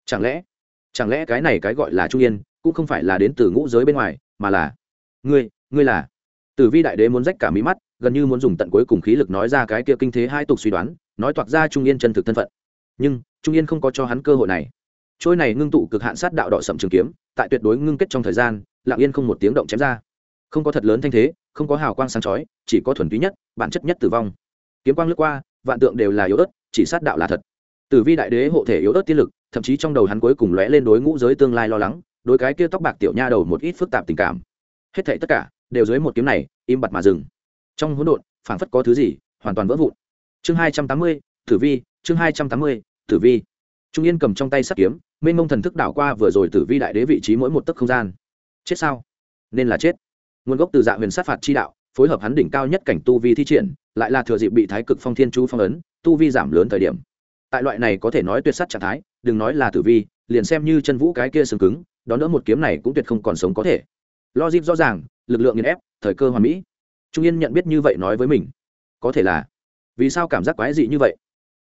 Chẳng lẽ chẳng lẽ cái này cái gọi là trung yên, cũng không phải là đến từ ngũ giới bên ngoài, mà là ngươi ngươi là? Tử vi đại đế muốn rách cả mí mắt, gần như muốn dùng tận cuối cùng khí lực nói ra cái kia kinh thế hai tục suy đoán, nói toạc ra trung yên chân thực thân phận. Nhưng, trung yên không có cho hắn cơ hội này. Trôi này ngưng tụ cực hạn sát đạo đỏ sậm trường kiếm, tại tuyệt đối ngưng kết trong thời gian lặng yên không một tiếng động chém ra. Không có thật lớn thanh thế, không có hào quang sáng chói, chỉ có thuần túy nhất, bản chất nhất tử vong. Kiếm quang lướt qua, vạn tượng đều là yếu ớt, chỉ sát đạo là thật. Tử vi đại đế hộ thể yếu ớt tiên lực, thậm chí trong đầu hắn cuối cùng lóe lên đối ngũ giới tương lai lo lắng, đối cái kia tóc bạc tiểu nha đầu một ít phức tạp tình cảm. Hết thảy tất cả, đều dưới một kiếm này, im bặt mà dừng. Trong hỗn độn, phảng phất có thứ gì, hoàn toàn vỡ vụn. Chương hai trăm tám mươi, tử vi, chương hai trăm tám mươi, tử vi. Trung yên cầm trong tay sắt kiếm, mênh mông thần thức đảo qua vừa rồi tử vi đại đế vị trí mỗi một tấc không gian chết sao? Nên là chết. Nguồn gốc từ dạ huyền sát phạt chi đạo, phối hợp hắn đỉnh cao nhất cảnh tu vi thi triển, lại là thừa dịp bị thái cực phong thiên chú phong ấn, tu vi giảm lớn thời điểm. Tại loại này có thể nói tuyệt sắt trạng thái, đừng nói là tử vi, liền xem như chân vũ cái kia xương cứng, đón đỡ một kiếm này cũng tuyệt không còn sống có thể. Logic rõ ràng, lực lượng nghiền ép, thời cơ hoàn mỹ. Trung yên nhận biết như vậy nói với mình. Có thể là. Vì sao cảm giác quái dị như vậy?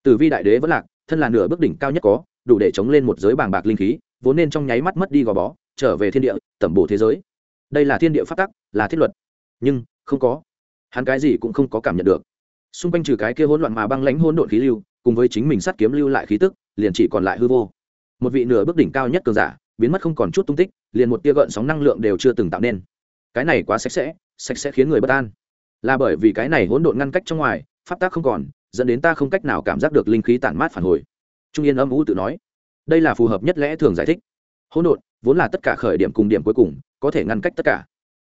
Tử vi đại đế vẫn lạc, thân là nửa bước đỉnh cao nhất có, đủ để chống lên một giới bàng bạc linh khí, vốn nên trong nháy mắt mất đi gò bó trở về thiên địa, tẩm bổ thế giới. Đây là thiên địa pháp tắc, là thiết luật. Nhưng, không có. Hắn cái gì cũng không có cảm nhận được. Xung quanh trừ cái kia hỗn loạn mà băng lãnh hỗn độn khí lưu, cùng với chính mình sát kiếm lưu lại khí tức, liền chỉ còn lại hư vô. Một vị nửa bước đỉnh cao nhất cường giả, biến mất không còn chút tung tích, liền một tia gợn sóng năng lượng đều chưa từng tạo nên. Cái này quá sạch sẽ sạch sẽ khiến người bất an. Là bởi vì cái này hỗn độn ngăn cách trong ngoài, pháp tác không còn, dẫn đến ta không cách nào cảm giác được linh khí tản mát phản hồi. Trung yên âm vũ tự nói, đây là phù hợp nhất lẽ thường giải thích. Hỗn độn vốn là tất cả khởi điểm cùng điểm cuối cùng, có thể ngăn cách tất cả.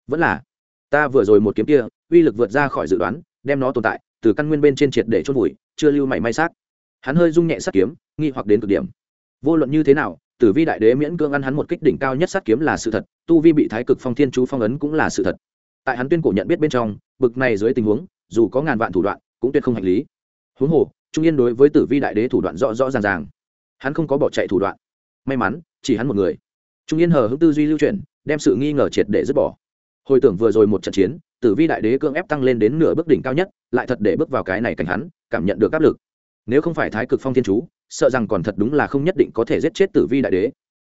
Vẫn là, ta vừa rồi một kiếm kia, uy lực vượt ra khỏi dự đoán, đem nó tồn tại, từ căn nguyên bên trên triệt để chôn vùi, chưa lưu mảy may xác. Hắn hơi rung nhẹ sát kiếm, nghi hoặc đến cực điểm. Vô luận như thế nào, tử vi đại đế miễn cưỡng ăn hắn một kích đỉnh cao nhất sát kiếm là sự thật, tu vi bị thái cực phong thiên chú phong ấn cũng là sự thật. Tại hắn tuyên cổ nhận biết bên trong, bực này dưới tình huống, dù có ngàn vạn thủ đoạn, cũng tuyệt không hành lý. Huống hồ, trung yên đối với tử vi đại đế thủ đoạn rõ rõ ràng ràng. Hắn không có bỏ chạy thủ đoạn. May mắn, chỉ hắn một người trung yên hờ hững tư duy lưu chuyển, đem sự nghi ngờ triệt để dứt bỏ. Hồi tưởng vừa rồi một trận chiến, tử vi đại đế cưỡng ép tăng lên đến nửa bước đỉnh cao nhất, lại thật để bước vào cái này cảnh hắn, cảm nhận được áp lực. Nếu không phải thái cực phong thiên chú, sợ rằng còn thật đúng là không nhất định có thể giết chết tử vi đại đế.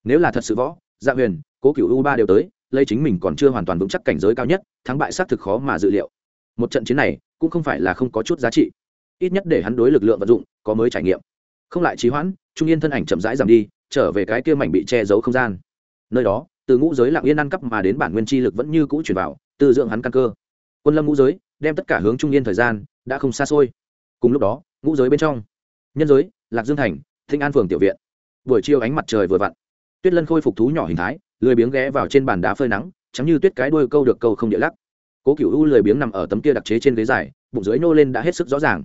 Nếu là thật sự võ dạ huyền, cố cựu u ba đều tới, lấy chính mình còn chưa hoàn toàn vững chắc cảnh giới cao nhất, thắng bại xác thực khó mà dự liệu. Một trận chiến này, cũng không phải là không có chút giá trị. Ít nhất để hắn đối lực lượng vận dụng, có mới trải nghiệm. Không lại trí hoãn, trung yên thân ảnh chậm rãi giảm đi, trở về cái kia mảnh bị che giấu không gian nơi đó từ ngũ giới lặng yên ăn cắp mà đến bản nguyên chi lực vẫn như cũ chuyển vào từ dưỡng hắn căn cơ. Quân lâm ngũ giới đem tất cả hướng trung yên thời gian đã không xa xôi. Cùng lúc đó ngũ giới bên trong. Nhân giới lạc dương thành thịnh an phường tiểu viện. Buổi chiều ánh mặt trời vừa vặn. Tuyết lân khôi phục thú nhỏ hình thái lười biếng ghé vào trên bàn đá phơi nắng chẳng như tuyết cái đuôi câu được câu không địa lắc. Cố cựu u lười biếng nằm ở tấm kia đặc chế trên ghế dài bụng dưới nô lên đã hết sức rõ ràng.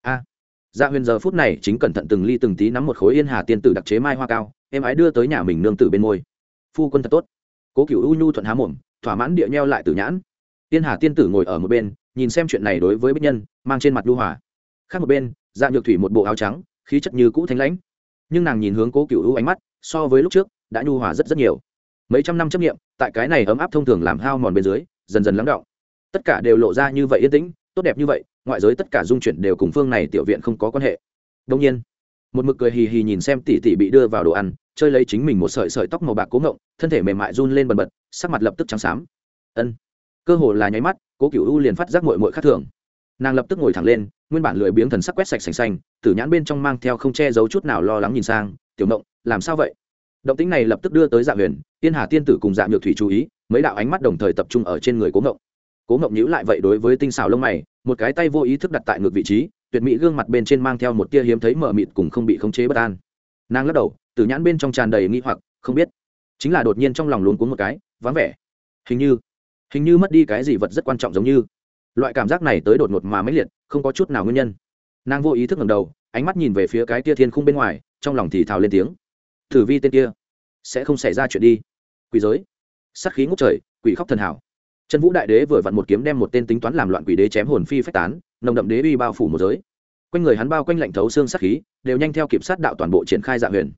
A! À, dạ huyền giờ phút này chính cẩn thận từng ly từng tí nắm một khối yên hà tiên tử đặc chế mai hoa cao em ái đưa tới nhà mình nương tử bên môi phu quân thật tốt. Cố cựu u nhu thuận há mồm, thỏa mãn địa nheo lại tử nhãn. Tiên hà tiên tử ngồi ở một bên, nhìn xem chuyện này đối với bích nhân, mang trên mặt lưu hòa. Khác một bên dạ nhược thủy một bộ áo trắng, khí chất như cũ thanh lãnh. Nhưng nàng nhìn hướng cố cựu u ánh mắt, so với lúc trước, đã nhu hòa rất rất nhiều. Mấy trăm năm chấp nghiệm tại cái này ấm áp thông thường làm hao mòn bên dưới, dần dần lắng động. Tất cả đều lộ ra như vậy yên tĩnh, tốt đẹp như vậy, ngoại giới tất cả dung chuyển đều cùng phương này tiểu viện không có quan hệ. Đông nhiên, một mực cười hì hì nhìn xem tỷ tỷ bị đưa vào đồ ăn chơi lấy chính mình một sợi sợi tóc màu bạc cố ngộng, thân thể mềm mại run lên bần bật, sắc mặt lập tức trắng xám. Ân. Cơ hồ là nháy mắt, cố cựu u liền phát giác mội mội khác thường. Nàng lập tức ngồi thẳng lên, nguyên bản lười biếng thần sắc quét sạch sành xanh tử nhãn bên trong mang theo không che giấu chút nào lo lắng nhìn sang, tiểu mộng làm sao vậy? Động tính này lập tức đưa tới dạ huyền, tiên hà tiên tử cùng dạ nhược thủy chú ý, mấy đạo ánh mắt đồng thời tập trung ở trên người cố ngộng. Cố ngộng nhíu lại vậy đối với tinh xảo lông mày, một cái tay vô ý thức đặt tại ngược vị trí, tuyệt mỹ gương mặt bên trên mang theo một tia hiếm thấy mờ mịt cùng không bị khống chế bất an. Nàng lắc đầu tử nhãn bên trong tràn đầy nghi hoặc, không biết. Chính là đột nhiên trong lòng luống cuống một cái, vắng vẻ. Hình như hình như mất đi cái gì vật rất quan trọng giống như. Loại cảm giác này tới đột ngột mà mãnh liệt, không có chút nào nguyên nhân. Nàng vô ý thức ngầm đầu, ánh mắt nhìn về phía cái tia thiên khung bên ngoài, trong lòng thì thào lên tiếng. Thử vi tên kia, sẽ không xảy ra chuyện đi. Quỷ giới. Sắc khí ngút trời, quỷ khóc thần hảo. Trần vũ đại đế vừa vặn một kiếm đem một tên tính toán làm loạn quỷ đế chém hồn phi phách tán, nồng đậm đế uy bao phủ một giới. Quanh người hắn bao quanh lạnh thấu xương sắc khí, đều nhanh theo kịp sát đạo toàn bộ triển khai dạ huyền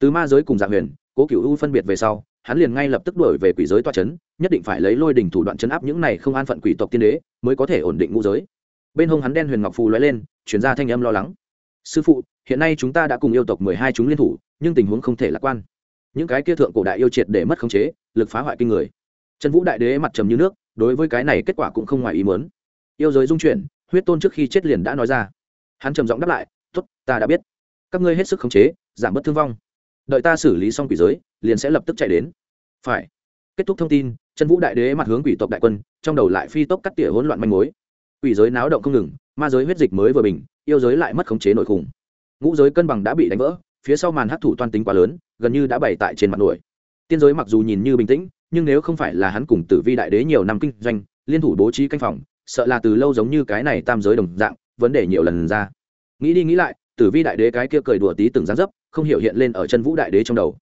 từ ma giới cùng dạ huyền, cố cựu u phân biệt về sau, hắn liền ngay lập tức đổi về quỷ giới toa c h ấ n nhất định phải lấy lôi đình thủ đoạn chấn áp những này không an phận quỷ tộc tiên đế, mới có thể ổn định ngũ giới. Bên hông hắn đen huyền ngọc phù lóe lên chuyển ra thanh âm lo lắng. Sư phụ, hiện nay chúng ta đã cùng yêu tộc mười hai chúng liên thủ, nhưng tình huống không thể lạc quan. Những cái kia thượng cổ đại yêu triệt để mất khống chế, lực phá hoại kinh người. Trần vũ đại đế mặt trầm như nước, đối với cái này kết quả cũng không ngoài ý muốn. Yêu giới dung chuyển, huyết tôn trước khi chết liền đã nói ra. Hắn trầm giọng đáp lại t ố t ta đã biết. Các ngươi hết sức khống chế, giảm bớt thương vong đợi ta xử lý xong quỷ giới, liền sẽ lập tức chạy đến. Phải. Kết thúc thông tin chân vũ đại đế mặt hướng quỷ tộc đại quân, trong đầu lại phi tốc cắt tỉa hỗn loạn manh mối. Quỷ giới náo động không ngừng, ma giới huyết dịch mới vừa bình, yêu giới lại mất khống chế nội khủng. Ngũ giới cân bằng đã bị đánh vỡ, phía sau màn hấp thụ toan tính quá lớn, gần như đã bày tại trên mặt nổi. Tiên giới mặc dù nhìn như bình tĩnh, nhưng nếu không phải là hắn cùng tử vi đại đế nhiều năm kinh doanh, liên thủ bố trí canh phòng, sợ là từ lâu giống như cái này tam giới đồng dạng, vấn đề nhiều lần ra. Nghĩ đi nghĩ lại tử vi đại đế cái kia cười đùa tí từng dáng dấp, không hiểu hiện lên ở chân vũ đại đế trong đầu.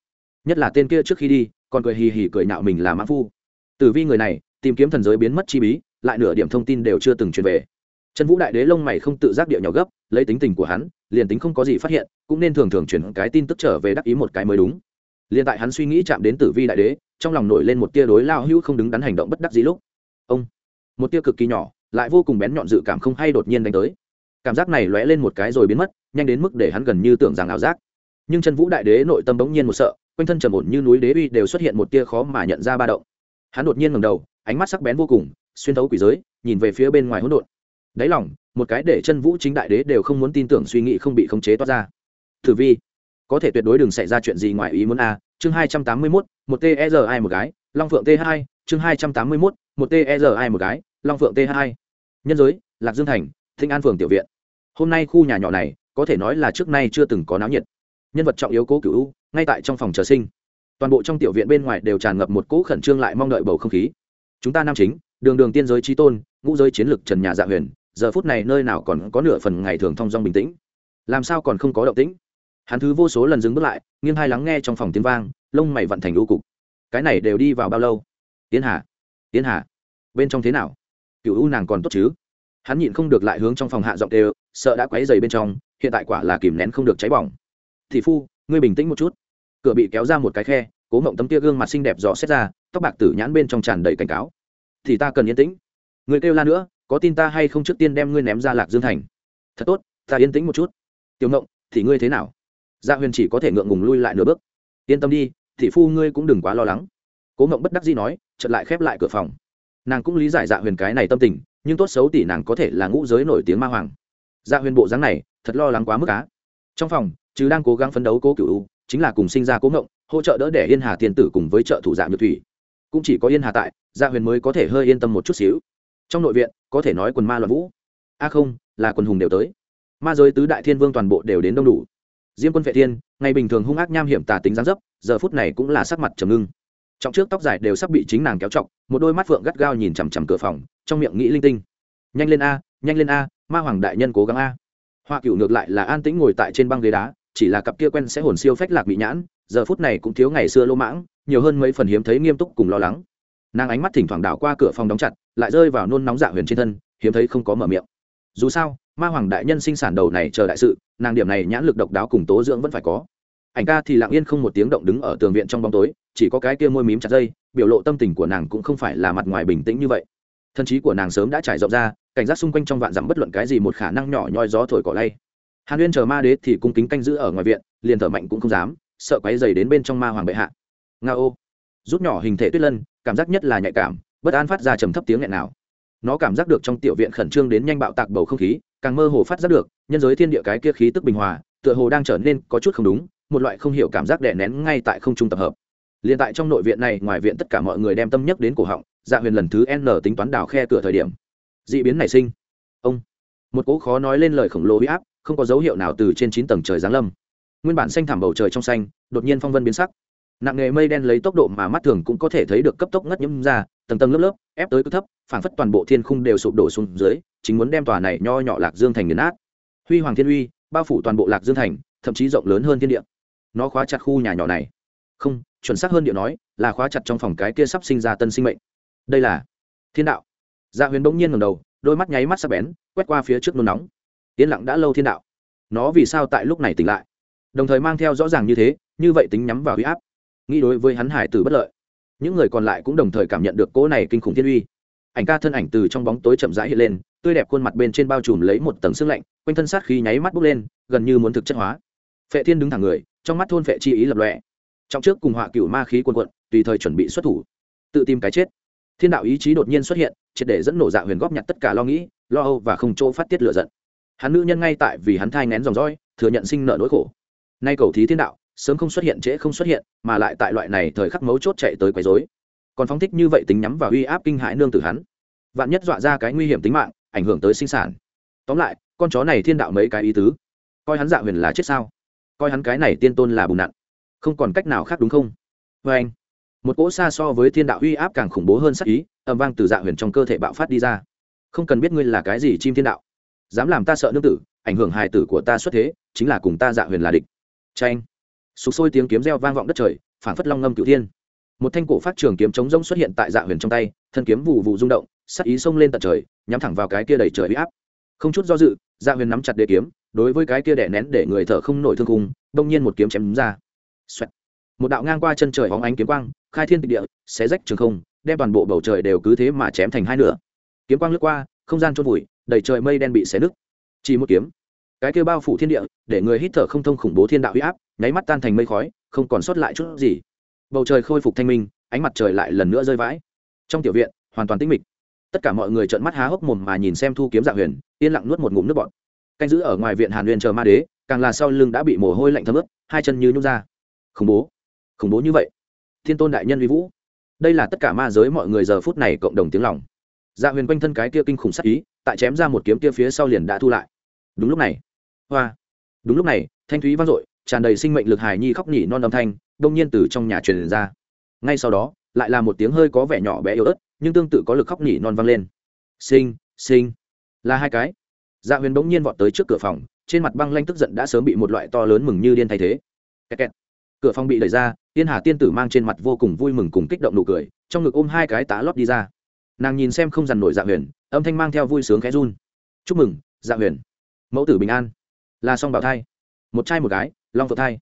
Nhất là tên kia trước khi đi, còn cười hì hì cười nhạo mình là mã phu. Tử vi người này, tìm kiếm thần giới biến mất chi bí, lại nửa điểm thông tin đều chưa từng truyền về. Chân vũ đại đế lông mày không tự giác địa nhỏ gấp, lấy tính tình của hắn, liền tính không có gì phát hiện, cũng nên thường thường chuyển cái tin tức trở về đắc ý một cái mới đúng. Liền tại hắn suy nghĩ chạm đến tử vi đại đế, trong lòng nổi lên một tia đối lao hữu không đứng đắn hành động bất đắc gì lúc. Ông, một tia cực kỳ nhỏ, lại vô cùng bén nhọn dự cảm không hay đột nhiên đánh tới. Cảm giác này lóe lên một cái rồi biến mất nhanh đến mức để hắn gần như tưởng rằng ảo giác. Nhưng chân vũ đại đế nội tâm bỗng nhiên một sợ, quanh thân trầm ổn như núi đế uy đều xuất hiện một tia khó mà nhận ra ba động. Hắn đột nhiên ngầm đầu, ánh mắt sắc bén vô cùng, xuyên thấu quỷ giới, nhìn về phía bên ngoài hỗn độn. Đáy lòng, một cái để chân vũ chính đại đế đều không muốn tin tưởng suy nghĩ không bị khống chế toát ra. Thử vi, có thể tuyệt đối đừng xảy ra chuyện gì ngoài ý muốn a. Chương hai trăm tám mươi mốt, một teri e một gái, long phượng t hai, chương hai trăm tám mươi mốt, một teri e một gái, long phượng t hai. Nhân giới, lạc dương thành, thịnh an phường tiểu viện. Hôm nay khu nhà nhỏ này có thể nói là trước nay chưa từng có náo nhiệt. Nhân vật trọng yếu cố cựu ngay tại trong phòng chờ sinh. Toàn bộ trong tiểu viện bên ngoài đều tràn ngập một cỗ khẩn trương lại mong đợi bầu không khí. Chúng ta nam chính, đường đường tiên giới trí tôn, ngũ giới chiến lược trần nhà dạ huyền, giờ phút này nơi nào còn có nửa phần ngày thường thong dong bình tĩnh. Làm sao còn không có động tĩnh? Hắn thứ vô số lần dừng bước lại, nghiêng hai lắng nghe trong phòng tiếng vang, lông mày vận thành lũ cục. Cái này đều đi vào bao lâu? Tiến hà tiến hà, bên trong thế nào? Cựu u nàng còn tốt chứ? Hắn nhịn không được lại hướng trong phòng hạ giọng đều sợ đã quấy dày bên trong, hiện tại quả là kìm nén không được cháy bỏng. Thị phu, ngươi bình tĩnh một chút. Cửa bị kéo ra một cái khe, cố mộng tấm tia gương mặt xinh đẹp dò xét ra, tóc bạc tử nhãn bên trong tràn đầy cảnh cáo. Thì ta cần yên tĩnh. Người kêu la nữa, có tin ta hay không trước tiên đem ngươi ném ra lạc dương thành? Thật tốt, ta yên tĩnh một chút. Tiểu mộng, thì ngươi thế nào? Gia dạ huyền chỉ có thể ngượng ngùng lui lại nửa bước. Yên tâm đi thị phu ngươi cũng đừng quá lo lắng. Cố mộng bất đắc dĩ nói, chợt lại khép lại cửa phòng. Nàng cũng lý giải dạ huyền cái này tâm tình, nhưng tốt xấu tỷ nàng có thể là ngũ giới nổi tiếng ma hoàng dạ huyền bộ dáng này, thật lo lắng quá mức cá trong phòng chứ đang cố gắng phấn đấu cố cựu chính là cùng sinh ra cố ngộng, hỗ trợ đỡ để yên hà tiền tử cùng với trợ thủ dạ nhược thủy. Cũng chỉ có yên hà tại dạ huyền mới có thể hơi yên tâm một chút xíu. Trong nội viện, có thể nói quần ma loạn vũ. A à không, là quần hùng đều tới. Ma giới tứ đại thiên vương toàn bộ đều đến đông đủ. Diêm quân vệ thiên, ngày bình thường hung ác nham hiểm tà tính gián dấp, giờ phút này cũng là sắc mặt trầm ngưng. Trọng trước tóc dài đều sắp bị chính nàng kéo trọng một đôi mắt phượng gắt gao nhìn chằm chằm cửa phòng, trong miệng nghĩ linh tinh. Nhanh lên a, nhanh lên a ma hoàng đại nhân cố gắng a. Hoa cựu ngược lại là an tĩnh ngồi tại trên băng ghế đá, chỉ là cặp kia quen sẽ hồn siêu phách lạc bị nhãn, giờ phút này cũng thiếu ngày xưa lô mãng, nhiều hơn mấy phần hiếm thấy nghiêm túc cùng lo lắng. Nàng ánh mắt thỉnh thoảng đảo qua cửa phòng đóng chặt, lại rơi vào nôn nóng dạ huyền trên thân, hiếm thấy không có mở miệng. Dù sao, ma hoàng đại nhân sinh sản đầu này chờ đại sự, nàng điểm này nhãn lực độc đáo cùng tố dưỡng vẫn phải có. Ảnh ca thì lặng yên không một tiếng động đứng ở tường viện trong bóng tối, chỉ có cái kia môi mím chặt dây, biểu lộ tâm tình của nàng cũng không phải là mặt ngoài bình tĩnh như vậy. Thân trí của nàng sớm đã trải rộng ra cảnh giác xung quanh trong vạn dặm bất luận cái gì một khả năng nhỏ nhoi gió thổi cỏ lay. Hàn uyên chờ ma đế thì cung kính canh giữ ở ngoài viện, liền thở mạnh cũng không dám, sợ quáy dày đến bên trong ma hoàng bệ hạ. Nga ô. Rút nhỏ hình thể tuyết lân, cảm giác nhất là nhạy cảm, bất an phát ra trầm thấp tiếng nghẹn nào. Nó cảm giác được trong tiểu viện khẩn trương đến nhanh bạo tạc bầu không khí, càng mơ hồ phát giác được, nhân giới thiên địa cái kia khí tức bình hòa, tựa hồ đang trở nên có chút không đúng, một loại không hiểu cảm giác đè nén ngay tại không trung tập hợp. Liền tại trong nội viện này, ngoài viện tất cả mọi người đem tâm nhắc đến cổ họng dạ huyền lần thứ n tính toán đào khe cửa thời điểm d ị biến nảy sinh. Ông, một cỗ khó nói lên lời khổng lồ huy áp, không có dấu hiệu nào từ trên chín tầng trời giáng lâm. Nguyên bản xanh thảm bầu trời trong xanh, đột nhiên phong vân biến sắc. Nặng nghề mây đen lấy tốc độ mà mắt thường cũng có thể thấy được cấp tốc ngất nhấm ra, tầng tầng lớp lớp, ép tới cứ thấp, phảng phất toàn bộ thiên khung đều sụp đổ xuống dưới, chính muốn đem tòa này nho nhỏ lạc dương thành nghiền nát. Huy hoàng thiên uy, bao phủ toàn bộ lạc dương thành, thậm chí rộng lớn hơn thiên địa. Nó khóa chặt khu nhà nhỏ này. Không, chuẩn xác hơn điệu nói, là khóa chặt trong phòng cái kia sắp sinh ra tân sinh mệnh. Đây là thiên đạo dạ huyền bỗng nhiên ngầm đầu, đôi mắt nháy mắt sắc bén, quét qua phía trước nôn nóng. Yên lặng đã lâu thiên đạo. Nó vì sao tại lúc này tỉnh lại? Đồng thời mang theo rõ ràng như thế, như vậy tính nhắm vào huy áp. Nghĩ đối với hắn hải tử bất lợi. Những người còn lại cũng đồng thời cảm nhận được cỗ này kinh khủng thiên uy. Ảnh ca thân ảnh từ trong bóng tối chậm rãi hiện lên, tươi đẹp khuôn mặt bên trên bao trùm lấy một tầng xương lạnh, quanh thân sát khí nháy mắt bốc lên, gần như muốn thực chất hóa. Phệ thiên đứng thẳng người, trong mắt thôn phệ chi ý lập lọe trong trước cùng họa cửu ma khí cuồn quận tùy thời chuẩn bị xuất thủ, tự tìm cái chết. Thiên đạo ý chí đột nhiên xuất hiện triệt để dẫn nổ dạ huyền góp nhặt tất cả lo nghĩ, lo âu và không chỗ phát tiết lửa giận. Hắn nữ nhân ngay tại vì hắn thai ngén dòng dõi, thừa nhận sinh nợ nỗi khổ. Nay cầu thí thiên đạo, sớm không xuất hiện trễ không xuất hiện, mà lại tại loại này thời khắc mấu chốt chạy tới quấy rối. Còn phóng thích như vậy tính nhắm vào uy áp kinh hãi nương tử hắn. Vạn nhất dọa ra cái nguy hiểm tính mạng, ảnh hưởng tới sinh sản. Tóm lại, con chó này thiên đạo mấy cái ý tứ? Coi hắn dạ huyền là chết sao? Coi hắn cái này tiên tôn là bùn nặn. Không còn cách nào khác đúng không? Vê anh một cỗ xa so với thiên đạo uy áp càng khủng bố hơn sắc ý ẩm vang từ dạ huyền trong cơ thể bạo phát đi ra. Không cần biết ngươi là cái gì chim thiên đạo. Dám làm ta sợ nương tử, ảnh hưởng hài tử của ta xuất thế, chính là cùng ta dạ huyền là địch. Tranh sục sôi tiếng kiếm reo vang vọng đất trời phản phất long ngâm cửu thiên. Một thanh cổ phát trường kiếm chống rông xuất hiện tại dạ huyền trong tay, thân kiếm vụ vụ rung động sắc ý xông lên tận trời, nhắm thẳng vào cái kia đầy trời uy áp. Không chút do dự dạ huyền nắm chặt đế kiếm, đối với cái kia đẻ nén để người thở không nổi thương cùng đông nhiên một kiếm chém ra. Xoẹt một đạo ngang qua chân trời hóng ánh kiếm quang, khai thiên tịch địa, xé rách trường không, đem toàn bộ bầu trời đều cứ thế mà chém thành hai nửa. Kiếm quang lướt qua, không gian trôn vùi, đầy trời mây đen bị xé nứt. Chỉ một kiếm. Cái kia bao phủ thiên địa, để người hít thở không thông khủng bố thiên đạo huy áp, nháy mắt tan thành mây khói, không còn sót lại chút gì. Bầu trời khôi phục thanh minh, ánh mặt trời lại lần nữa rơi vãi. Trong tiểu viện, hoàn toàn tĩnh mịch. Tất cả mọi người trợn mắt há hốc mồm mà nhìn xem thu kiếm dạ huyền, yên lặng nuốt một ngụm nước bọt. Canh giữ ở ngoài viện hàn huyền chờ ma đế, càng là sau lưng đã bị mồ hôi lạnh thấm ướt, hai chân như nhút ra. Khủng bố khủng bố như vậy. Thiên tôn đại nhân vi vũ. Đây là tất cả ma giới mọi người giờ phút này cộng đồng tiếng lòng. Dạ huyền quanh thân cái kia kinh khủng sắc ý, tại chém ra một kiếm kia phía sau liền đã thu lại. Đúng lúc này. Hoa. Đúng lúc này, thanh thúy vang dội, tràn đầy sinh mệnh lực hài nhi khóc nhỉ non âm thanh, đông nhiên từ trong nhà truyền ra. Ngay sau đó, lại là một tiếng hơi có vẻ nhỏ bé yếu ớt, nhưng tương tự có lực khóc nhỉ non vang lên. Sinh sinh là hai cái. Dạ huyền bỗng nhiên vọt tới trước cửa phòng, trên mặt băng lanh tức giận đã sớm bị một loại to lớn mừng như điên thay thế. Kẹt kẹt cửa phòng bị đẩy ra, tiên hà tiên tử mang trên mặt vô cùng vui mừng cùng kích động nụ cười, trong ngực ôm hai cái tá lót đi ra. Nàng nhìn xem không dằn nổi dạ huyền, âm thanh mang theo vui sướng khẽ run. Chúc mừng dạ huyền. Mẫu tử bình an. Là song bảo thai. Một trai một gái, long phượng thai.